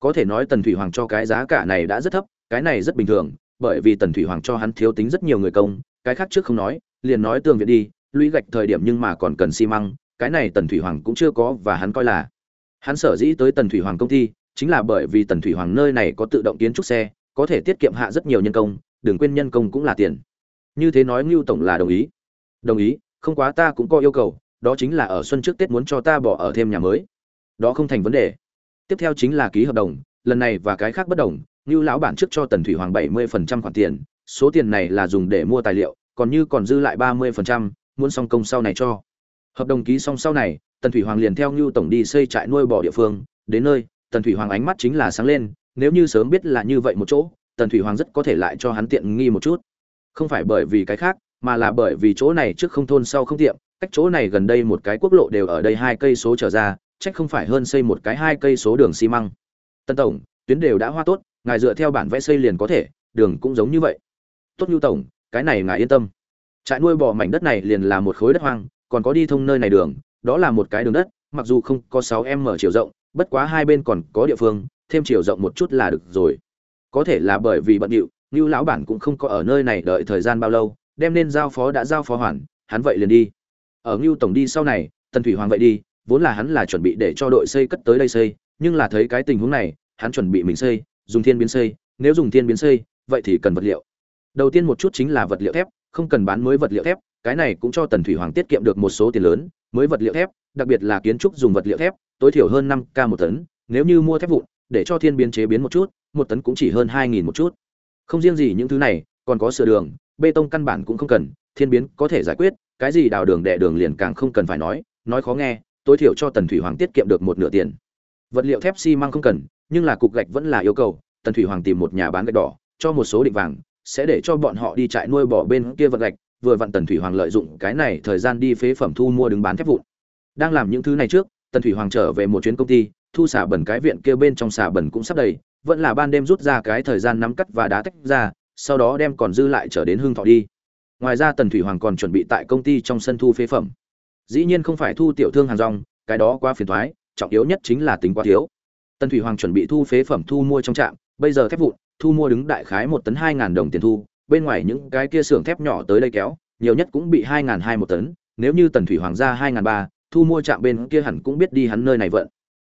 có thể nói tần thủy hoàng cho cái giá cả này đã rất thấp, cái này rất bình thường, bởi vì tần thủy hoàng cho hắn thiếu tính rất nhiều người công, cái khác trước không nói, liền nói tường viện đi, lũy gạch thời điểm nhưng mà còn cần xi măng, cái này tần thủy hoàng cũng chưa có và hắn coi là. Hắn sở dĩ tới tần thủy hoàng công ty, chính là bởi vì tần thủy hoàng nơi này có tự động kiến trúc xe, có thể tiết kiệm hạ rất nhiều nhân công, đừng quên nhân công cũng là tiền. Như thế nói ngưu tổng là đồng ý. Đồng ý, không quá ta cũng có yêu cầu, đó chính là ở xuân trước tết muốn cho ta bỏ ở thêm nhà mới. Đó không thành vấn đề tiếp theo chính là ký hợp đồng, lần này và cái khác bất đồng như lão bản trước cho tần thủy hoàng bảy mươi phần trăm khoản tiền, số tiền này là dùng để mua tài liệu, còn như còn dư lại ba mươi phần trăm, muốn xong công sau này cho. Hợp đồng ký xong sau này, tần thủy hoàng liền theo như tổng đi xây trại nuôi bò địa phương. Đến nơi, tần thủy hoàng ánh mắt chính là sáng lên, nếu như sớm biết là như vậy một chỗ, tần thủy hoàng rất có thể lại cho hắn tiện nghi một chút. Không phải bởi vì cái khác, mà là bởi vì chỗ này trước không thôn sau không tiệm, cách chỗ này gần đây một cái quốc lộ đều ở đây hai cây số trở ra trách không phải hơn xây một cái hai cây số đường xi măng. Tân tổng tuyến đều đã hoa tốt ngài dựa theo bản vẽ xây liền có thể đường cũng giống như vậy. Tốt nhu tổng cái này ngài yên tâm. Trại nuôi bò mảnh đất này liền là một khối đất hoang còn có đi thông nơi này đường đó là một cái đường đất mặc dù không có sáu m chiều rộng bất quá hai bên còn có địa phương thêm chiều rộng một chút là được rồi. Có thể là bởi vì bận rộn, Nưu lão bản cũng không có ở nơi này đợi thời gian bao lâu đem nên giao phó đã giao phó hoàn hắn vậy liền đi. Ở Nưu tổng đi sau này tần thủy hoàng vậy đi vốn là hắn là chuẩn bị để cho đội xây cất tới đây xây, nhưng là thấy cái tình huống này, hắn chuẩn bị mình xây, dùng thiên biến xây, nếu dùng thiên biến xây, vậy thì cần vật liệu. Đầu tiên một chút chính là vật liệu thép, không cần bán mới vật liệu thép, cái này cũng cho tần thủy hoàng tiết kiệm được một số tiền lớn, mới vật liệu thép, đặc biệt là kiến trúc dùng vật liệu thép, tối thiểu hơn năm k một tấn, nếu như mua thép vụn, để cho thiên biến chế biến một chút, một tấn cũng chỉ hơn hai nghìn một chút. Không riêng gì những thứ này, còn có sửa đường, bê tông căn bản cũng không cần, thiên biến có thể giải quyết, cái gì đào đường đẻ đường liền càng không cần phải nói nói khó nghe tối thiểu cho tần thủy hoàng tiết kiệm được một nửa tiền. Vật liệu thép xi măng không cần, nhưng là cục gạch vẫn là yêu cầu, tần thủy hoàng tìm một nhà bán gạch đỏ, cho một số định vàng, sẽ để cho bọn họ đi trại nuôi bỏ bên kia vật gạch, vừa vặn tần thủy hoàng lợi dụng cái này thời gian đi phế phẩm thu mua đứng bán thép vụn. Đang làm những thứ này trước, tần thủy hoàng trở về một chuyến công ty, thu xả bẩn cái viện kia bên trong xả bẩn cũng sắp đầy, vẫn là ban đêm rút ra cái thời gian nắm cắt và đá tách ra, sau đó đem còn dư lại trở đến hương thọ đi. Ngoài ra tần thủy hoàng còn chuẩn bị tại công ty trong sân thu phế phẩm dĩ nhiên không phải thu tiểu thương hàng rong, cái đó quá phiền thoái, trọng yếu nhất chính là tính quá thiếu. Tần thủy hoàng chuẩn bị thu phế phẩm thu mua trong trạm, bây giờ thép vụn, thu mua đứng đại khái một tấn hai ngàn đồng tiền thu, bên ngoài những cái kia xưởng thép nhỏ tới đây kéo, nhiều nhất cũng bị hai ngàn hai một tấn, nếu như tần thủy hoàng ra hai ngàn ba, thu mua trạm bên kia hẳn cũng biết đi hắn nơi này vận.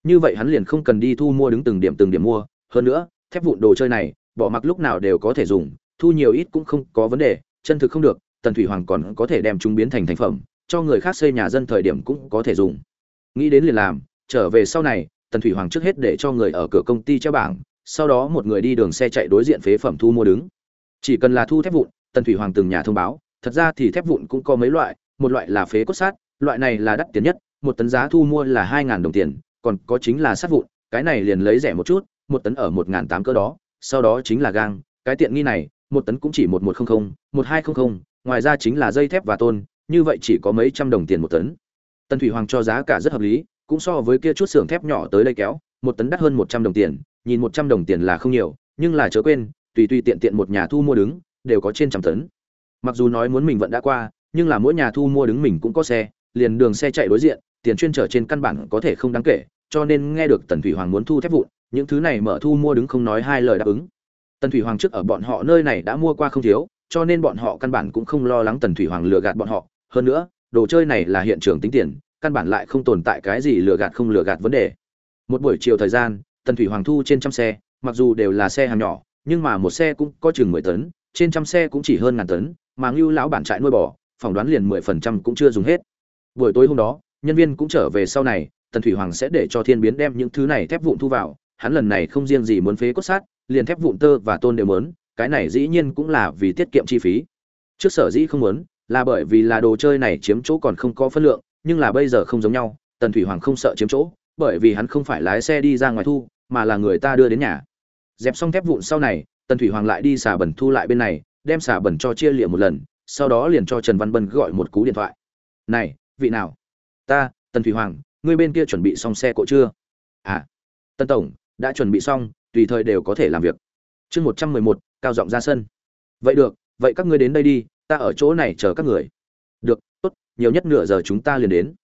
Như vậy hắn liền không cần đi thu mua đứng từng điểm từng điểm mua, hơn nữa, thép vụn đồ chơi này, bỏ mặc lúc nào đều có thể dùng, thu nhiều ít cũng không có vấn đề, chân thực không được, tần thủy hoàng còn có thể đem chúng biến thành thành phẩm cho người khác xây nhà dân thời điểm cũng có thể dùng. Nghĩ đến liền làm, trở về sau này, tần thủy hoàng trước hết để cho người ở cửa công ty treo bảng, sau đó một người đi đường xe chạy đối diện phế phẩm thu mua đứng. Chỉ cần là thu thép vụn, tần thủy hoàng từng nhà thông báo, thật ra thì thép vụn cũng có mấy loại, một loại là phế cốt sát loại này là đắt tiền nhất, một tấn giá thu mua là hai đồng tiền, còn có chính là sắt vụn, cái này liền lấy rẻ một chút, một tấn ở một tám cỡ đó, sau đó chính là gang, cái tiện nghi này, một tấn cũng chỉ một một trăm linh một hai trăm linh ngoài ra chính là dây thép và tôn như vậy chỉ có mấy trăm đồng tiền một tấn. Tần thủy hoàng cho giá cả rất hợp lý, cũng so với kia chút xưởng thép nhỏ tới đây kéo, một tấn đắt hơn một trăm đồng tiền, nhìn một trăm đồng tiền là không nhiều, nhưng là chớ quên, tùy tùy tiện tiện một nhà thu mua đứng, đều có trên trăm tấn. Mặc dù nói muốn mình vẫn đã qua, nhưng là mỗi nhà thu mua đứng mình cũng có xe, liền đường xe chạy đối diện, tiền chuyên trở trên căn bản có thể không đáng kể, cho nên nghe được tần thủy hoàng muốn thu thép vụn, những thứ này mở thu mua đứng không nói hai lời đáp ứng. Tần thủy hoàng trước ở bọn họ nơi này đã mua qua không thiếu, cho nên bọn họ căn bản cũng không lo lắng tần thủy hoàng lừa gạt bọn họ hơn nữa, đồ chơi này là hiện trường tính tiền, căn bản lại không tồn tại cái gì lừa gạt không lừa gạt vấn đề. Một buổi chiều thời gian, tần thủy hoàng thu trên trăm xe, mặc dù đều là xe hàng nhỏ, nhưng mà một xe cũng có chừng mười tấn, trên trăm xe cũng chỉ hơn ngàn tấn, mà ngưu lão bản trại nuôi bò, phỏng đoán liền mười phần trăm cũng chưa dùng hết. Buổi tối hôm đó, nhân viên cũng trở về sau này, tần thủy hoàng sẽ để cho thiên biến đem những thứ này thép vụn thu vào, hắn lần này không riêng gì muốn phế cốt sát, liền thép vụn tơ và tôn đều mớn cái này dĩ nhiên cũng là vì tiết kiệm chi phí. Trước sở dĩ không muốn là bởi vì là đồ chơi này chiếm chỗ còn không có phân lượng, nhưng là bây giờ không giống nhau, tần thủy hoàng không sợ chiếm chỗ, bởi vì hắn không phải lái xe đi ra ngoài thu, mà là người ta đưa đến nhà. Dẹp xong thép vụn sau này, tần thủy hoàng lại đi xả bẩn thu lại bên này, đem xả bẩn cho chia liệm một lần, sau đó liền cho trần văn bân gọi một cú điện thoại. Này, vị nào? Ta, tần thủy hoàng, ngươi bên kia chuẩn bị xong xe cộ chưa? À Tần tổng, đã chuẩn bị xong, tùy thời đều có thể làm việc. Chương một trăm mười một, cao giọng ra sân. Vậy được, vậy các ngươi đến đây đi ta ở chỗ này chờ các người. Được, tốt, nhiều nhất nửa giờ chúng ta liền đến.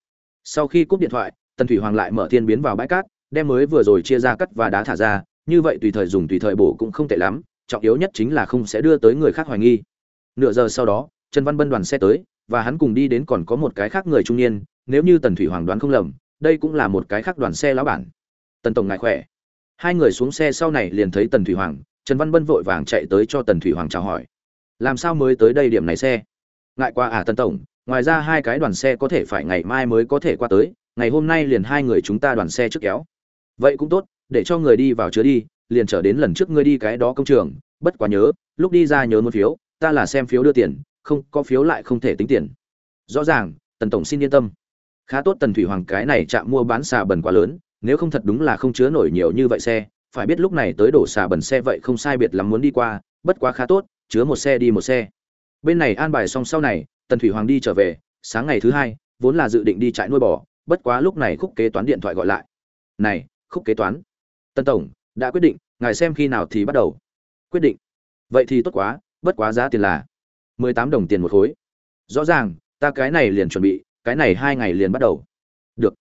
Sau khi cúp điện thoại, tần thủy hoàng lại mở thiên biến vào bãi cát, đem mới vừa rồi chia ra cắt và đá thả ra, như vậy tùy thời dùng tùy thời bổ cũng không tệ lắm, trọng yếu nhất chính là không sẽ đưa tới người khác hoài nghi. Nửa giờ sau đó, trần văn bân đoàn xe tới, và hắn cùng đi đến còn có một cái khác người trung niên, nếu như tần thủy hoàng đoán không lầm, đây cũng là một cái khác đoàn xe lão bản. Tần tổng ngại khỏe. Hai người xuống xe sau này liền thấy tần thủy hoàng, trần văn bân vội vàng chạy tới cho tần thủy hoàng chào hỏi làm sao mới tới đây điểm này xe? Ngại qua à tần tổng, ngoài ra hai cái đoàn xe có thể phải ngày mai mới có thể qua tới, ngày hôm nay liền hai người chúng ta đoàn xe trước kéo. Vậy cũng tốt, để cho người đi vào chứa đi, liền trở đến lần trước ngươi đi cái đó công trường. Bất quá nhớ, lúc đi ra nhớ một phiếu, ta là xem phiếu đưa tiền, không, có phiếu lại không thể tính tiền. Rõ ràng, tần tổng xin yên tâm. Khá tốt tần thủy hoàng cái này chạm mua bán xà bần quá lớn, nếu không thật đúng là không chứa nổi nhiều như vậy xe. Phải biết lúc này tới đổ xà bần xe vậy không sai biệt lắm muốn đi qua, bất quá khá tốt chứa một xe đi một xe. Bên này an bài xong sau này, tần thủy hoàng đi trở về, sáng ngày thứ hai, vốn là dự định đi trại nuôi bò, bất quá lúc này khúc kế toán điện thoại gọi lại. Này, khúc kế toán. Tân tổng, đã quyết định, ngài xem khi nào thì bắt đầu. Quyết định. Vậy thì tốt quá, bất quá giá tiền là mười tám đồng tiền một khối. Rõ ràng, ta cái này liền chuẩn bị, cái này hai ngày liền bắt đầu. Được.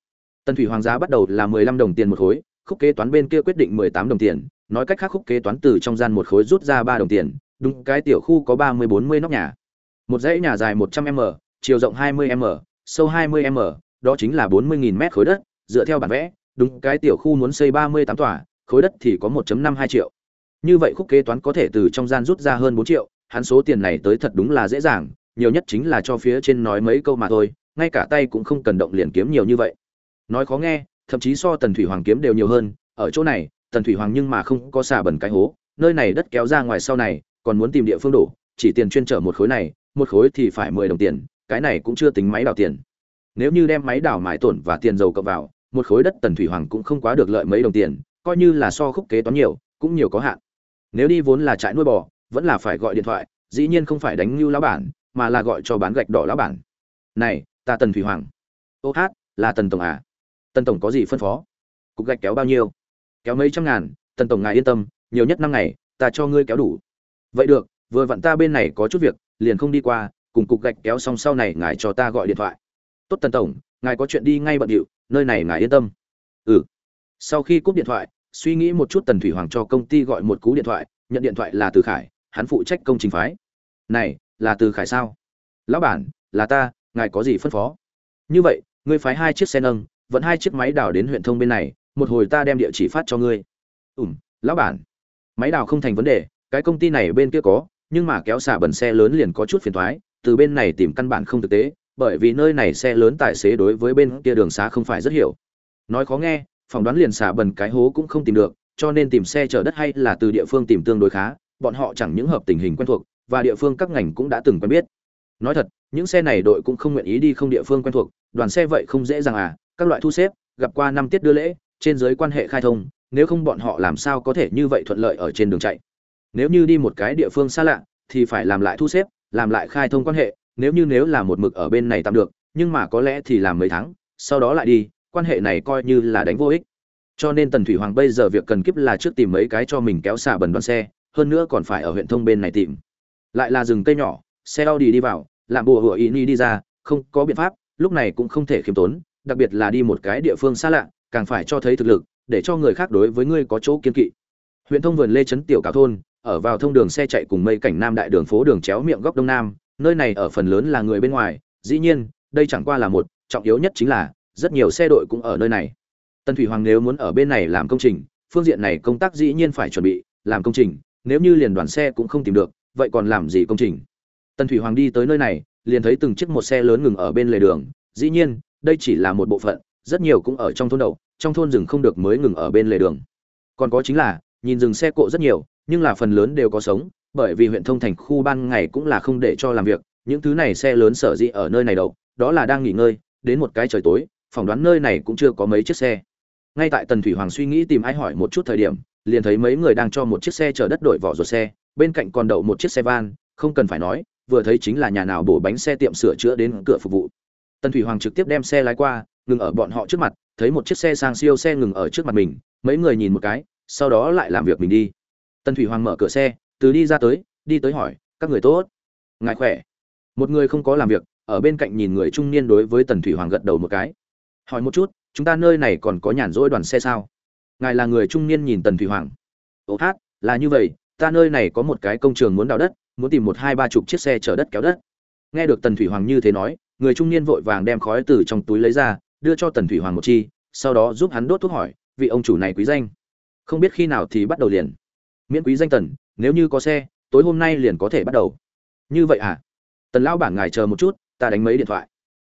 Tân thủy hoàng giá bắt đầu là mười lăm đồng tiền một khối, khúc kế toán bên kia quyết định mười tám đồng tiền, nói cách khác khúc kế toán từ trong gian một khối rút ra ba đồng tiền đúng, cái tiểu khu có ba mươi bốn mươi nóc nhà. Một dãy nhà dài một trăm m, chiều rộng hai mươi m, sâu hai mươi m, đó chính là bốn mươi nghìn mét khối đất. Dựa theo bản vẽ, đúng, cái tiểu khu muốn xây ba mươi tám tòa, khối đất thì có 1 năm hai triệu. Như vậy khúc kế toán có thể từ trong gian rút ra hơn bốn triệu, hắn số tiền này tới thật đúng là dễ dàng, nhiều nhất chính là cho phía trên nói mấy câu mà thôi, ngay cả tay cũng không cần động liền kiếm nhiều như vậy. Nói khó nghe, thậm chí so tần thủy hoàng kiếm đều nhiều hơn, ở chỗ này, tần thủy hoàng nhưng mà không có xả bẩn cái hố, nơi này đất kéo ra ngoài sau này còn muốn tìm địa phương đổ, chỉ tiền chuyên trở một khối này, một khối thì phải mười đồng tiền, cái này cũng chưa tính máy đào tiền. Nếu như đem máy đào mãi tổn và tiền dầu cộng vào, một khối đất tần thủy hoàng cũng không quá được lợi mấy đồng tiền, coi như là so khúc kế toán nhiều, cũng nhiều có hạn. Nếu đi vốn là trại nuôi bò, vẫn là phải gọi điện thoại, dĩ nhiên không phải đánh lưu lão bản, mà là gọi cho bán gạch đỏ lão bản. Này, ta tần thủy hoàng. Ô hát, là tần tổng à? Tần tổng có gì phân phó? Cục gạch kéo bao nhiêu? Kéo mấy trăm ngàn, tần tổng ngài yên tâm, nhiều nhất năm ngày, ta cho ngươi kéo đủ vậy được, vừa vặn ta bên này có chút việc, liền không đi qua, cùng cục gạch kéo xong sau này ngài cho ta gọi điện thoại. Tốt tần tổng, ngài có chuyện đi ngay bận điệu, nơi này ngài yên tâm. Ừ. Sau khi cúp điện thoại, suy nghĩ một chút tần thủy hoàng cho công ty gọi một cú điện thoại, nhận điện thoại là từ khải, hắn phụ trách công trình phái. Này, là từ khải sao? Lão bản, là ta, ngài có gì phân phó? Như vậy, ngươi phái hai chiếc xe nâng vẫn hai chiếc máy đào đến huyện thông bên này, một hồi ta đem địa chỉ phát cho ngươi. Ủm lão bản. Máy đào không thành vấn đề cái công ty này bên kia có, nhưng mà kéo xả bẩn xe lớn liền có chút phiền thoái, từ bên này tìm căn bản không thực tế, bởi vì nơi này xe lớn tài xế đối với bên kia đường xá không phải rất hiểu. Nói khó nghe, phỏng đoán liền xả bẩn cái hố cũng không tìm được, cho nên tìm xe chở đất hay là từ địa phương tìm tương đối khá, bọn họ chẳng những hợp tình hình quen thuộc, và địa phương các ngành cũng đã từng quen biết. Nói thật, những xe này đội cũng không nguyện ý đi không địa phương quen thuộc, đoàn xe vậy không dễ dàng à các loại thu xếp, gặp qua năm tiết đưa lễ, trên giới quan hệ khai thông, nếu không bọn họ làm sao có thể như vậy thuận lợi ở trên đường chạy? Nếu như đi một cái địa phương xa lạ, thì phải làm lại thu xếp, làm lại khai thông quan hệ, nếu như nếu là một mực ở bên này tạm được, nhưng mà có lẽ thì làm mấy tháng, sau đó lại đi, quan hệ này coi như là đánh vô ích. Cho nên tần thủy hoàng bây giờ việc cần kiếp là trước tìm mấy cái cho mình kéo xả bẩn đoàn xe, hơn nữa còn phải ở huyện thông bên này tìm. Lại là rừng cây nhỏ, xe Audi đi vào, làm bùa hựa ý ni đi ra, không có biện pháp, lúc này cũng không thể khiêm tốn, đặc biệt là đi một cái địa phương xa lạ, càng phải cho thấy thực lực, để cho người khác đối với ngươi có chỗ kiên kỵ. Huyện thông vườn lê trấn tiểu cảo thôn ở vào thông đường xe chạy cùng mây cảnh nam đại đường phố đường chéo miệng góc đông nam, nơi này ở phần lớn là người bên ngoài, dĩ nhiên, đây chẳng qua là một, trọng yếu nhất chính là, rất nhiều xe đội cũng ở nơi này. Tân thủy hoàng nếu muốn ở bên này làm công trình, phương diện này công tác dĩ nhiên phải chuẩn bị, làm công trình, nếu như liền đoàn xe cũng không tìm được, vậy còn làm gì công trình? Tân thủy hoàng đi tới nơi này, liền thấy từng chiếc một xe lớn ngừng ở bên lề đường, dĩ nhiên, đây chỉ là một bộ phận, rất nhiều cũng ở trong thôn đậu trong thôn rừng không được mới ngừng ở bên lề đường. Còn có chính là nhìn dừng xe cộ rất nhiều, nhưng là phần lớn đều có sống, bởi vì huyện thông thành khu ban ngày cũng là không để cho làm việc, những thứ này xe lớn sở dĩ ở nơi này đậu, đó là đang nghỉ ngơi, đến một cái trời tối, phỏng đoán nơi này cũng chưa có mấy chiếc xe. Ngay tại tần thủy hoàng suy nghĩ tìm ai hỏi một chút thời điểm, liền thấy mấy người đang cho một chiếc xe chở đất đổi vỏ ruột xe, bên cạnh còn đậu một chiếc xe van, không cần phải nói, vừa thấy chính là nhà nào bổ bánh xe tiệm sửa chữa đến cửa phục vụ. Tần thủy hoàng trực tiếp đem xe lái qua, ngừng ở bọn họ trước mặt, thấy một chiếc xe sang siêu xe ngừng ở trước mặt mình, mấy người nhìn một cái sau đó lại làm việc mình đi. Tần thủy hoàng mở cửa xe, từ đi ra tới, đi tới hỏi, các người tốt? Ngài khỏe. Một người không có làm việc, ở bên cạnh nhìn người trung niên đối với tần thủy hoàng gật đầu một cái. Hỏi một chút, chúng ta nơi này còn có nhàn rỗi đoàn xe sao? Ngài là người trung niên nhìn tần thủy hoàng. Ồ hát, là như vậy, ta nơi này có một cái công trường muốn đào đất, muốn tìm một hai ba chục chiếc xe chở đất kéo đất. Nghe được tần thủy hoàng như thế nói, người trung niên vội vàng đem khói từ trong túi lấy ra, đưa cho tần thủy hoàng một chi, sau đó giúp hắn đốt thuốc hỏi, vị ông chủ này quý danh? Không biết khi nào thì bắt đầu liền. Miễn quý danh tần, nếu như có xe, tối hôm nay liền có thể bắt đầu. Như vậy à? Tần lão bản ngài chờ một chút, ta đánh mấy điện thoại.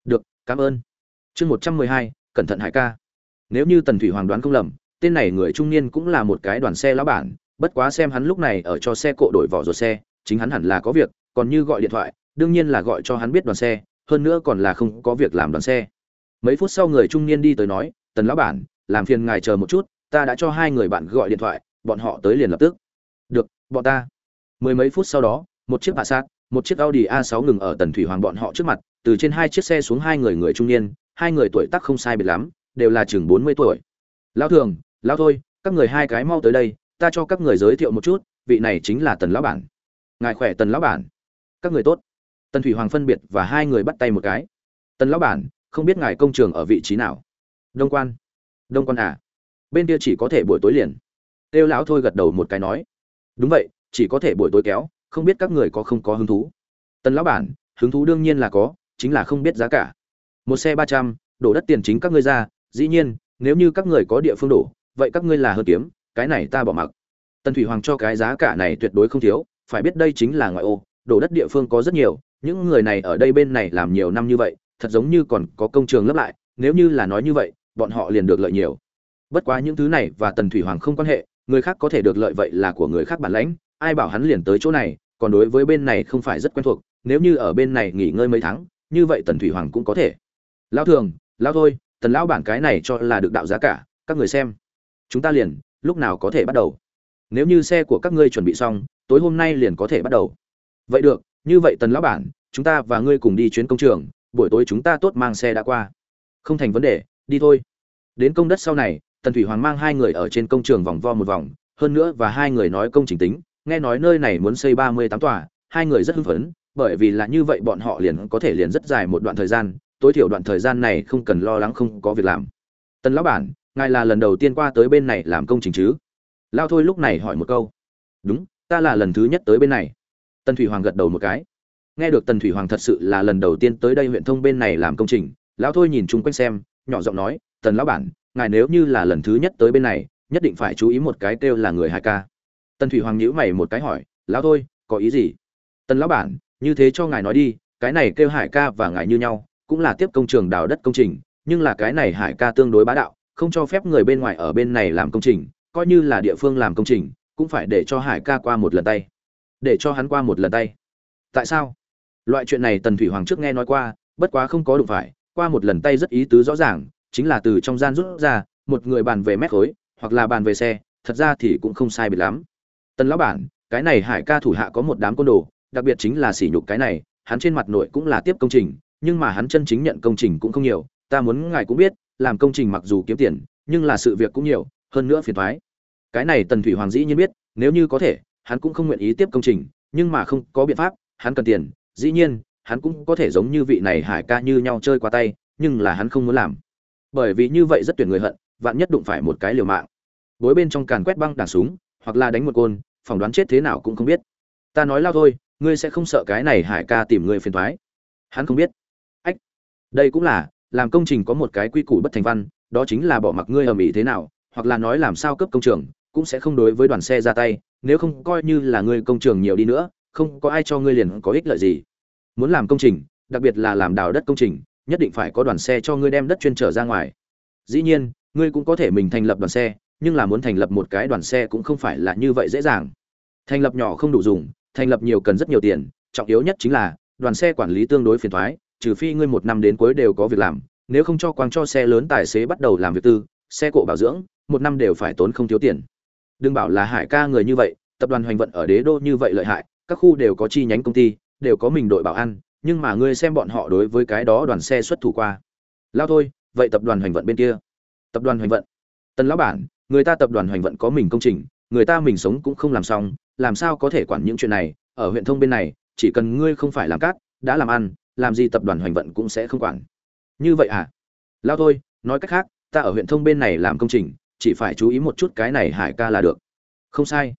Được, cảm ơn. Chương một trăm mười hai, cẩn thận hải ca. Nếu như tần thủy hoàng đoán không lầm, tên này người trung niên cũng là một cái đoàn xe lão bản, bất quá xem hắn lúc này ở cho xe cộ đổi vỏ rồi xe, chính hắn hẳn là có việc, còn như gọi điện thoại, đương nhiên là gọi cho hắn biết đoàn xe, hơn nữa còn là không có việc làm đoàn xe. Mấy phút sau người trung niên đi tới nói, tần lão bản, làm phiền ngài chờ một chút ta đã cho hai người bạn gọi điện thoại, bọn họ tới liền lập tức. Được, bọn ta. Mười mấy phút sau đó, một chiếc hạ sát một chiếc audi a 6 ngừng ở tần thủy hoàng bọn họ trước mặt, từ trên hai chiếc xe xuống hai người người trung niên, hai người tuổi tác không sai biệt lắm, đều là chừng bốn mươi tuổi. Lão thường, lão thôi, các người hai cái mau tới đây, ta cho các người giới thiệu một chút, vị này chính là tần lão bản. Ngài khỏe tần lão bản? Các người tốt. Tần thủy hoàng phân biệt và hai người bắt tay một cái. Tần lão bản, không biết ngài công trường ở vị trí nào? Đông quan. Đông quan à? Bên kia chỉ có thể buổi tối liền. Têu lão thôi gật đầu một cái nói. Đúng vậy, chỉ có thể buổi tối kéo, không biết các người có không có hứng thú. Tần lão bản, hứng thú đương nhiên là có, chính là không biết giá cả. Một xe ba trăm, đổ đất tiền chính các ngươi ra, dĩ nhiên, nếu như các người có địa phương đổ, vậy các ngươi là hơn kiếm, cái này ta bỏ mặc. Tần thủy hoàng cho cái giá cả này tuyệt đối không thiếu, phải biết đây chính là ngoại ô, đổ đất địa phương có rất nhiều, những người này ở đây bên này làm nhiều năm như vậy, thật giống như còn có công trường lấp lại, nếu như là nói như vậy, bọn họ liền được lợi nhiều bất quá những thứ này và tần thủy hoàng không quan hệ, người khác có thể được lợi vậy là của người khác bản lãnh, ai bảo hắn liền tới chỗ này, còn đối với bên này không phải rất quen thuộc, nếu như ở bên này nghỉ ngơi mấy tháng, như vậy tần thủy hoàng cũng có thể. Lão thường, lão thôi, tần lão bản cái này cho là được đạo giá cả, các người xem. Chúng ta liền, lúc nào có thể bắt đầu? Nếu như xe của các ngươi chuẩn bị xong, tối hôm nay liền có thể bắt đầu. Vậy được, như vậy tần lão bản, chúng ta và ngươi cùng đi chuyến công trường, buổi tối chúng ta tốt mang xe đã qua. Không thành vấn đề, đi thôi. Đến công đất sau này tần thủy hoàng mang hai người ở trên công trường vòng vo một vòng, hơn nữa và hai người nói công trình tính, nghe nói nơi này muốn xây ba mươi tám tòa, hai người rất hưng phấn, bởi vì là như vậy bọn họ liền có thể liền rất dài một đoạn thời gian, tối thiểu đoạn thời gian này không cần lo lắng không có việc làm. Tần lão bản, ngài là lần đầu tiên qua tới bên này làm công trình chứ? Lao thôi lúc này hỏi một câu. Đúng, ta là lần thứ nhất tới bên này. Tần thủy hoàng gật đầu một cái. Nghe được tần thủy hoàng thật sự là lần đầu tiên tới đây huyện thông bên này làm công trình lão thôi nhìn chung quanh xem, nhỏ giọng nói, tần lão bản ngài nếu như là lần thứ nhất tới bên này, nhất định phải chú ý một cái kêu là người hai ca. Tần thủy hoàng nhữ mày một cái hỏi, lão thôi, có ý gì? Tần lão bản, như thế cho ngài nói đi, cái này kêu hải ca và ngài như nhau, cũng là tiếp công trường đào đất công trình, nhưng là cái này hải ca tương đối bá đạo, không cho phép người bên ngoài ở bên này làm công trình, coi như là địa phương làm công trình, cũng phải để cho hải ca qua một lần tay. Để cho hắn qua một lần tay. Tại sao? Loại chuyện này tần thủy hoàng trước nghe nói qua, bất quá không có đụng phải, qua một lần tay rất ý tứ rõ ràng chính là từ trong gian rút ra, một người bàn về mét khối, hoặc là bàn về xe, thật ra thì cũng không sai biệt lắm. Tần lão bản, cái này hải ca thủ hạ có một đám côn đồ, đặc biệt chính là sỉ nhục cái này, hắn trên mặt nội cũng là tiếp công trình, nhưng mà hắn chân chính nhận công trình cũng không nhiều, ta muốn ngài cũng biết, làm công trình mặc dù kiếm tiền, nhưng là sự việc cũng nhiều, hơn nữa phiền thoái cái này tần thủy hoàng dĩ nhiên biết, nếu như có thể, hắn cũng không nguyện ý tiếp công trình, nhưng mà không có biện pháp, hắn cần tiền, dĩ nhiên, hắn cũng có thể giống như vị này hải ca như nhau chơi qua tay, nhưng là hắn không muốn làm bởi vì như vậy rất tuyệt người hận, vạn nhất đụng phải một cái liều mạng. Bối bên trong càn quét băng đàn súng, hoặc là đánh một côn, phỏng đoán chết thế nào cũng không biết. Ta nói lao thôi, ngươi sẽ không sợ cái này hải ca tìm ngươi phiền thoái hắn không biết. Ách, đây cũng là, làm công trình có một cái quy củ bất thành văn, đó chính là bỏ mặc ngươi ầm ĩ thế nào, hoặc là nói làm sao cấp công trường, cũng sẽ không đối với đoàn xe ra tay, nếu không coi như là ngươi công trường nhiều đi nữa, không có ai cho ngươi liền có ích lợi gì. Muốn làm công trình, đặc biệt là làm đào đất công trình nhất định phải có đoàn xe cho ngươi đem đất chuyên trở ra ngoài. Dĩ nhiên, ngươi cũng có thể mình thành lập đoàn xe, nhưng là muốn thành lập một cái đoàn xe cũng không phải là như vậy dễ dàng. Thành lập nhỏ không đủ dùng, thành lập nhiều cần rất nhiều tiền, trọng yếu nhất chính là, đoàn xe quản lý tương đối phiền thoái, trừ phi ngươi một năm đến cuối đều có việc làm, nếu không cho quang cho xe lớn tài xế bắt đầu làm việc tư, xe cộ bảo dưỡng, một năm đều phải tốn không thiếu tiền. Đừng bảo là hải ca người như vậy, tập đoàn hoành vận ở đế đô như vậy lợi hại, các khu đều có chi nhánh công ty, đều có mình đội bảo an nhưng mà ngươi xem bọn họ đối với cái đó đoàn xe xuất thủ qua. Lao thôi, vậy tập đoàn hoành vận bên kia. Tập đoàn hoành vận. Tần lão bản, người ta tập đoàn hoành vận có mình công trình, người ta mình sống cũng không làm xong, làm sao có thể quản những chuyện này? Ở huyện thông bên này, chỉ cần ngươi không phải làm cát, đã làm ăn, làm gì tập đoàn hoành vận cũng sẽ không quản. Như vậy à? Lao thôi, nói cách khác, ta ở huyện thông bên này làm công trình, chỉ phải chú ý một chút cái này hải ca là được. Không sai.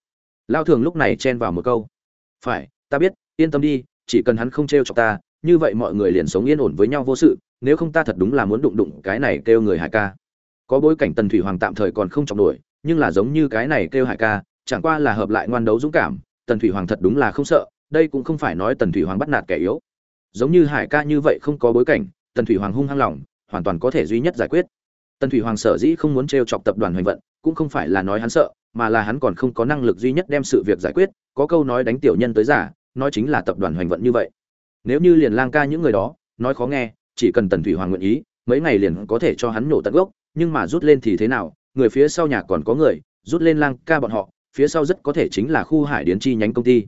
Lao thường lúc này chen vào một câu. Phải, ta biết, yên tâm đi chỉ cần hắn không trêu cho chọc ta, như vậy mọi người liền sống yên ổn với nhau vô sự, nếu không ta thật đúng là muốn đụng đụng cái này kêu người hải ca. Có bối cảnh tần thủy hoàng tạm thời còn không trọng nổi, nhưng là giống như cái này kêu hải ca, chẳng qua là hợp lại ngoan đấu dũng cảm, tần thủy hoàng thật đúng là không sợ, đây cũng không phải nói tần thủy hoàng bắt nạt kẻ yếu. Giống như hải ca như vậy không có bối cảnh, tần thủy hoàng hung hăng lòng, hoàn toàn có thể duy nhất giải quyết. Tần thủy hoàng sở dĩ không muốn trêu chọc tập đoàn hoành vận, cũng không phải là nói hắn sợ, mà là hắn còn không có năng lực duy nhất đem sự việc giải quyết, có câu nói đánh tiểu nhân tới giả nói chính là tập đoàn hoành vận như vậy. Nếu như liền lang ca những người đó, nói khó nghe, chỉ cần tần thủy hoàng nguyện ý, mấy ngày liền có thể cho hắn nổ tận gốc, nhưng mà rút lên thì thế nào, người phía sau nhà còn có người, rút lên lang ca bọn họ, phía sau rất có thể chính là khu hải điến chi nhánh công ty.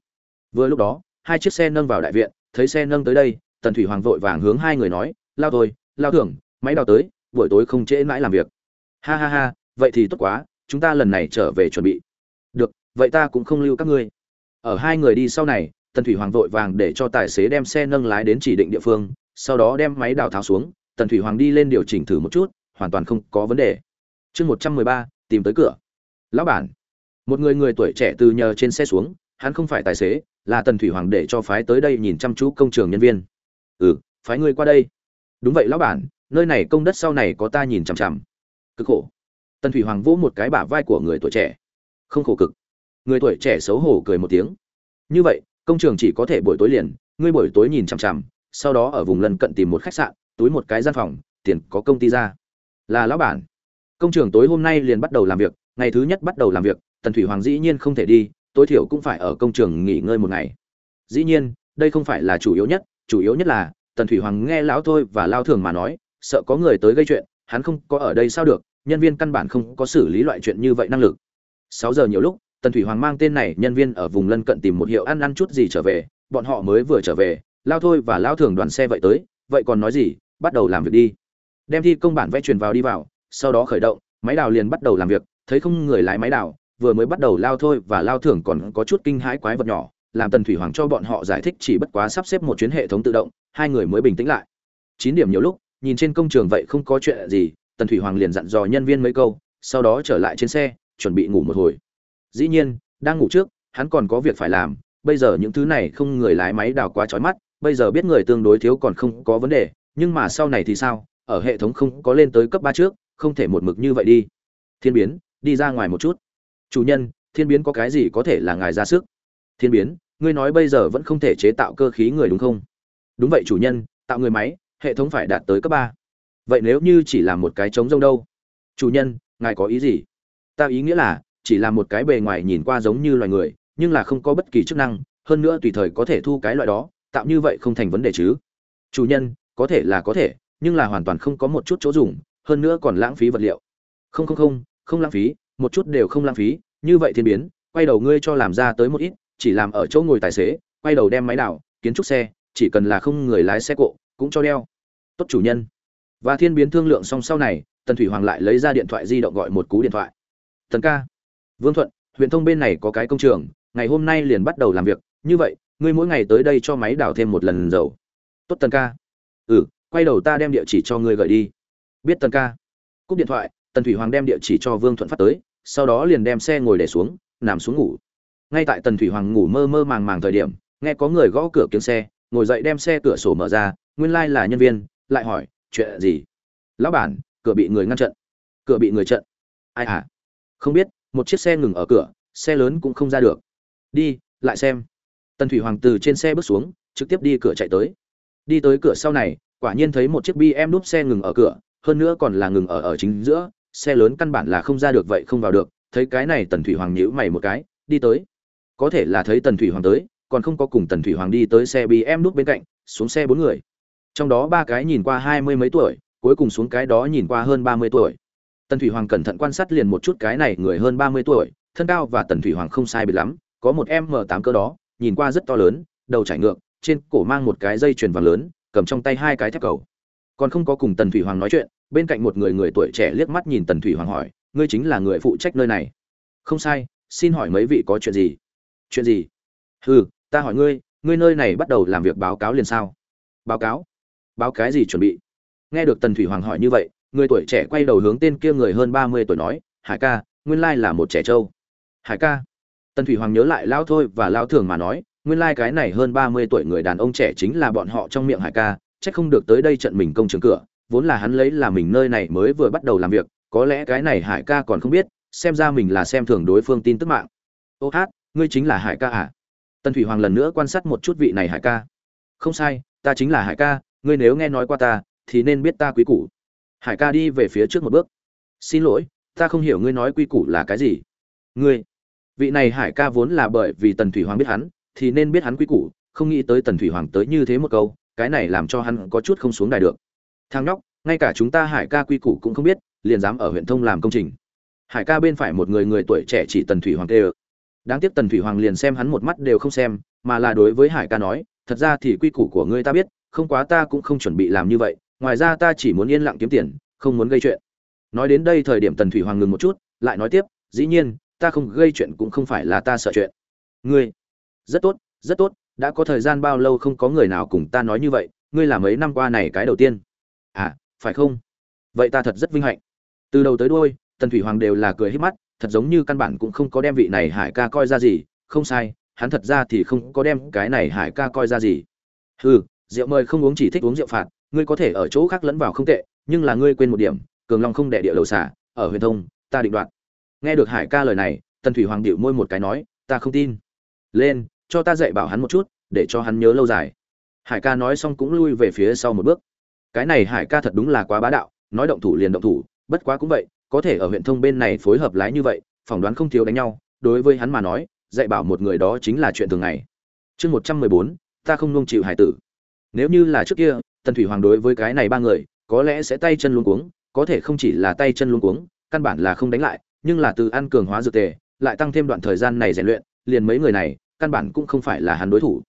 Vừa lúc đó, hai chiếc xe nâng vào đại viện, thấy xe nâng tới đây, tần thủy hoàng vội vàng hướng hai người nói, lao thôi, lao thưởng, máy đào tới, buổi tối không trễ mãi làm việc. Ha ha ha, vậy thì tốt quá, chúng ta lần này trở về chuẩn bị. Được, vậy ta cũng không lưu các ngươi. Ở hai người đi sau này tần thủy hoàng vội vàng để cho tài xế đem xe nâng lái đến chỉ định địa phương, sau đó đem máy đào tháo xuống, tần thủy hoàng đi lên điều chỉnh thử một chút, hoàn toàn không có vấn đề. Chương một trăm mười ba, tìm tới cửa. Lão bản. Một người người tuổi trẻ từ nhờ trên xe xuống, hắn không phải tài xế, là tần thủy hoàng để cho phái tới đây nhìn chăm chú công trường nhân viên. Ừ phái người qua đây. Đúng vậy lão bản, nơi này công đất sau này có ta nhìn chằm chằm. Cực khổ. Tần thủy hoàng vỗ một cái bả vai của người tuổi trẻ. Không khổ cực. Người tuổi trẻ xấu hổ cười một tiếng. Như vậy công trường chỉ có thể buổi tối liền, ngươi buổi tối nhìn chằm chằm, sau đó ở vùng lân cận tìm một khách sạn, túi một cái gian phòng, tiền có công ty ra. Là lão bản. Công trường tối hôm nay liền bắt đầu làm việc, ngày thứ nhất bắt đầu làm việc, tần thủy hoàng dĩ nhiên không thể đi, tối thiểu cũng phải ở công trường nghỉ ngơi một ngày. Dĩ nhiên, đây không phải là chủ yếu nhất, chủ yếu nhất là, tần thủy hoàng nghe lão thôi và lao thường mà nói, sợ có người tới gây chuyện, hắn không có ở đây sao được, nhân viên căn bản không có xử lý loại chuyện như vậy năng lực. Sáu giờ nhiều lúc tần thủy hoàng mang tên này, nhân viên ở vùng lân cận tìm một hiệu ăn ăn chút gì trở về, bọn họ mới vừa trở về, lao thôi và lao thường đoàn xe vậy tới, vậy còn nói gì, bắt đầu làm việc đi. Đem thi công bản vẽ truyền vào đi vào, sau đó khởi động, máy đào liền bắt đầu làm việc, thấy không người lái máy đào, vừa mới bắt đầu lao thôi và lao thường còn có chút kinh hãi quái vật nhỏ, làm tần thủy hoàng cho bọn họ giải thích chỉ bất quá sắp xếp một chuyến hệ thống tự động, hai người mới bình tĩnh lại. Chín điểm nhiều lúc, nhìn trên công trường vậy không có chuyện gì, tần thủy hoàng liền dặn dò nhân viên mấy câu, sau đó trở lại trên xe, chuẩn bị ngủ một hồi dĩ nhiên, đang ngủ trước, hắn còn có việc phải làm, bây giờ những thứ này không người lái máy đào quá trói mắt, bây giờ biết người tương đối thiếu còn không có vấn đề, nhưng mà sau này thì sao, ở hệ thống không có lên tới cấp ba trước, không thể một mực như vậy đi. Thiên biến, đi ra ngoài một chút. Chủ nhân, thiên biến có cái gì có thể là ngài ra sức? Thiên biến, ngươi nói bây giờ vẫn không thể chế tạo cơ khí người đúng không? Đúng vậy chủ nhân, tạo người máy, hệ thống phải đạt tới cấp ba. Vậy nếu như chỉ là một cái trống rông đâu? Chủ nhân, ngài có ý gì? Ta ý nghĩa là chỉ là một cái bề ngoài nhìn qua giống như loài người, nhưng là không có bất kỳ chức năng, hơn nữa tùy thời có thể thu cái loại đó, tạo như vậy không thành vấn đề chứ. Chủ nhân, có thể là có thể, nhưng là hoàn toàn không có một chút chỗ dùng, hơn nữa còn lãng phí vật liệu. Không không không không lãng phí, một chút đều không lãng phí, như vậy thiên biến, quay đầu ngươi cho làm ra tới một ít, chỉ làm ở chỗ ngồi tài xế, quay đầu đem máy đảo kiến trúc xe, chỉ cần là không người lái xe cộ, cũng cho đeo. Tốt chủ nhân. Và thiên biến thương lượng xong sau này, tần thủy hoàng lại lấy ra điện thoại di động gọi một cú điện thoại. Tần ca vương thuận, huyện thông bên này có cái công trường, ngày hôm nay liền bắt đầu làm việc, như vậy, ngươi mỗi ngày tới đây cho máy đào thêm một lần dầu. Tốt tần ca. Ừ quay đầu ta đem địa chỉ cho ngươi gửi đi. Biết tần ca. Cúp điện thoại, tần thủy hoàng đem địa chỉ cho vương thuận phát tới, sau đó liền đem xe ngồi để xuống, nằm xuống ngủ. Ngay tại tần thủy hoàng ngủ mơ mơ màng màng thời điểm, nghe có người gõ cửa kiếng xe, ngồi dậy đem xe cửa sổ mở ra, nguyên lai là nhân viên, lại hỏi, chuyện gì? Lão bản, cửa bị người ngăn chặn. Cửa bị người trận ai à? Không biết một chiếc xe ngừng ở cửa, xe lớn cũng không ra được. Đi, lại xem. Tần thủy hoàng từ trên xe bước xuống, trực tiếp đi cửa chạy tới. Đi tới cửa sau này, quả nhiên thấy một chiếc bm đúp xe ngừng ở cửa, hơn nữa còn là ngừng ở ở chính giữa, xe lớn căn bản là không ra được vậy không vào được, thấy cái này tần thủy hoàng nhíu mày một cái, đi tới. Có thể là thấy tần thủy hoàng tới, còn không có cùng tần thủy hoàng đi tới xe bm đúp bên cạnh, xuống xe bốn người. Trong đó ba cái nhìn qua hai mươi mấy tuổi, cuối cùng xuống cái đó nhìn qua hơn ba mươi tuổi tần thủy hoàng cẩn thận quan sát liền một chút cái này người hơn ba mươi tuổi, thân cao và tần thủy hoàng không sai biệt lắm, có một m tám cơ đó, nhìn qua rất to lớn, đầu trải ngược, trên cổ mang một cái dây chuyền vàng lớn, cầm trong tay hai cái thép cầu. Còn không có cùng tần thủy hoàng nói chuyện, bên cạnh một người người tuổi trẻ liếc mắt nhìn tần thủy hoàng hỏi, ngươi chính là người phụ trách nơi này? Không sai, xin hỏi mấy vị có chuyện gì? Chuyện gì? Hừ, ta hỏi ngươi ngươi nơi này bắt đầu làm việc báo cáo liền sao? Báo cáo? Báo cái gì chuẩn bị? Nghe được tần thủy hoàng hỏi như vậy người tuổi trẻ quay đầu hướng tên kia người hơn ba mươi tuổi nói, hải ca, nguyên lai là một trẻ trâu. Hải ca? Tần thủy hoàng nhớ lại lão thôi và lão thường mà nói, nguyên lai cái này hơn ba mươi tuổi người đàn ông trẻ chính là bọn họ trong miệng hải ca, chắc không được tới đây trận mình công trường cửa, vốn là hắn lấy là mình nơi này mới vừa bắt đầu làm việc, có lẽ cái này hải ca còn không biết, xem ra mình là xem thường đối phương tin tức mạng. Ô hát, ngươi chính là hải ca à? Tần thủy hoàng lần nữa quan sát một chút vị này hải ca. Không sai, ta chính là hải ca, ngươi nếu nghe nói qua ta, thì nên biết ta quý củ hải ca đi về phía trước một bước. Xin lỗi, ta không hiểu ngươi nói quy củ là cái gì. Ngươi, vị này hải ca vốn là bởi vì tần thủy hoàng biết hắn, thì nên biết hắn quy củ, không nghĩ tới tần thủy hoàng tới như thế một câu, cái này làm cho hắn có chút không xuống đài được. Thang nhóc, ngay cả chúng ta hải ca quy củ cũng không biết, liền dám ở huyện thông làm công trình. Hải ca bên phải một người người tuổi trẻ chỉ tần thủy hoàng tê ơ. Đáng tiếc tần thủy hoàng liền xem hắn một mắt đều không xem, mà là đối với hải ca nói, thật ra thì quy củ của ngươi ta biết, không quá ta cũng không chuẩn bị làm như vậy ngoài ra ta chỉ muốn yên lặng kiếm tiền, không muốn gây chuyện. Nói đến đây thời điểm tần thủy hoàng ngừng một chút, lại nói tiếp, dĩ nhiên, ta không gây chuyện cũng không phải là ta sợ chuyện. Ngươi, rất tốt rất tốt, đã có thời gian bao lâu không có người nào cùng ta nói như vậy, ngươi là mấy năm qua này cái đầu tiên. À phải không? Vậy ta thật rất vinh hạnh. Từ đầu tới đuôi, tần thủy hoàng đều là cười hết mắt, thật giống như căn bản cũng không có đem vị này hải ca coi ra gì, không sai, hắn thật ra thì không có đem cái này hải ca coi ra gì. Hừ, rượu mời không uống chỉ thích uống rượu phạt ngươi có thể ở chỗ khác lẫn vào không tệ, nhưng là ngươi quên một điểm, cường long không đệ địa đầu xả ở huyền thông, ta định đoạt. Nghe được hải ca lời này, tần thủy hoàng điệu môi một cái nói, ta không tin. Lên, cho ta dạy bảo hắn một chút, để cho hắn nhớ lâu dài. Hải ca nói xong cũng lui về phía sau một bước. Cái này hải ca thật đúng là quá bá đạo, nói động thủ liền động thủ, bất quá cũng vậy, có thể ở huyện thông bên này phối hợp lái như vậy, phỏng đoán không thiếu đánh nhau, đối với hắn mà nói, dạy bảo một người đó chính là chuyện thường ngày. Chương một trăm mười bốn, ta không nung chịu hải tử. Nếu như là trước kia tần thủy hoàng đối với cái này ba người, có lẽ sẽ tay chân luống cuống, có thể không chỉ là tay chân luống cuống, căn bản là không đánh lại, nhưng là từ ăn cường hóa dược tề, lại tăng thêm đoạn thời gian này rèn luyện, liền mấy người này, căn bản cũng không phải là hắn đối thủ.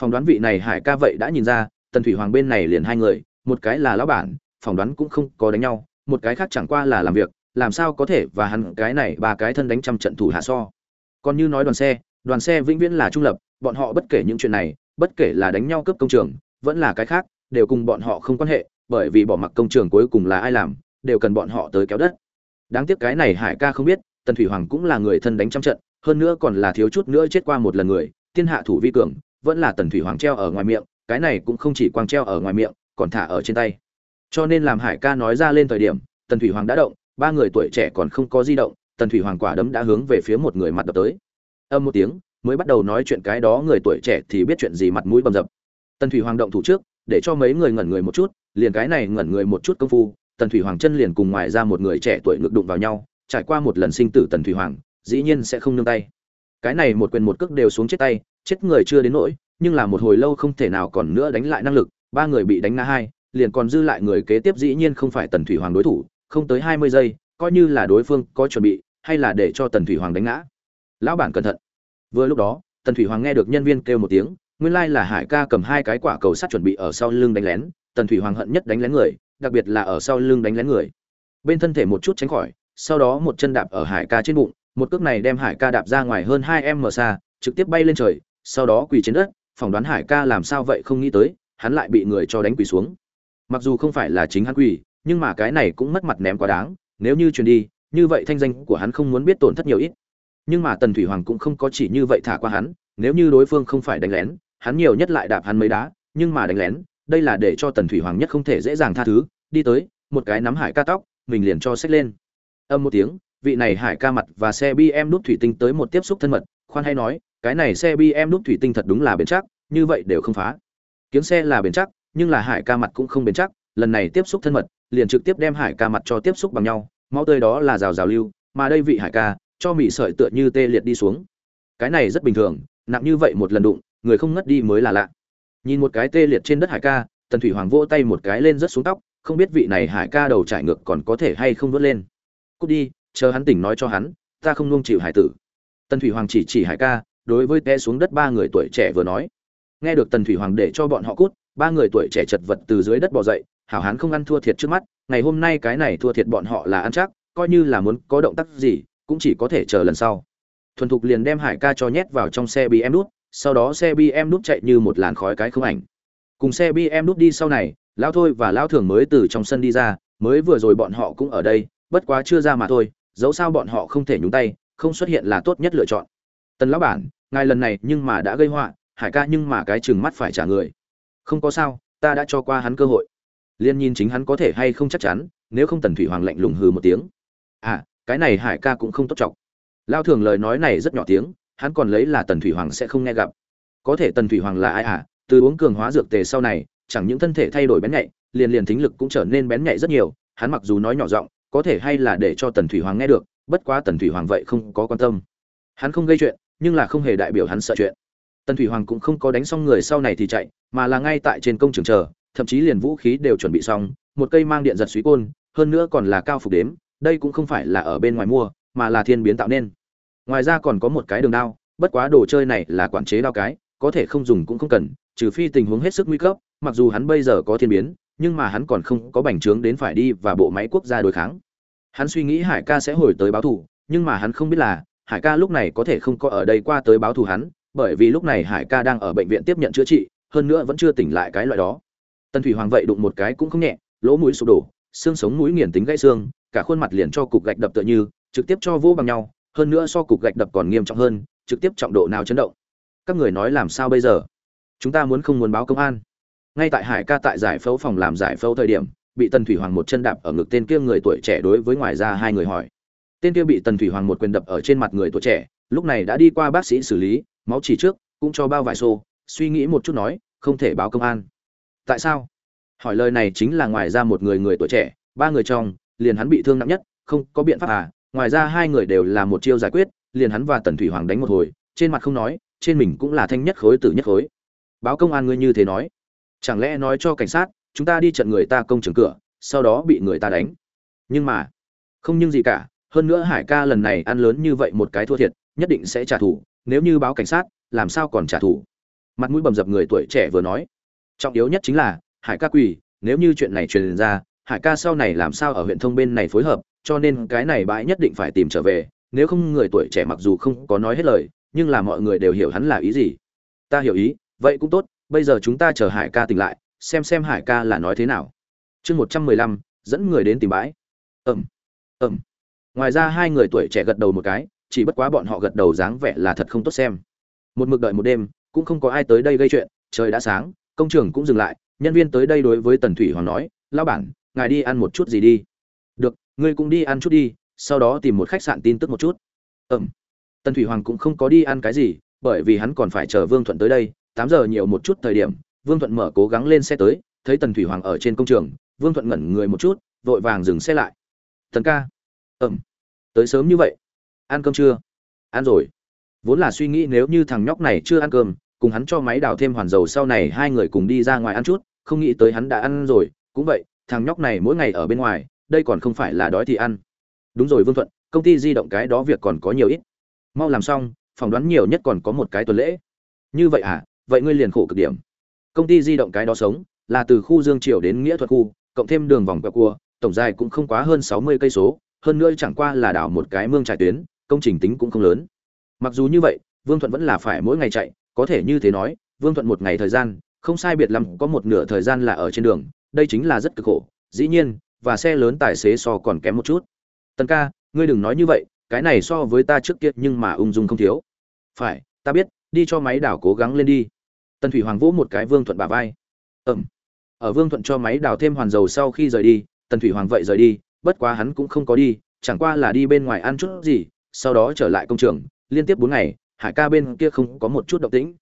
Phỏng đoán vị này hải ca vậy đã nhìn ra, tần thủy hoàng bên này liền hai người, một cái là lão bản phỏng đoán cũng không có đánh nhau, một cái khác chẳng qua là làm việc, làm sao có thể và hắn cái này ba cái thân đánh trăm trận thủ hạ so. Còn như nói đoàn xe đoàn xe vĩnh viễn là trung lập, bọn họ bất kể những chuyện này, bất kể là đánh nhau cướp công trường, vẫn là cái khác đều cùng bọn họ không quan hệ, bởi vì bỏ mặc công trường cuối cùng là ai làm, đều cần bọn họ tới kéo đất. Đáng tiếc cái này hải ca không biết, tần thủy hoàng cũng là người thân đánh trăm trận, hơn nữa còn là thiếu chút nữa chết qua một lần người, thiên hạ thủ vi cường, vẫn là tần thủy hoàng treo ở ngoài miệng, cái này cũng không chỉ quang treo ở ngoài miệng, còn thả ở trên tay. Cho nên làm hải ca nói ra lên thời điểm, tần thủy hoàng đã động, ba người tuổi trẻ còn không có di động, tần thủy hoàng quả đấm đã hướng về phía một người mặt đập tới. Âm một tiếng, mới bắt đầu nói chuyện cái đó người tuổi trẻ thì biết chuyện gì mặt mũi bầm dập. Tần thủy hoàng động thủ trước để cho mấy người ngẩn người một chút, liền cái này ngẩn người một chút công phu, tần thủy hoàng chân liền cùng ngoài ra một người trẻ tuổi ngực đụng vào nhau, trải qua một lần sinh tử tần thủy hoàng, dĩ nhiên sẽ không nương tay. Cái này một quyền một cước đều xuống chết tay, chết người chưa đến nỗi, nhưng là một hồi lâu không thể nào còn nữa đánh lại năng lực, ba người bị đánh ngã hai, liền còn dư lại người kế tiếp dĩ nhiên không phải tần thủy hoàng đối thủ, không tới hai mươi giây, coi như là đối phương có chuẩn bị, hay là để cho tần thủy hoàng đánh ngã. Lão bản cẩn thận. Vừa lúc đó, tần thủy hoàng nghe được nhân viên kêu một tiếng nguyên lai là hải ca cầm hai cái quả cầu sắt chuẩn bị ở sau lưng đánh lén, tần thủy hoàng hận nhất đánh lén người, đặc biệt là ở sau lưng đánh lén người. Bên thân thể một chút tránh khỏi, sau đó một chân đạp ở hải ca trên bụng, một cước này đem hải ca đạp ra ngoài hơn hai m xa, trực tiếp bay lên trời, sau đó quỳ trên đất, phỏng đoán hải ca làm sao vậy không nghĩ tới, hắn lại bị người cho đánh quỳ xuống. Mặc dù không phải là chính hắn quỳ, nhưng mà cái này cũng mất mặt ném quá đáng, nếu như truyền đi, như vậy thanh danh của hắn không muốn biết tổn thất nhiều ít. Nhưng mà tần thủy hoàng cũng không có chỉ như vậy thả qua hắn, nếu như đối phương không phải đánh lén hắn nhiều nhất lại đạp hắn mấy đá, nhưng mà đánh lén, đây là để cho tần thủy hoàng nhất không thể dễ dàng tha thứ, đi tới, một cái nắm hải ca tóc, mình liền cho xách lên. Âm một tiếng, vị này hải ca mặt và xe bm đút thủy tinh tới một tiếp xúc thân mật, khoan hay nói, cái này xe bm đút thủy tinh thật đúng là bền chắc, như vậy đều không phá. Kiếng xe là bền chắc, nhưng là hải ca mặt cũng không bền chắc, lần này tiếp xúc thân mật, liền trực tiếp đem hải ca mặt cho tiếp xúc bằng nhau, máu tươi đó là rào rào lưu, mà đây vị hải ca, cho mị sợi tựa như tê liệt đi xuống. Cái này rất bình thường, nặng như vậy một lần đụng người không ngất đi mới là lạ. Nhìn một cái tê liệt trên đất hải ca, tần thủy hoàng vỗ tay một cái lên rất xuống tóc, không biết vị này hải ca đầu trải ngược còn có thể hay không vớt lên. Cút đi, chờ hắn tỉnh nói cho hắn, ta không nuông chịu hải tử. Tần thủy hoàng chỉ chỉ hải ca, đối với té xuống đất ba người tuổi trẻ vừa nói. Nghe được tần thủy hoàng để cho bọn họ cút, ba người tuổi trẻ chật vật từ dưới đất bò dậy, hảo hán không ăn thua thiệt trước mắt, ngày hôm nay cái này thua thiệt bọn họ là ăn chắc, coi như là muốn có động tác gì, cũng chỉ có thể chờ lần sau. Thuần thục liền đem hải ca cho nhét vào trong xe bị em đút sau đó xe bm đút chạy như một làn khói cái không ảnh. Cùng xe bm đút đi sau này lao thôi và lao thường mới từ trong sân đi ra, mới vừa rồi bọn họ cũng ở đây, bất quá chưa ra mà thôi, dẫu sao bọn họ không thể nhúng tay, không xuất hiện là tốt nhất lựa chọn. Tần lão bản, ngài lần này nhưng mà đã gây họa, hải ca nhưng mà cái chừng mắt phải trả người. Không có sao, ta đã cho qua hắn cơ hội. Liên nhìn chính hắn có thể hay không chắc chắn, nếu không tần thủy hoàng lạnh lùng hừ một tiếng. À cái này hải ca cũng không tốt trọng lao thường lời nói này rất nhỏ tiếng hắn còn lấy là tần thủy hoàng sẽ không nghe gặp. Có thể tần thủy hoàng là ai à? Từ uống cường hóa dược tề sau này, chẳng những thân thể thay đổi bén nhạy, liền liền thính lực cũng trở nên bén nhạy rất nhiều, hắn mặc dù nói nhỏ giọng, có thể hay là để cho tần thủy hoàng nghe được, bất quá tần thủy hoàng vậy không có quan tâm. Hắn không gây chuyện, nhưng là không hề đại biểu hắn sợ chuyện. Tần thủy hoàng cũng không có đánh xong người sau này thì chạy, mà là ngay tại trên công trường chờ, thậm chí liền vũ khí đều chuẩn bị xong, một cây mang điện giật suý côn, hơn nữa còn là cao phục đếm, đây cũng không phải là ở bên ngoài mua, mà là thiên biến tạo nên ngoài ra còn có một cái đường đao, bất quá đồ chơi này là quản chế đao cái, có thể không dùng cũng không cần, trừ phi tình huống hết sức nguy cấp, mặc dù hắn bây giờ có thiên biến, nhưng mà hắn còn không có bành trướng đến phải đi và bộ máy quốc gia đối kháng. Hắn suy nghĩ hải ca sẽ hồi tới báo thù, nhưng mà hắn không biết là, hải ca lúc này có thể không có ở đây qua tới báo thù hắn, bởi vì lúc này hải ca đang ở bệnh viện tiếp nhận chữa trị, hơn nữa vẫn chưa tỉnh lại cái loại đó. Tần thủy hoàng vậy đụng một cái cũng không nhẹ, lỗ mũi sụp đổ, xương sống mũi nghiền tính gãy xương, cả khuôn mặt liền cho cục gạch đập tựa như, trực tiếp cho vô bằng nhau hơn nữa so cục gạch đập còn nghiêm trọng hơn, trực tiếp trọng độ nào chấn động. Các người nói làm sao bây giờ? Chúng ta muốn không muốn báo công an. Ngay tại hải ca tại giải phẫu phòng làm giải phẫu thời điểm, bị tần thủy hoàng một chân đạp ở ngực tên kia người tuổi trẻ đối với ngoài ra hai người hỏi. Tên kia bị tần thủy hoàng một quyền đập ở trên mặt người tuổi trẻ, lúc này đã đi qua bác sĩ xử lý, máu chỉ trước, cũng cho bao vải xô, suy nghĩ một chút nói, không thể báo công an. Tại sao? Hỏi lời này chính là ngoài ra một người người tuổi trẻ, ba người trong, liền hắn bị thương nặng nhất, không có biện pháp à ngoài ra hai người đều là một chiêu giải quyết, liền hắn và tần thủy hoàng đánh một hồi, trên mặt không nói, trên mình cũng là thanh nhất khối tử nhất khối. Báo công an ngươi như thế nói. Chẳng lẽ nói cho cảnh sát, chúng ta đi trận người ta công trường cửa, sau đó bị người ta đánh. Nhưng mà, không nhưng gì cả, hơn nữa hải ca lần này ăn lớn như vậy một cái thua thiệt, nhất định sẽ trả thù, nếu như báo cảnh sát, làm sao còn trả thù? Mặt mũi bầm dập người tuổi trẻ vừa nói. Trọng yếu nhất chính là, hải ca quỳ, nếu như chuyện này truyền ra hải ca sau này làm sao ở huyện thông bên này phối hợp, cho nên cái này bãi nhất định phải tìm trở về, nếu không người tuổi trẻ mặc dù không có nói hết lời, nhưng là mọi người đều hiểu hắn là ý gì. Ta hiểu ý, vậy cũng tốt, bây giờ chúng ta chờ hải ca tỉnh lại, xem xem hải ca là nói thế nào. Chương một trăm mười lăm, dẫn người đến tìm bãi. Ẩm ẩm ngoài ra hai người tuổi trẻ gật đầu một cái, chỉ bất quá bọn họ gật đầu dáng vẻ là thật không tốt xem. Một mực đợi một đêm, cũng không có ai tới đây gây chuyện, trời đã sáng, công trường cũng dừng lại, nhân viên tới đây đối với tần thủy hoàng nói lao bản ngài đi ăn một chút gì đi. Được, ngươi cũng đi ăn chút đi, sau đó tìm một khách sạn tin tức một chút. Ừm. Tần thủy hoàng cũng không có đi ăn cái gì, bởi vì hắn còn phải chờ vương thuận tới đây, tám giờ nhiều một chút thời điểm, vương thuận mở cố gắng lên xe tới, thấy tần thủy hoàng ở trên công trường, vương thuận ngẩn người một chút, vội vàng dừng xe lại. Tần ca. Ừm. Tới sớm như vậy. Ăn cơm chưa? Ăn rồi. Vốn là suy nghĩ nếu như thằng nhóc này chưa ăn cơm, cùng hắn cho máy đào thêm hoàn dầu sau này hai người cùng đi ra ngoài ăn chút, không nghĩ tới hắn đã ăn rồi, cũng vậy thằng nhóc này mỗi ngày ở bên ngoài, đây còn không phải là đói thì ăn. Đúng rồi vương thuận, công ty di động cái đó việc còn có nhiều ít. Mau làm xong, phỏng đoán nhiều nhất còn có một cái tuần lễ. Như vậy à vậy ngươi liền khổ cực điểm. Công ty di động cái đó sống, là từ khu dương triều đến nghĩa thuật khu, cộng thêm đường vòng quẹo cua, tổng dài cũng không quá hơn sáu mươi cây số, hơn nữa chẳng qua là đảo một cái mương trải tuyến, công trình tính cũng không lớn. Mặc dù như vậy, vương thuận vẫn là phải mỗi ngày chạy, có thể như thế nói, vương thuận một ngày thời gian, không sai biệt lắm có một nửa thời gian là ở trên đường đây chính là rất cực khổ, dĩ nhiên, và xe lớn tài xế so còn kém một chút. Tần ca, ngươi đừng nói như vậy, cái này so với ta trước kia nhưng mà ung dung không thiếu. Phải, ta biết, đi cho máy đảo cố gắng lên đi. Tần thủy hoàng vỗ một cái vương thuận bà vai. Ẩm ở vương thuận cho máy đào thêm hoàn dầu sau khi rời đi, tần thủy hoàng vậy rời đi, bất quá hắn cũng không có đi, chẳng qua là đi bên ngoài ăn chút gì, sau đó trở lại công trường, liên tiếp bốn ngày, hải ca bên kia không có một chút động tĩnh.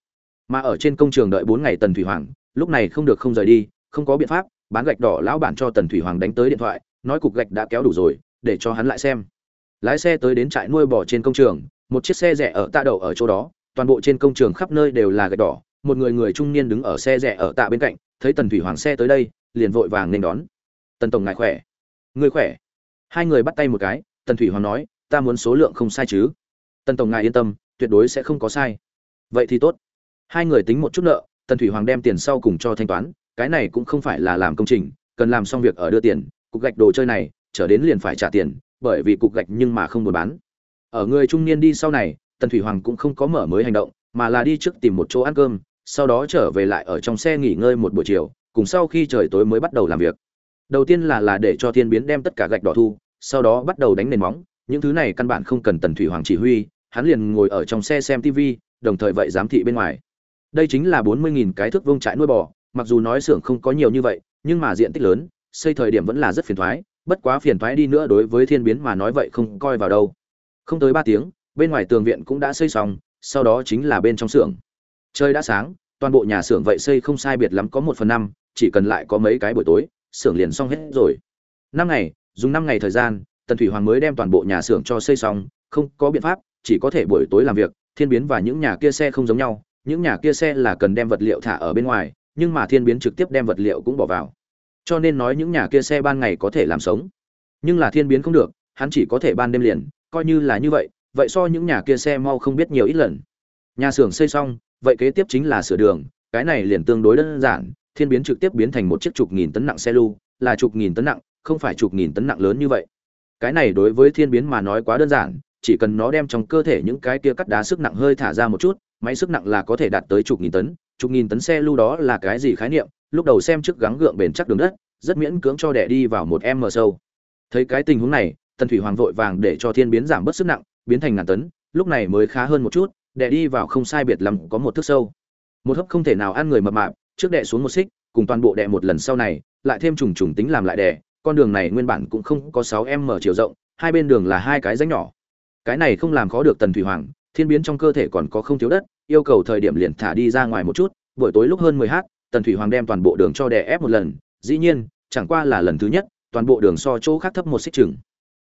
Mà ở trên công trường đợi bốn ngày tần thủy hoàng, lúc này không được không rời đi, không có biện pháp bán gạch đỏ lão bản cho tần thủy hoàng đánh tới điện thoại, nói cục gạch đã kéo đủ rồi, để cho hắn lại xem. Lái xe tới đến trại nuôi bò trên công trường, một chiếc xe rẻ ở tạ đậu ở chỗ đó, toàn bộ trên công trường khắp nơi đều là gạch đỏ, một người người trung niên đứng ở xe rẻ ở tạ bên cạnh, thấy tần thủy hoàng xe tới đây, liền vội vàng nên đón. Tần tổng ngài khỏe? Người khỏe. Hai người bắt tay một cái, tần thủy hoàng nói, ta muốn số lượng không sai chứ. Tần tổng ngài yên tâm, tuyệt đối sẽ không có sai. Vậy thì tốt. Hai người tính một chút nợ, tần thủy hoàng đem tiền sau cùng cho thanh toán cái này cũng không phải là làm công trình, cần làm xong việc ở đưa tiền, cục gạch đồ chơi này, trở đến liền phải trả tiền, bởi vì cục gạch nhưng mà không buôn bán. Ở người trung niên đi sau này, tần thủy hoàng cũng không có mở mới hành động, mà là đi trước tìm một chỗ ăn cơm, sau đó trở về lại ở trong xe nghỉ ngơi một buổi chiều, cùng sau khi trời tối mới bắt đầu làm việc. Đầu tiên là là để cho thiên biến đem tất cả gạch đỏ thu, sau đó bắt đầu đánh nền móng, những thứ này căn bản không cần tần thủy hoàng chỉ huy, hắn liền ngồi ở trong xe xem tv đồng thời vậy giám thị bên ngoài. Đây chính là bốn mươi nghìn cái thước vông trại nuôi bò mặc dù nói xưởng không có nhiều như vậy nhưng mà diện tích lớn xây thời điểm vẫn là rất phiền toái, bất quá phiền toái đi nữa đối với thiên biến mà nói vậy không coi vào đâu. Không tới ba tiếng bên ngoài tường viện cũng đã xây xong sau đó chính là bên trong xưởng. Trời đã sáng toàn bộ nhà xưởng vậy xây không sai biệt lắm có một phần năm chỉ cần lại có mấy cái buổi tối xưởng liền xong hết rồi. Năm ngày dùng năm ngày thời gian tần thủy hoàng mới đem toàn bộ nhà xưởng cho xây xong không có biện pháp chỉ có thể buổi tối làm việc thiên biến và những nhà kia xe không giống nhau những nhà kia xe là cần đem vật liệu thả ở bên ngoài nhưng mà thiên biến trực tiếp đem vật liệu cũng bỏ vào. Cho nên nói những nhà kia xe ban ngày có thể làm sống. Nhưng là thiên biến không được, hắn chỉ có thể ban đêm liền, coi như là như vậy vậy so những nhà kia xe mau không biết nhiều ít lần. Nhà xưởng xây xong, vậy kế tiếp chính là sửa đường, cái này liền tương đối đơn giản, thiên biến trực tiếp biến thành một chiếc chục nghìn tấn nặng xe lưu, là chục nghìn tấn nặng, không phải chục nghìn tấn nặng lớn như vậy. Cái này đối với thiên biến mà nói quá đơn giản, chỉ cần nó đem trong cơ thể những cái kia cắt đá sức nặng hơi thả ra một chút máy sức nặng là có thể đạt tới chục nghìn tấn, chục nghìn tấn xe lưu đó là cái gì khái niệm? Lúc đầu xem trước gắng gượng bền chắc đường đất, rất miễn cưỡng cho đẻ đi vào một em mờ sâu. Thấy cái tình huống này, tần thủy hoàng vội vàng để cho thiên biến giảm bớt sức nặng, biến thành ngàn tấn, lúc này mới khá hơn một chút, đẻ đi vào không sai biệt lắm có một thước sâu. Một hấp không thể nào ăn người mập mạp, trước đẻ xuống một xích, cùng toàn bộ đẻ một lần sau này, lại thêm trùng trùng tính làm lại đẻ, con đường này nguyên bản cũng không có sáu m chiều rộng, hai bên đường là hai cái rãnh nhỏ. Cái này không làm khó được tần thủy hoàng thiên biến trong cơ thể còn có không thiếu đất, yêu cầu thời điểm liền thả đi ra ngoài một chút, buổi tối lúc hơn mười h tần thủy hoàng đem toàn bộ đường cho đè ép một lần, dĩ nhiên, chẳng qua là lần thứ nhất, toàn bộ đường so chỗ khác thấp một xích chừng.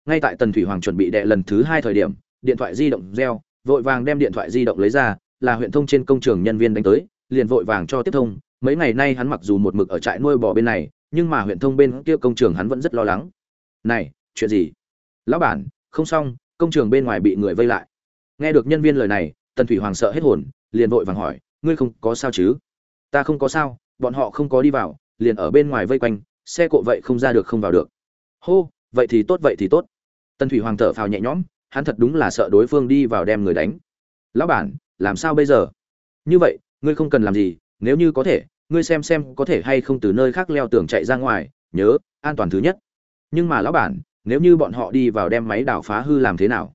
Ngay tại tần thủy hoàng chuẩn bị đè lần thứ hai thời điểm, điện thoại di động reo, vội vàng đem điện thoại di động lấy ra, là huyện thông trên công trường nhân viên đánh tới, liền vội vàng cho tiếp thông, mấy ngày nay hắn mặc dù một mực ở trại nuôi bò bên này, nhưng mà huyện thông bên kia công trường hắn vẫn rất lo lắng. Này, chuyện gì? Lão bản, không xong, công trường bên ngoài bị người vây lại nghe được nhân viên lời này, tần thủy hoàng sợ hết hồn, liền vội vàng hỏi, ngươi không có sao chứ? Ta không có sao, bọn họ không có đi vào, liền ở bên ngoài vây quanh, xe cộ vậy không ra được không vào được. Hô, vậy thì tốt, vậy thì tốt. Tần thủy hoàng thở phào nhẹ nhõm, hắn thật đúng là sợ đối phương đi vào đem người đánh. Lão bản, làm sao bây giờ? Như vậy, ngươi không cần làm gì, nếu như có thể, ngươi xem xem có thể hay không từ nơi khác leo tường chạy ra ngoài, nhớ, an toàn thứ nhất. Nhưng mà lão bản, nếu như bọn họ đi vào đem máy đào phá hư làm thế nào?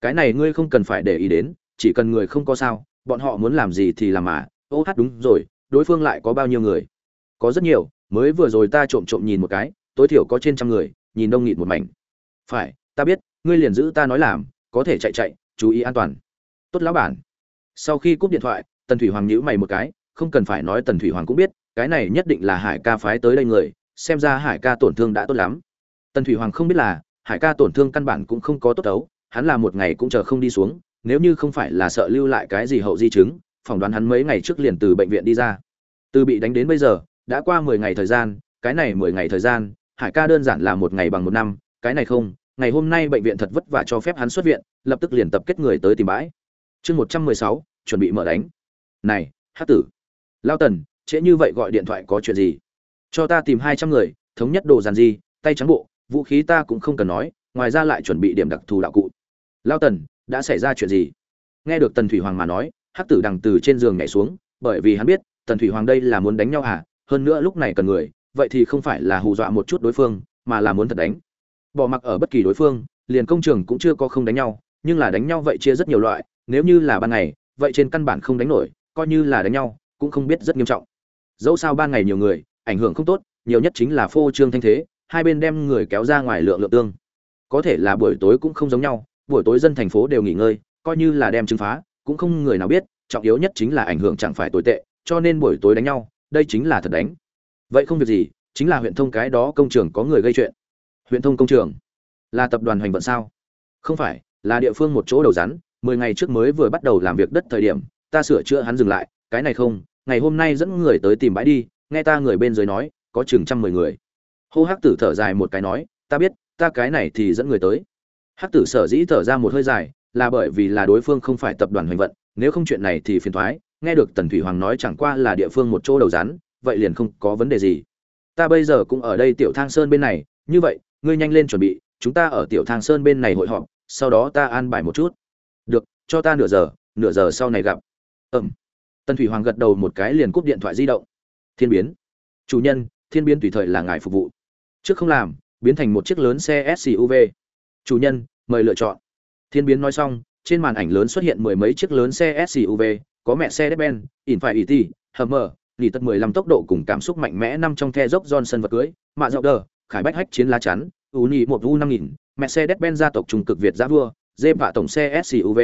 Cái này ngươi không cần phải để ý đến, chỉ cần người không có sao, bọn họ muốn làm gì thì làm mà. Ô hát đúng rồi, đối phương lại có bao nhiêu người? Có rất nhiều, mới vừa rồi ta trộm trộm nhìn một cái, tối thiểu có trên trăm người, nhìn đông nghịt một mảnh. Phải, ta biết, ngươi liền giữ ta nói làm, có thể chạy chạy, chú ý an toàn. Tốt lão bản. Sau khi cúp điện thoại, tần thủy hoàng nhíu mày một cái, không cần phải nói tần thủy hoàng cũng biết, cái này nhất định là hải ca phái tới đây người, xem ra hải ca tổn thương đã tốt lắm. Tần thủy hoàng không biết là, hải ca tổn thương căn bản cũng không có tốt đấu hắn là một ngày cũng chờ không đi xuống nếu như không phải là sợ lưu lại cái gì hậu di chứng phỏng đoán hắn mấy ngày trước liền từ bệnh viện đi ra. Từ bị đánh đến bây giờ đã qua mười ngày thời gian cái này mười ngày thời gian hải ca đơn giản là một ngày bằng một năm cái này không ngày hôm nay bệnh viện thật vất vả cho phép hắn xuất viện lập tức liền tập kết người tới tìm bãi. Chương một trăm mười sáu chuẩn bị mở đánh. Này Hắc tử. Lao tần trễ như vậy gọi điện thoại có chuyện gì? Cho ta tìm hai trăm người thống nhất đồ giàn gì, tay trắng bộ vũ khí ta cũng không cần nói ngoài ra lại chuẩn bị điểm đặc thù đạo cụ lao tần, đã xảy ra chuyện gì? Nghe được tần thủy hoàng mà nói, hắc tử đằng từ trên giường nhảy xuống, bởi vì hắn biết, tần thủy hoàng đây là muốn đánh nhau à hơn nữa lúc này cần người, vậy thì không phải là hù dọa một chút đối phương, mà là muốn thật đánh. Bỏ mặc ở bất kỳ đối phương, liền công trường cũng chưa có không đánh nhau, nhưng là đánh nhau vậy chia rất nhiều loại, nếu như là ban ngày, vậy trên căn bản không đánh nổi, coi như là đánh nhau, cũng không biết rất nghiêm trọng. Dẫu sao ban ngày nhiều người, ảnh hưởng không tốt, nhiều nhất chính là phô trương thanh thế, hai bên đem người kéo ra ngoài lượng lượng tương. Có thể là buổi tối cũng không giống nhau buổi tối dân thành phố đều nghỉ ngơi, coi như là đem chứng phá, cũng không người nào biết, trọng yếu nhất chính là ảnh hưởng chẳng phải tồi tệ, cho nên buổi tối đánh nhau, đây chính là thật đánh. Vậy không việc gì, chính là huyện thông cái đó công trường có người gây chuyện. Huyện thông công trường là tập đoàn hoành vận sao? Không phải, là địa phương một chỗ đầu rắn, mười ngày trước mới vừa bắt đầu làm việc đất thời điểm, ta sửa chữa hắn dừng lại, cái này không, ngày hôm nay dẫn người tới tìm bãi đi, nghe ta người bên dưới nói, có chừng trăm mười người. Hô hắc tử thở dài một cái nói, ta biết, ta cái này thì dẫn người tới hắc tử sở dĩ thở ra một hơi dài, là bởi vì là đối phương không phải tập đoàn hoành vận, nếu không chuyện này thì phiền thoái, nghe được tần thủy hoàng nói chẳng qua là địa phương một chỗ đầu rắn, vậy liền không có vấn đề gì. Ta bây giờ cũng ở đây tiểu thang sơn bên này, như vậy, ngươi nhanh lên chuẩn bị, chúng ta ở tiểu thang sơn bên này hội họp, sau đó ta an bài một chút. Được, cho ta nửa giờ nửa giờ sau này gặp. Ừm. Tần thủy hoàng gật đầu một cái liền cúp điện thoại di động. Thiên biến. Chủ nhân, thiên biến tùy thời là ngài phục vụ. Trước không làm, biến thành một chiếc lớn xe suv chủ nhân mời lựa chọn thiên biến nói xong trên màn ảnh lớn xuất hiện mười mấy chiếc lớn xe suv có mẹ xe Deben, Infinity, Hummer, lì tật 15 tốc độ cùng cảm xúc mạnh mẽ năm trong the dốc Johnson vật cưới, mạ dọc đờ, khải bách hách chiến lá chắn, Uni một U 5000, Mercedes-Benz gia tộc trung cực Việt giá vua, dê vạ tổng xe SUV.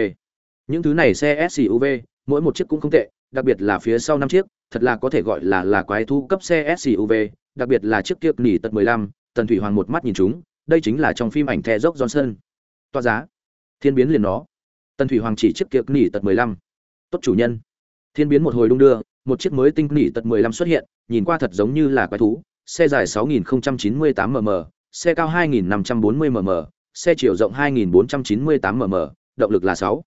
Những thứ này xe SUV, mỗi một chiếc cũng không tệ, đặc biệt là phía sau năm chiếc, thật là có thể gọi là là quái thu cấp xe SUV, đặc biệt là chiếc kia nỉ tật 15, Tần Thủy Hoàng một mắt nhìn chúng, đây chính là trong phim ảnh the Rock Johnson. Toa giá. Thiên biến liền nó. Tần Thủy Hoàng chỉ chiếc kia nỉ tật 15. Tốt chủ nhân. Thiên biến một hồi đung đưa, một chiếc mới tinh nỉ tật 15 xuất hiện, nhìn qua thật giống như là quái thú, xe dài 6098 mm, xe cao 2540 mm, xe chiều rộng 2498 mm, động lực là 6.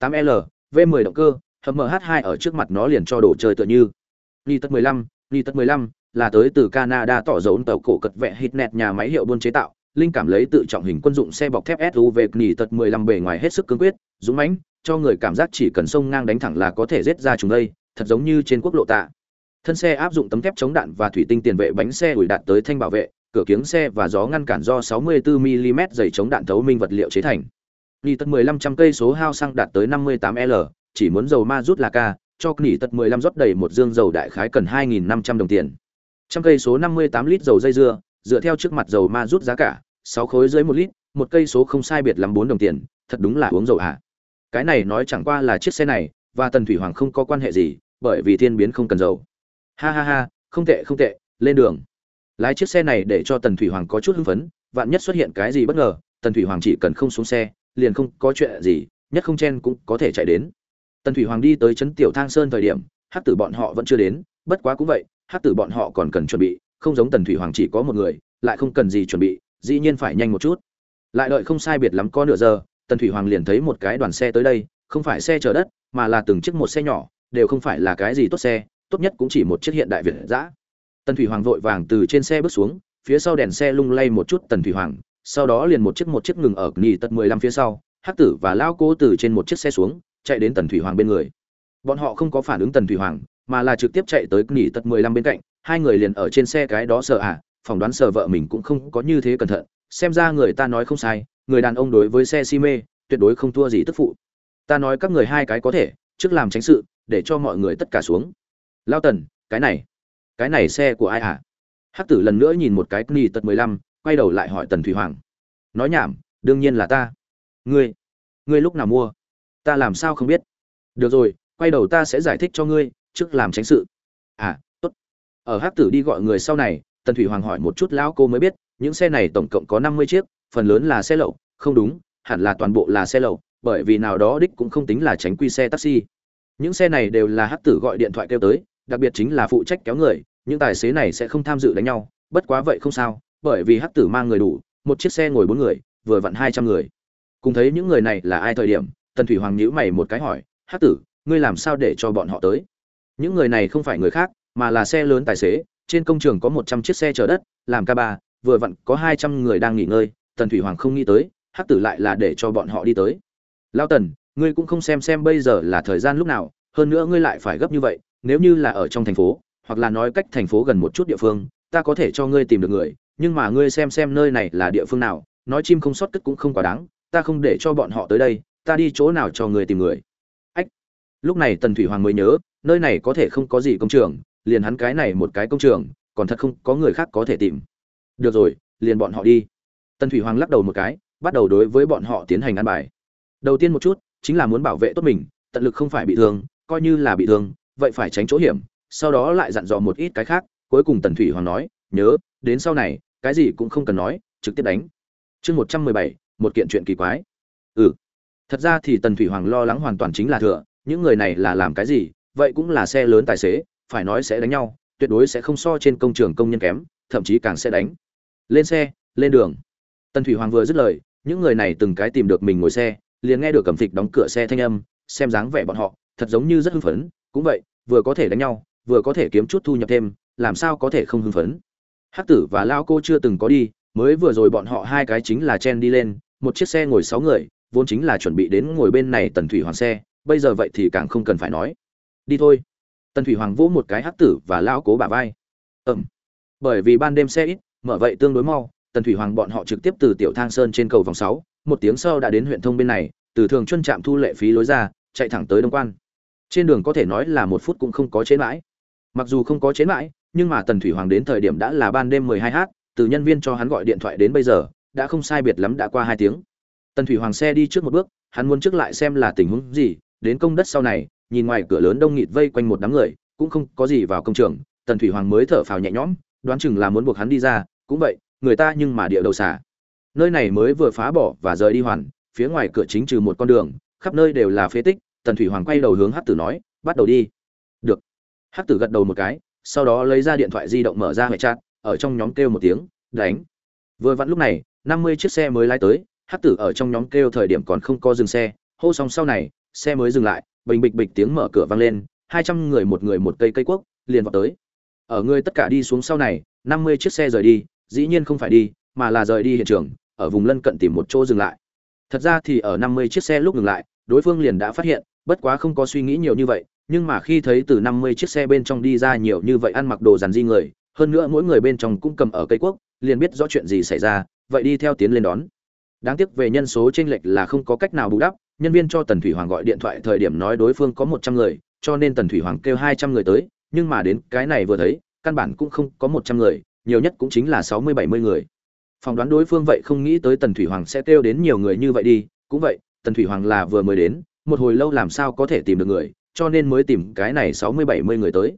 8L, V10 động cơ, hầm MH2 ở trước mặt nó liền cho đồ chơi tựa như. Nỉ tật 15, Nỉ tật 15 là tới từ Canada tỏ dấu tàu cổ cật vẽ hít nẹt nhà máy hiệu buôn chế tạo, linh cảm lấy tự trọng hình quân dụng xe bọc thép SUV nỉ tật 15 bề ngoài hết sức cứng quyết, dũng mãnh, cho người cảm giác chỉ cần sông ngang đánh thẳng là có thể giết ra chúng đây, thật giống như trên quốc lộ tạ. Thân xe áp dụng tấm thép chống đạn và thủy tinh tiền vệ bánh xe ủi đạt tới thanh bảo vệ, cửa kiếng xe và gió ngăn cản do 64 mm dày chống đạn thấu minh vật liệu chế thành. Nỉ tật 1500 cây số hao xăng đạt tới 58L, chỉ muốn dầu ma rút là ca, cho nỉ tật 15 rót đầy một dương dầu đại khái cần 2500 đồng tiền. Trăm cây số 58 lít dầu dây dưa, dựa theo trước mặt dầu ma rút giá cả, 6 khối dưới 1 lít, một cây số không sai biệt lắm 4 đồng tiền, thật đúng là uống dầu à. Cái này nói chẳng qua là chiếc xe này, và Tần Thủy Hoàng không có quan hệ gì, bởi vì thiên biến không cần dầu. Ha ha ha, không tệ không tệ, lên đường. Lái chiếc xe này để cho Tần Thủy Hoàng có chút hưng phấn, vạn nhất xuất hiện cái gì bất ngờ, Tần Thủy Hoàng chỉ cần không xuống xe, liền không có chuyện gì, nhất không chen cũng có thể chạy đến. Tần Thủy Hoàng đi tới trấn Tiểu Thang Sơn thời điểm, hắc tử bọn họ vẫn chưa đến, bất quá cũng vậy, hắc tử bọn họ còn cần chuẩn bị, không giống Tần Thủy Hoàng chỉ có một người, lại không cần gì chuẩn bị, dĩ nhiên phải nhanh một chút. Lại đợi không sai biệt lắm có nửa giờ, Tần Thủy Hoàng liền thấy một cái đoàn xe tới đây, không phải xe chở đất, mà là từng chiếc một xe nhỏ, đều không phải là cái gì tốt xe, tốt nhất cũng chỉ một chiếc hiện đại việt dã. Tần Thủy Hoàng vội vàng từ trên xe bước xuống, phía sau đèn xe lung lay một chút Tần Thủy Hoàng, sau đó liền một chiếc một chiếc ngừng ở nghỉ tật 15 phía sau, Hắc Tử và Lão Cố từ trên một chiếc xe xuống, chạy đến Tần Thủy Hoàng bên người. Bọn họ không có phản ứng Tần Thủy Hoàng, mà là trực tiếp chạy tới nghỉ tật 15 bên cạnh, hai người liền ở trên xe cái đó sợ à, phỏng đoán sợ vợ mình cũng không có như thế cẩn thận, xem ra người ta nói không sai, người đàn ông đối với xe si mê, tuyệt đối không thua gì tức phụ. Ta nói các người hai cái có thể, trước làm tránh sự, để cho mọi người tất cả xuống. Lao Tần, cái này, cái này xe của ai hả? Hắc Tử lần nữa nhìn một cái ni tật 15, quay đầu lại hỏi Tần Thủy Hoàng. Nói nhảm, đương nhiên là ta. Ngươi, ngươi lúc nào mua? Ta làm sao không biết? Được rồi, quay đầu ta sẽ giải thích cho ngươi, trước làm tránh sự. À. Ở Hắc Tử đi gọi người sau này, Tần Thủy Hoàng hỏi một chút lão cô mới biết, những xe này tổng cộng có 50 chiếc, phần lớn là xe lậu, không đúng, hẳn là toàn bộ là xe lậu, bởi vì nào đó đích cũng không tính là tránh quy xe taxi. Những xe này đều là Hắc Tử gọi điện thoại kêu tới, đặc biệt chính là phụ trách kéo người, những tài xế này sẽ không tham dự đánh nhau, bất quá vậy không sao, bởi vì Hắc Tử mang người đủ, một chiếc xe ngồi bốn người, vừa vặn 200 người. Cùng thấy những người này là ai thời điểm, Tần Thủy Hoàng nhíu mày một cái hỏi, "Hắc Tử, ngươi làm sao để cho bọn họ tới?" Những người này không phải người khác, mà là xe lớn tài xế, trên công trường có 100 chiếc xe chở đất, làm ca ba, vừa vặn có 200 người đang nghỉ ngơi, Tần Thủy Hoàng không nghĩ tới, Hắc Tử lại là để cho bọn họ đi tới. "Lão Tần, ngươi cũng không xem xem bây giờ là thời gian lúc nào, hơn nữa ngươi lại phải gấp như vậy, nếu như là ở trong thành phố, hoặc là nói cách thành phố gần một chút địa phương, ta có thể cho ngươi tìm được người, nhưng mà ngươi xem xem nơi này là địa phương nào, nói chim không sót cất cũng không quá đáng, ta không để cho bọn họ tới đây, ta đi chỗ nào cho ngươi tìm người." Ách. Lúc này Tần Thủy Hoàng mới nhớ, nơi này có thể không có gì công trường, liền hắn cái này một cái công trường, còn thật không có người khác có thể tìm. Được rồi, liền bọn họ đi. Tần Thủy Hoàng lắc đầu một cái, bắt đầu đối với bọn họ tiến hành ăn bài đầu tiên một chút chính là muốn bảo vệ tốt mình tận lực không phải bị thương coi như là bị thương vậy phải tránh chỗ hiểm sau đó lại dặn dò một ít cái khác cuối cùng tần thủy hoàng nói nhớ đến sau này cái gì cũng không cần nói trực tiếp đánh chương một trăm mười bảy một kiện chuyện kỳ quái ừ thật ra thì tần thủy hoàng lo lắng hoàn toàn chính là thừa những người này là làm cái gì vậy cũng là xe lớn tài xế phải nói sẽ đánh nhau, tuyệt đối sẽ không so trên công trường công nhân kém, thậm chí càng sẽ đánh. Lên xe, lên đường. Tần thủy hoàng vừa dứt lời, những người này từng cái tìm được mình ngồi xe, liền nghe được cẩm thịt đóng cửa xe thanh âm, xem dáng vẻ bọn họ, thật giống như rất hưng phấn. Cũng vậy, vừa có thể đánh nhau, vừa có thể kiếm chút thu nhập thêm, làm sao có thể không hưng phấn? Hắc tử và lao cô chưa từng có đi, mới vừa rồi bọn họ hai cái chính là chen đi lên, một chiếc xe ngồi sáu người, vốn chính là chuẩn bị đến ngồi bên này tần thủy hoàng xe, bây giờ vậy thì càng không cần phải nói. Đi thôi tần thủy hoàng vỗ một cái hắc tử và lao cố bà vai. Ẩm bởi vì ban đêm xe ít, mở vậy tương đối mau, tần thủy hoàng bọn họ trực tiếp từ tiểu thang sơn trên cầu vòng sáu, một tiếng sau đã đến huyện thông bên này, từ thường chuyên trạm thu lệ phí lối ra, chạy thẳng tới đông quan. Trên đường có thể nói là một phút cũng không có chế mãi. Mặc dù không có chế mãi, nhưng mà tần thủy hoàng đến thời điểm đã là ban đêm mười hai h từ nhân viên cho hắn gọi điện thoại đến bây giờ, đã không sai biệt lắm đã qua hai tiếng. Tần thủy hoàng xe đi trước một bước, hắn muốn trước lại xem là tình huống gì, đến công đất sau này nhìn ngoài cửa lớn đông nghịt vây quanh một đám người, cũng không có gì vào công trường, tần thủy hoàng mới thở phào nhẹ nhõm, đoán chừng là muốn buộc hắn đi ra, cũng vậy, người ta nhưng mà địa đầu xả. Nơi này mới vừa phá bỏ và rời đi hoàn, phía ngoài cửa chính trừ một con đường, khắp nơi đều là phế tích, tần thủy hoàng quay đầu hướng hắc tử nói, bắt đầu đi. Được. Hắc tử gật đầu một cái, sau đó lấy ra điện thoại di động mở ra hệ chat, ở trong nhóm kêu một tiếng, đánh. Vừa vặn lúc này, năm mươi chiếc xe mới lái tới, hắc tử ở trong nhóm kêu thời điểm còn không có dừng xe, hô xong sau này, xe mới dừng lại bình bịch bịch tiếng mở cửa vang lên, hai trăm người một người một cây cây quốc liền vào tới. Ở người tất cả đi xuống sau này, năm mươi chiếc xe rời đi, dĩ nhiên không phải đi, mà là rời đi hiện trường, ở vùng lân cận tìm một chỗ dừng lại. Thật ra thì ở năm mươi chiếc xe lúc dừng lại, đối phương liền đã phát hiện, bất quá không có suy nghĩ nhiều như vậy, nhưng mà khi thấy từ năm mươi chiếc xe bên trong đi ra nhiều như vậy ăn mặc đồ dàn di người, hơn nữa mỗi người bên trong cũng cầm ở cây quốc liền biết rõ chuyện gì xảy ra, vậy đi theo tiến lên đón. Đáng tiếc về nhân số chênh lệch là không có cách nào bù đắp nhân viên cho tần thủy hoàng gọi điện thoại thời điểm nói đối phương có một trăm người, cho nên tần thủy hoàng kêu hai trăm người tới, nhưng mà đến cái này vừa thấy, căn bản cũng không có một trăm người, nhiều nhất cũng chính là sáu mươi, bảy mươi người. Phỏng đoán đối phương vậy không nghĩ tới tần thủy hoàng sẽ kêu đến nhiều người như vậy đi, cũng vậy, tần thủy hoàng là vừa mới đến, một hồi lâu làm sao có thể tìm được người, cho nên mới tìm cái này sáu mươi, bảy mươi người tới.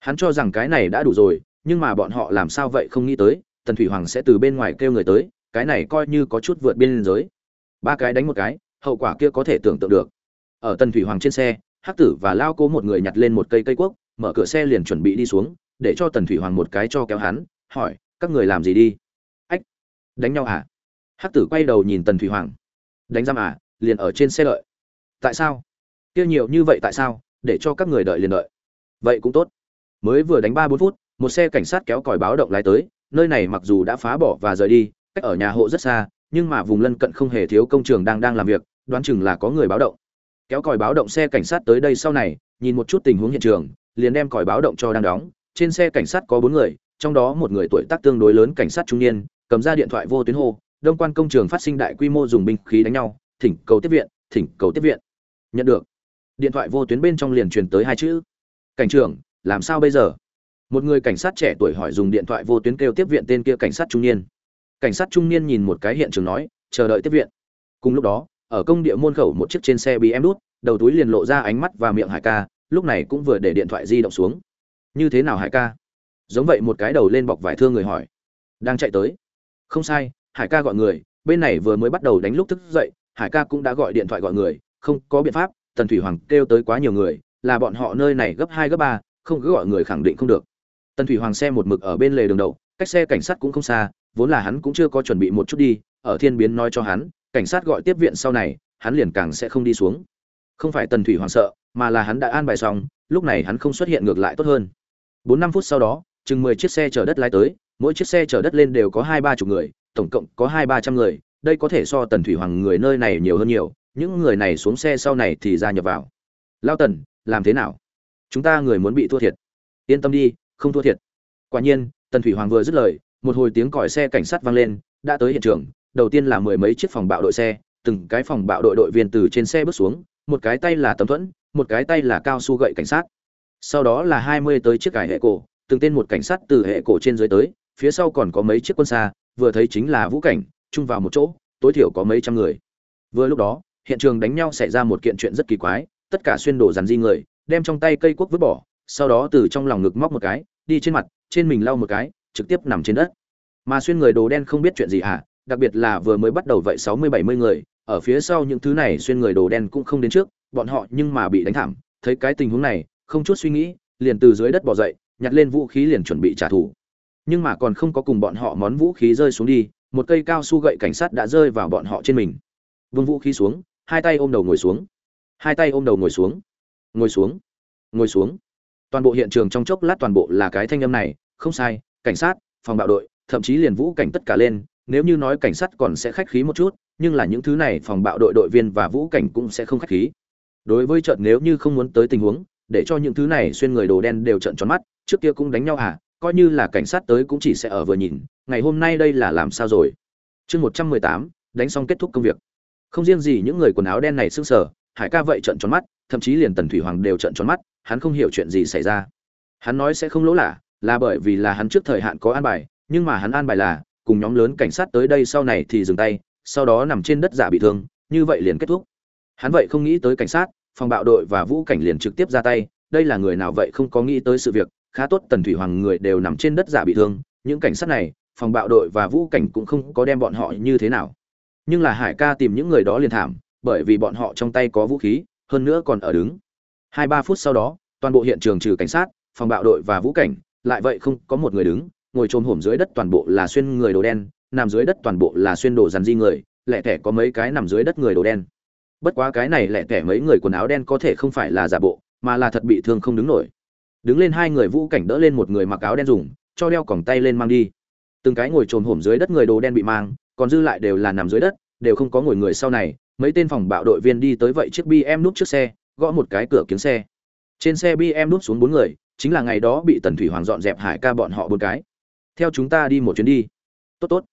Hắn cho rằng cái này đã đủ rồi, nhưng mà bọn họ làm sao vậy không nghĩ tới, tần thủy hoàng sẽ từ bên ngoài kêu người tới, cái này coi như có chút vượt biên giới. Ba cái đánh một cái hậu quả kia có thể tưởng tượng được. Ở tần thủy hoàng trên xe, hắc tử và lao cố một người nhặt lên một cây cây cuốc, mở cửa xe liền chuẩn bị đi xuống, để cho tần thủy hoàng một cái cho kéo hắn, hỏi, các người làm gì đi? Ách, đánh nhau à hắc tử quay đầu nhìn tần thủy hoàng. Đánh giam à liền ở trên xe đợi. Tại sao? Kia nhiều như vậy tại sao? Để cho các người đợi liền đợi. Vậy cũng tốt. Mới vừa đánh ba bốn phút, một xe cảnh sát kéo còi báo động lái tới, nơi này mặc dù đã phá bỏ và rời đi, cách ở nhà hộ rất xa, nhưng mà vùng lân cận không hề thiếu công trường đang đang làm việc đoán chừng là có người báo động. Kéo còi báo động xe cảnh sát tới đây sau này, nhìn một chút tình huống hiện trường, liền đem còi báo động cho đang đóng. Trên xe cảnh sát có bốn người, trong đó một người tuổi tác tương đối lớn cảnh sát trung niên, cầm ra điện thoại vô tuyến hô, đông quan công trường phát sinh đại quy mô dùng binh khí đánh nhau, thỉnh cầu tiếp viện, thỉnh cầu tiếp viện. Nhận được. Điện thoại vô tuyến bên trong liền truyền tới hai chữ. Cảnh trưởng, làm sao bây giờ? Một người cảnh sát trẻ tuổi hỏi dùng điện thoại vô tuyến kêu tiếp viện tên kia cảnh sát trung niên. Cảnh sát trung niên nhìn một cái hiện trường nói, chờ đợi tiếp viện. Cùng lúc đó ở công địa môn khẩu một chiếc trên xe bị em đút, đầu túi liền lộ ra ánh mắt và miệng hải ca, lúc này cũng vừa để điện thoại di động xuống. Như thế nào hải ca? Giống vậy một cái đầu lên bọc vải thương người hỏi. Đang chạy tới. Không sai, hải ca gọi người, bên này vừa mới bắt đầu đánh lúc thức dậy, hải ca cũng đã gọi điện thoại gọi người, không có biện pháp, tần thủy hoàng kêu tới quá nhiều người, là bọn họ nơi này gấp hai gấp ba, không cứ gọi người khẳng định không được. Tần thủy hoàng xe một mực ở bên lề đường đậu, cách xe cảnh sát cũng không xa, vốn là hắn cũng chưa có chuẩn bị một chút đi, ở thiên biến nói cho hắn cảnh sát gọi tiếp viện sau này, hắn liền càng sẽ không đi xuống. Không phải tần thủy hoàng sợ, mà là hắn đã an bài xong, lúc này hắn không xuất hiện ngược lại tốt hơn. Bốn năm phút sau đó, chừng mười chiếc xe chở đất lái tới, mỗi chiếc xe chở đất lên đều có hai ba chục người, tổng cộng có hai ba trăm người, đây có thể so tần thủy hoàng người nơi này nhiều hơn nhiều, những người này xuống xe sau này thì ra nhập vào. Lao tần, làm thế nào? Chúng ta người muốn bị thua thiệt. Yên tâm đi, không thua thiệt. Quả nhiên, tần thủy hoàng vừa dứt lời, một hồi tiếng còi xe cảnh sát vang lên, đã tới hiện trường đầu tiên là mười mấy chiếc phòng bạo đội xe, từng cái phòng bạo đội đội viên từ trên xe bước xuống, một cái tay là tấm thuẫn, một cái tay là cao su gậy cảnh sát. Sau đó là hai mươi tới chiếc cải hệ cổ, từng tên một cảnh sát từ hệ cổ trên dưới tới, phía sau còn có mấy chiếc quân xa, vừa thấy chính là vũ cảnh, chung vào một chỗ, tối thiểu có mấy trăm người. Vừa lúc đó, hiện trường đánh nhau xảy ra một kiện chuyện rất kỳ quái, tất cả xuyên đồ dàn di người, đem trong tay cây quốc vứt bỏ, sau đó từ trong lòng ngực móc một cái, đi trên mặt, trên mình lau một cái, trực tiếp nằm trên đất. Mà xuyên người đồ đen không biết chuyện gì hả? Đặc biệt là vừa mới bắt đầu vậy sáu mươi bảy mươi người, ở phía sau những thứ này xuyên người đồ đen cũng không đến trước, bọn họ nhưng mà bị đánh thảm. Thấy cái tình huống này, không chút suy nghĩ, liền từ dưới đất bò dậy, nhặt lên vũ khí liền chuẩn bị trả thù. Nhưng mà còn không có cùng bọn họ món vũ khí rơi xuống đi, một cây cao su gậy cảnh sát đã rơi vào bọn họ trên mình. Vương vũ khí xuống, hai tay ôm đầu ngồi xuống. Hai tay ôm đầu ngồi xuống. Ngồi xuống. Ngồi xuống. Toàn bộ hiện trường trong chốc lát toàn bộ là cái thanh âm này, không sai, cảnh sát, phòng bạo đội, thậm chí liền vũ cảnh tất cả lên nếu như nói cảnh sát còn sẽ khách khí một chút, nhưng là những thứ này phòng bạo đội đội viên và vũ cảnh cũng sẽ không khách khí. Đối với trận nếu như không muốn tới tình huống, để cho những thứ này xuyên người đồ đen đều trận tròn mắt, trước kia cũng đánh nhau à coi như là cảnh sát tới cũng chỉ sẽ ở vừa nhìn, ngày hôm nay đây là làm sao rồi? Chương một trăm mười tám, đánh xong kết thúc công việc. Không riêng gì những người quần áo đen này sưng sờ, hải ca vậy trận tròn mắt, thậm chí liền tần thủy hoàng đều trận tròn mắt, hắn không hiểu chuyện gì xảy ra. Hắn nói sẽ không lỗ lạ, là bởi vì là hắn trước thời hạn có an bài, nhưng mà hắn an bài là cùng nhóm lớn cảnh sát tới đây sau này thì dừng tay, sau đó nằm trên đất giả bị thương, như vậy liền kết thúc. Hắn vậy không nghĩ tới cảnh sát, phòng bạo đội và vũ cảnh liền trực tiếp ra tay, đây là người nào vậy không có nghĩ tới sự việc, khá tốt tần thủy hoàng người đều nằm trên đất giả bị thương, những cảnh sát này, phòng bạo đội và vũ cảnh cũng không có đem bọn họ như thế nào. Nhưng là hải ca tìm những người đó liền thảm, bởi vì bọn họ trong tay có vũ khí, hơn nữa còn ở đứng. Hai ba phút sau đó, toàn bộ hiện trường trừ cảnh sát, phòng bạo đội và vũ cảnh, lại vậy không có một người đứng ngồi trồm hổm dưới đất toàn bộ là xuyên người đồ đen, nằm dưới đất toàn bộ là xuyên đồ rắn di người, lẻ tẻ có mấy cái nằm dưới đất người đồ đen. Bất quá cái này lẻ tẻ mấy người quần áo đen có thể không phải là giả bộ, mà là thật bị thương không đứng nổi. Đứng lên hai người vũ cảnh đỡ lên một người mặc áo đen dùng, cho đeo còng tay lên mang đi. Từng cái ngồi trồm hổm dưới đất người đồ đen bị mang, còn dư lại đều là nằm dưới đất, đều không có ngồi người sau này, mấy tên phòng bạo đội viên đi tới vậy chiếc bm núp trước xe, gõ một cái cửa kiếng xe. Trên xe bm núp xuống bốn người, chính là ngày đó bị tần thủy hoàng dọn dẹp hải ca bọn họ bốn cái theo chúng ta đi một chuyến đi. Tốt tốt.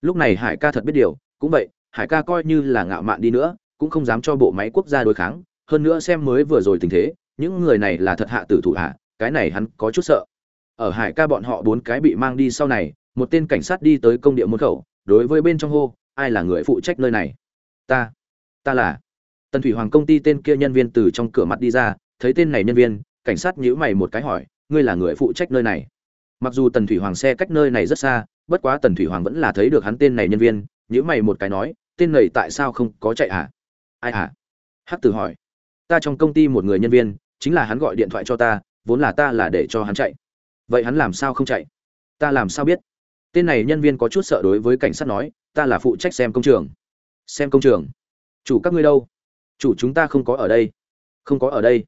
Lúc này hải ca thật biết điều, cũng vậy, hải ca coi như là ngạo mạn đi nữa, cũng không dám cho bộ máy quốc gia đối kháng. Hơn nữa xem mới vừa rồi tình thế, những người này là thật hạ tử thủ hạ, cái này hắn có chút sợ. Ở hải ca bọn họ bốn cái bị mang đi sau này, một tên cảnh sát đi tới công địa môn khẩu, đối với bên trong hô, ai là người phụ trách nơi này? Ta ta là. Tần thủy hoàng công ty tên kia nhân viên từ trong cửa mặt đi ra, thấy tên này nhân viên, cảnh sát nhíu mày một cái hỏi, ngươi là người phụ trách nơi này? Mặc dù tần thủy hoàng xe cách nơi này rất xa, bất quá tần thủy hoàng vẫn là thấy được hắn tên này nhân viên nhữ mày một cái nói, tên này tại sao không có chạy à? ai à? hắc tử hỏi. Ta trong công ty một người nhân viên, chính là hắn gọi điện thoại cho ta, vốn là ta là để cho hắn chạy. Vậy hắn làm sao không chạy? Ta làm sao biết? Tên này nhân viên có chút sợ đối với cảnh sát nói, ta là phụ trách xem công trường. Xem công trường? Chủ các ngươi đâu? Chủ chúng ta không có ở đây. Không có ở đây?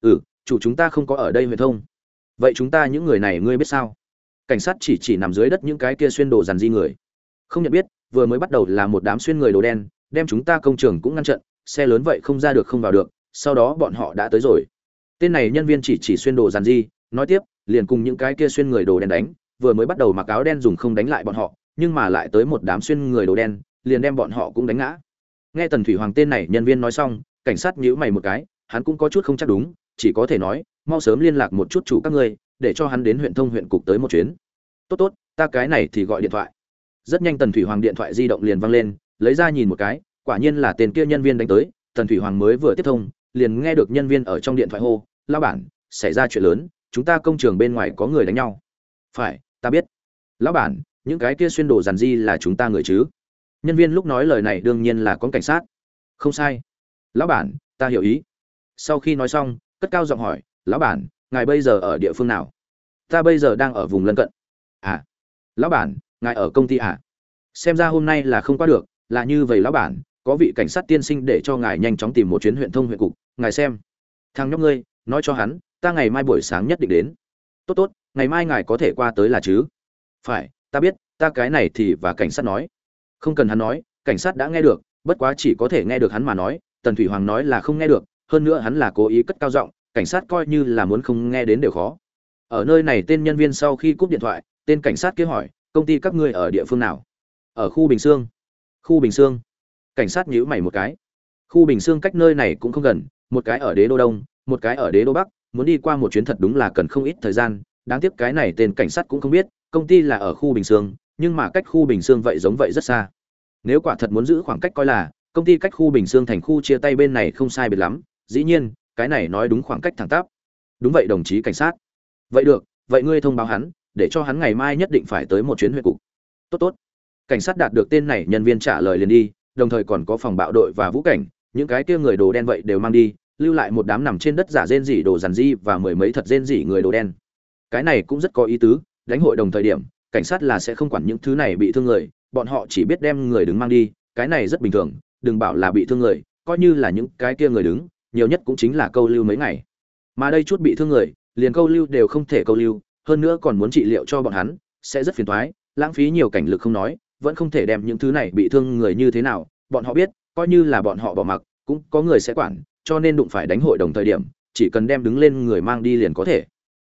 Ừ chủ chúng ta không có ở đây huyền thông vậy chúng ta những người này ngươi biết sao? Cảnh sát chỉ chỉ nằm dưới đất những cái kia xuyên đồ dàn di người. Không nhận biết, vừa mới bắt đầu là một đám xuyên người đồ đen, đem chúng ta công trường cũng ngăn chặn, xe lớn vậy không ra được không vào được, sau đó bọn họ đã tới rồi. Tên này nhân viên chỉ chỉ xuyên đồ dàn di, nói tiếp, liền cùng những cái kia xuyên người đồ đen đánh, vừa mới bắt đầu mặc áo đen dùng không đánh lại bọn họ, nhưng mà lại tới một đám xuyên người đồ đen, liền đem bọn họ cũng đánh ngã. Nghe tần thủy hoàng tên này nhân viên nói xong, cảnh sát nhíu mày một cái, hắn cũng có chút không chắc đúng, chỉ có thể nói mau sớm liên lạc một chút chủ các ngươi, để cho hắn đến huyện thông huyện cục tới một chuyến. Tốt tốt, ta cái này thì gọi điện thoại. Rất nhanh tần thủy hoàng điện thoại di động liền văng lên, lấy ra nhìn một cái, quả nhiên là tên kia nhân viên đánh tới, tần thủy hoàng mới vừa tiếp thông, liền nghe được nhân viên ở trong điện thoại hô lao bản, xảy ra chuyện lớn, chúng ta công trường bên ngoài có người đánh nhau. Phải, ta biết. Lão bản, những cái kia xuyên đồ giàn di là chúng ta người chứ? Nhân viên lúc nói lời này đương nhiên là con cảnh sát. Không sai. Lão bản, ta hiểu ý. Sau khi nói xong, cất cao giọng hỏi lão bản, ngài bây giờ ở địa phương nào? Ta bây giờ đang ở vùng lân cận. À lão bản, ngài ở công ty à? Xem ra hôm nay là không qua được, là như vậy lão bản, có vị cảnh sát tiên sinh để cho ngài nhanh chóng tìm một chuyến huyện thông huyện cục, ngài xem. Thằng nhóc ngươi, nói cho hắn, ta ngày mai buổi sáng nhất định đến. Tốt tốt, ngày mai ngài có thể qua tới là chứ? Phải, ta biết, ta cái này thì và cảnh sát nói. Không cần hắn nói, cảnh sát đã nghe được, bất quá chỉ có thể nghe được hắn mà nói, tần thủy hoàng nói là không nghe được, hơn nữa hắn là cố ý cất cao giọng cảnh sát coi như là muốn không nghe đến đều khó. Ở nơi này tên nhân viên sau khi cúp điện thoại, tên cảnh sát kia hỏi, công ty các ngươi ở địa phương nào? Ở khu bình sương. Khu bình sương? Cảnh sát nhíu mày một cái. Khu bình sương cách nơi này cũng không gần, một cái ở đế đô đông, một cái ở đế đô bắc, muốn đi qua một chuyến thật đúng là cần không ít thời gian. Đáng tiếc cái này tên cảnh sát cũng không biết, công ty là ở khu bình sương, nhưng mà cách khu bình sương vậy giống vậy rất xa. Nếu quả thật muốn giữ khoảng cách coi là, công ty cách khu bình dương thành khu chia tay bên này không sai biệt lắm. Dĩ nhiên cái này nói đúng khoảng cách thẳng tắp. Đúng vậy, đồng chí cảnh sát. Vậy được, vậy ngươi thông báo hắn, để cho hắn ngày mai nhất định phải tới một chuyến huyện cục. Tốt tốt. Cảnh sát đạt được tên này, nhân viên trả lời liền đi, đồng thời còn có phòng bạo đội và vũ cảnh. Những cái kia người đồ đen vậy đều mang đi, lưu lại một đám nằm trên đất giả rên rỉ đồ dàn di và mười mấy thật rên rỉ người đồ đen. Cái này cũng rất có ý tứ, đánh hội đồng thời điểm, cảnh sát là sẽ không quản những thứ này bị thương người, bọn họ chỉ biết đem người đứng mang đi, cái này rất bình thường, đừng bảo là bị thương người, coi như là những cái kia người đứng nhiều nhất cũng chính là câu lưu mấy ngày. Mà đây chút bị thương người, liền câu lưu đều không thể câu lưu, hơn nữa còn muốn trị liệu cho bọn hắn, sẽ rất phiền toái, lãng phí nhiều cảnh lực không nói, vẫn không thể đem những thứ này bị thương người như thế nào. Bọn họ biết, coi như là bọn họ bỏ mặc, cũng có người sẽ quản, cho nên đụng phải đánh hội đồng thời điểm, chỉ cần đem đứng lên người mang đi liền có thể.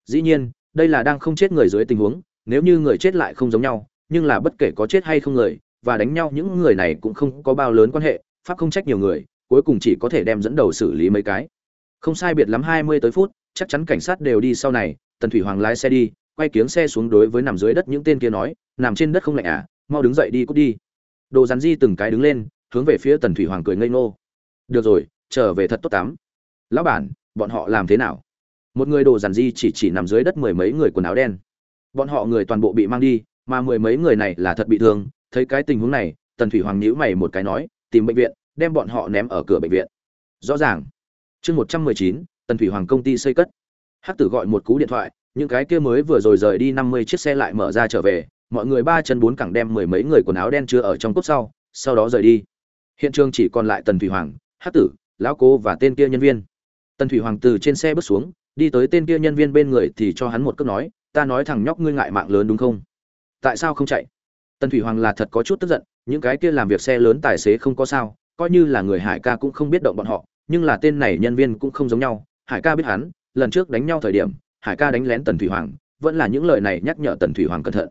Dĩ nhiên, đây là đang không chết người dưới tình huống, nếu như người chết lại không giống nhau, nhưng là bất kể có chết hay không người, và đánh nhau, những người này cũng không có bao lớn quan hệ, pháp không trách nhiều người cuối cùng chỉ có thể đem dẫn đầu xử lý mấy cái. Không sai biệt lắm hai mươi tới phút, chắc chắn cảnh sát đều đi sau này, tần thủy hoàng lái xe đi, quay kiếng xe xuống đối với nằm dưới đất những tên kia nói, nằm trên đất không lạnh à mau đứng dậy đi cút đi. Đồ rắn di từng cái đứng lên, hướng về phía tần thủy hoàng cười ngây ngô. Được rồi, trở về thật tốt tắm. Lão bản, bọn họ làm thế nào? Một người đồ rắn di chỉ chỉ nằm dưới đất mười mấy người quần áo đen. Bọn họ người toàn bộ bị mang đi, mà mười mấy người này là thật bị thương. Thấy cái tình huống này, tần thủy hoàng nhíu mày một cái nói, tìm bệnh viện đem bọn họ ném ở cửa bệnh viện. Rõ ràng. Chương một trăm mười chín, tần thủy hoàng công ty xây cất. Hắc tử gọi một cú điện thoại, những cái kia mới vừa rồi rời đi năm mươi chiếc xe lại mở ra trở về, mọi người ba chân bốn cẳng đem mười mấy người quần áo đen chưa ở trong cốt sau sau đó rời đi. Hiện trường chỉ còn lại tần thủy hoàng, hắc tử, lão cô và tên kia nhân viên. Tần thủy hoàng từ trên xe bước xuống, đi tới tên kia nhân viên bên người thì cho hắn một cước nói, ta nói thằng nhóc ngươi ngại mạng lớn đúng không? Tại sao không chạy? Tần thủy hoàng là thật có chút tức giận, những cái kia làm việc xe lớn tài xế không có sao coi như là người hải ca cũng không biết động bọn họ, nhưng là tên này nhân viên cũng không giống nhau. Hải ca biết hắn, lần trước đánh nhau thời điểm, hải ca đánh lén tần thủy hoàng, vẫn là những lời này nhắc nhở tần thủy hoàng cẩn thận.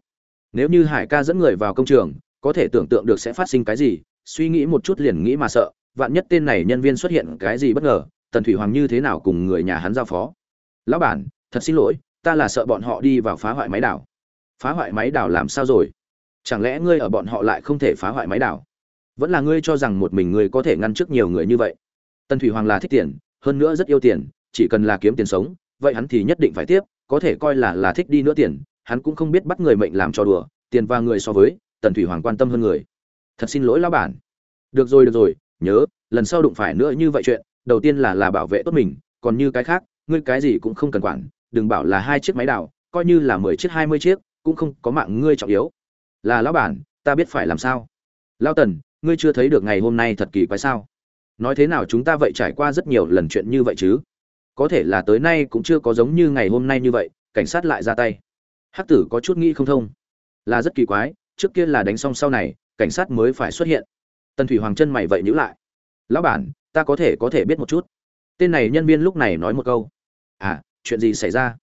Nếu như hải ca dẫn người vào công trường, có thể tưởng tượng được sẽ phát sinh cái gì, suy nghĩ một chút liền nghĩ mà sợ, vạn nhất tên này nhân viên xuất hiện cái gì bất ngờ, tần thủy hoàng như thế nào cùng người nhà hắn giao phó? Lão bản, thật xin lỗi, ta là sợ bọn họ đi vào phá hoại máy đảo. Phá hoại máy đảo làm sao rồi? Chẳng lẽ ngươi ở bọn họ lại không thể phá hoại máy đảo? Vẫn là ngươi cho rằng một mình ngươi có thể ngăn trước nhiều người như vậy. Tần thủy hoàng là thích tiền, hơn nữa rất yêu tiền, chỉ cần là kiếm tiền sống, vậy hắn thì nhất định phải tiếp, có thể coi là là thích đi nữa tiền, hắn cũng không biết bắt người mệnh làm cho đùa, tiền và người so với, tần thủy hoàng quan tâm hơn người. Thật xin lỗi lão bản. Được rồi được rồi, nhớ, lần sau đụng phải nữa như vậy chuyện, đầu tiên là là bảo vệ tốt mình, còn như cái khác, ngươi cái gì cũng không cần quản, đừng bảo là hai chiếc máy đào, coi như là mười chiếc, hai mươi chiếc, cũng không có mạng ngươi trọng yếu. Là lão bản, ta biết phải làm sao. Lao tần ngươi chưa thấy được ngày hôm nay thật kỳ quái sao? Nói thế nào chúng ta vậy trải qua rất nhiều lần chuyện như vậy chứ? Có thể là tới nay cũng chưa có giống như ngày hôm nay như vậy, cảnh sát lại ra tay. Hắc tử có chút nghĩ không thông. Là rất kỳ quái, trước kia là đánh xong sau này, cảnh sát mới phải xuất hiện. Tần thủy hoàng chân mày vậy nhữ lại. Lão bản, ta có thể có thể biết một chút. Tên này nhân viên lúc này nói một câu. À chuyện gì xảy ra?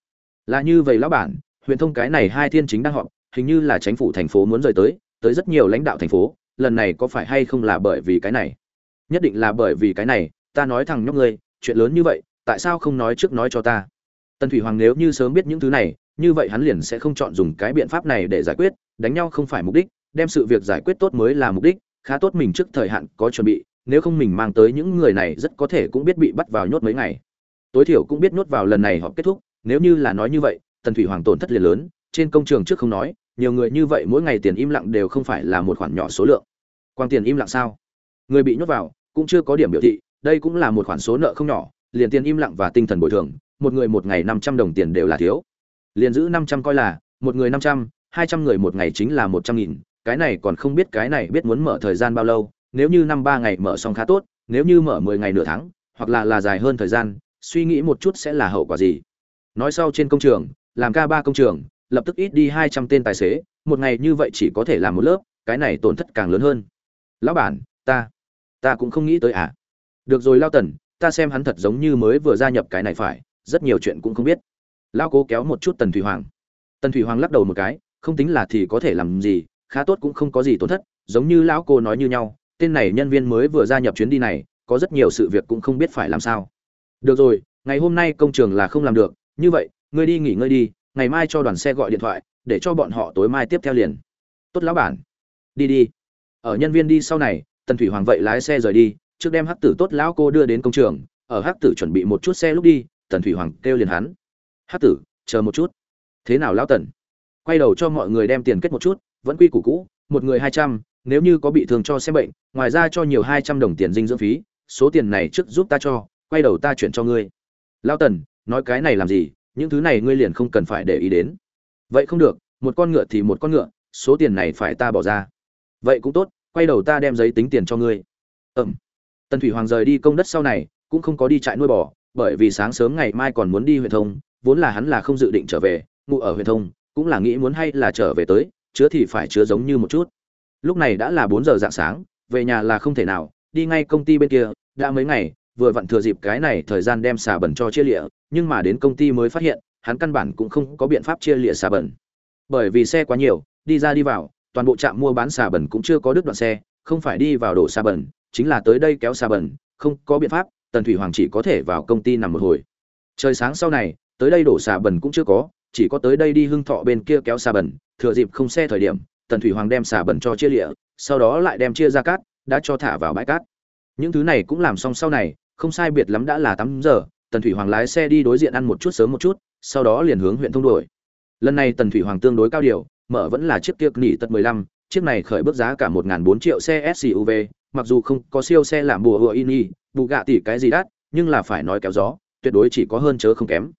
Là như vậy lão bản, huyện thông cái này hai thiên chính đang họp, hình như là chính phủ thành phố muốn rời tới tới rất nhiều lãnh đạo thành phố lần này có phải hay không là bởi vì cái này? Nhất định là bởi vì cái này, ta nói thằng nhóc ngươi, chuyện lớn như vậy, tại sao không nói trước nói cho ta? Tần thủy hoàng nếu như sớm biết những thứ này, như vậy hắn liền sẽ không chọn dùng cái biện pháp này để giải quyết, đánh nhau không phải mục đích, đem sự việc giải quyết tốt mới là mục đích, khá tốt mình trước thời hạn có chuẩn bị, nếu không mình mang tới những người này rất có thể cũng biết bị bắt vào nhốt mấy ngày. Tối thiểu cũng biết nhốt vào lần này họ kết thúc, nếu như là nói như vậy, tần thủy hoàng tổn thất liền lớn, trên công trường trước không nói, nhiều người như vậy mỗi ngày tiền im lặng đều không phải là một khoản nhỏ số lượng quang tiền im lặng sao? Người bị nhốt vào, cũng chưa có điểm biểu thị, đây cũng là một khoản số nợ không nhỏ, liền tiền im lặng và tinh thần bồi thường, một người một ngày năm trăm đồng tiền đều là thiếu. Liền giữ năm trăm coi là, một người năm trăm, hai trăm người một ngày chính là một trăm nghìn, cái này còn không biết cái này biết muốn mở thời gian bao lâu, nếu như năm ba ngày mở xong khá tốt, nếu như mở mười ngày nửa tháng, hoặc là là dài hơn thời gian, suy nghĩ một chút sẽ là hậu quả gì. Nói sau trên công trường, làm ca ba công trường, lập tức ít đi hai trăm tên tài xế, một ngày như vậy chỉ có thể làm một lớp, cái này tổn thất càng lớn hơn lão bản, ta ta cũng không nghĩ tới à. Được rồi lao tần, ta xem hắn thật giống như mới vừa gia nhập cái này phải, rất nhiều chuyện cũng không biết. Lao cố kéo một chút tần thủy hoàng. Tần thủy hoàng lắc đầu một cái, không tính là thì có thể làm gì, khá tốt cũng không có gì tổn thất, giống như lão cô nói như nhau, tên này nhân viên mới vừa gia nhập chuyến đi này, có rất nhiều sự việc cũng không biết phải làm sao. Được rồi, ngày hôm nay công trường là không làm được, như vậy, ngươi đi nghỉ ngơi đi, ngày mai cho đoàn xe gọi điện thoại, để cho bọn họ tối mai tiếp theo liền. Tốt lão bản. Đi đi ở nhân viên đi sau này, tần thủy hoàng vậy lái xe rời đi, trước đem hắc tử tốt lão cô đưa đến công trường, ở hắc tử chuẩn bị một chút xe lúc đi, tần thủy hoàng kêu liền hắn. Hắc tử, chờ một chút. Thế nào lão tần? Quay đầu cho mọi người đem tiền kết một chút, vẫn quy củ cũ, một người hai trăm, nếu như có bị thương cho xem bệnh, ngoài ra cho nhiều hai trăm đồng tiền dinh dưỡng phí, số tiền này trước giúp ta cho, quay đầu ta chuyển cho ngươi. Lão tần, nói cái này làm gì, những thứ này ngươi liền không cần phải để ý đến. Vậy không được, một con ngựa thì một con ngựa, số tiền này phải ta bỏ ra vậy cũng tốt, quay đầu ta đem giấy tính tiền cho ngươi. Ừm. Tần thủy hoàng rời đi công đất sau này, cũng không có đi trại nuôi bò, bởi vì sáng sớm ngày mai còn muốn đi huyện thông, vốn là hắn là không dự định trở về ngụ ở huyện thông, cũng là nghĩ muốn hay là trở về tới, chứa thì phải chứa giống như một chút. Lúc này đã là bốn giờ dạng sáng, về nhà là không thể nào, đi ngay công ty bên kia, đã mấy ngày, vừa vặn thừa dịp cái này thời gian đem xà bẩn cho chia lịa, nhưng mà đến công ty mới phát hiện, hắn căn bản cũng không có biện pháp chia lịa xà bẩn. Bởi vì xe quá nhiều, đi ra đi vào toàn bộ trạm mua bán xà bẩn cũng chưa có đứt đoạn xe, không phải đi vào đổ xà bẩn, chính là tới đây kéo xà bẩn, không có biện pháp, tần thủy hoàng chỉ có thể vào công ty nằm một hồi. Trời sáng sau này, tới đây đổ xà bẩn cũng chưa có, chỉ có tới đây đi hưng thọ bên kia kéo xà bẩn, thừa dịp không xe thời điểm, tần thủy hoàng đem xà bẩn cho chia lịa, sau đó lại đem chia ra cát, đã cho thả vào bãi cát. Những thứ này cũng làm xong sau này, không sai biệt lắm đã là tám giờ, tần thủy hoàng lái xe đi đối diện ăn một chút sớm một chút, sau đó liền hướng huyện thông đổi lần này tần thủy hoàng tương đối cao điều mở vẫn là chiếc kia nỉ tật 15, chiếc này khởi bước giá cả 1.400 triệu xe SUV, mặc dù không có siêu xe làm bùa hựa ini, bù gạ tỷ cái gì đắt, nhưng là phải nói kéo gió, tuyệt đối chỉ có hơn chớ không kém.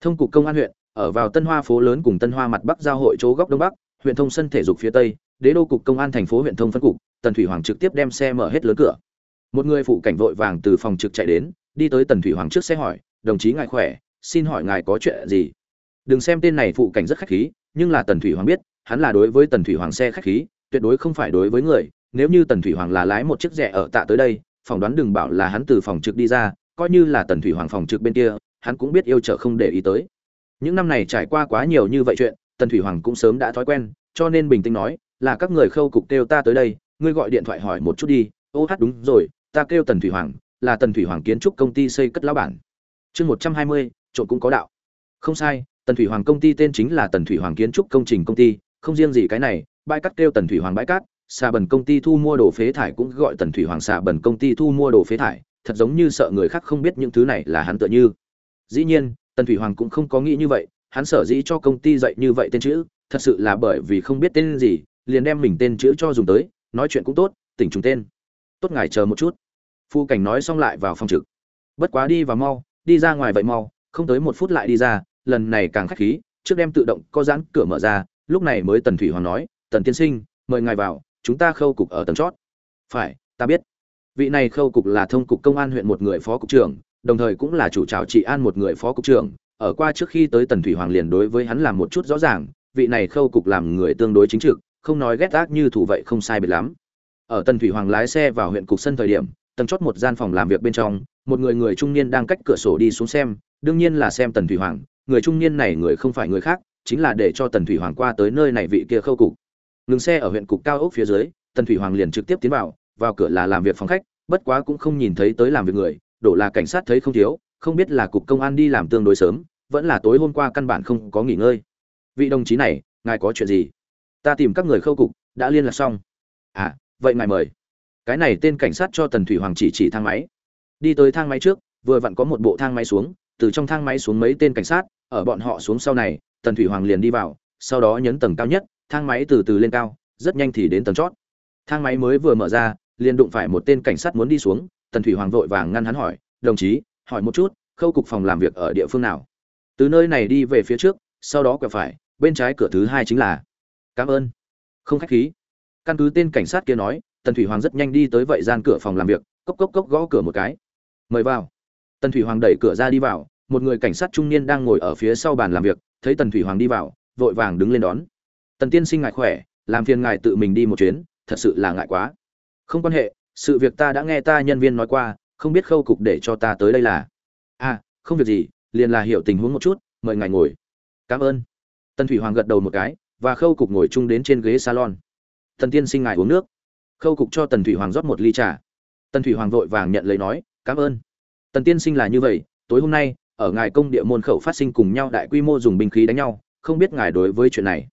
Thông cục công an huyện, ở vào Tân Hoa phố lớn cùng Tân Hoa mặt Bắc giao hội chỗ góc đông bắc, huyện thông sân thể dục phía tây, đế đô cục công an thành phố huyện thông phân cục, Tần Thủy Hoàng trực tiếp đem xe mở hết lớn cửa. Một người phụ cảnh vội vàng từ phòng trực chạy đến, đi tới Tần Thủy Hoàng trước xe hỏi, "Đồng chí ngài khỏe, xin hỏi ngài có chuyện gì?" Đừng xem tên này phụ cảnh rất khách khí, nhưng là Tần Thủy Hoàng biết, hắn là đối với Tần Thủy Hoàng xe khách khí, tuyệt đối không phải đối với người, nếu như Tần Thủy Hoàng là lái một chiếc rẻ ở tạ tới đây, phỏng đoán đừng bảo là hắn từ phòng trực đi ra, coi như là Tần Thủy Hoàng phòng trực bên kia, hắn cũng biết yêu trợ không để ý tới. Những năm này trải qua quá nhiều như vậy chuyện, Tần Thủy Hoàng cũng sớm đã thói quen, cho nên bình tĩnh nói, là các người khâu cục kêu ta tới đây, ngươi gọi điện thoại hỏi một chút đi. Ô hát đúng rồi, ta kêu Tần Thủy Hoàng, là Tần Thủy Hoàng kiến trúc công ty xây cất lão bản. Chương một trăm hai mươi, trộn cũng có đạo. Không sai, Tần Thủy Hoàng công ty tên chính là Tần Thủy Hoàng kiến trúc công trình công ty, không riêng gì cái này, bãi cát kêu tần thủy hoàng bãi cát, xà bần công ty thu mua đồ phế thải cũng gọi tần thủy hoàng xà bần công ty thu mua đồ phế thải, thật giống như sợ người khác không biết những thứ này là hắn tựa như. Dĩ nhiên, tần thủy hoàng cũng không có nghĩ như vậy, hắn sở dĩ cho công ty dạy như vậy tên chữ, thật sự là bởi vì không biết tên gì, liền đem mình tên chữ cho dùng tới, nói chuyện cũng tốt, tỉnh trùng tên. Tốt ngài chờ một chút. Phu cảnh nói xong lại vào phòng trực. Bất quá đi và mau, đi ra ngoài vậy mau, không tới một phút lại đi ra, lần này càng khách khí, trước đem tự động có giãn cửa mở ra lúc này mới tần thủy hoàng nói, tần tiên sinh, mời ngài vào, chúng ta khâu cục ở tầng chót. Phải, ta biết. Vị này khâu cục là thông cục công an huyện một người phó cục trưởng, đồng thời cũng là chủ trào trị an một người phó cục trưởng. Ở qua trước khi tới tần thủy hoàng liền đối với hắn làm một chút rõ ràng, vị này khâu cục làm người tương đối chính trực, không nói ghét ác như thủ vậy không sai biệt lắm. Ở tần thủy hoàng lái xe vào huyện cục sân thời điểm, tầng chót một gian phòng làm việc bên trong, một người người trung niên đang cách cửa sổ đi xuống xem, đương nhiên là xem tần thủy hoàng, người trung niên này người không phải người khác chính là để cho tần thủy hoàng qua tới nơi này vị kia khâu cục. Ngừng xe ở huyện cục cao ốc phía dưới, tần thủy hoàng liền trực tiếp tiến vào vào cửa là làm việc phòng khách, bất quá cũng không nhìn thấy tới làm việc người, đổ là cảnh sát thấy không thiếu, không biết là cục công an đi làm tương đối sớm, vẫn là tối hôm qua căn bản không có nghỉ ngơi. Vị đồng chí này, ngài có chuyện gì? Ta tìm các người khâu cục, đã liên lạc xong. À vậy ngài mời. Cái này tên cảnh sát cho tần thủy hoàng chỉ chỉ thang máy. Đi tới thang máy trước, vừa vặn có một bộ thang máy xuống, từ trong thang máy xuống mấy tên cảnh sát ở bọn họ xuống sau này, tần thủy hoàng liền đi vào, sau đó nhấn tầng cao nhất, thang máy từ từ lên cao, rất nhanh thì đến tầng chót. Thang máy mới vừa mở ra, liền đụng phải một tên cảnh sát muốn đi xuống, tần thủy hoàng vội vàng ngăn hắn hỏi, đồng chí, hỏi một chút, khâu cục phòng làm việc ở địa phương nào? Từ nơi này đi về phía trước, sau đó quẹo phải, bên trái cửa thứ hai chính là cảm ơn. Không khách khí. Căn cứ tên cảnh sát kia nói, tần thủy hoàng rất nhanh đi tới vậy gian cửa phòng làm việc, cốc cốc cốc gõ cửa một cái. Mời vào. Tần thủy hoàng đẩy cửa ra đi vào một người cảnh sát trung niên đang ngồi ở phía sau bàn làm việc, thấy tần thủy hoàng đi vào, vội vàng đứng lên đón. Tần tiên sinh ngài khỏe, làm phiền ngài tự mình đi một chuyến, thật sự là ngại quá. Không quan hệ, sự việc ta đã nghe ta nhân viên nói qua, không biết khâu cục để cho ta tới đây là. À không việc gì, liền là hiểu tình huống một chút, mời ngài ngồi. Cảm ơn. Tần thủy hoàng gật đầu một cái, và khâu cục ngồi chung đến trên ghế salon. Tần tiên sinh ngài uống nước. Khâu cục cho tần thủy hoàng rót một ly trà. Tần thủy hoàng vội vàng nhận lấy nói, cảm ơn. Tần tiên sinh là như vậy, tối hôm nay ở ngài công địa môn khẩu phát sinh cùng nhau đại quy mô dùng binh khí đánh nhau, không biết ngài đối với chuyện này.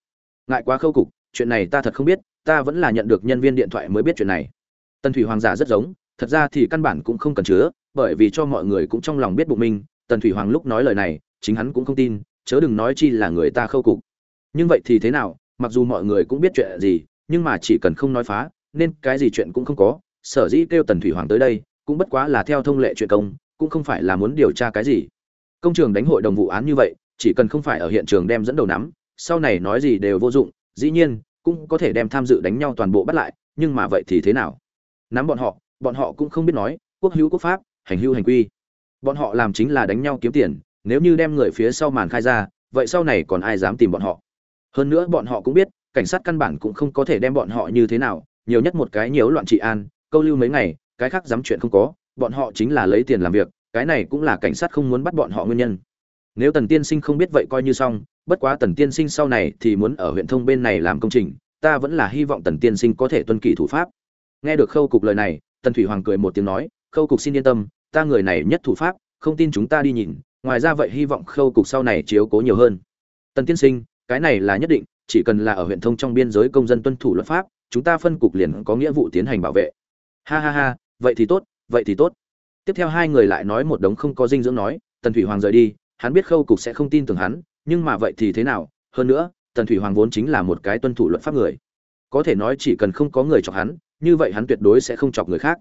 Ngại quá khâu cục, chuyện này ta thật không biết, ta vẫn là nhận được nhân viên điện thoại mới biết chuyện này. Tần thủy hoàng giả rất giống, thật ra thì căn bản cũng không cần chứa, bởi vì cho mọi người cũng trong lòng biết bụng mình, tần thủy hoàng lúc nói lời này, chính hắn cũng không tin, chớ đừng nói chi là người ta khâu cục. Nhưng vậy thì thế nào, mặc dù mọi người cũng biết chuyện gì, nhưng mà chỉ cần không nói phá, nên cái gì chuyện cũng không có, sở dĩ kêu tần thủy hoàng tới đây, cũng bất quá là theo thông lệ chuyện công, cũng không phải là muốn điều tra cái gì công trường đánh hội đồng vụ án như vậy, chỉ cần không phải ở hiện trường đem dẫn đầu nắm, sau này nói gì đều vô dụng, dĩ nhiên, cũng có thể đem tham dự đánh nhau toàn bộ bắt lại, nhưng mà vậy thì thế nào? Nắm bọn họ bọn họ cũng không biết nói, quốc hữu quốc pháp, hành hữu hành quy. Bọn họ làm chính là đánh nhau kiếm tiền, nếu như đem người phía sau màn khai ra, vậy sau này còn ai dám tìm bọn họ? Hơn nữa bọn họ cũng biết, cảnh sát căn bản cũng không có thể đem bọn họ như thế nào, nhiều nhất một cái nhiễu loạn trị an, câu lưu mấy ngày, cái khác dám chuyện không có, bọn họ chính là lấy tiền làm việc cái này cũng là cảnh sát không muốn bắt bọn họ nguyên nhân. Nếu tần tiên sinh không biết vậy coi như xong, bất quá tần tiên sinh sau này thì muốn ở huyện thông bên này làm công trình, ta vẫn là hy vọng tần tiên sinh có thể tuân kỷ thủ pháp. Nghe được khâu cục lời này, tần thủy hoàng cười một tiếng nói, khâu cục xin yên tâm, ta người này nhất thủ pháp, không tin chúng ta đi nhìn, ngoài ra vậy hy vọng khâu cục sau này chiếu cố nhiều hơn. Tần tiên sinh, cái này là nhất định, chỉ cần là ở huyện thông trong biên giới công dân tuân thủ luật pháp, chúng ta phân cục liền có nghĩa vụ tiến hành bảo vệ. Ha ha ha, vậy thì tốt, vậy thì tốt tiếp theo hai người lại nói một đống không có dinh dưỡng nói, tần thủy hoàng rời đi, hắn biết khâu cục sẽ không tin tưởng hắn, nhưng mà vậy thì thế nào? Hơn nữa, tần thủy hoàng vốn chính là một cái tuân thủ luật pháp người. Có thể nói chỉ cần không có người chọc hắn, như vậy hắn tuyệt đối sẽ không chọc người khác.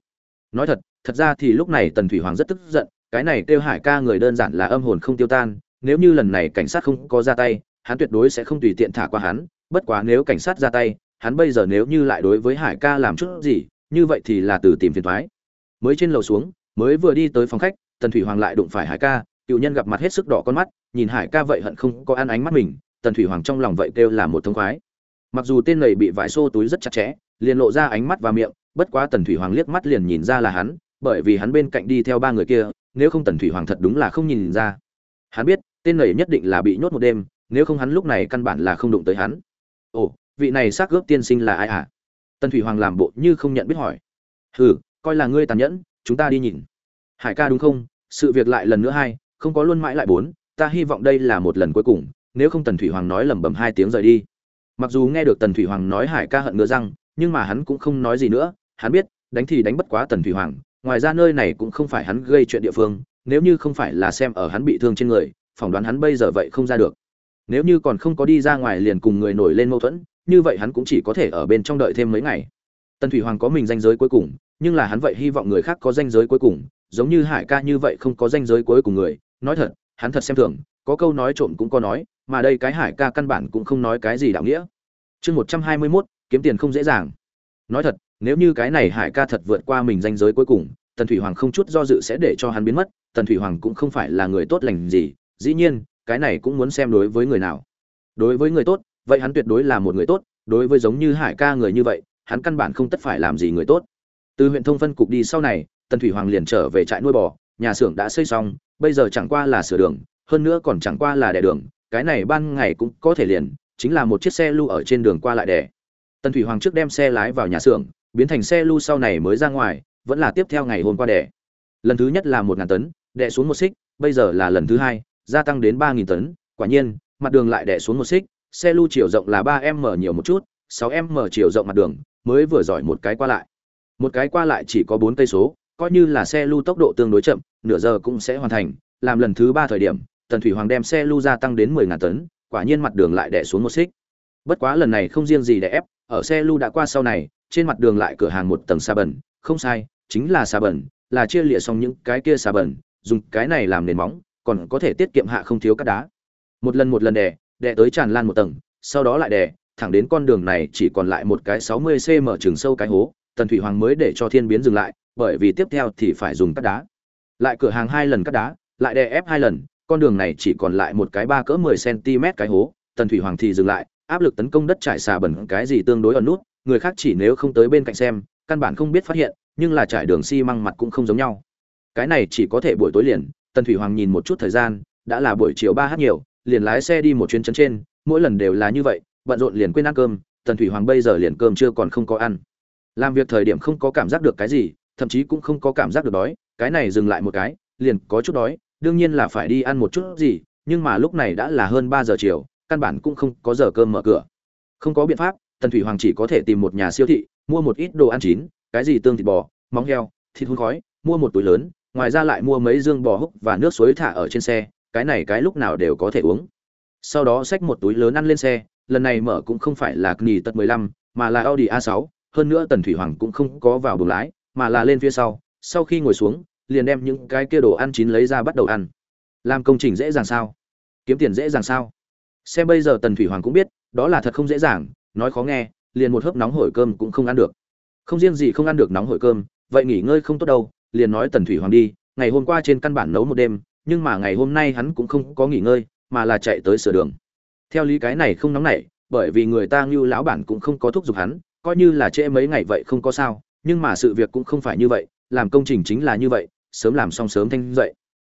Nói thật thật ra thì lúc này tần thủy hoàng rất tức giận, cái này kêu hải ca người đơn giản là âm hồn không tiêu tan, nếu như lần này cảnh sát không có ra tay, hắn tuyệt đối sẽ không tùy tiện thả qua hắn, bất quá nếu cảnh sát ra tay, hắn bây giờ nếu như lại đối với hải ca làm chút gì, như vậy thì là từ tìm phiền thoái mới trên lầu xuống mới vừa đi tới phòng khách, tần thủy hoàng lại đụng phải hải ca cựu nhân gặp mặt hết sức đỏ con mắt, nhìn hải ca vậy hận không có ăn ánh mắt mình, tần thủy hoàng trong lòng vậy kêu là một thông khoái. Mặc dù tên này bị vải xô túi rất chặt chẽ, liền lộ ra ánh mắt và miệng, bất quá tần thủy hoàng liếc mắt liền nhìn ra là hắn, bởi vì hắn bên cạnh đi theo ba người kia, nếu không tần thủy hoàng thật đúng là không nhìn ra. Hắn biết, tên này nhất định là bị nhốt một đêm, nếu không hắn lúc này căn bản là không đụng tới hắn. Ồ, vị này xác gớp tiên sinh là ai à tần thủy hoàng làm bộ như không nhận biết hỏi. Hừ, coi là ngươi tàn nhẫn chúng ta đi nhìn. Hải ca đúng không? Sự việc lại lần nữa hai không có luôn mãi lại bốn, ta hy vọng đây là một lần cuối cùng, nếu không tần thủy hoàng nói lẩm bẩm hai tiếng rời đi. Mặc dù nghe được tần thủy hoàng nói hải ca hận ngứa răng, nhưng mà hắn cũng không nói gì nữa, hắn biết, đánh thì đánh bất quá tần thủy hoàng, ngoài ra nơi này cũng không phải hắn gây chuyện địa phương, nếu như không phải là xem ở hắn bị thương trên người, phỏng đoán hắn bây giờ vậy không ra được. Nếu như còn không có đi ra ngoài liền cùng người nổi lên mâu thuẫn, như vậy hắn cũng chỉ có thể ở bên trong đợi thêm mấy ngày. Tần thủy hoàng có mình danh giới cuối cùng nhưng là hắn vậy hy vọng người khác có danh giới cuối cùng, giống như hải ca như vậy không có danh giới cuối cùng người. Nói thật, hắn thật xem thường, có câu nói trộm cũng có nói, mà đây cái hải ca căn bản cũng không nói cái gì đạo nghĩa. Chương một trăm hai mươi mốt, kiếm tiền không dễ dàng. Nói thật, nếu như cái này hải ca thật vượt qua mình danh giới cuối cùng, tần thủy hoàng không chút do dự sẽ để cho hắn biến mất, tần thủy hoàng cũng không phải là người tốt lành gì, dĩ nhiên, cái này cũng muốn xem đối với người nào. Đối với người tốt, vậy hắn tuyệt đối là một người tốt, đối với giống như hải ca người như vậy, hắn căn bản không tất phải làm gì người tốt từ huyện thông phân cục đi sau này, tần thủy hoàng liền trở về trại nuôi bò, nhà xưởng đã xây xong, bây giờ chẳng qua là sửa đường, hơn nữa còn chẳng qua là đẻ đường, cái này ban ngày cũng có thể liền, chính là một chiếc xe lưu ở trên đường qua lại đẻ tần thủy hoàng trước đem xe lái vào nhà xưởng, biến thành xe lưu sau này mới ra ngoài, vẫn là tiếp theo ngày hôm qua đẻ lần thứ nhất là một ngàn tấn đẻ xuống một xích, bây giờ là lần thứ hai, gia tăng đến ba nghìn tấn, quả nhiên, mặt đường lại đẻ xuống một xích, xe lưu chiều rộng là ba m nhiều một chút, sáu m chiều rộng mặt đường, mới vừa giỏi một cái qua lại một cái qua lại chỉ có bốn cây số, coi như là xe lưu tốc độ tương đối chậm, nửa giờ cũng sẽ hoàn thành, làm lần thứ ba thời điểm, tần thủy hoàng đem xe lưu gia tăng đến mười ngàn tấn, quả nhiên mặt đường lại đẻ xuống một xích. Bất quá lần này không riêng gì đẻ ép, ở xe lưu đã qua sau này, trên mặt đường lại cửa hàng một tầng xà bẩn, không sai, chính là xà bẩn, là chia lịa xong những cái kia xà bẩn, dùng cái này làm nền móng, còn có thể tiết kiệm hạ không thiếu các đá. Một lần một lần đè đè tới tràn lan một tầng, sau đó lại đè, thẳng đến con đường này chỉ còn lại một cái 60 cm trường sâu cái hố tần thủy hoàng mới để cho thiên biến dừng lại, bởi vì tiếp theo thì phải dùng cắt đá. Lại cửa hàng hai lần cắt đá, lại đè ép hai lần, con đường này chỉ còn lại một cái ba cỡ 10 cm cái hố, tần thủy hoàng thì dừng lại, áp lực tấn công đất trải xà bẩn cái gì tương đối ở nút, người khác chỉ nếu không tới bên cạnh xem, căn bản không biết phát hiện, nhưng là trải đường xi măng mặt cũng không giống nhau. Cái này chỉ có thể buổi tối liền, tần thủy hoàng nhìn một chút thời gian, đã là buổi chiều ba h nhiều, liền lái xe đi một chuyến chân trên, mỗi lần đều là như vậy, bận rộn liền quên ăn cơm, tần thủy hoàng bây giờ liền cơm chưa còn không có ăn làm việc thời điểm không có cảm giác được cái gì thậm chí cũng không có cảm giác được đói cái này dừng lại một cái liền có chút đói đương nhiên là phải đi ăn một chút gì nhưng mà lúc này đã là hơn ba giờ chiều căn bản cũng không có giờ cơm mở cửa. Không có biện pháp tần thủy hoàng chỉ có thể tìm một nhà siêu thị mua một ít đồ ăn chín cái gì tương thịt bò móng heo thịt hun khói mua một túi lớn ngoài ra lại mua mấy dương bò húc và nước suối thả ở trên xe cái này cái lúc nào đều có thể uống. Sau đó xách một túi lớn ăn lên xe lần này mở cũng không phải là nghỉ tật 15, mà là Audi A6, hơn nữa Tần Thủy Hoàng cũng không có vào buồng lái, mà là lên phía sau, sau khi ngồi xuống, liền đem những cái kia đồ ăn chín lấy ra bắt đầu ăn. Làm công trình dễ dàng sao? Kiếm tiền dễ dàng sao? Xem bây giờ Tần Thủy Hoàng cũng biết, đó là thật không dễ dàng, nói khó nghe, liền một hớp nóng hổi cơm cũng không ăn được. Không riêng gì không ăn được nóng hổi cơm, vậy nghỉ ngơi không tốt đâu, liền nói Tần Thủy Hoàng đi, ngày hôm qua trên căn bản nấu một đêm, nhưng mà ngày hôm nay hắn cũng không có nghỉ ngơi, mà là chạy tới sửa đường. Theo lý cái này không nóng nảy, bởi vì người ta ngưu lão bản cũng không có thúc giục hắn, coi như là trễ mấy ngày vậy không có sao, nhưng mà sự việc cũng không phải như vậy, làm công trình chính là như vậy, sớm làm xong sớm thanh dậy.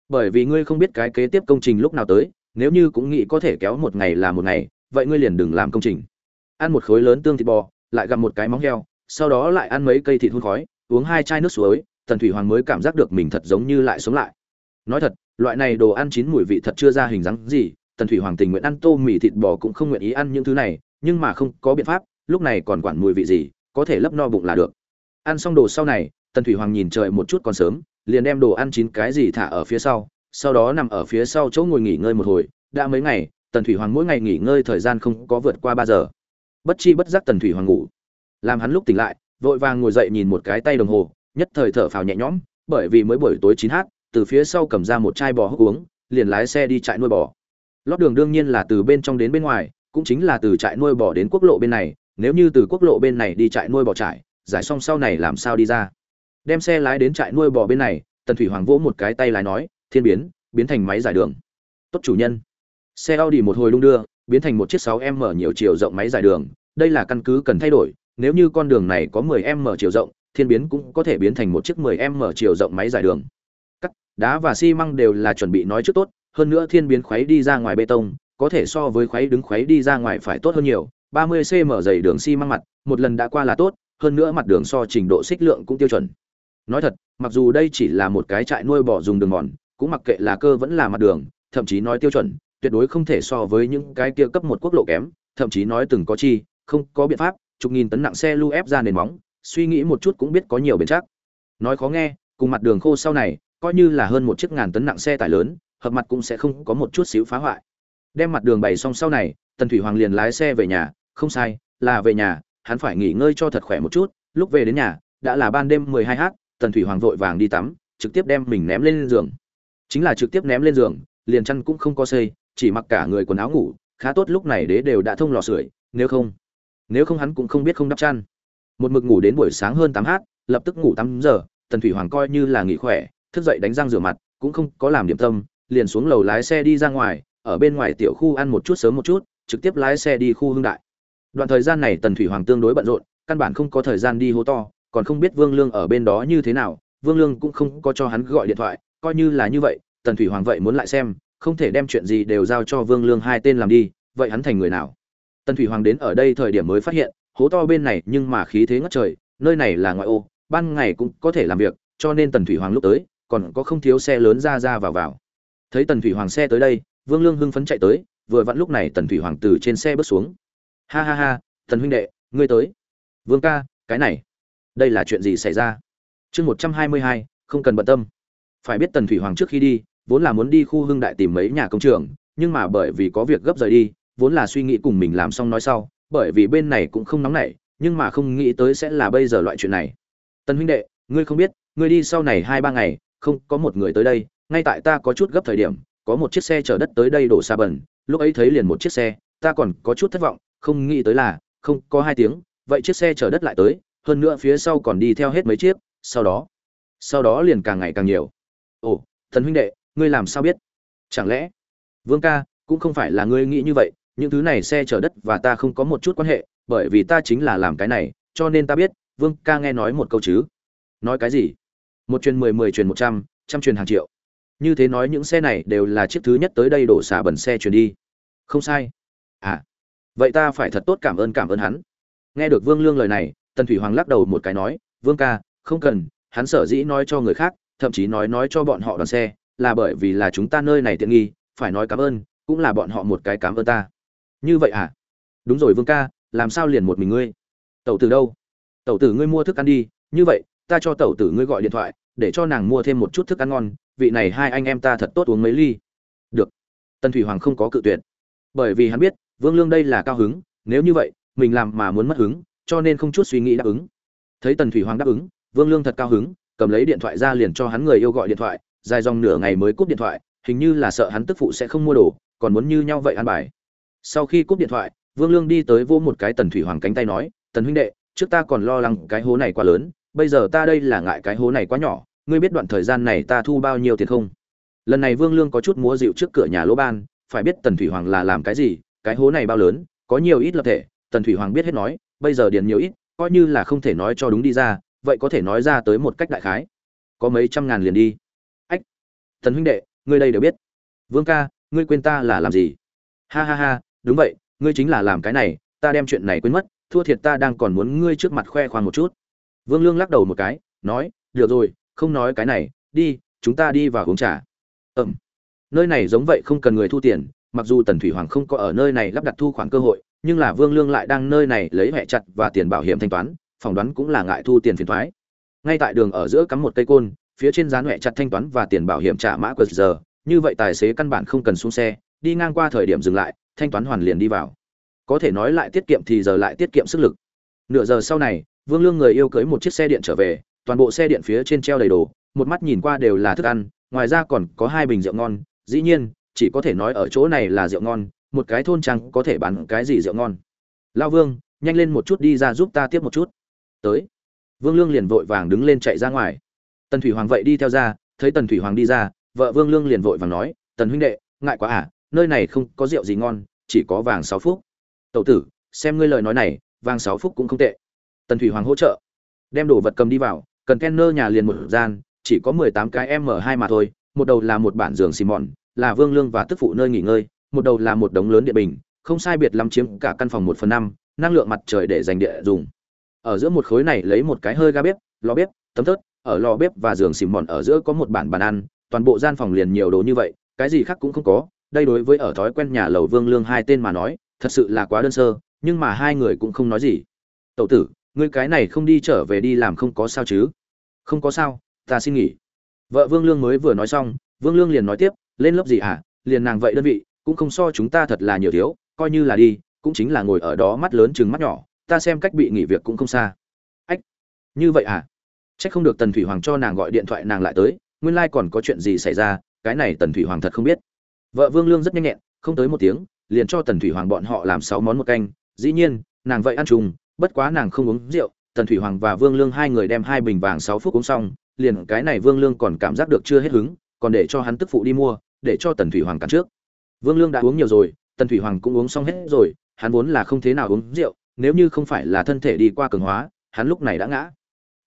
Bởi vì ngươi không biết cái kế tiếp công trình lúc nào tới, nếu như cũng nghĩ có thể kéo một ngày là một ngày, vậy ngươi liền đừng làm công trình. Ăn một khối lớn tương thịt bò, lại gặm một cái móng heo, sau đó lại ăn mấy cây thịt hun khói, uống hai chai nước suối, Tần Thủy Hoàng mới cảm giác được mình thật giống như lại sống lại. Nói thật, loại này đồ ăn chín mùi vị thật chưa ra hình dáng gì, Tần Thủy Hoàng tình nguyện ăn tô mì thịt bò cũng không nguyện ý ăn những thứ này, nhưng mà không có biện pháp, lúc này còn quản mùi vị gì, có thể lấp no bụng là được. Ăn xong đồ sau này, Tần Thủy Hoàng nhìn trời một chút còn sớm, liền đem đồ ăn chín cái gì thả ở phía sau, sau đó nằm ở phía sau chỗ ngồi nghỉ ngơi một hồi, đã mấy ngày, Tần Thủy Hoàng mỗi ngày nghỉ ngơi thời gian không có vượt qua ba giờ. Bất chi bất giác Tần Thủy Hoàng ngủ. Làm hắn lúc tỉnh lại, vội vàng ngồi dậy nhìn một cái tay đồng hồ, nhất thời thở phào nhẹ nhõm, bởi vì mới buổi tối 9h, từ phía sau cầm ra một chai bò hốc uống, liền lái xe đi trại nuôi bò. Lót đường đương nhiên là từ bên trong đến bên ngoài, cũng chính là từ trại nuôi bò đến quốc lộ bên này, nếu như từ quốc lộ bên này đi trại nuôi bò trại, giải xong sau này làm sao đi ra. Đem xe lái đến trại nuôi bò bên này, Tần Thủy Hoàng vỗ một cái tay lái nói, "Thiên biến, biến thành máy giải đường." "Tốt chủ nhân." Xe Audi một hồi lung đưa, biến thành một chiếc 6M nhiều chiều rộng máy giải đường, đây là căn cứ cần thay đổi, nếu như con đường này có 10m chiều rộng, thiên biến cũng có thể biến thành một chiếc 10m chiều rộng máy giải đường. Cắt, đá và xi măng đều là chuẩn bị nói trước tốt, hơn nữa thiên biến khuấy đi ra ngoài bê tông, có thể so với khuấy đứng khuấy đi ra ngoài phải tốt hơn nhiều, 30 cm dày đường xi măng mặt, một lần đã qua là tốt, hơn nữa mặt đường so trình độ xích lượng cũng tiêu chuẩn. Nói thật, mặc dù đây chỉ là một cái trại nuôi bò dùng đường mòn, cũng mặc kệ là cơ vẫn là mặt đường, thậm chí nói tiêu chuẩn, tuyệt đối không thể so với những cái kia cấp một quốc lộ kém, thậm chí nói từng có chi, không có biện pháp, chục nghìn tấn nặng xe lưu ép ra nền móng, suy nghĩ một chút cũng biết có nhiều bền chắc. Nói khó nghe, cùng mặt đường khô sau này, coi như là hơn một chiếc ngàn tấn nặng xe tải lớn, hợp mặt cũng sẽ không có một chút xíu phá hoại. Đem mặt đường bày xong sau này, Tần Thủy Hoàng liền lái xe về nhà, không sai, là về nhà, hắn phải nghỉ ngơi cho thật khỏe một chút, lúc về đến nhà, đã là ban đêm 12h, Tần Thủy Hoàng vội vàng đi tắm, trực tiếp đem mình ném lên giường. Chính là trực tiếp ném lên giường, liền chăn cũng không có xây, chỉ mặc cả người quần áo ngủ, khá tốt lúc này đế đều đã thông lò sưởi, nếu không, nếu không hắn cũng không biết không đắp chăn. Một mực ngủ đến buổi sáng hơn 8h, lập tức ngủ 8 giờ, Tần Thủy Hoàng coi như là nghỉ khỏe, thức dậy đánh răng rửa mặt, cũng không có làm điểm tâm, liền xuống lầu lái xe đi ra ngoài, ở bên ngoài tiểu khu ăn một chút sớm một chút, trực tiếp lái xe đi khu hương đại. Đoạn thời gian này Tần Thủy Hoàng tương đối bận rộn, căn bản không có thời gian đi hố to, còn không biết Vương Lương ở bên đó như thế nào, Vương Lương cũng không có cho hắn gọi điện thoại, coi như là như vậy, Tần Thủy Hoàng vậy muốn lại xem, không thể đem chuyện gì đều giao cho Vương Lương hai tên làm đi, vậy hắn thành người nào? Tần Thủy Hoàng đến ở đây thời điểm mới phát hiện, hố to bên này nhưng mà khí thế ngất trời, nơi này là ngoại ô, ban ngày cũng có thể làm việc, cho nên Tần Thủy Hoàng lúc tới, còn có không thiếu xe lớn ra ra vào vào. Thấy Tần Thủy Hoàng xe tới đây, Vương Lương hưng phấn chạy tới, vừa vặn lúc này Tần Thủy Hoàng từ trên xe bước xuống. Ha ha ha, thần huynh đệ, ngươi tới. Vương ca, cái này, đây là chuyện gì xảy ra? Chương một trăm hai mươi hai, không cần bận tâm. Phải biết Tần Thủy Hoàng trước khi đi, vốn là muốn đi khu hưng đại tìm mấy nhà công trường, nhưng mà bởi vì có việc gấp rời đi, vốn là suy nghĩ cùng mình làm xong nói sau, bởi vì bên này cũng không nóng nảy, nhưng mà không nghĩ tới sẽ là bây giờ loại chuyện này. Tần huynh đệ, ngươi không biết, ngươi đi sau này hai ba ngày, không có một người tới đây, ngay tại ta có chút gấp thời điểm, có một chiếc xe chở đất tới đây đổ xa bẩn, lúc ấy thấy liền một chiếc xe, ta còn có chút thất vọng, không nghĩ tới là, không, có hai tiếng, vậy chiếc xe chở đất lại tới, hơn nữa phía sau còn đi theo hết mấy chiếc, sau đó, sau đó liền càng ngày càng nhiều. Ồ, thần huynh đệ, ngươi làm sao biết? Chẳng lẽ, Vương ca, cũng không phải là ngươi nghĩ như vậy, những thứ này xe chở đất và ta không có một chút quan hệ, bởi vì ta chính là làm cái này, cho nên ta biết, Vương ca nghe nói một câu chứ. Nói cái gì? Một truyền mười mười truyền một trăm, trăm truyền hàng triệu. Như thế nói những xe này đều là chiếc thứ nhất tới đây đổ xả bẩn xe truyền đi. Không sai. À, vậy ta phải thật tốt cảm ơn cảm ơn hắn. Nghe được Vương Lương lời này, Tần Thủy Hoàng lắc đầu một cái nói, Vương ca, không cần, hắn sở dĩ nói cho người khác, thậm chí nói nói cho bọn họ đoàn xe, là bởi vì là chúng ta nơi này tiện nghi, phải nói cảm ơn, cũng là bọn họ một cái cảm ơn ta. Như vậy à? Đúng rồi vương ca làm sao liền một mình ngươi? Tẩu tử đâu? Tẩu tử ngươi mua thức ăn đi như vậy ta cho tẩu tử ngươi gọi điện thoại để cho nàng mua thêm một chút thức ăn ngon vị này hai anh em ta thật tốt uống mấy ly. Được. Tần thủy hoàng không có cự tuyệt. Bởi vì hắn biết vương lương đây là cao hứng, nếu như vậy, mình làm mà muốn mất hứng, cho nên không chút suy nghĩ đáp ứng. Thấy tần thủy hoàng đáp ứng, vương lương thật cao hứng, cầm lấy điện thoại ra liền cho hắn người yêu gọi điện thoại, dài dòng nửa ngày mới cúp điện thoại, hình như là sợ hắn tức phụ sẽ không mua đồ, còn muốn như nhau vậy ăn bài. Sau khi cúp điện thoại, vương lương đi tới vô một cái tần thủy hoàng cánh tay nói, tần huynh đệ, trước ta còn lo lắng cái hố này quá lớn, bây giờ ta đây là ngại cái hố này quá nhỏ, ngươi biết đoạn thời gian này ta thu bao nhiêu tiền không? Lần này vương lương có chút múa dịu trước cửa nhà lỗ ban, phải biết tần thủy hoàng là làm cái gì cái hố này bao lớn, có nhiều ít lập thể, tần thủy hoàng biết hết nói, bây giờ điền nhiều ít, coi như là không thể nói cho đúng đi ra, vậy có thể nói ra tới một cách đại khái. Có mấy trăm ngàn liền đi. Ách thần huynh đệ, ngươi đây đều biết. Vương ca, ngươi quên ta là làm gì? Ha ha ha, đúng vậy, ngươi chính là làm cái này, ta đem chuyện này quên mất, thua thiệt ta đang còn muốn ngươi trước mặt khoe khoang một chút. Vương lương lắc đầu một cái, nói, được rồi, không nói cái này, đi, chúng ta đi vào uống trà. Ừm. Nơi này giống vậy không cần người thu tiền mặc dù tần thủy hoàng không có ở nơi này lắp đặt thu khoản cơ hội, nhưng là vương lương lại đang nơi này lấy hẹ chặt và tiền bảo hiểm thanh toán, phỏng đoán cũng là ngại thu tiền phiền thoái. Ngay tại đường ở giữa cắm một cây côn, phía trên dán hẹ chặt thanh toán và tiền bảo hiểm trả mã qr giờ, như vậy tài xế căn bản không cần xuống xe, đi ngang qua thời điểm dừng lại, thanh toán hoàn liền đi vào. Có thể nói lại tiết kiệm thì giờ lại tiết kiệm sức lực. Nửa giờ sau này, vương lương người yêu cưới một chiếc xe điện trở về, toàn bộ xe điện phía trên treo đầy đồ, một mắt nhìn qua đều là thức ăn, ngoài ra còn có hai bình rượu ngon, dĩ nhiên chỉ có thể nói ở chỗ này là rượu ngon, một cái thôn trăng có thể bán cái gì rượu ngon. Lao vương, nhanh lên một chút đi ra giúp ta tiếp một chút. Tới. Vương lương liền vội vàng đứng lên chạy ra ngoài. Tần thủy hoàng vậy đi theo ra, thấy tần thủy hoàng đi ra, vợ vương lương liền vội vàng nói, tần huynh đệ, ngại quá à nơi này không có rượu gì ngon, chỉ có vàng sáu phút tậu tử, xem ngươi lời nói này, vàng sáu phút cũng không tệ. Tần thủy hoàng hỗ trợ. Đem đồ vật cầm đi vào, cần kenner nhà liền một gian, chỉ có mười tám cái m hai mà thôi, một đầu là một bản giường xì mòn là vương lương và tức phụ nơi nghỉ ngơi, một đầu là một đống lớn điện bình, không sai biệt lắm chiếm cả căn phòng một phần năm, năng lượng mặt trời để dành địa dùng. Ở giữa một khối này lấy một cái hơi ga bếp, lò bếp, tấm thớt, ở lò bếp và giường xỉm mòn ở giữa có một bản bàn ăn, toàn bộ gian phòng liền nhiều đồ như vậy, cái gì khác cũng không có. Đây đối với ở thói quen nhà lầu vương lương hai tên mà nói, thật sự là quá đơn sơ, nhưng mà hai người cũng không nói gì. Tậu tử, ngươi cái này không đi trở về đi làm không có sao chứ? Không có sao, ta xin nghỉ. Vợ vương lương mới vừa nói xong, vương lương liền nói tiếp lên lớp gì à? liền nàng vậy đơn vị cũng không so chúng ta thật là nhiều thiếu coi như là đi cũng chính là ngồi ở đó mắt lớn chừng mắt nhỏ ta xem cách bị nghỉ việc cũng không xa ách như vậy à Chắc không được Tần Thủy Hoàng cho nàng gọi điện thoại nàng lại tới, nguyên lai còn có chuyện gì xảy ra, cái này Tần Thủy Hoàng thật không biết. Vợ Vương Lương rất nhanh nhẹn, không tới một tiếng, liền cho Tần Thủy Hoàng bọn họ làm sáu món một canh, dĩ nhiên, nàng vậy ăn chung, bất quá nàng không uống rượu, Tần Thủy Hoàng và Vương Lương hai người đem hai bình vàng sáu phút uống xong, liền cái này Vương Lương còn cảm giác được chưa hết hứng, còn để cho hắn tức phụ đi mua, để cho Tần Thủy Hoàng cản trước. Vương Lương đã uống nhiều rồi, Tần Thủy Hoàng cũng uống xong hết rồi, hắn vốn là không thế nào uống rượu, nếu như không phải là thân thể đi qua cường hóa, hắn lúc này đã ngã.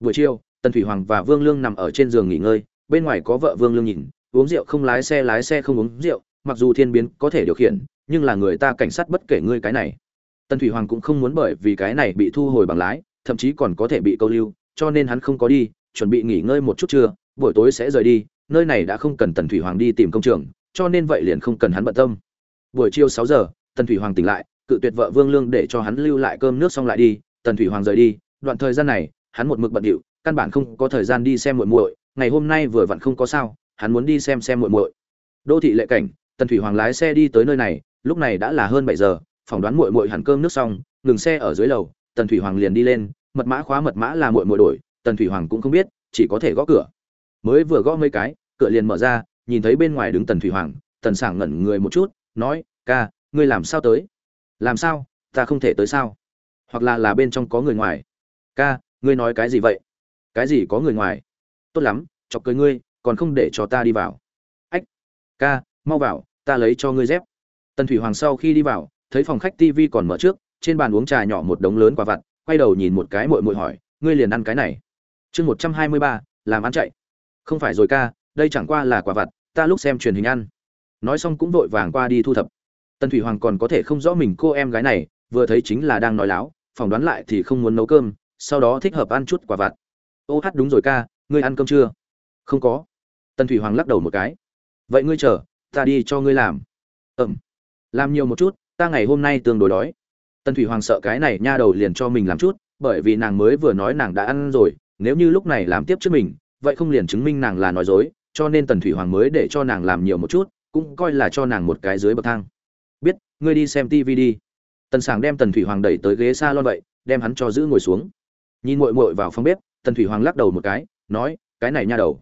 Buổi chiều, tần thủy hoàng và vương lương nằm ở trên giường nghỉ ngơi bên ngoài có vợ vương lương nhìn uống rượu không lái xe lái xe không uống rượu mặc dù thiên biến có thể điều khiển nhưng là người ta cảnh sát bất kể ngươi cái này tần thủy hoàng cũng không muốn bởi vì cái này bị thu hồi bằng lái thậm chí còn có thể bị câu lưu cho nên hắn không có đi chuẩn bị nghỉ ngơi một chút trưa buổi tối sẽ rời đi nơi này đã không cần tần thủy hoàng đi tìm công trường cho nên vậy liền không cần hắn bận tâm buổi chiều sáu giờ tần thủy hoàng tỉnh lại cự tuyệt vợ vương lương để cho hắn lưu lại cơm nước xong lại đi tần thủy hoàng rời đi đoạn thời gian này hắn một mực bận điệu căn bản không có thời gian đi xem muội muội, ngày hôm nay vừa vặn không có sao, hắn muốn đi xem xem muội muội. Đô thị lệ cảnh, Tần Thủy Hoàng lái xe đi tới nơi này, lúc này đã là hơn bảy giờ, phỏng đoán muội muội hẳn cơm nước xong, ngừng xe ở dưới lầu, Tần Thủy Hoàng liền đi lên, mật mã khóa mật mã là muội muội đổi, Tần Thủy Hoàng cũng không biết, chỉ có thể gõ cửa. Mới vừa gõ mấy cái, cửa liền mở ra, nhìn thấy bên ngoài đứng Tần Thủy Hoàng, Tần Sảng ngẩn người một chút, nói: "Ca, ngươi làm sao tới?" "Làm sao? Ta không thể tới sao? Hoặc là là bên trong có người ngoài?" "Ca, ngươi nói cái gì vậy?" cái gì có người ngoài tốt lắm chọc cười ngươi còn không để cho ta đi vào ách ca mau vào ta lấy cho ngươi dép tần thủy hoàng sau khi đi vào thấy phòng khách tv còn mở trước trên bàn uống trà nhỏ một đống lớn quả vặt quay đầu nhìn một cái mội mội hỏi ngươi liền ăn cái này chương một trăm hai mươi ba làm ăn chạy không phải rồi ca, đây chẳng qua là quả vặt, ta lúc xem truyền hình ăn. Nói xong cũng vội vàng qua đi thu thập. Tần thủy hoàng còn có thể không rõ mình cô em gái này, vừa thấy chính là đang nói láo, phỏng đoán lại thì không muốn nấu cơm, sau đó thích hợp ăn chút quả vặt. Ô hát đúng rồi ca, ngươi ăn cơm chưa? Không có. Tần thủy hoàng lắc đầu một cái. Vậy ngươi chờ, ta đi cho ngươi làm. Ẩm làm nhiều một chút, ta ngày hôm nay tương đối đói. Tần thủy hoàng sợ cái này nha đầu liền cho mình làm chút, bởi vì nàng mới vừa nói nàng đã ăn rồi, nếu như lúc này làm tiếp trước mình vậy không liền chứng minh nàng là nói dối, cho nên tần thủy hoàng mới để cho nàng làm nhiều một chút, cũng coi là cho nàng một cái dưới bậc thang. Biết, ngươi đi xem tv đi. Tần sảng đem tần thủy hoàng đẩy tới ghế s a lon vậy, đem hắn cho giữ ngồi xuống. Nhìn mội mội vào phòng bếp, tần thủy hoàng lắc đầu một cái, nói, cái này nha đầu.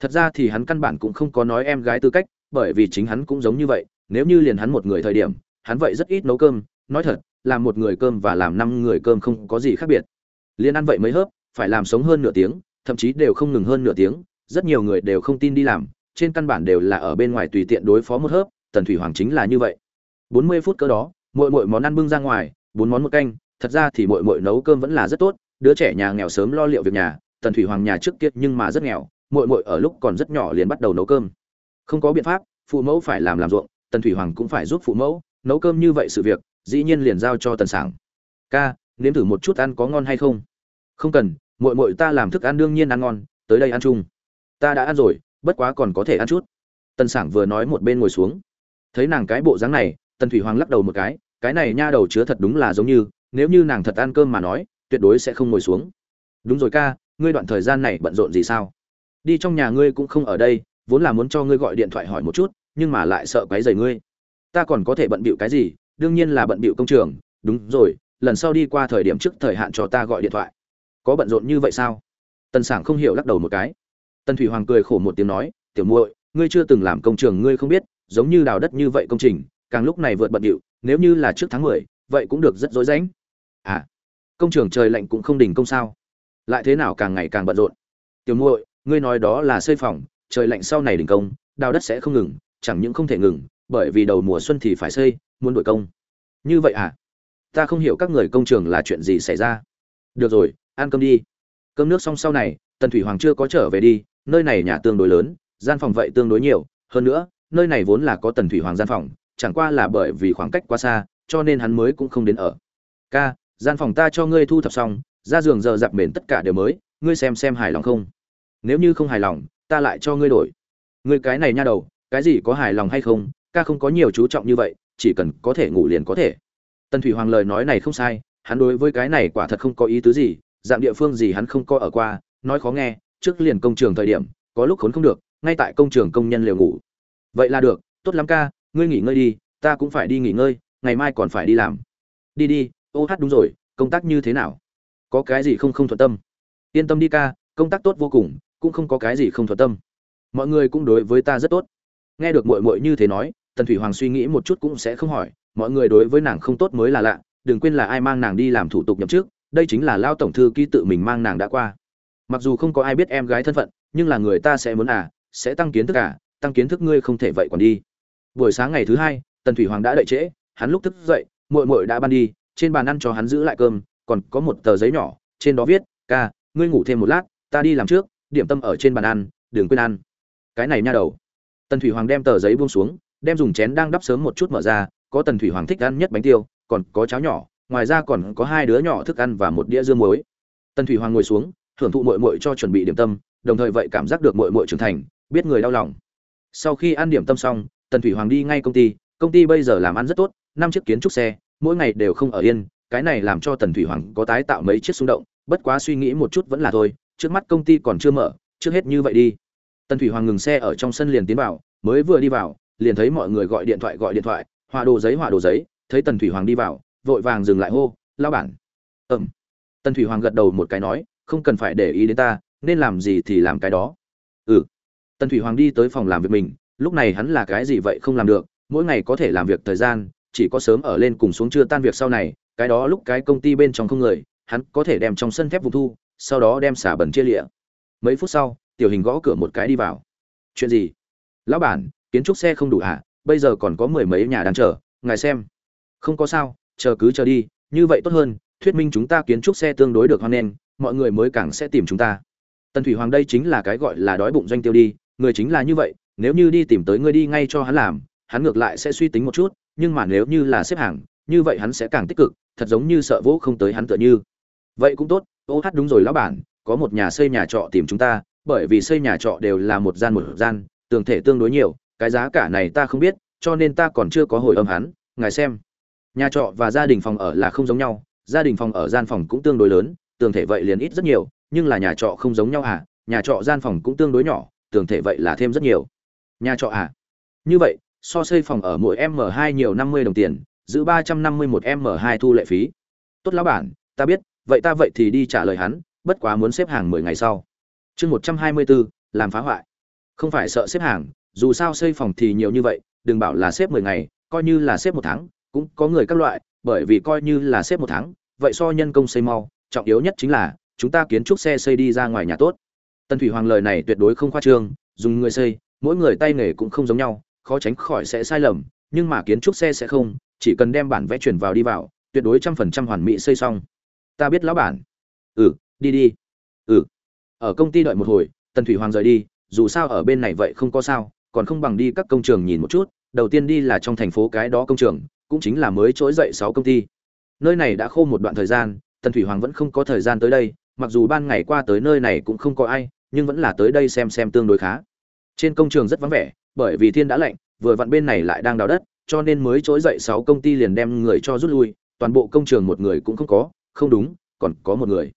Thật ra thì hắn căn bản cũng không có nói em gái tư cách, bởi vì chính hắn cũng giống như vậy, nếu như liền hắn một người thời điểm, hắn vậy rất ít nấu cơm. Nói thật, làm một người cơm và làm năm người cơm không có gì khác biệt. Liền ăn vậy mới hớp, phải làm sống hơn nửa tiếng thậm chí đều không ngừng hơn nửa tiếng, rất nhiều người đều không tin đi làm, trên căn bản đều là ở bên ngoài tùy tiện đối phó một hớp, tần thủy hoàng chính là như vậy. Bốn mươi phút cỡ đó mỗi mỗi món ăn bưng ra ngoài, bốn món một canh, thật ra thì mỗi mỗi nấu cơm vẫn là rất tốt, đứa trẻ nhà nghèo sớm lo liệu việc nhà, tần thủy hoàng nhà trước kia nhưng mà rất nghèo mỗi mỗi ở lúc còn rất nhỏ liền bắt đầu nấu cơm. Không có biện pháp, phụ mẫu phải làm làm ruộng, tần thủy hoàng cũng phải giúp phụ mẫu nấu cơm như vậy sự việc, dĩ nhiên liền giao cho tần sảng. Ca, nếm thử một chút ăn có ngon hay không? Không cần muội muội ta làm thức ăn đương nhiên ăn ngon, tới đây ăn chung. Ta đã ăn rồi, bất quá còn có thể ăn chút. Tần sảng vừa nói một bên ngồi xuống. Thấy nàng cái bộ dáng này, tần thủy hoàng lắc đầu một cái cái này nha đầu chứa thật đúng là giống như, nếu như nàng thật ăn cơm mà nói, tuyệt đối sẽ không ngồi xuống. Đúng rồi ca, ngươi đoạn thời gian này bận rộn gì sao? Đi trong nhà ngươi cũng không ở đây, vốn là muốn cho ngươi gọi điện thoại hỏi một chút, nhưng mà lại sợ quấy rầy ngươi. Ta còn có thể bận bịu cái gì? Đương nhiên là bận bịu công trường. Đúng rồi, lần sau đi qua thời điểm trước thời hạn cho ta gọi điện thoại có bận rộn như vậy sao? Tần sảng không hiểu lắc đầu một cái. Tần thủy hoàng cười khổ một tiếng nói, tiểu muội, ngươi chưa từng làm công trường ngươi không biết, giống như đào đất như vậy công trình, càng lúc này vượt bận điệu, nếu như là trước tháng mười, vậy cũng được rất rối rãnh. À công trường trời lạnh cũng không đỉnh công sao? Lại thế nào càng ngày càng bận rộn? Tiểu muội, ngươi nói đó là xây phòng, trời lạnh sau này đỉnh công, đào đất sẽ không ngừng, chẳng những không thể ngừng, bởi vì đầu mùa xuân thì phải xây, muốn đổi công. Như vậy à? Ta không hiểu các người công trường là chuyện gì xảy ra. Được rồi ăn cơm đi. Cơm nước xong sau này, tần thủy hoàng chưa có trở về đi, nơi này nhà tương đối lớn, gian phòng vậy tương đối nhiều. Hơn nữa, nơi này vốn là có tần thủy hoàng gian phòng, chẳng qua là bởi vì khoảng cách quá xa, cho nên hắn mới cũng không đến ở. Ca, gian phòng ta cho ngươi thu thập xong, ra giường giờ dạp mền tất cả đều mới, ngươi xem xem hài lòng không? Nếu như không hài lòng, ta lại cho ngươi đổi. Ngươi cái này nha đầu, cái gì có hài lòng hay không? Ca không có nhiều chú trọng như vậy, chỉ cần có thể ngủ liền có thể. Tần thủy hoàng lời nói này không sai, hắn đối với cái này quả thật không có ý tứ gì dạng địa phương gì hắn không coi ở qua, nói khó nghe, trước liền công trường thời điểm, có lúc khốn không được, ngay tại công trường công nhân liều ngủ. Vậy là được, tốt lắm ca, ngươi nghỉ ngơi đi, ta cũng phải đi nghỉ ngơi, ngày mai còn phải đi làm. Đi đi, ô hát đúng rồi, công tác như thế nào? Có cái gì không không thuận tâm? Yên tâm đi ca, công tác tốt vô cùng, cũng không có cái gì không thuận tâm. Mọi người cũng đối với ta rất tốt. Nghe được mội mội như thế nói, tần thủy hoàng suy nghĩ một chút cũng sẽ không hỏi, mọi người đối với nàng không tốt mới là lạ, đừng quên là ai mang nàng đi làm thủ tục nhậm chức đây chính là lao tổng thư ký tự mình mang nàng đã qua. Mặc dù không có ai biết em gái thân phận, nhưng là người ta sẽ muốn à sẽ tăng kiến thức à tăng kiến thức ngươi không thể vậy còn đi. Buổi sáng ngày thứ hai, tần thủy hoàng đã đợi trễ, hắn lúc thức dậy, muội muội đã ban đi, trên bàn ăn cho hắn giữ lại cơm, còn có một tờ giấy nhỏ, trên đó viết, ca, ngươi ngủ thêm một lát, ta đi làm trước, điểm tâm ở trên bàn ăn, đừng quên ăn. Cái này nha đầu. Tần thủy hoàng đem tờ giấy buông xuống, đem dùng chén đang đắp sớm một chút mở ra, có tần thủy hoàng thích ăn nhất bánh tiêu, còn có cháo nhỏ ngoài ra còn có hai đứa nhỏ thức ăn và một đĩa dưa muối. Tần thủy hoàng ngồi xuống, thưởng thụ muội muội cho chuẩn bị điểm tâm, đồng thời vậy cảm giác được muội muội trưởng thành, biết người đau lòng. Sau khi ăn điểm tâm xong, tần thủy hoàng đi ngay công ty công ty bây giờ làm ăn rất tốt, năm chiếc kiến trúc xe, mỗi ngày đều không ở yên, cái này làm cho tần thủy hoàng có tái tạo mấy chiếc xung động, bất quá suy nghĩ một chút vẫn là thôi, trước mắt công ty còn chưa mở, trước hết như vậy đi. Tần thủy hoàng ngừng xe ở trong sân liền tiến vào, mới vừa đi vào, liền thấy mọi người gọi điện thoại, gọi điện thoại, họa đồ giấy, họa đồ giấy, thấy tần thủy hoàng đi vào vội vàng dừng lại hô lao bản. Ừm. Tần thủy hoàng gật đầu một cái nói, không cần phải để ý đến ta, nên làm gì thì làm cái đó. Ừ. Tần thủy hoàng đi tới phòng làm việc mình, lúc này hắn là cái gì vậy không làm được, mỗi ngày có thể làm việc thời gian, chỉ có sớm ở lên cùng xuống chưa tan việc sau này, cái đó lúc cái công ty bên trong không người, hắn có thể đem trong sân thép vùng thu, sau đó đem xả bẩn chia lịa. Mấy phút sau, tiểu hình gõ cửa một cái đi vào. Chuyện gì? Lão bản, kiến trúc xe không đủ hả? Bây giờ còn có mười mấy nhà đang chờ, ngài xem. Không có sao chờ cứ chờ đi, như vậy tốt hơn, thuyết minh chúng ta kiến trúc xe tương đối được hoan nghênh, mọi người mới càng sẽ tìm chúng ta. Tần thủy hoàng đây chính là cái gọi là đói bụng doanh tiêu đi, người chính là như vậy, nếu như đi tìm tới ngươi đi ngay cho hắn làm, hắn ngược lại sẽ suy tính một chút, nhưng mà nếu như là xếp hàng, như vậy hắn sẽ càng tích cực, thật giống như sợ vỗ không tới hắn tựa như. Vậy cũng tốt, ô hát đúng rồi lão bản, có một nhà xây nhà trọ tìm chúng ta, bởi vì xây nhà trọ đều là một gian một gian, tường thể tương đối nhiều, cái giá cả này ta không biết, cho nên ta còn chưa có hồi âm hắn, ngài xem nhà trọ và gia đình phòng ở là không giống nhau gia đình phòng ở gian phòng cũng tương đối lớn tường thể vậy liền ít rất nhiều nhưng là nhà trọ không giống nhau à nhà trọ gian phòng cũng tương đối nhỏ tường thể vậy là thêm rất nhiều. Nhà trọ à? Như vậy so xây phòng ở mỗi m 2 nhiều 50 đồng tiền giữ 351 m 2 thu lệ phí. Tốt lão bản ta biết vậy ta vậy thì đi trả lời hắn bất quá muốn xếp hàng 10 ngày sau. Chương 124, làm phá hoại. Không phải sợ xếp hàng dù sao xây phòng thì nhiều như vậy đừng bảo là xếp 10 ngày coi như là xếp một tháng cũng có người các loại, bởi vì coi như là xếp một tháng, vậy so nhân công xây mau, trọng yếu nhất chính là, chúng ta kiến trúc xe xây đi ra ngoài nhà tốt. Tần thủy hoàng lời này tuyệt đối không khoa trương, dùng người xây, mỗi người tay nghề cũng không giống nhau, khó tránh khỏi sẽ sai lầm, nhưng mà kiến trúc xe sẽ không, chỉ cần đem bản vẽ chuyển vào đi vào, tuyệt đối trăm phần trăm hoàn mỹ xây xong. Ta biết lão bản. Ừ đi đi. Ừ. Ở công ty đợi một hồi, tần thủy hoàng rời đi, dù sao ở bên này vậy không có sao, còn không bằng đi các công trường nhìn một chút, đầu tiên đi là trong thành phố cái đó công trường cũng chính là mới trỗi dậy sáu công ty. Nơi này đã khô một đoạn thời gian, tần thủy hoàng vẫn không có thời gian tới đây, mặc dù ban ngày qua tới nơi này cũng không có ai, nhưng vẫn là tới đây xem xem tương đối khá. Trên công trường rất vắng vẻ, bởi vì thiên đã lạnh, vừa vặn bên này lại đang đào đất, cho nên mới trỗi dậy sáu công ty liền đem người cho rút lui, toàn bộ công trường một người cũng không có, không đúng, còn có một người.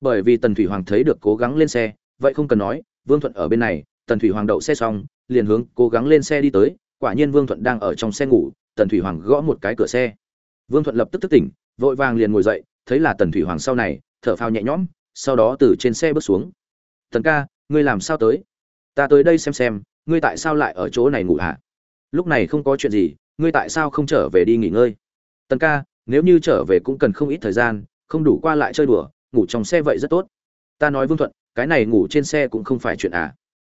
Bởi vì tần thủy hoàng thấy được cố gắng lên xe, vậy không cần nói, vương thuận ở bên này, tần thủy hoàng đậu xe xong, liền hướng cố gắng lên xe đi tới, quả nhiên vương thuận đang ở trong xe ngủ tần thủy hoàng gõ một cái cửa xe. Vương thuận lập tức thức tỉnh, vội vàng liền ngồi dậy, thấy là tần thủy hoàng sau này, thở phào nhẹ nhõm, sau đó từ trên xe bước xuống. Tần ca, ngươi làm sao tới? Ta tới đây xem xem, ngươi tại sao lại ở chỗ này ngủ hả? Lúc này không có chuyện gì, ngươi tại sao không trở về đi nghỉ ngơi? Tần ca, nếu như trở về cũng cần không ít thời gian, không đủ qua lại chơi đùa, ngủ trong xe vậy rất tốt. Ta nói vương thuận, cái này ngủ trên xe cũng không phải chuyện à.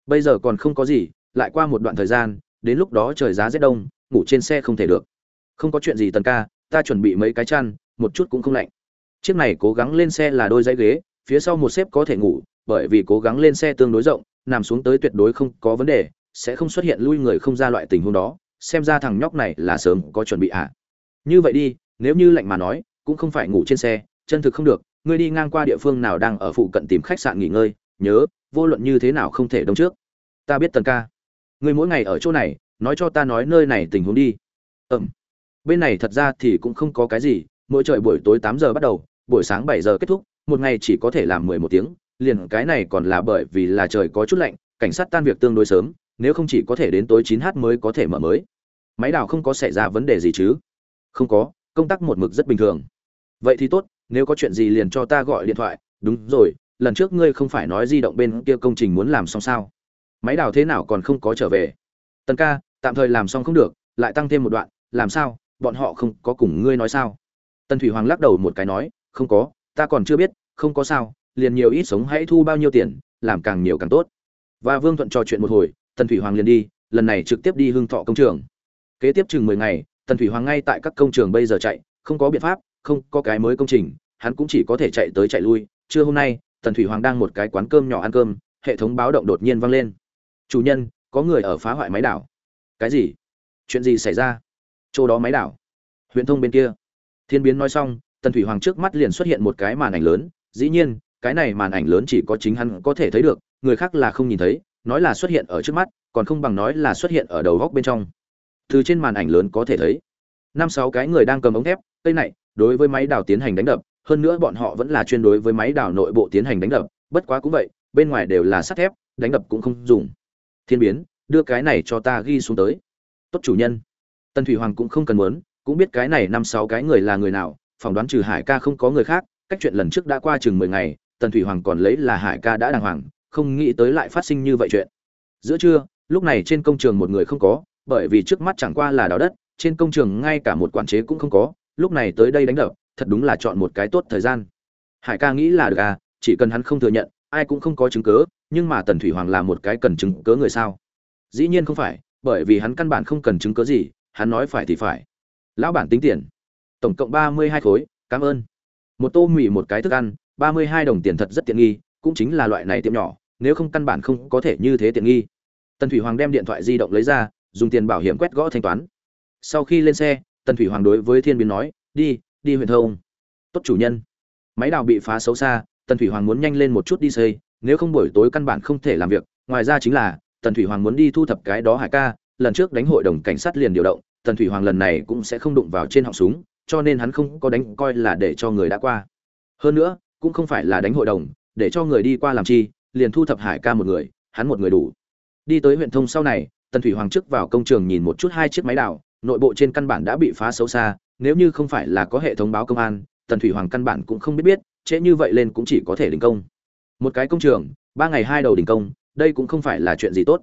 Bây giờ còn không có gì, lại qua một đoạn thời gian, đến lúc đó trời giá rét đông ngủ trên xe không thể được. Không có chuyện gì tần ca, ta chuẩn bị mấy cái chăn, một chút cũng không lạnh. Chiếc này cố gắng lên xe là đôi dãy ghế, phía sau một xếp có thể ngủ, bởi vì cố gắng lên xe tương đối rộng, nằm xuống tới tuyệt đối không có vấn đề, sẽ không xuất hiện lui người không ra loại tình huống đó, xem ra thằng nhóc này là sớm có chuẩn bị ạ à. như vậy đi, nếu như lạnh mà nói, cũng không phải ngủ trên xe, chân thực không được, ngươi đi ngang qua địa phương nào đang ở phụ cận tìm khách sạn nghỉ ngơi, nhớ, vô luận như thế nào không thể đông trước. Ta biết tần ca. Ngươi mỗi ngày ở chỗ này nói cho ta nói nơi này tình huống đi. Ừm. Bên này thật ra thì cũng không có cái gì, mỗi trời buổi tối tám giờ bắt đầu, buổi sáng bảy giờ kết thúc, một ngày chỉ có thể làm mười một tiếng, liền cái này còn là bởi vì là trời có chút lạnh, cảnh sát tan việc tương đối sớm, nếu không chỉ có thể đến tối chín h mới có thể mở mới. Máy đào không có xảy ra vấn đề gì chứ? Không có, công tác một mực rất bình thường. Vậy thì tốt, nếu có chuyện gì liền cho ta gọi điện thoại. Đúng rồi, lần trước ngươi không phải nói di động bên kia công trình muốn làm xong sao? Máy đào thế nào còn không có trở về? Tần ca tạm thời làm xong không được, lại tăng thêm một đoạn, làm sao, bọn họ không có cùng ngươi nói sao? Tần thủy hoàng lắc đầu một cái nói, không có, ta còn chưa biết, không có sao, liền nhiều ít sống hãy thu bao nhiêu tiền, làm càng nhiều càng tốt. Và vương thuận trò chuyện một hồi, tần thủy hoàng liền đi, lần này trực tiếp đi hương thọ công trường. Kế tiếp chừng mười ngày, tần thủy hoàng ngay tại các công trường bây giờ chạy, không có biện pháp, không có cái mới công trình, hắn cũng chỉ có thể chạy tới chạy lui. Trưa hôm nay, tần thủy hoàng đang một cái quán cơm nhỏ ăn cơm, hệ thống báo động đột nhiên vang lên. Chủ nhân, có người ở phá hoại máy đảo cái gì? Chuyện gì xảy ra? Chỗ đó máy đảo. Huyện thông bên kia. Thiên biến nói xong, tần thủy hoàng trước mắt liền xuất hiện một cái màn ảnh lớn. Dĩ nhiên, cái này màn ảnh lớn chỉ có chính hắn có thể thấy được, người khác là không nhìn thấy, nói là xuất hiện ở trước mắt, còn không bằng nói là xuất hiện ở đầu góc bên trong. Từ trên màn ảnh lớn có thể thấy, năm sáu cái người đang cầm ống thép, cây này, đối với máy đào tiến hành đánh đập, hơn nữa bọn họ vẫn là chuyên đối với máy đào nội bộ tiến hành đánh đập, bất quá cũng vậy, bên ngoài đều là sắt thép, đánh đập cũng không dùng. Thiên biến đưa cái này cho ta ghi xuống tới. Tốt chủ nhân. Tần thủy hoàng cũng không cần muốn, cũng biết cái này năm sáu cái người là người nào, phỏng đoán trừ hải ca không có người khác, cách chuyện lần trước đã qua chừng mười ngày, tần thủy hoàng còn lấy là hải ca đã đàng hoàng, không nghĩ tới lại phát sinh như vậy chuyện. Giữa trưa, lúc này trên công trường một người không có, bởi vì trước mắt chẳng qua là đào đất, trên công trường ngay cả một quản chế cũng không có, lúc này tới đây đánh đập, thật đúng là chọn một cái tốt thời gian. Hải ca nghĩ là được à chỉ cần hắn không thừa nhận, ai cũng không có chứng cớ nhưng mà tần thủy hoàng là một cái cần chứng cớ người sao? Dĩ nhiên không phải, bởi vì hắn căn bản không cần chứng cớ gì, hắn nói phải thì phải. Lão bản tính tiền. Tổng cộng ba mươi hai khối, cảm ơn. Một tô mì một cái thức ăn, ba mươi hai đồng tiền thật rất tiện nghi, cũng chính là loại này tiệm nhỏ, nếu không căn bản không có thể như thế tiện nghi. Tần thủy hoàng đem điện thoại di động lấy ra, dùng tiền bảo hiểm quét gõ thanh toán. Sau khi lên xe, tần thủy hoàng đối với thiên biến nói, đi đi huyện thông. Tốt chủ nhân. Máy đào bị phá xấu xa, tần thủy hoàng muốn nhanh lên một chút đi xây, nếu không buổi tối căn bản không thể làm việc, ngoài ra chính là tần thủy hoàng muốn đi thu thập cái đó hải ca, lần trước đánh hội đồng cảnh sát liền điều động, tần thủy hoàng lần này cũng sẽ không đụng vào trên họng súng, cho nên hắn không có đánh coi là để cho người đã qua. Hơn nữa, cũng không phải là đánh hội đồng, để cho người đi qua làm chi, liền thu thập hải ca một người, hắn một người đủ. Đi tới huyện thông sau này, tần thủy hoàng trước vào công trường nhìn một chút hai chiếc máy đào, nội bộ trên căn bản đã bị phá xấu xa, nếu như không phải là có hệ thống báo công an, tần thủy hoàng căn bản cũng không biết biết, trễ như vậy lên cũng chỉ có thể đình công. Một cái công trường, ba ngày hai đầu đình công đây cũng không phải là chuyện gì tốt.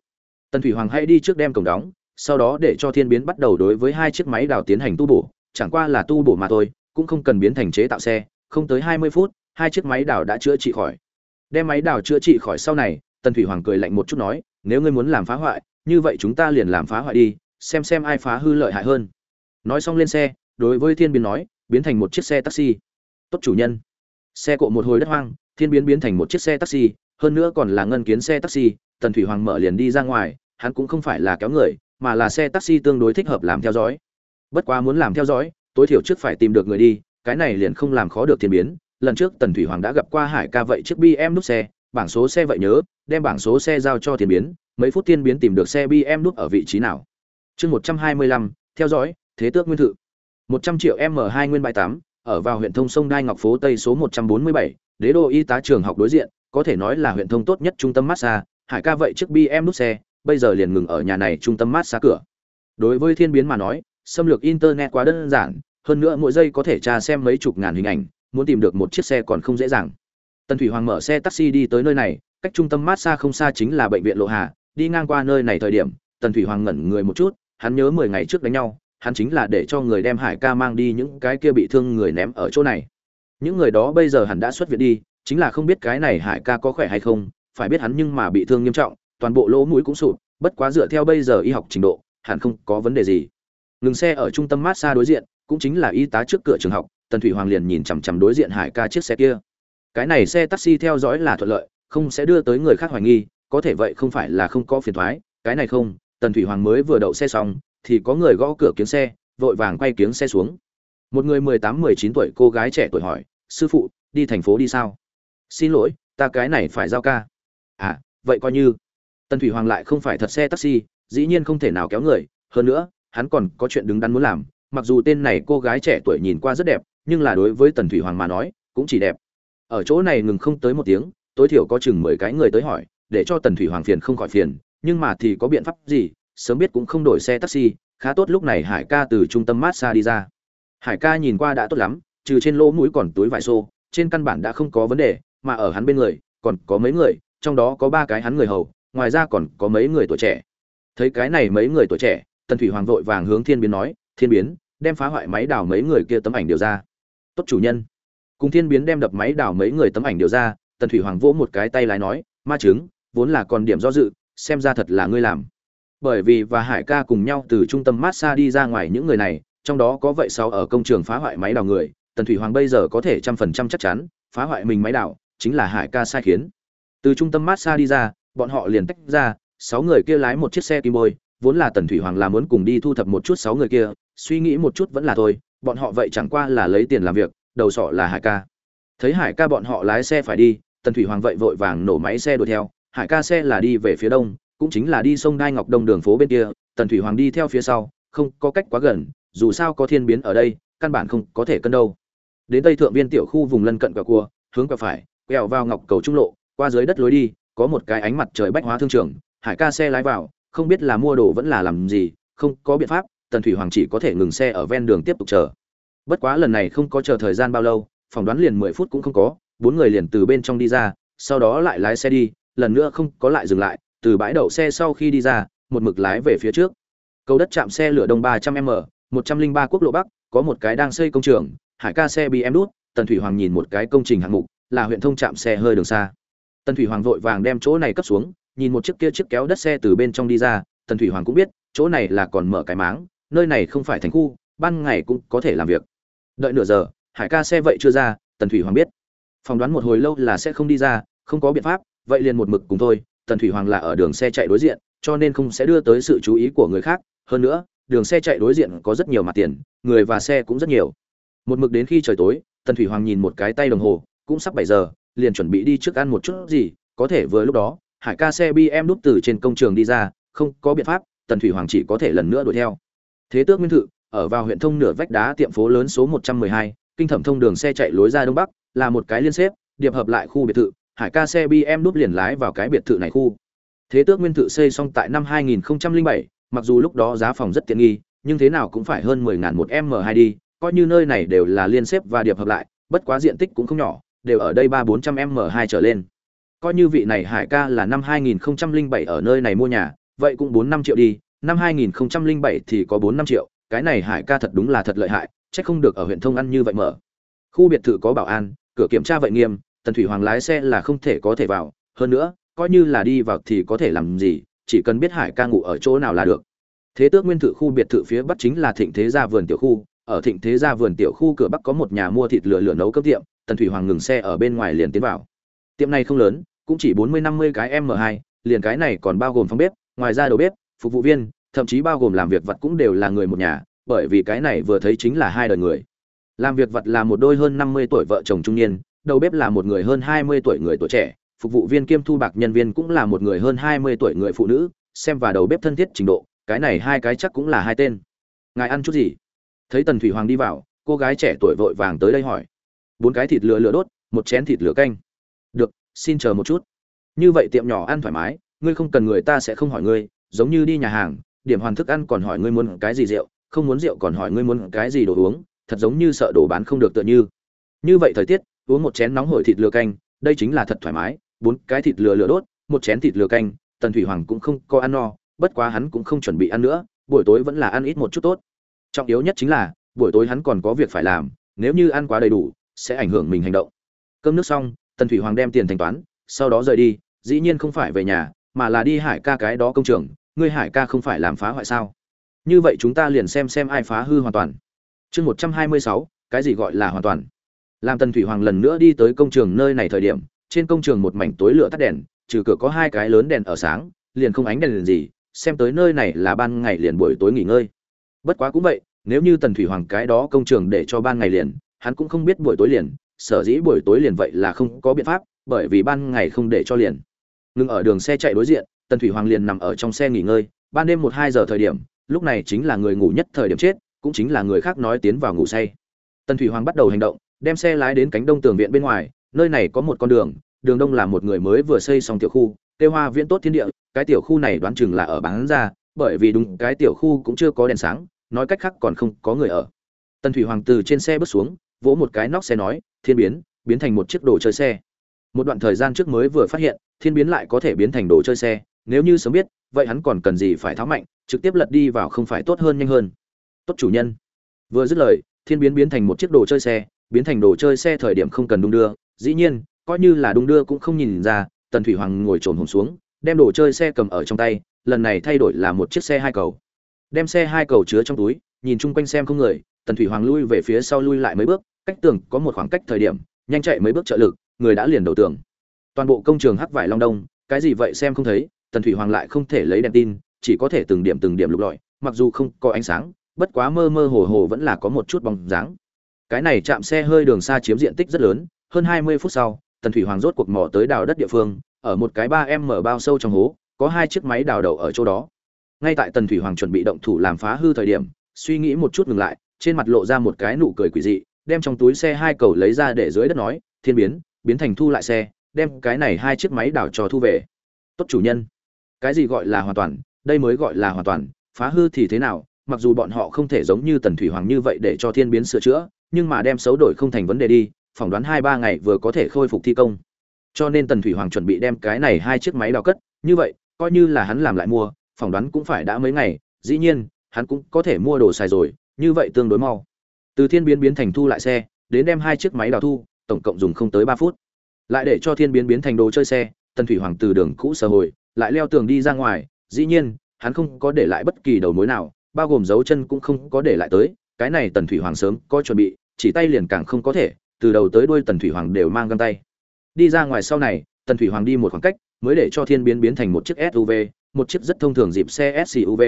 Tần thủy hoàng hãy đi trước đem cổng đóng, sau đó để cho thiên biến bắt đầu đối với hai chiếc máy đào tiến hành tu bổ. Chẳng qua là tu bổ mà thôi, cũng không cần biến thành chế tạo xe. Không tới hai mươi phút, hai chiếc máy đào đã chữa trị khỏi. Đem máy đào chữa trị khỏi sau này, tần thủy hoàng cười lạnh một chút nói, nếu ngươi muốn làm phá hoại, như vậy chúng ta liền làm phá hoại đi, xem xem ai phá hư lợi hại hơn. Nói xong lên xe, đối với thiên biến nói, biến thành một chiếc xe taxi. Tốt chủ nhân. Xe cộ một hồi đất hoang, thiên biến biến thành một chiếc xe taxi hơn nữa còn là ngân kiến xe taxi, tần thủy hoàng mở liền đi ra ngoài, hắn cũng không phải là kéo người, mà là xe taxi tương đối thích hợp làm theo dõi. Bất quá muốn làm theo dõi, tối thiểu trước phải tìm được người đi, cái này liền không làm khó được thiên biến. Lần trước tần thủy hoàng đã gặp qua hải ca vậy chiếc bm nút xe, bảng số xe vậy nhớ, đem bảng số xe giao cho thiên biến, mấy phút thiên biến tìm được xe bm nút ở vị trí nào. Chương một trăm hai mươi lăm, theo dõi, thế tước nguyên thự. một trăm triệu m hai nguyên bãi tám, ở vào huyện thông sông đai ngọc phố tây số một trăm bốn mươi bảy, đế đô y tá trường học đối diện có thể nói là huyện thông tốt nhất trung tâm massage hải ca vậy chiếc bm nút xe, bây giờ liền ngừng ở nhà này trung tâm massage cửa. Đối với thiên biến mà nói, xâm lược internet quá đơn giản, hơn nữa mỗi giây có thể tra xem mấy chục ngàn hình ảnh, muốn tìm được một chiếc xe còn không dễ dàng. Tần thủy hoàng mở xe taxi đi tới nơi này, cách trung tâm massage không xa chính là bệnh viện lộ hà, đi ngang qua nơi này thời điểm, tần thủy hoàng ngẩn người một chút, hắn nhớ mười ngày trước đánh nhau, hắn chính là để cho người đem hải ca mang đi những cái kia bị thương người ném ở chỗ này. Những người đó bây giờ hẳn đã xuất viện đi chính là không biết cái này hải ca có khỏe hay không, phải biết hắn nhưng mà bị thương nghiêm trọng, toàn bộ lỗ mũi cũng sụp, bất quá dựa theo bây giờ y học trình độ, hẳn không có vấn đề gì. Ngừng xe ở trung tâm massage đối diện, cũng chính là y tá trước cửa trường học, tần thủy hoàng liền nhìn chằm chằm đối diện hải ca chiếc xe kia. Cái này xe taxi theo dõi là thuận lợi, không sẽ đưa tới người khác hoài nghi, có thể vậy không phải là không có phiền thoái, cái này không, tần thủy hoàng mới vừa đậu xe xong, thì có người gõ cửa kiếng xe, vội vàng quay kiếng xe xuống. Một người mười tám, mười chín tuổi, cô gái trẻ tuổi hỏi, sư phụ, đi thành phố đi sao? Xin lỗi, ta cái này phải giao ca. À vậy coi như. Tần thủy hoàng lại không phải thật xe taxi, dĩ nhiên không thể nào kéo người. Hơn nữa, hắn còn có chuyện đứng đắn muốn làm. Mặc dù tên này cô gái trẻ tuổi nhìn qua rất đẹp, nhưng là đối với tần thủy hoàng mà nói, cũng chỉ đẹp. Ở chỗ này ngừng không tới một tiếng, tối thiểu có chừng mười cái người tới hỏi, để cho tần thủy hoàng phiền không khỏi phiền. Nhưng mà thì có biện pháp gì, sớm biết cũng không đổi xe taxi. Khá tốt lúc này hải ca từ trung tâm massage đi ra. Hải ca nhìn qua đã tốt lắm, trừ trên lỗ mũi còn túi vải xô, trên căn bản đã không có vấn đề mà ở hắn bên người, còn có mấy người, trong đó có ba cái hắn người hầu, ngoài ra còn có mấy người tuổi trẻ. Thấy cái này mấy người tuổi trẻ, tần thủy hoàng vội vàng hướng thiên biến nói, thiên biến, đem phá hoại máy đào mấy người kia tấm ảnh điều ra. Tốt chủ nhân. Cùng thiên biến đem đập máy đào mấy người tấm ảnh điều ra, tần thủy hoàng vỗ một cái tay lái nói, ma chứng, vốn là còn điểm do dự, xem ra thật là ngươi làm. Bởi vì và hải ca cùng nhau từ trung tâm massage đi ra ngoài những người này, trong đó có vậy sau ở công trường phá hoại máy đào người, tần thủy hoàng bây giờ có thể trăm phần trăm chắc chắn, phá hoại mình máy đào chính là hải ca sai khiến. Từ trung tâm massage đi ra, bọn họ liền tách ra, sáu người kia lái một chiếc xe kim bôi, vốn là tần thủy hoàng là muốn cùng đi thu thập một chút sáu người kia, suy nghĩ một chút vẫn là thôi, bọn họ vậy chẳng qua là lấy tiền làm việc, đầu sọ là hải ca. Thấy hải ca bọn họ lái xe phải đi, tần thủy hoàng vậy vội vàng nổ máy xe đuổi theo, hải ca xe là đi về phía đông, cũng chính là đi sông đai ngọc đông đường phố bên kia, tần thủy hoàng đi theo phía sau, không có cách quá gần, dù sao có thiên biến ở đây, căn bản không có thể cân đâu. Đến tây thượng viên tiểu khu vùng lân cận quẹo cua, hướng quẹo phải quẹo vào ngọc cầu trung lộ, qua dưới đất lối đi, có một cái ánh mặt trời bách hóa thương trường, hải ca xe lái vào, không biết là mua đồ vẫn là làm gì, không có biện pháp, tần thủy hoàng chỉ có thể ngừng xe ở ven đường tiếp tục chờ. Bất quá lần này không có chờ thời gian bao lâu, phỏng đoán liền mười phút cũng không có, bốn người liền từ bên trong đi ra, sau đó lại lái xe đi, lần nữa không có lại dừng lại, từ bãi đậu xe sau khi đi ra, một mực lái về phía trước. Cầu đất chạm xe lửa đông ba trăm m, một trăm linh ba quốc lộ bắc, có một cái đang xây công trường, hải ca xe bị em đút, tần thủy hoàng nhìn một cái công trình hạng mục là huyện thông trạm xe hơi đường xa. Tần thủy hoàng vội vàng đem chỗ này cấp xuống, nhìn một chiếc kia chiếc kéo đất xe từ bên trong đi ra, tần thủy hoàng cũng biết, chỗ này là còn mở cái máng, nơi này không phải thành khu, ban ngày cũng có thể làm việc. Đợi nửa giờ, hải ca xe vậy chưa ra, tần thủy hoàng biết. Phỏng đoán một hồi lâu là sẽ không đi ra, không có biện pháp, vậy liền một mực cùng thôi, tần thủy hoàng là ở đường xe chạy đối diện, cho nên không sẽ đưa tới sự chú ý của người khác. Hơn nữa, đường xe chạy đối diện có rất nhiều mặt tiền, người và xe cũng rất nhiều. Một mực đến khi trời tối, tần thủy hoàng nhìn một cái tay đồng hồ cũng sắp bảy giờ liền chuẩn bị đi trước ăn một chút gì có thể vừa lúc đó hải ca xe bm đút từ trên công trường đi ra không có biện pháp tần thủy hoàng chỉ có thể lần nữa đuổi theo thế tước nguyên thự ở vào huyện thông nửa vách đá tiệm phố lớn số 112, kinh thẩm thông đường xe chạy lối ra đông bắc, là một cái liên xếp, điệp hợp lại khu biệt thự, Hải ca xe BM đút liền lái vào cái biệt thự này khu. Thế tước nguyên thự xây xong tại năm 2007, mặc dù lúc đó giá phòng rất tiện nghi, nhưng thế nào cũng phải hơn 10 ngàn một M2 đi, coi như nơi này đều là liên xếp và điệp hợp lại, bất quá diện tích cũng không nhỏ, đều ở đây 3-400 M2 trở lên. Coi như vị này Hải ca là năm 2007 ở nơi này mua nhà, vậy cũng 4 năm triệu đi, năm 2007 thì có 4 năm triệu, cái này Hải ca thật đúng là thật lợi hại, chắc không được ở huyện Thông ăn như vậy mở. Khu biệt thự có bảo an, cửa kiểm tra vậy nghiêm, Tần Thủy Hoàng lái xe là không thể có thể vào, hơn nữa, coi như là đi vào thì có thể làm gì, chỉ cần biết Hải ca ngủ ở chỗ nào là được. Thế tước nguyên thự khu biệt thự phía bắc chính là Thịnh Thế gia vườn tiểu khu, ở Thịnh Thế gia vườn tiểu khu cửa bắc có một nhà mua thịt lửa lửa nấu cấp tiệm, Tần Thủy Hoàng ngừng xe ở bên ngoài liền tiến vào. Tiệm này không lớn, cũng chỉ 40 50 cái m hai liền cái này còn bao gồm phòng bếp, ngoài ra đầu bếp, phục vụ viên, thậm chí bao gồm làm việc vật cũng đều là người một nhà, bởi vì cái này vừa thấy chính là hai đời người. Làm việc vật là một đôi hơn 50 tuổi vợ chồng trung niên, đầu bếp là một người hơn 20 tuổi người tuổi trẻ, phục vụ viên kiêm thu bạc nhân viên cũng là một người hơn 20 tuổi người phụ nữ, xem và đầu bếp thân thiết trình độ, cái này hai cái chắc cũng là hai tên. Ngài ăn chút gì? Thấy Tần Thủy Hoàng đi vào, cô gái trẻ tuổi vội vàng tới đây hỏi. Bốn cái thịt lửa lửa đốt, một chén thịt lửa canh. Được, xin chờ một chút. Như vậy tiệm nhỏ ăn thoải mái, ngươi không cần người ta sẽ không hỏi ngươi, giống như đi nhà hàng, điểm hoàn thức ăn còn hỏi ngươi muốn cái gì rượu, không muốn rượu còn hỏi ngươi muốn cái gì đồ uống, thật giống như sợ đồ bán không được tựa như. Như vậy thời tiết, uống một chén nóng hổi thịt lửa canh, đây chính là thật thoải mái, bốn cái thịt lửa lửa đốt, một chén thịt lửa canh, Tần Thủy Hoàng cũng không có ăn no, bất quá hắn cũng không chuẩn bị ăn nữa, buổi tối vẫn là ăn ít một chút tốt. Trọng yếu nhất chính là, buổi tối hắn còn có việc phải làm, nếu như ăn quá đầy đủ, sẽ ảnh hưởng mình hành động. Cơm nước xong, Tần Thủy Hoàng đem tiền thanh toán, sau đó rời đi, dĩ nhiên không phải về nhà, mà là đi Hải ca cái đó công trường, ngươi Hải ca không phải làm phá hoại sao? Như vậy chúng ta liền xem xem ai phá hư hoàn toàn. Chương 126, cái gì gọi là hoàn toàn? Làm Tần Thủy Hoàng lần nữa đi tới công trường nơi này thời điểm, trên công trường một mảnh tối lửa tắt đèn, trừ cửa có hai cái lớn đèn ở sáng, liền không ánh đèn liền gì, xem tới nơi này là ban ngày liền buổi tối nghỉ ngơi. Bất quá cũng vậy, nếu như Tần Thủy Hoàng cái đó công trường để cho ban ngày liền, hắn cũng không biết buổi tối liền, sở dĩ buổi tối liền vậy là không có biện pháp, bởi vì ban ngày không để cho liền. ngừng ở đường xe chạy đối diện, Tần Thủy Hoàng liền nằm ở trong xe nghỉ ngơi, ban đêm một hai giờ thời điểm, lúc này chính là người ngủ nhất thời điểm chết, cũng chính là người khác nói tiến vào ngủ say. Tần Thủy Hoàng bắt đầu hành động, đem xe lái đến cánh đông tường viện bên ngoài, nơi này có một con đường, đường đông là một người mới vừa xây xong tiểu khu, Tê Hoa Viễn tốt thiên địa, cái tiểu khu này đoán chừng là ở bán ra, bởi vì đúng cái tiểu khu cũng chưa có đèn sáng, nói cách khác còn không có người ở. Tần Thủy Hoàng từ trên xe bước xuống, vỗ một cái nóc xe nói, "Thiên biến, biến thành một chiếc đồ chơi xe." Một đoạn thời gian trước mới vừa phát hiện, thiên biến lại có thể biến thành đồ chơi xe, nếu như sớm biết, vậy hắn còn cần gì phải tháo mạnh, trực tiếp lật đi vào không phải tốt hơn nhanh hơn. Tốt chủ nhân. Vừa dứt lời, thiên biến biến thành một chiếc đồ chơi xe, biến thành đồ chơi xe thời điểm không cần đung đưa, dĩ nhiên, coi như là đung đưa cũng không nhìn ra, Tần Thủy Hoàng ngồi trồn hồn xuống, đem đồ chơi xe cầm ở trong tay, lần này thay đổi là một chiếc xe hai cầu. Đem xe hai cầu chứa trong túi, nhìn chung quanh xem không người, Tần Thủy Hoàng lui về phía sau lui lại mấy bước, cách tường có một khoảng cách thời điểm, nhanh chạy mấy bước trợ lực, người đã liền đầu tường. Toàn bộ công trường hắc vải long đông, cái gì vậy xem không thấy, Tần Thủy Hoàng lại không thể lấy đèn tin, chỉ có thể từng điểm từng điểm lục lọi, mặc dù không có ánh sáng, bất quá mơ mơ hồ hồ vẫn là có một chút bóng dáng. Cái này chạm xe hơi đường xa chiếm diện tích rất lớn, hơn 20 phút sau, Tần Thủy Hoàng rốt cuộc mò tới đào đất địa phương, ở một cái 3m bao sâu trong hố, có hai chiếc máy đào đầu ở chỗ đó. Ngay tại Tần Thủy Hoàng chuẩn bị động thủ làm phá hư thời điểm, suy nghĩ một chút ngừng lại, trên mặt lộ ra một cái nụ cười quỷ dị, đem trong túi xe hai cầu lấy ra để dưới đất nói, "Thiên biến, biến thành thu lại xe, đem cái này hai chiếc máy đảo trò thu về." Tốt chủ nhân. Cái gì gọi là hoàn toàn, đây mới gọi là hoàn toàn, phá hư thì thế nào, mặc dù bọn họ không thể giống như Tần Thủy Hoàng như vậy để cho thiên biến sửa chữa, nhưng mà đem xấu đổi không thành vấn đề đi, phỏng đoán hai ba ngày vừa có thể khôi phục thi công. Cho nên tần thủy hoàng chuẩn bị đem cái này hai chiếc máy đào cất. Như vậy coi như là hắn làm lại mua phỏng đoán cũng phải đã mấy ngày dĩ nhiên hắn cũng có thể mua đồ xài rồi như vậy tương đối mau từ thiên biến biến thành thu lại xe, đến đem hai chiếc máy đào thu, tổng cộng dùng không tới ba phút. Lại để cho thiên biến biến thành đồ chơi xe, tần thủy hoàng từ đường cũ sở hồi, lại leo tường đi ra ngoài, dĩ nhiên, hắn không có để lại bất kỳ đầu mối nào, bao gồm dấu chân cũng không có để lại tới, cái này tần thủy hoàng sớm có chuẩn bị, chỉ tay liền càng không có thể, từ đầu tới đuôi tần thủy hoàng đều mang găng tay. Đi ra ngoài sau này, tần thủy hoàng đi một khoảng cách, mới để cho thiên biến biến thành một chiếc suv một chiếc rất thông thường dịp xe suv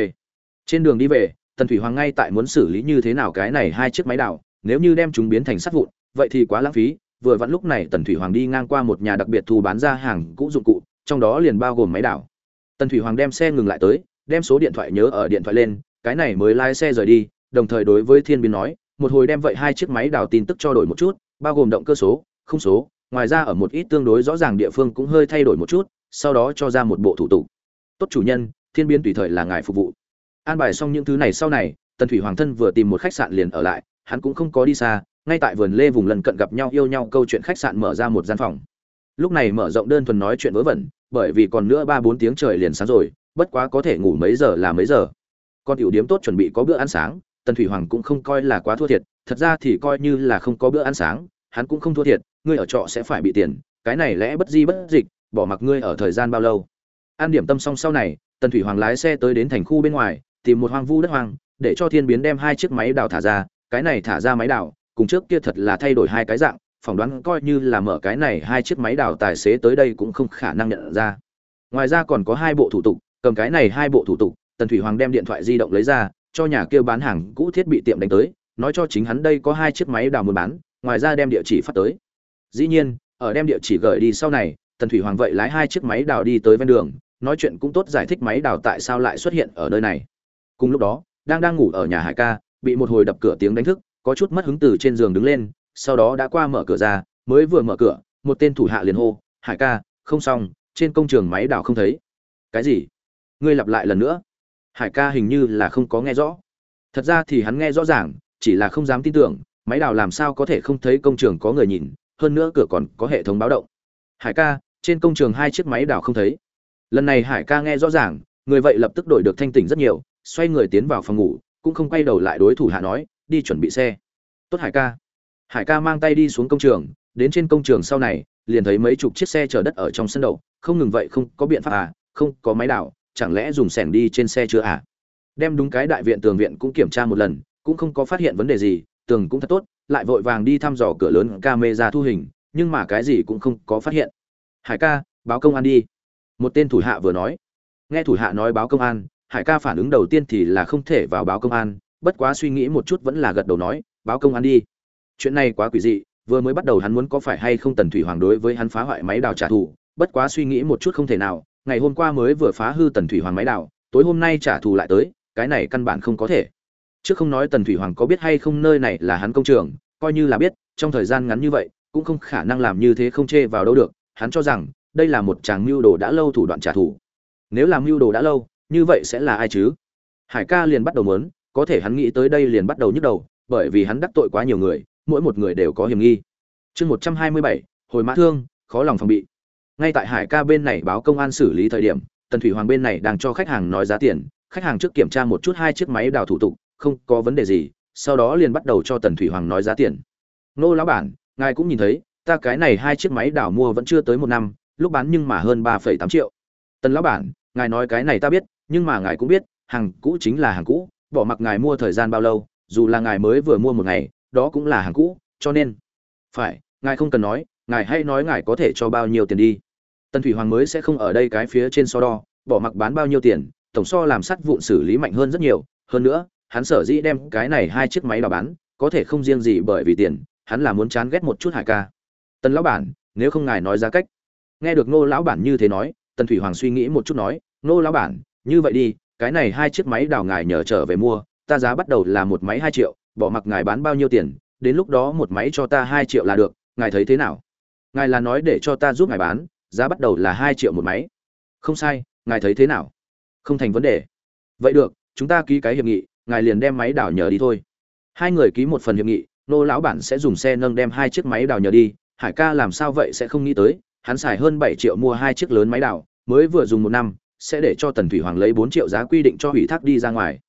trên đường đi về tần thủy hoàng ngay tại muốn xử lý như thế nào cái này hai chiếc máy đào, nếu như đem chúng biến thành sắt vụn, vậy thì quá lãng phí, vừa vặn lúc này tần thủy hoàng đi ngang qua một nhà đặc biệt thu bán ra hàng cũ dụng cụ, trong đó liền bao gồm máy đào. Tần thủy hoàng đem xe ngừng lại tới, đem số điện thoại nhớ ở điện thoại lên, cái này mới lái xe rời đi, đồng thời đối với thiên biến nói, một hồi đem vậy hai chiếc máy đào tin tức cho đổi một chút, bao gồm động cơ số không số, ngoài ra ở một ít tương đối rõ ràng địa phương cũng hơi thay đổi một chút, sau đó cho ra một bộ thủ tục. Tốt chủ nhân, thiên biến tùy thời là ngài phục vụ an bài xong những thứ này sau này, tần thủy hoàng thân vừa tìm một khách sạn liền ở lại, hắn cũng không có đi xa, ngay tại vườn lê vùng lần cận gặp nhau yêu nhau câu chuyện khách sạn mở ra một gian phòng. Lúc này mở rộng đơn thuần nói chuyện vớ vẩn, bởi vì còn nữa ba bốn tiếng trời liền sáng rồi, bất quá có thể ngủ mấy giờ là mấy giờ. Con tiểu điếm tốt chuẩn bị có bữa ăn sáng, tần thủy hoàng cũng không coi là quá thua thiệt, thật ra thì coi như là không có bữa ăn sáng, hắn cũng không thua thiệt, ngươi ở trọ sẽ phải bị tiền, cái này lẽ bất di bất dịch, bỏ mặc ngươi ở thời gian bao lâu. An điểm tâm xong sau này, tần thủy hoàng lái xe tới đến thành khu bên ngoài tìm một hoang vu đất hoang, để cho thiên biến đem hai chiếc máy đào thả ra, cái này thả ra máy đào, cùng trước kia thật là thay đổi hai cái dạng, phỏng đoán coi như là mở cái này hai chiếc máy đào tài xế tới đây cũng không khả năng nhận ra. Ngoài ra còn có hai bộ thủ tục, cầm cái này hai bộ thủ tục, tần thủy hoàng đem điện thoại di động lấy ra, cho nhà kia bán hàng cũ thiết bị tiệm đánh tới, nói cho chính hắn đây có hai chiếc máy đào muốn bán, ngoài ra đem địa chỉ phát tới. Dĩ nhiên, ở đem địa chỉ gửi đi sau này, tần thủy hoàng vậy lái hai chiếc máy đào đi tới ven đường, nói chuyện cũng tốt giải thích máy đào tại sao lại xuất hiện ở nơi này cùng lúc đó, đang đang ngủ ở nhà hải ca, bị một hồi đập cửa tiếng đánh thức, có chút mất hứng từ trên giường đứng lên, sau đó đã qua mở cửa ra, mới vừa mở cửa, một tên thủ hạ liền hô, hải ca, không xong, trên công trường máy đào không thấy. Cái gì? Ngươi lặp lại lần nữa? Hải ca hình như là không có nghe rõ. Thật ra thì hắn nghe rõ ràng, chỉ là không dám tin tưởng, máy đào làm sao có thể không thấy công trường có người nhìn, hơn nữa cửa còn có hệ thống báo động. Hải ca, trên công trường hai chiếc máy đào không thấy. Lần này hải ca nghe rõ ràng, người vậy lập tức đổi được thanh tỉnh rất nhiều xoay người tiến vào phòng ngủ, cũng không quay đầu lại đối thủ hạ nói, đi chuẩn bị xe. Tốt hải ca. Hải ca mang tay đi xuống công trường, đến trên công trường sau này, liền thấy mấy chục chiếc xe chở đất ở trong sân đậu. Không ngừng vậy, không có biện pháp à? Không có máy đảo chẳng lẽ dùng sẻng đi trên xe chưa à? Đem đúng cái đại viện tường viện cũng kiểm tra một lần, cũng không có phát hiện vấn đề gì, tường cũng thật tốt, lại vội vàng đi thăm dò cửa lớn camera thu hình, nhưng mà cái gì cũng không có phát hiện. Hải ca, báo công an đi. Một tên thủ hạ vừa nói. Nghe thủ hạ nói báo công an hải ca phản ứng đầu tiên thì là không thể vào báo công an, bất quá suy nghĩ một chút vẫn là gật đầu nói, báo công an đi. Chuyện này quá quỷ dị, vừa mới bắt đầu hắn muốn có phải hay không tần thủy hoàng đối với hắn phá hoại máy đào trả thù, bất quá suy nghĩ một chút không thể nào, ngày hôm qua mới vừa phá hư tần thủy hoàng máy đào, tối hôm nay trả thù lại tới, cái này căn bản không có thể. Chứ không nói tần thủy hoàng có biết hay không nơi này là hắn công trường, coi như là biết, trong thời gian ngắn như vậy, cũng không khả năng làm như thế không chê vào đâu được, hắn cho rằng, đây là một chàng mưu đồ đã lâu thủ đoạn trả thù. Nếu làm mưu đồ đã lâu như vậy sẽ là ai chứ? Hải ca liền bắt đầu muốn, có thể hắn nghĩ tới đây liền bắt đầu nhức đầu, bởi vì hắn đắc tội quá nhiều người, mỗi một người đều có hiểm nghi. Chương một trăm hai mươi bảy, hồi mã thương, khó lòng phòng bị. Ngay tại hải ca bên này báo công an xử lý thời điểm, tần thủy hoàng bên này đang cho khách hàng nói giá tiền, khách hàng trước kiểm tra một chút hai chiếc máy đào thủ tục, không có vấn đề gì, sau đó liền bắt đầu cho tần thủy hoàng nói giá tiền. Nô lão bản, ngài cũng nhìn thấy, ta cái này hai chiếc máy đào mua vẫn chưa tới một năm, lúc bán nhưng mà hơn ba phẩy tám triệu. Tần lão bản, ngài nói cái này ta biết nhưng mà ngài cũng biết, hàng cũ chính là hàng cũ, bỏ mặc ngài mua thời gian bao lâu, dù là ngài mới vừa mua một ngày, đó cũng là hàng cũ, cho nên phải, ngài không cần nói, ngài hay nói ngài có thể cho bao nhiêu tiền đi. Tần thủy hoàng mới sẽ không ở đây cái phía trên so đo, bỏ mặc bán bao nhiêu tiền, tổng so làm sắt vụn xử lý mạnh hơn rất nhiều. Hơn nữa, hắn sở dĩ đem cái này hai chiếc máy đào bán, có thể không riêng gì bởi vì tiền, hắn là muốn chán ghét một chút hải ca. Tần lão bản, nếu không ngài nói ra cách. Nghe được ngô lão bản như thế nói, tần thủy hoàng suy nghĩ một chút nói, ngô lão bản như vậy đi, cái này hai chiếc máy đào ngài nhờ trở về mua, ta giá bắt đầu là một máy hai triệu, bỏ mặc ngài bán bao nhiêu tiền, đến lúc đó một máy cho ta hai triệu là được, ngài thấy thế nào? Ngài là nói để cho ta giúp ngài bán, giá bắt đầu là hai triệu một máy. Không sai, ngài thấy thế nào? Không thành vấn đề. Vậy được, chúng ta ký cái hiệp nghị, ngài liền đem máy đào nhờ đi thôi. Hai người ký một phần hiệp nghị, nô lão bản sẽ dùng xe nâng đem hai chiếc máy đào nhờ đi, hải ca làm sao vậy sẽ không nghĩ tới, hắn xài hơn bảy triệu mua hai chiếc lớn máy đào, mới vừa dùng một năm sẽ để cho tần thủy hoàng lấy bốn triệu giá quy định cho ủy thác đi ra ngoài.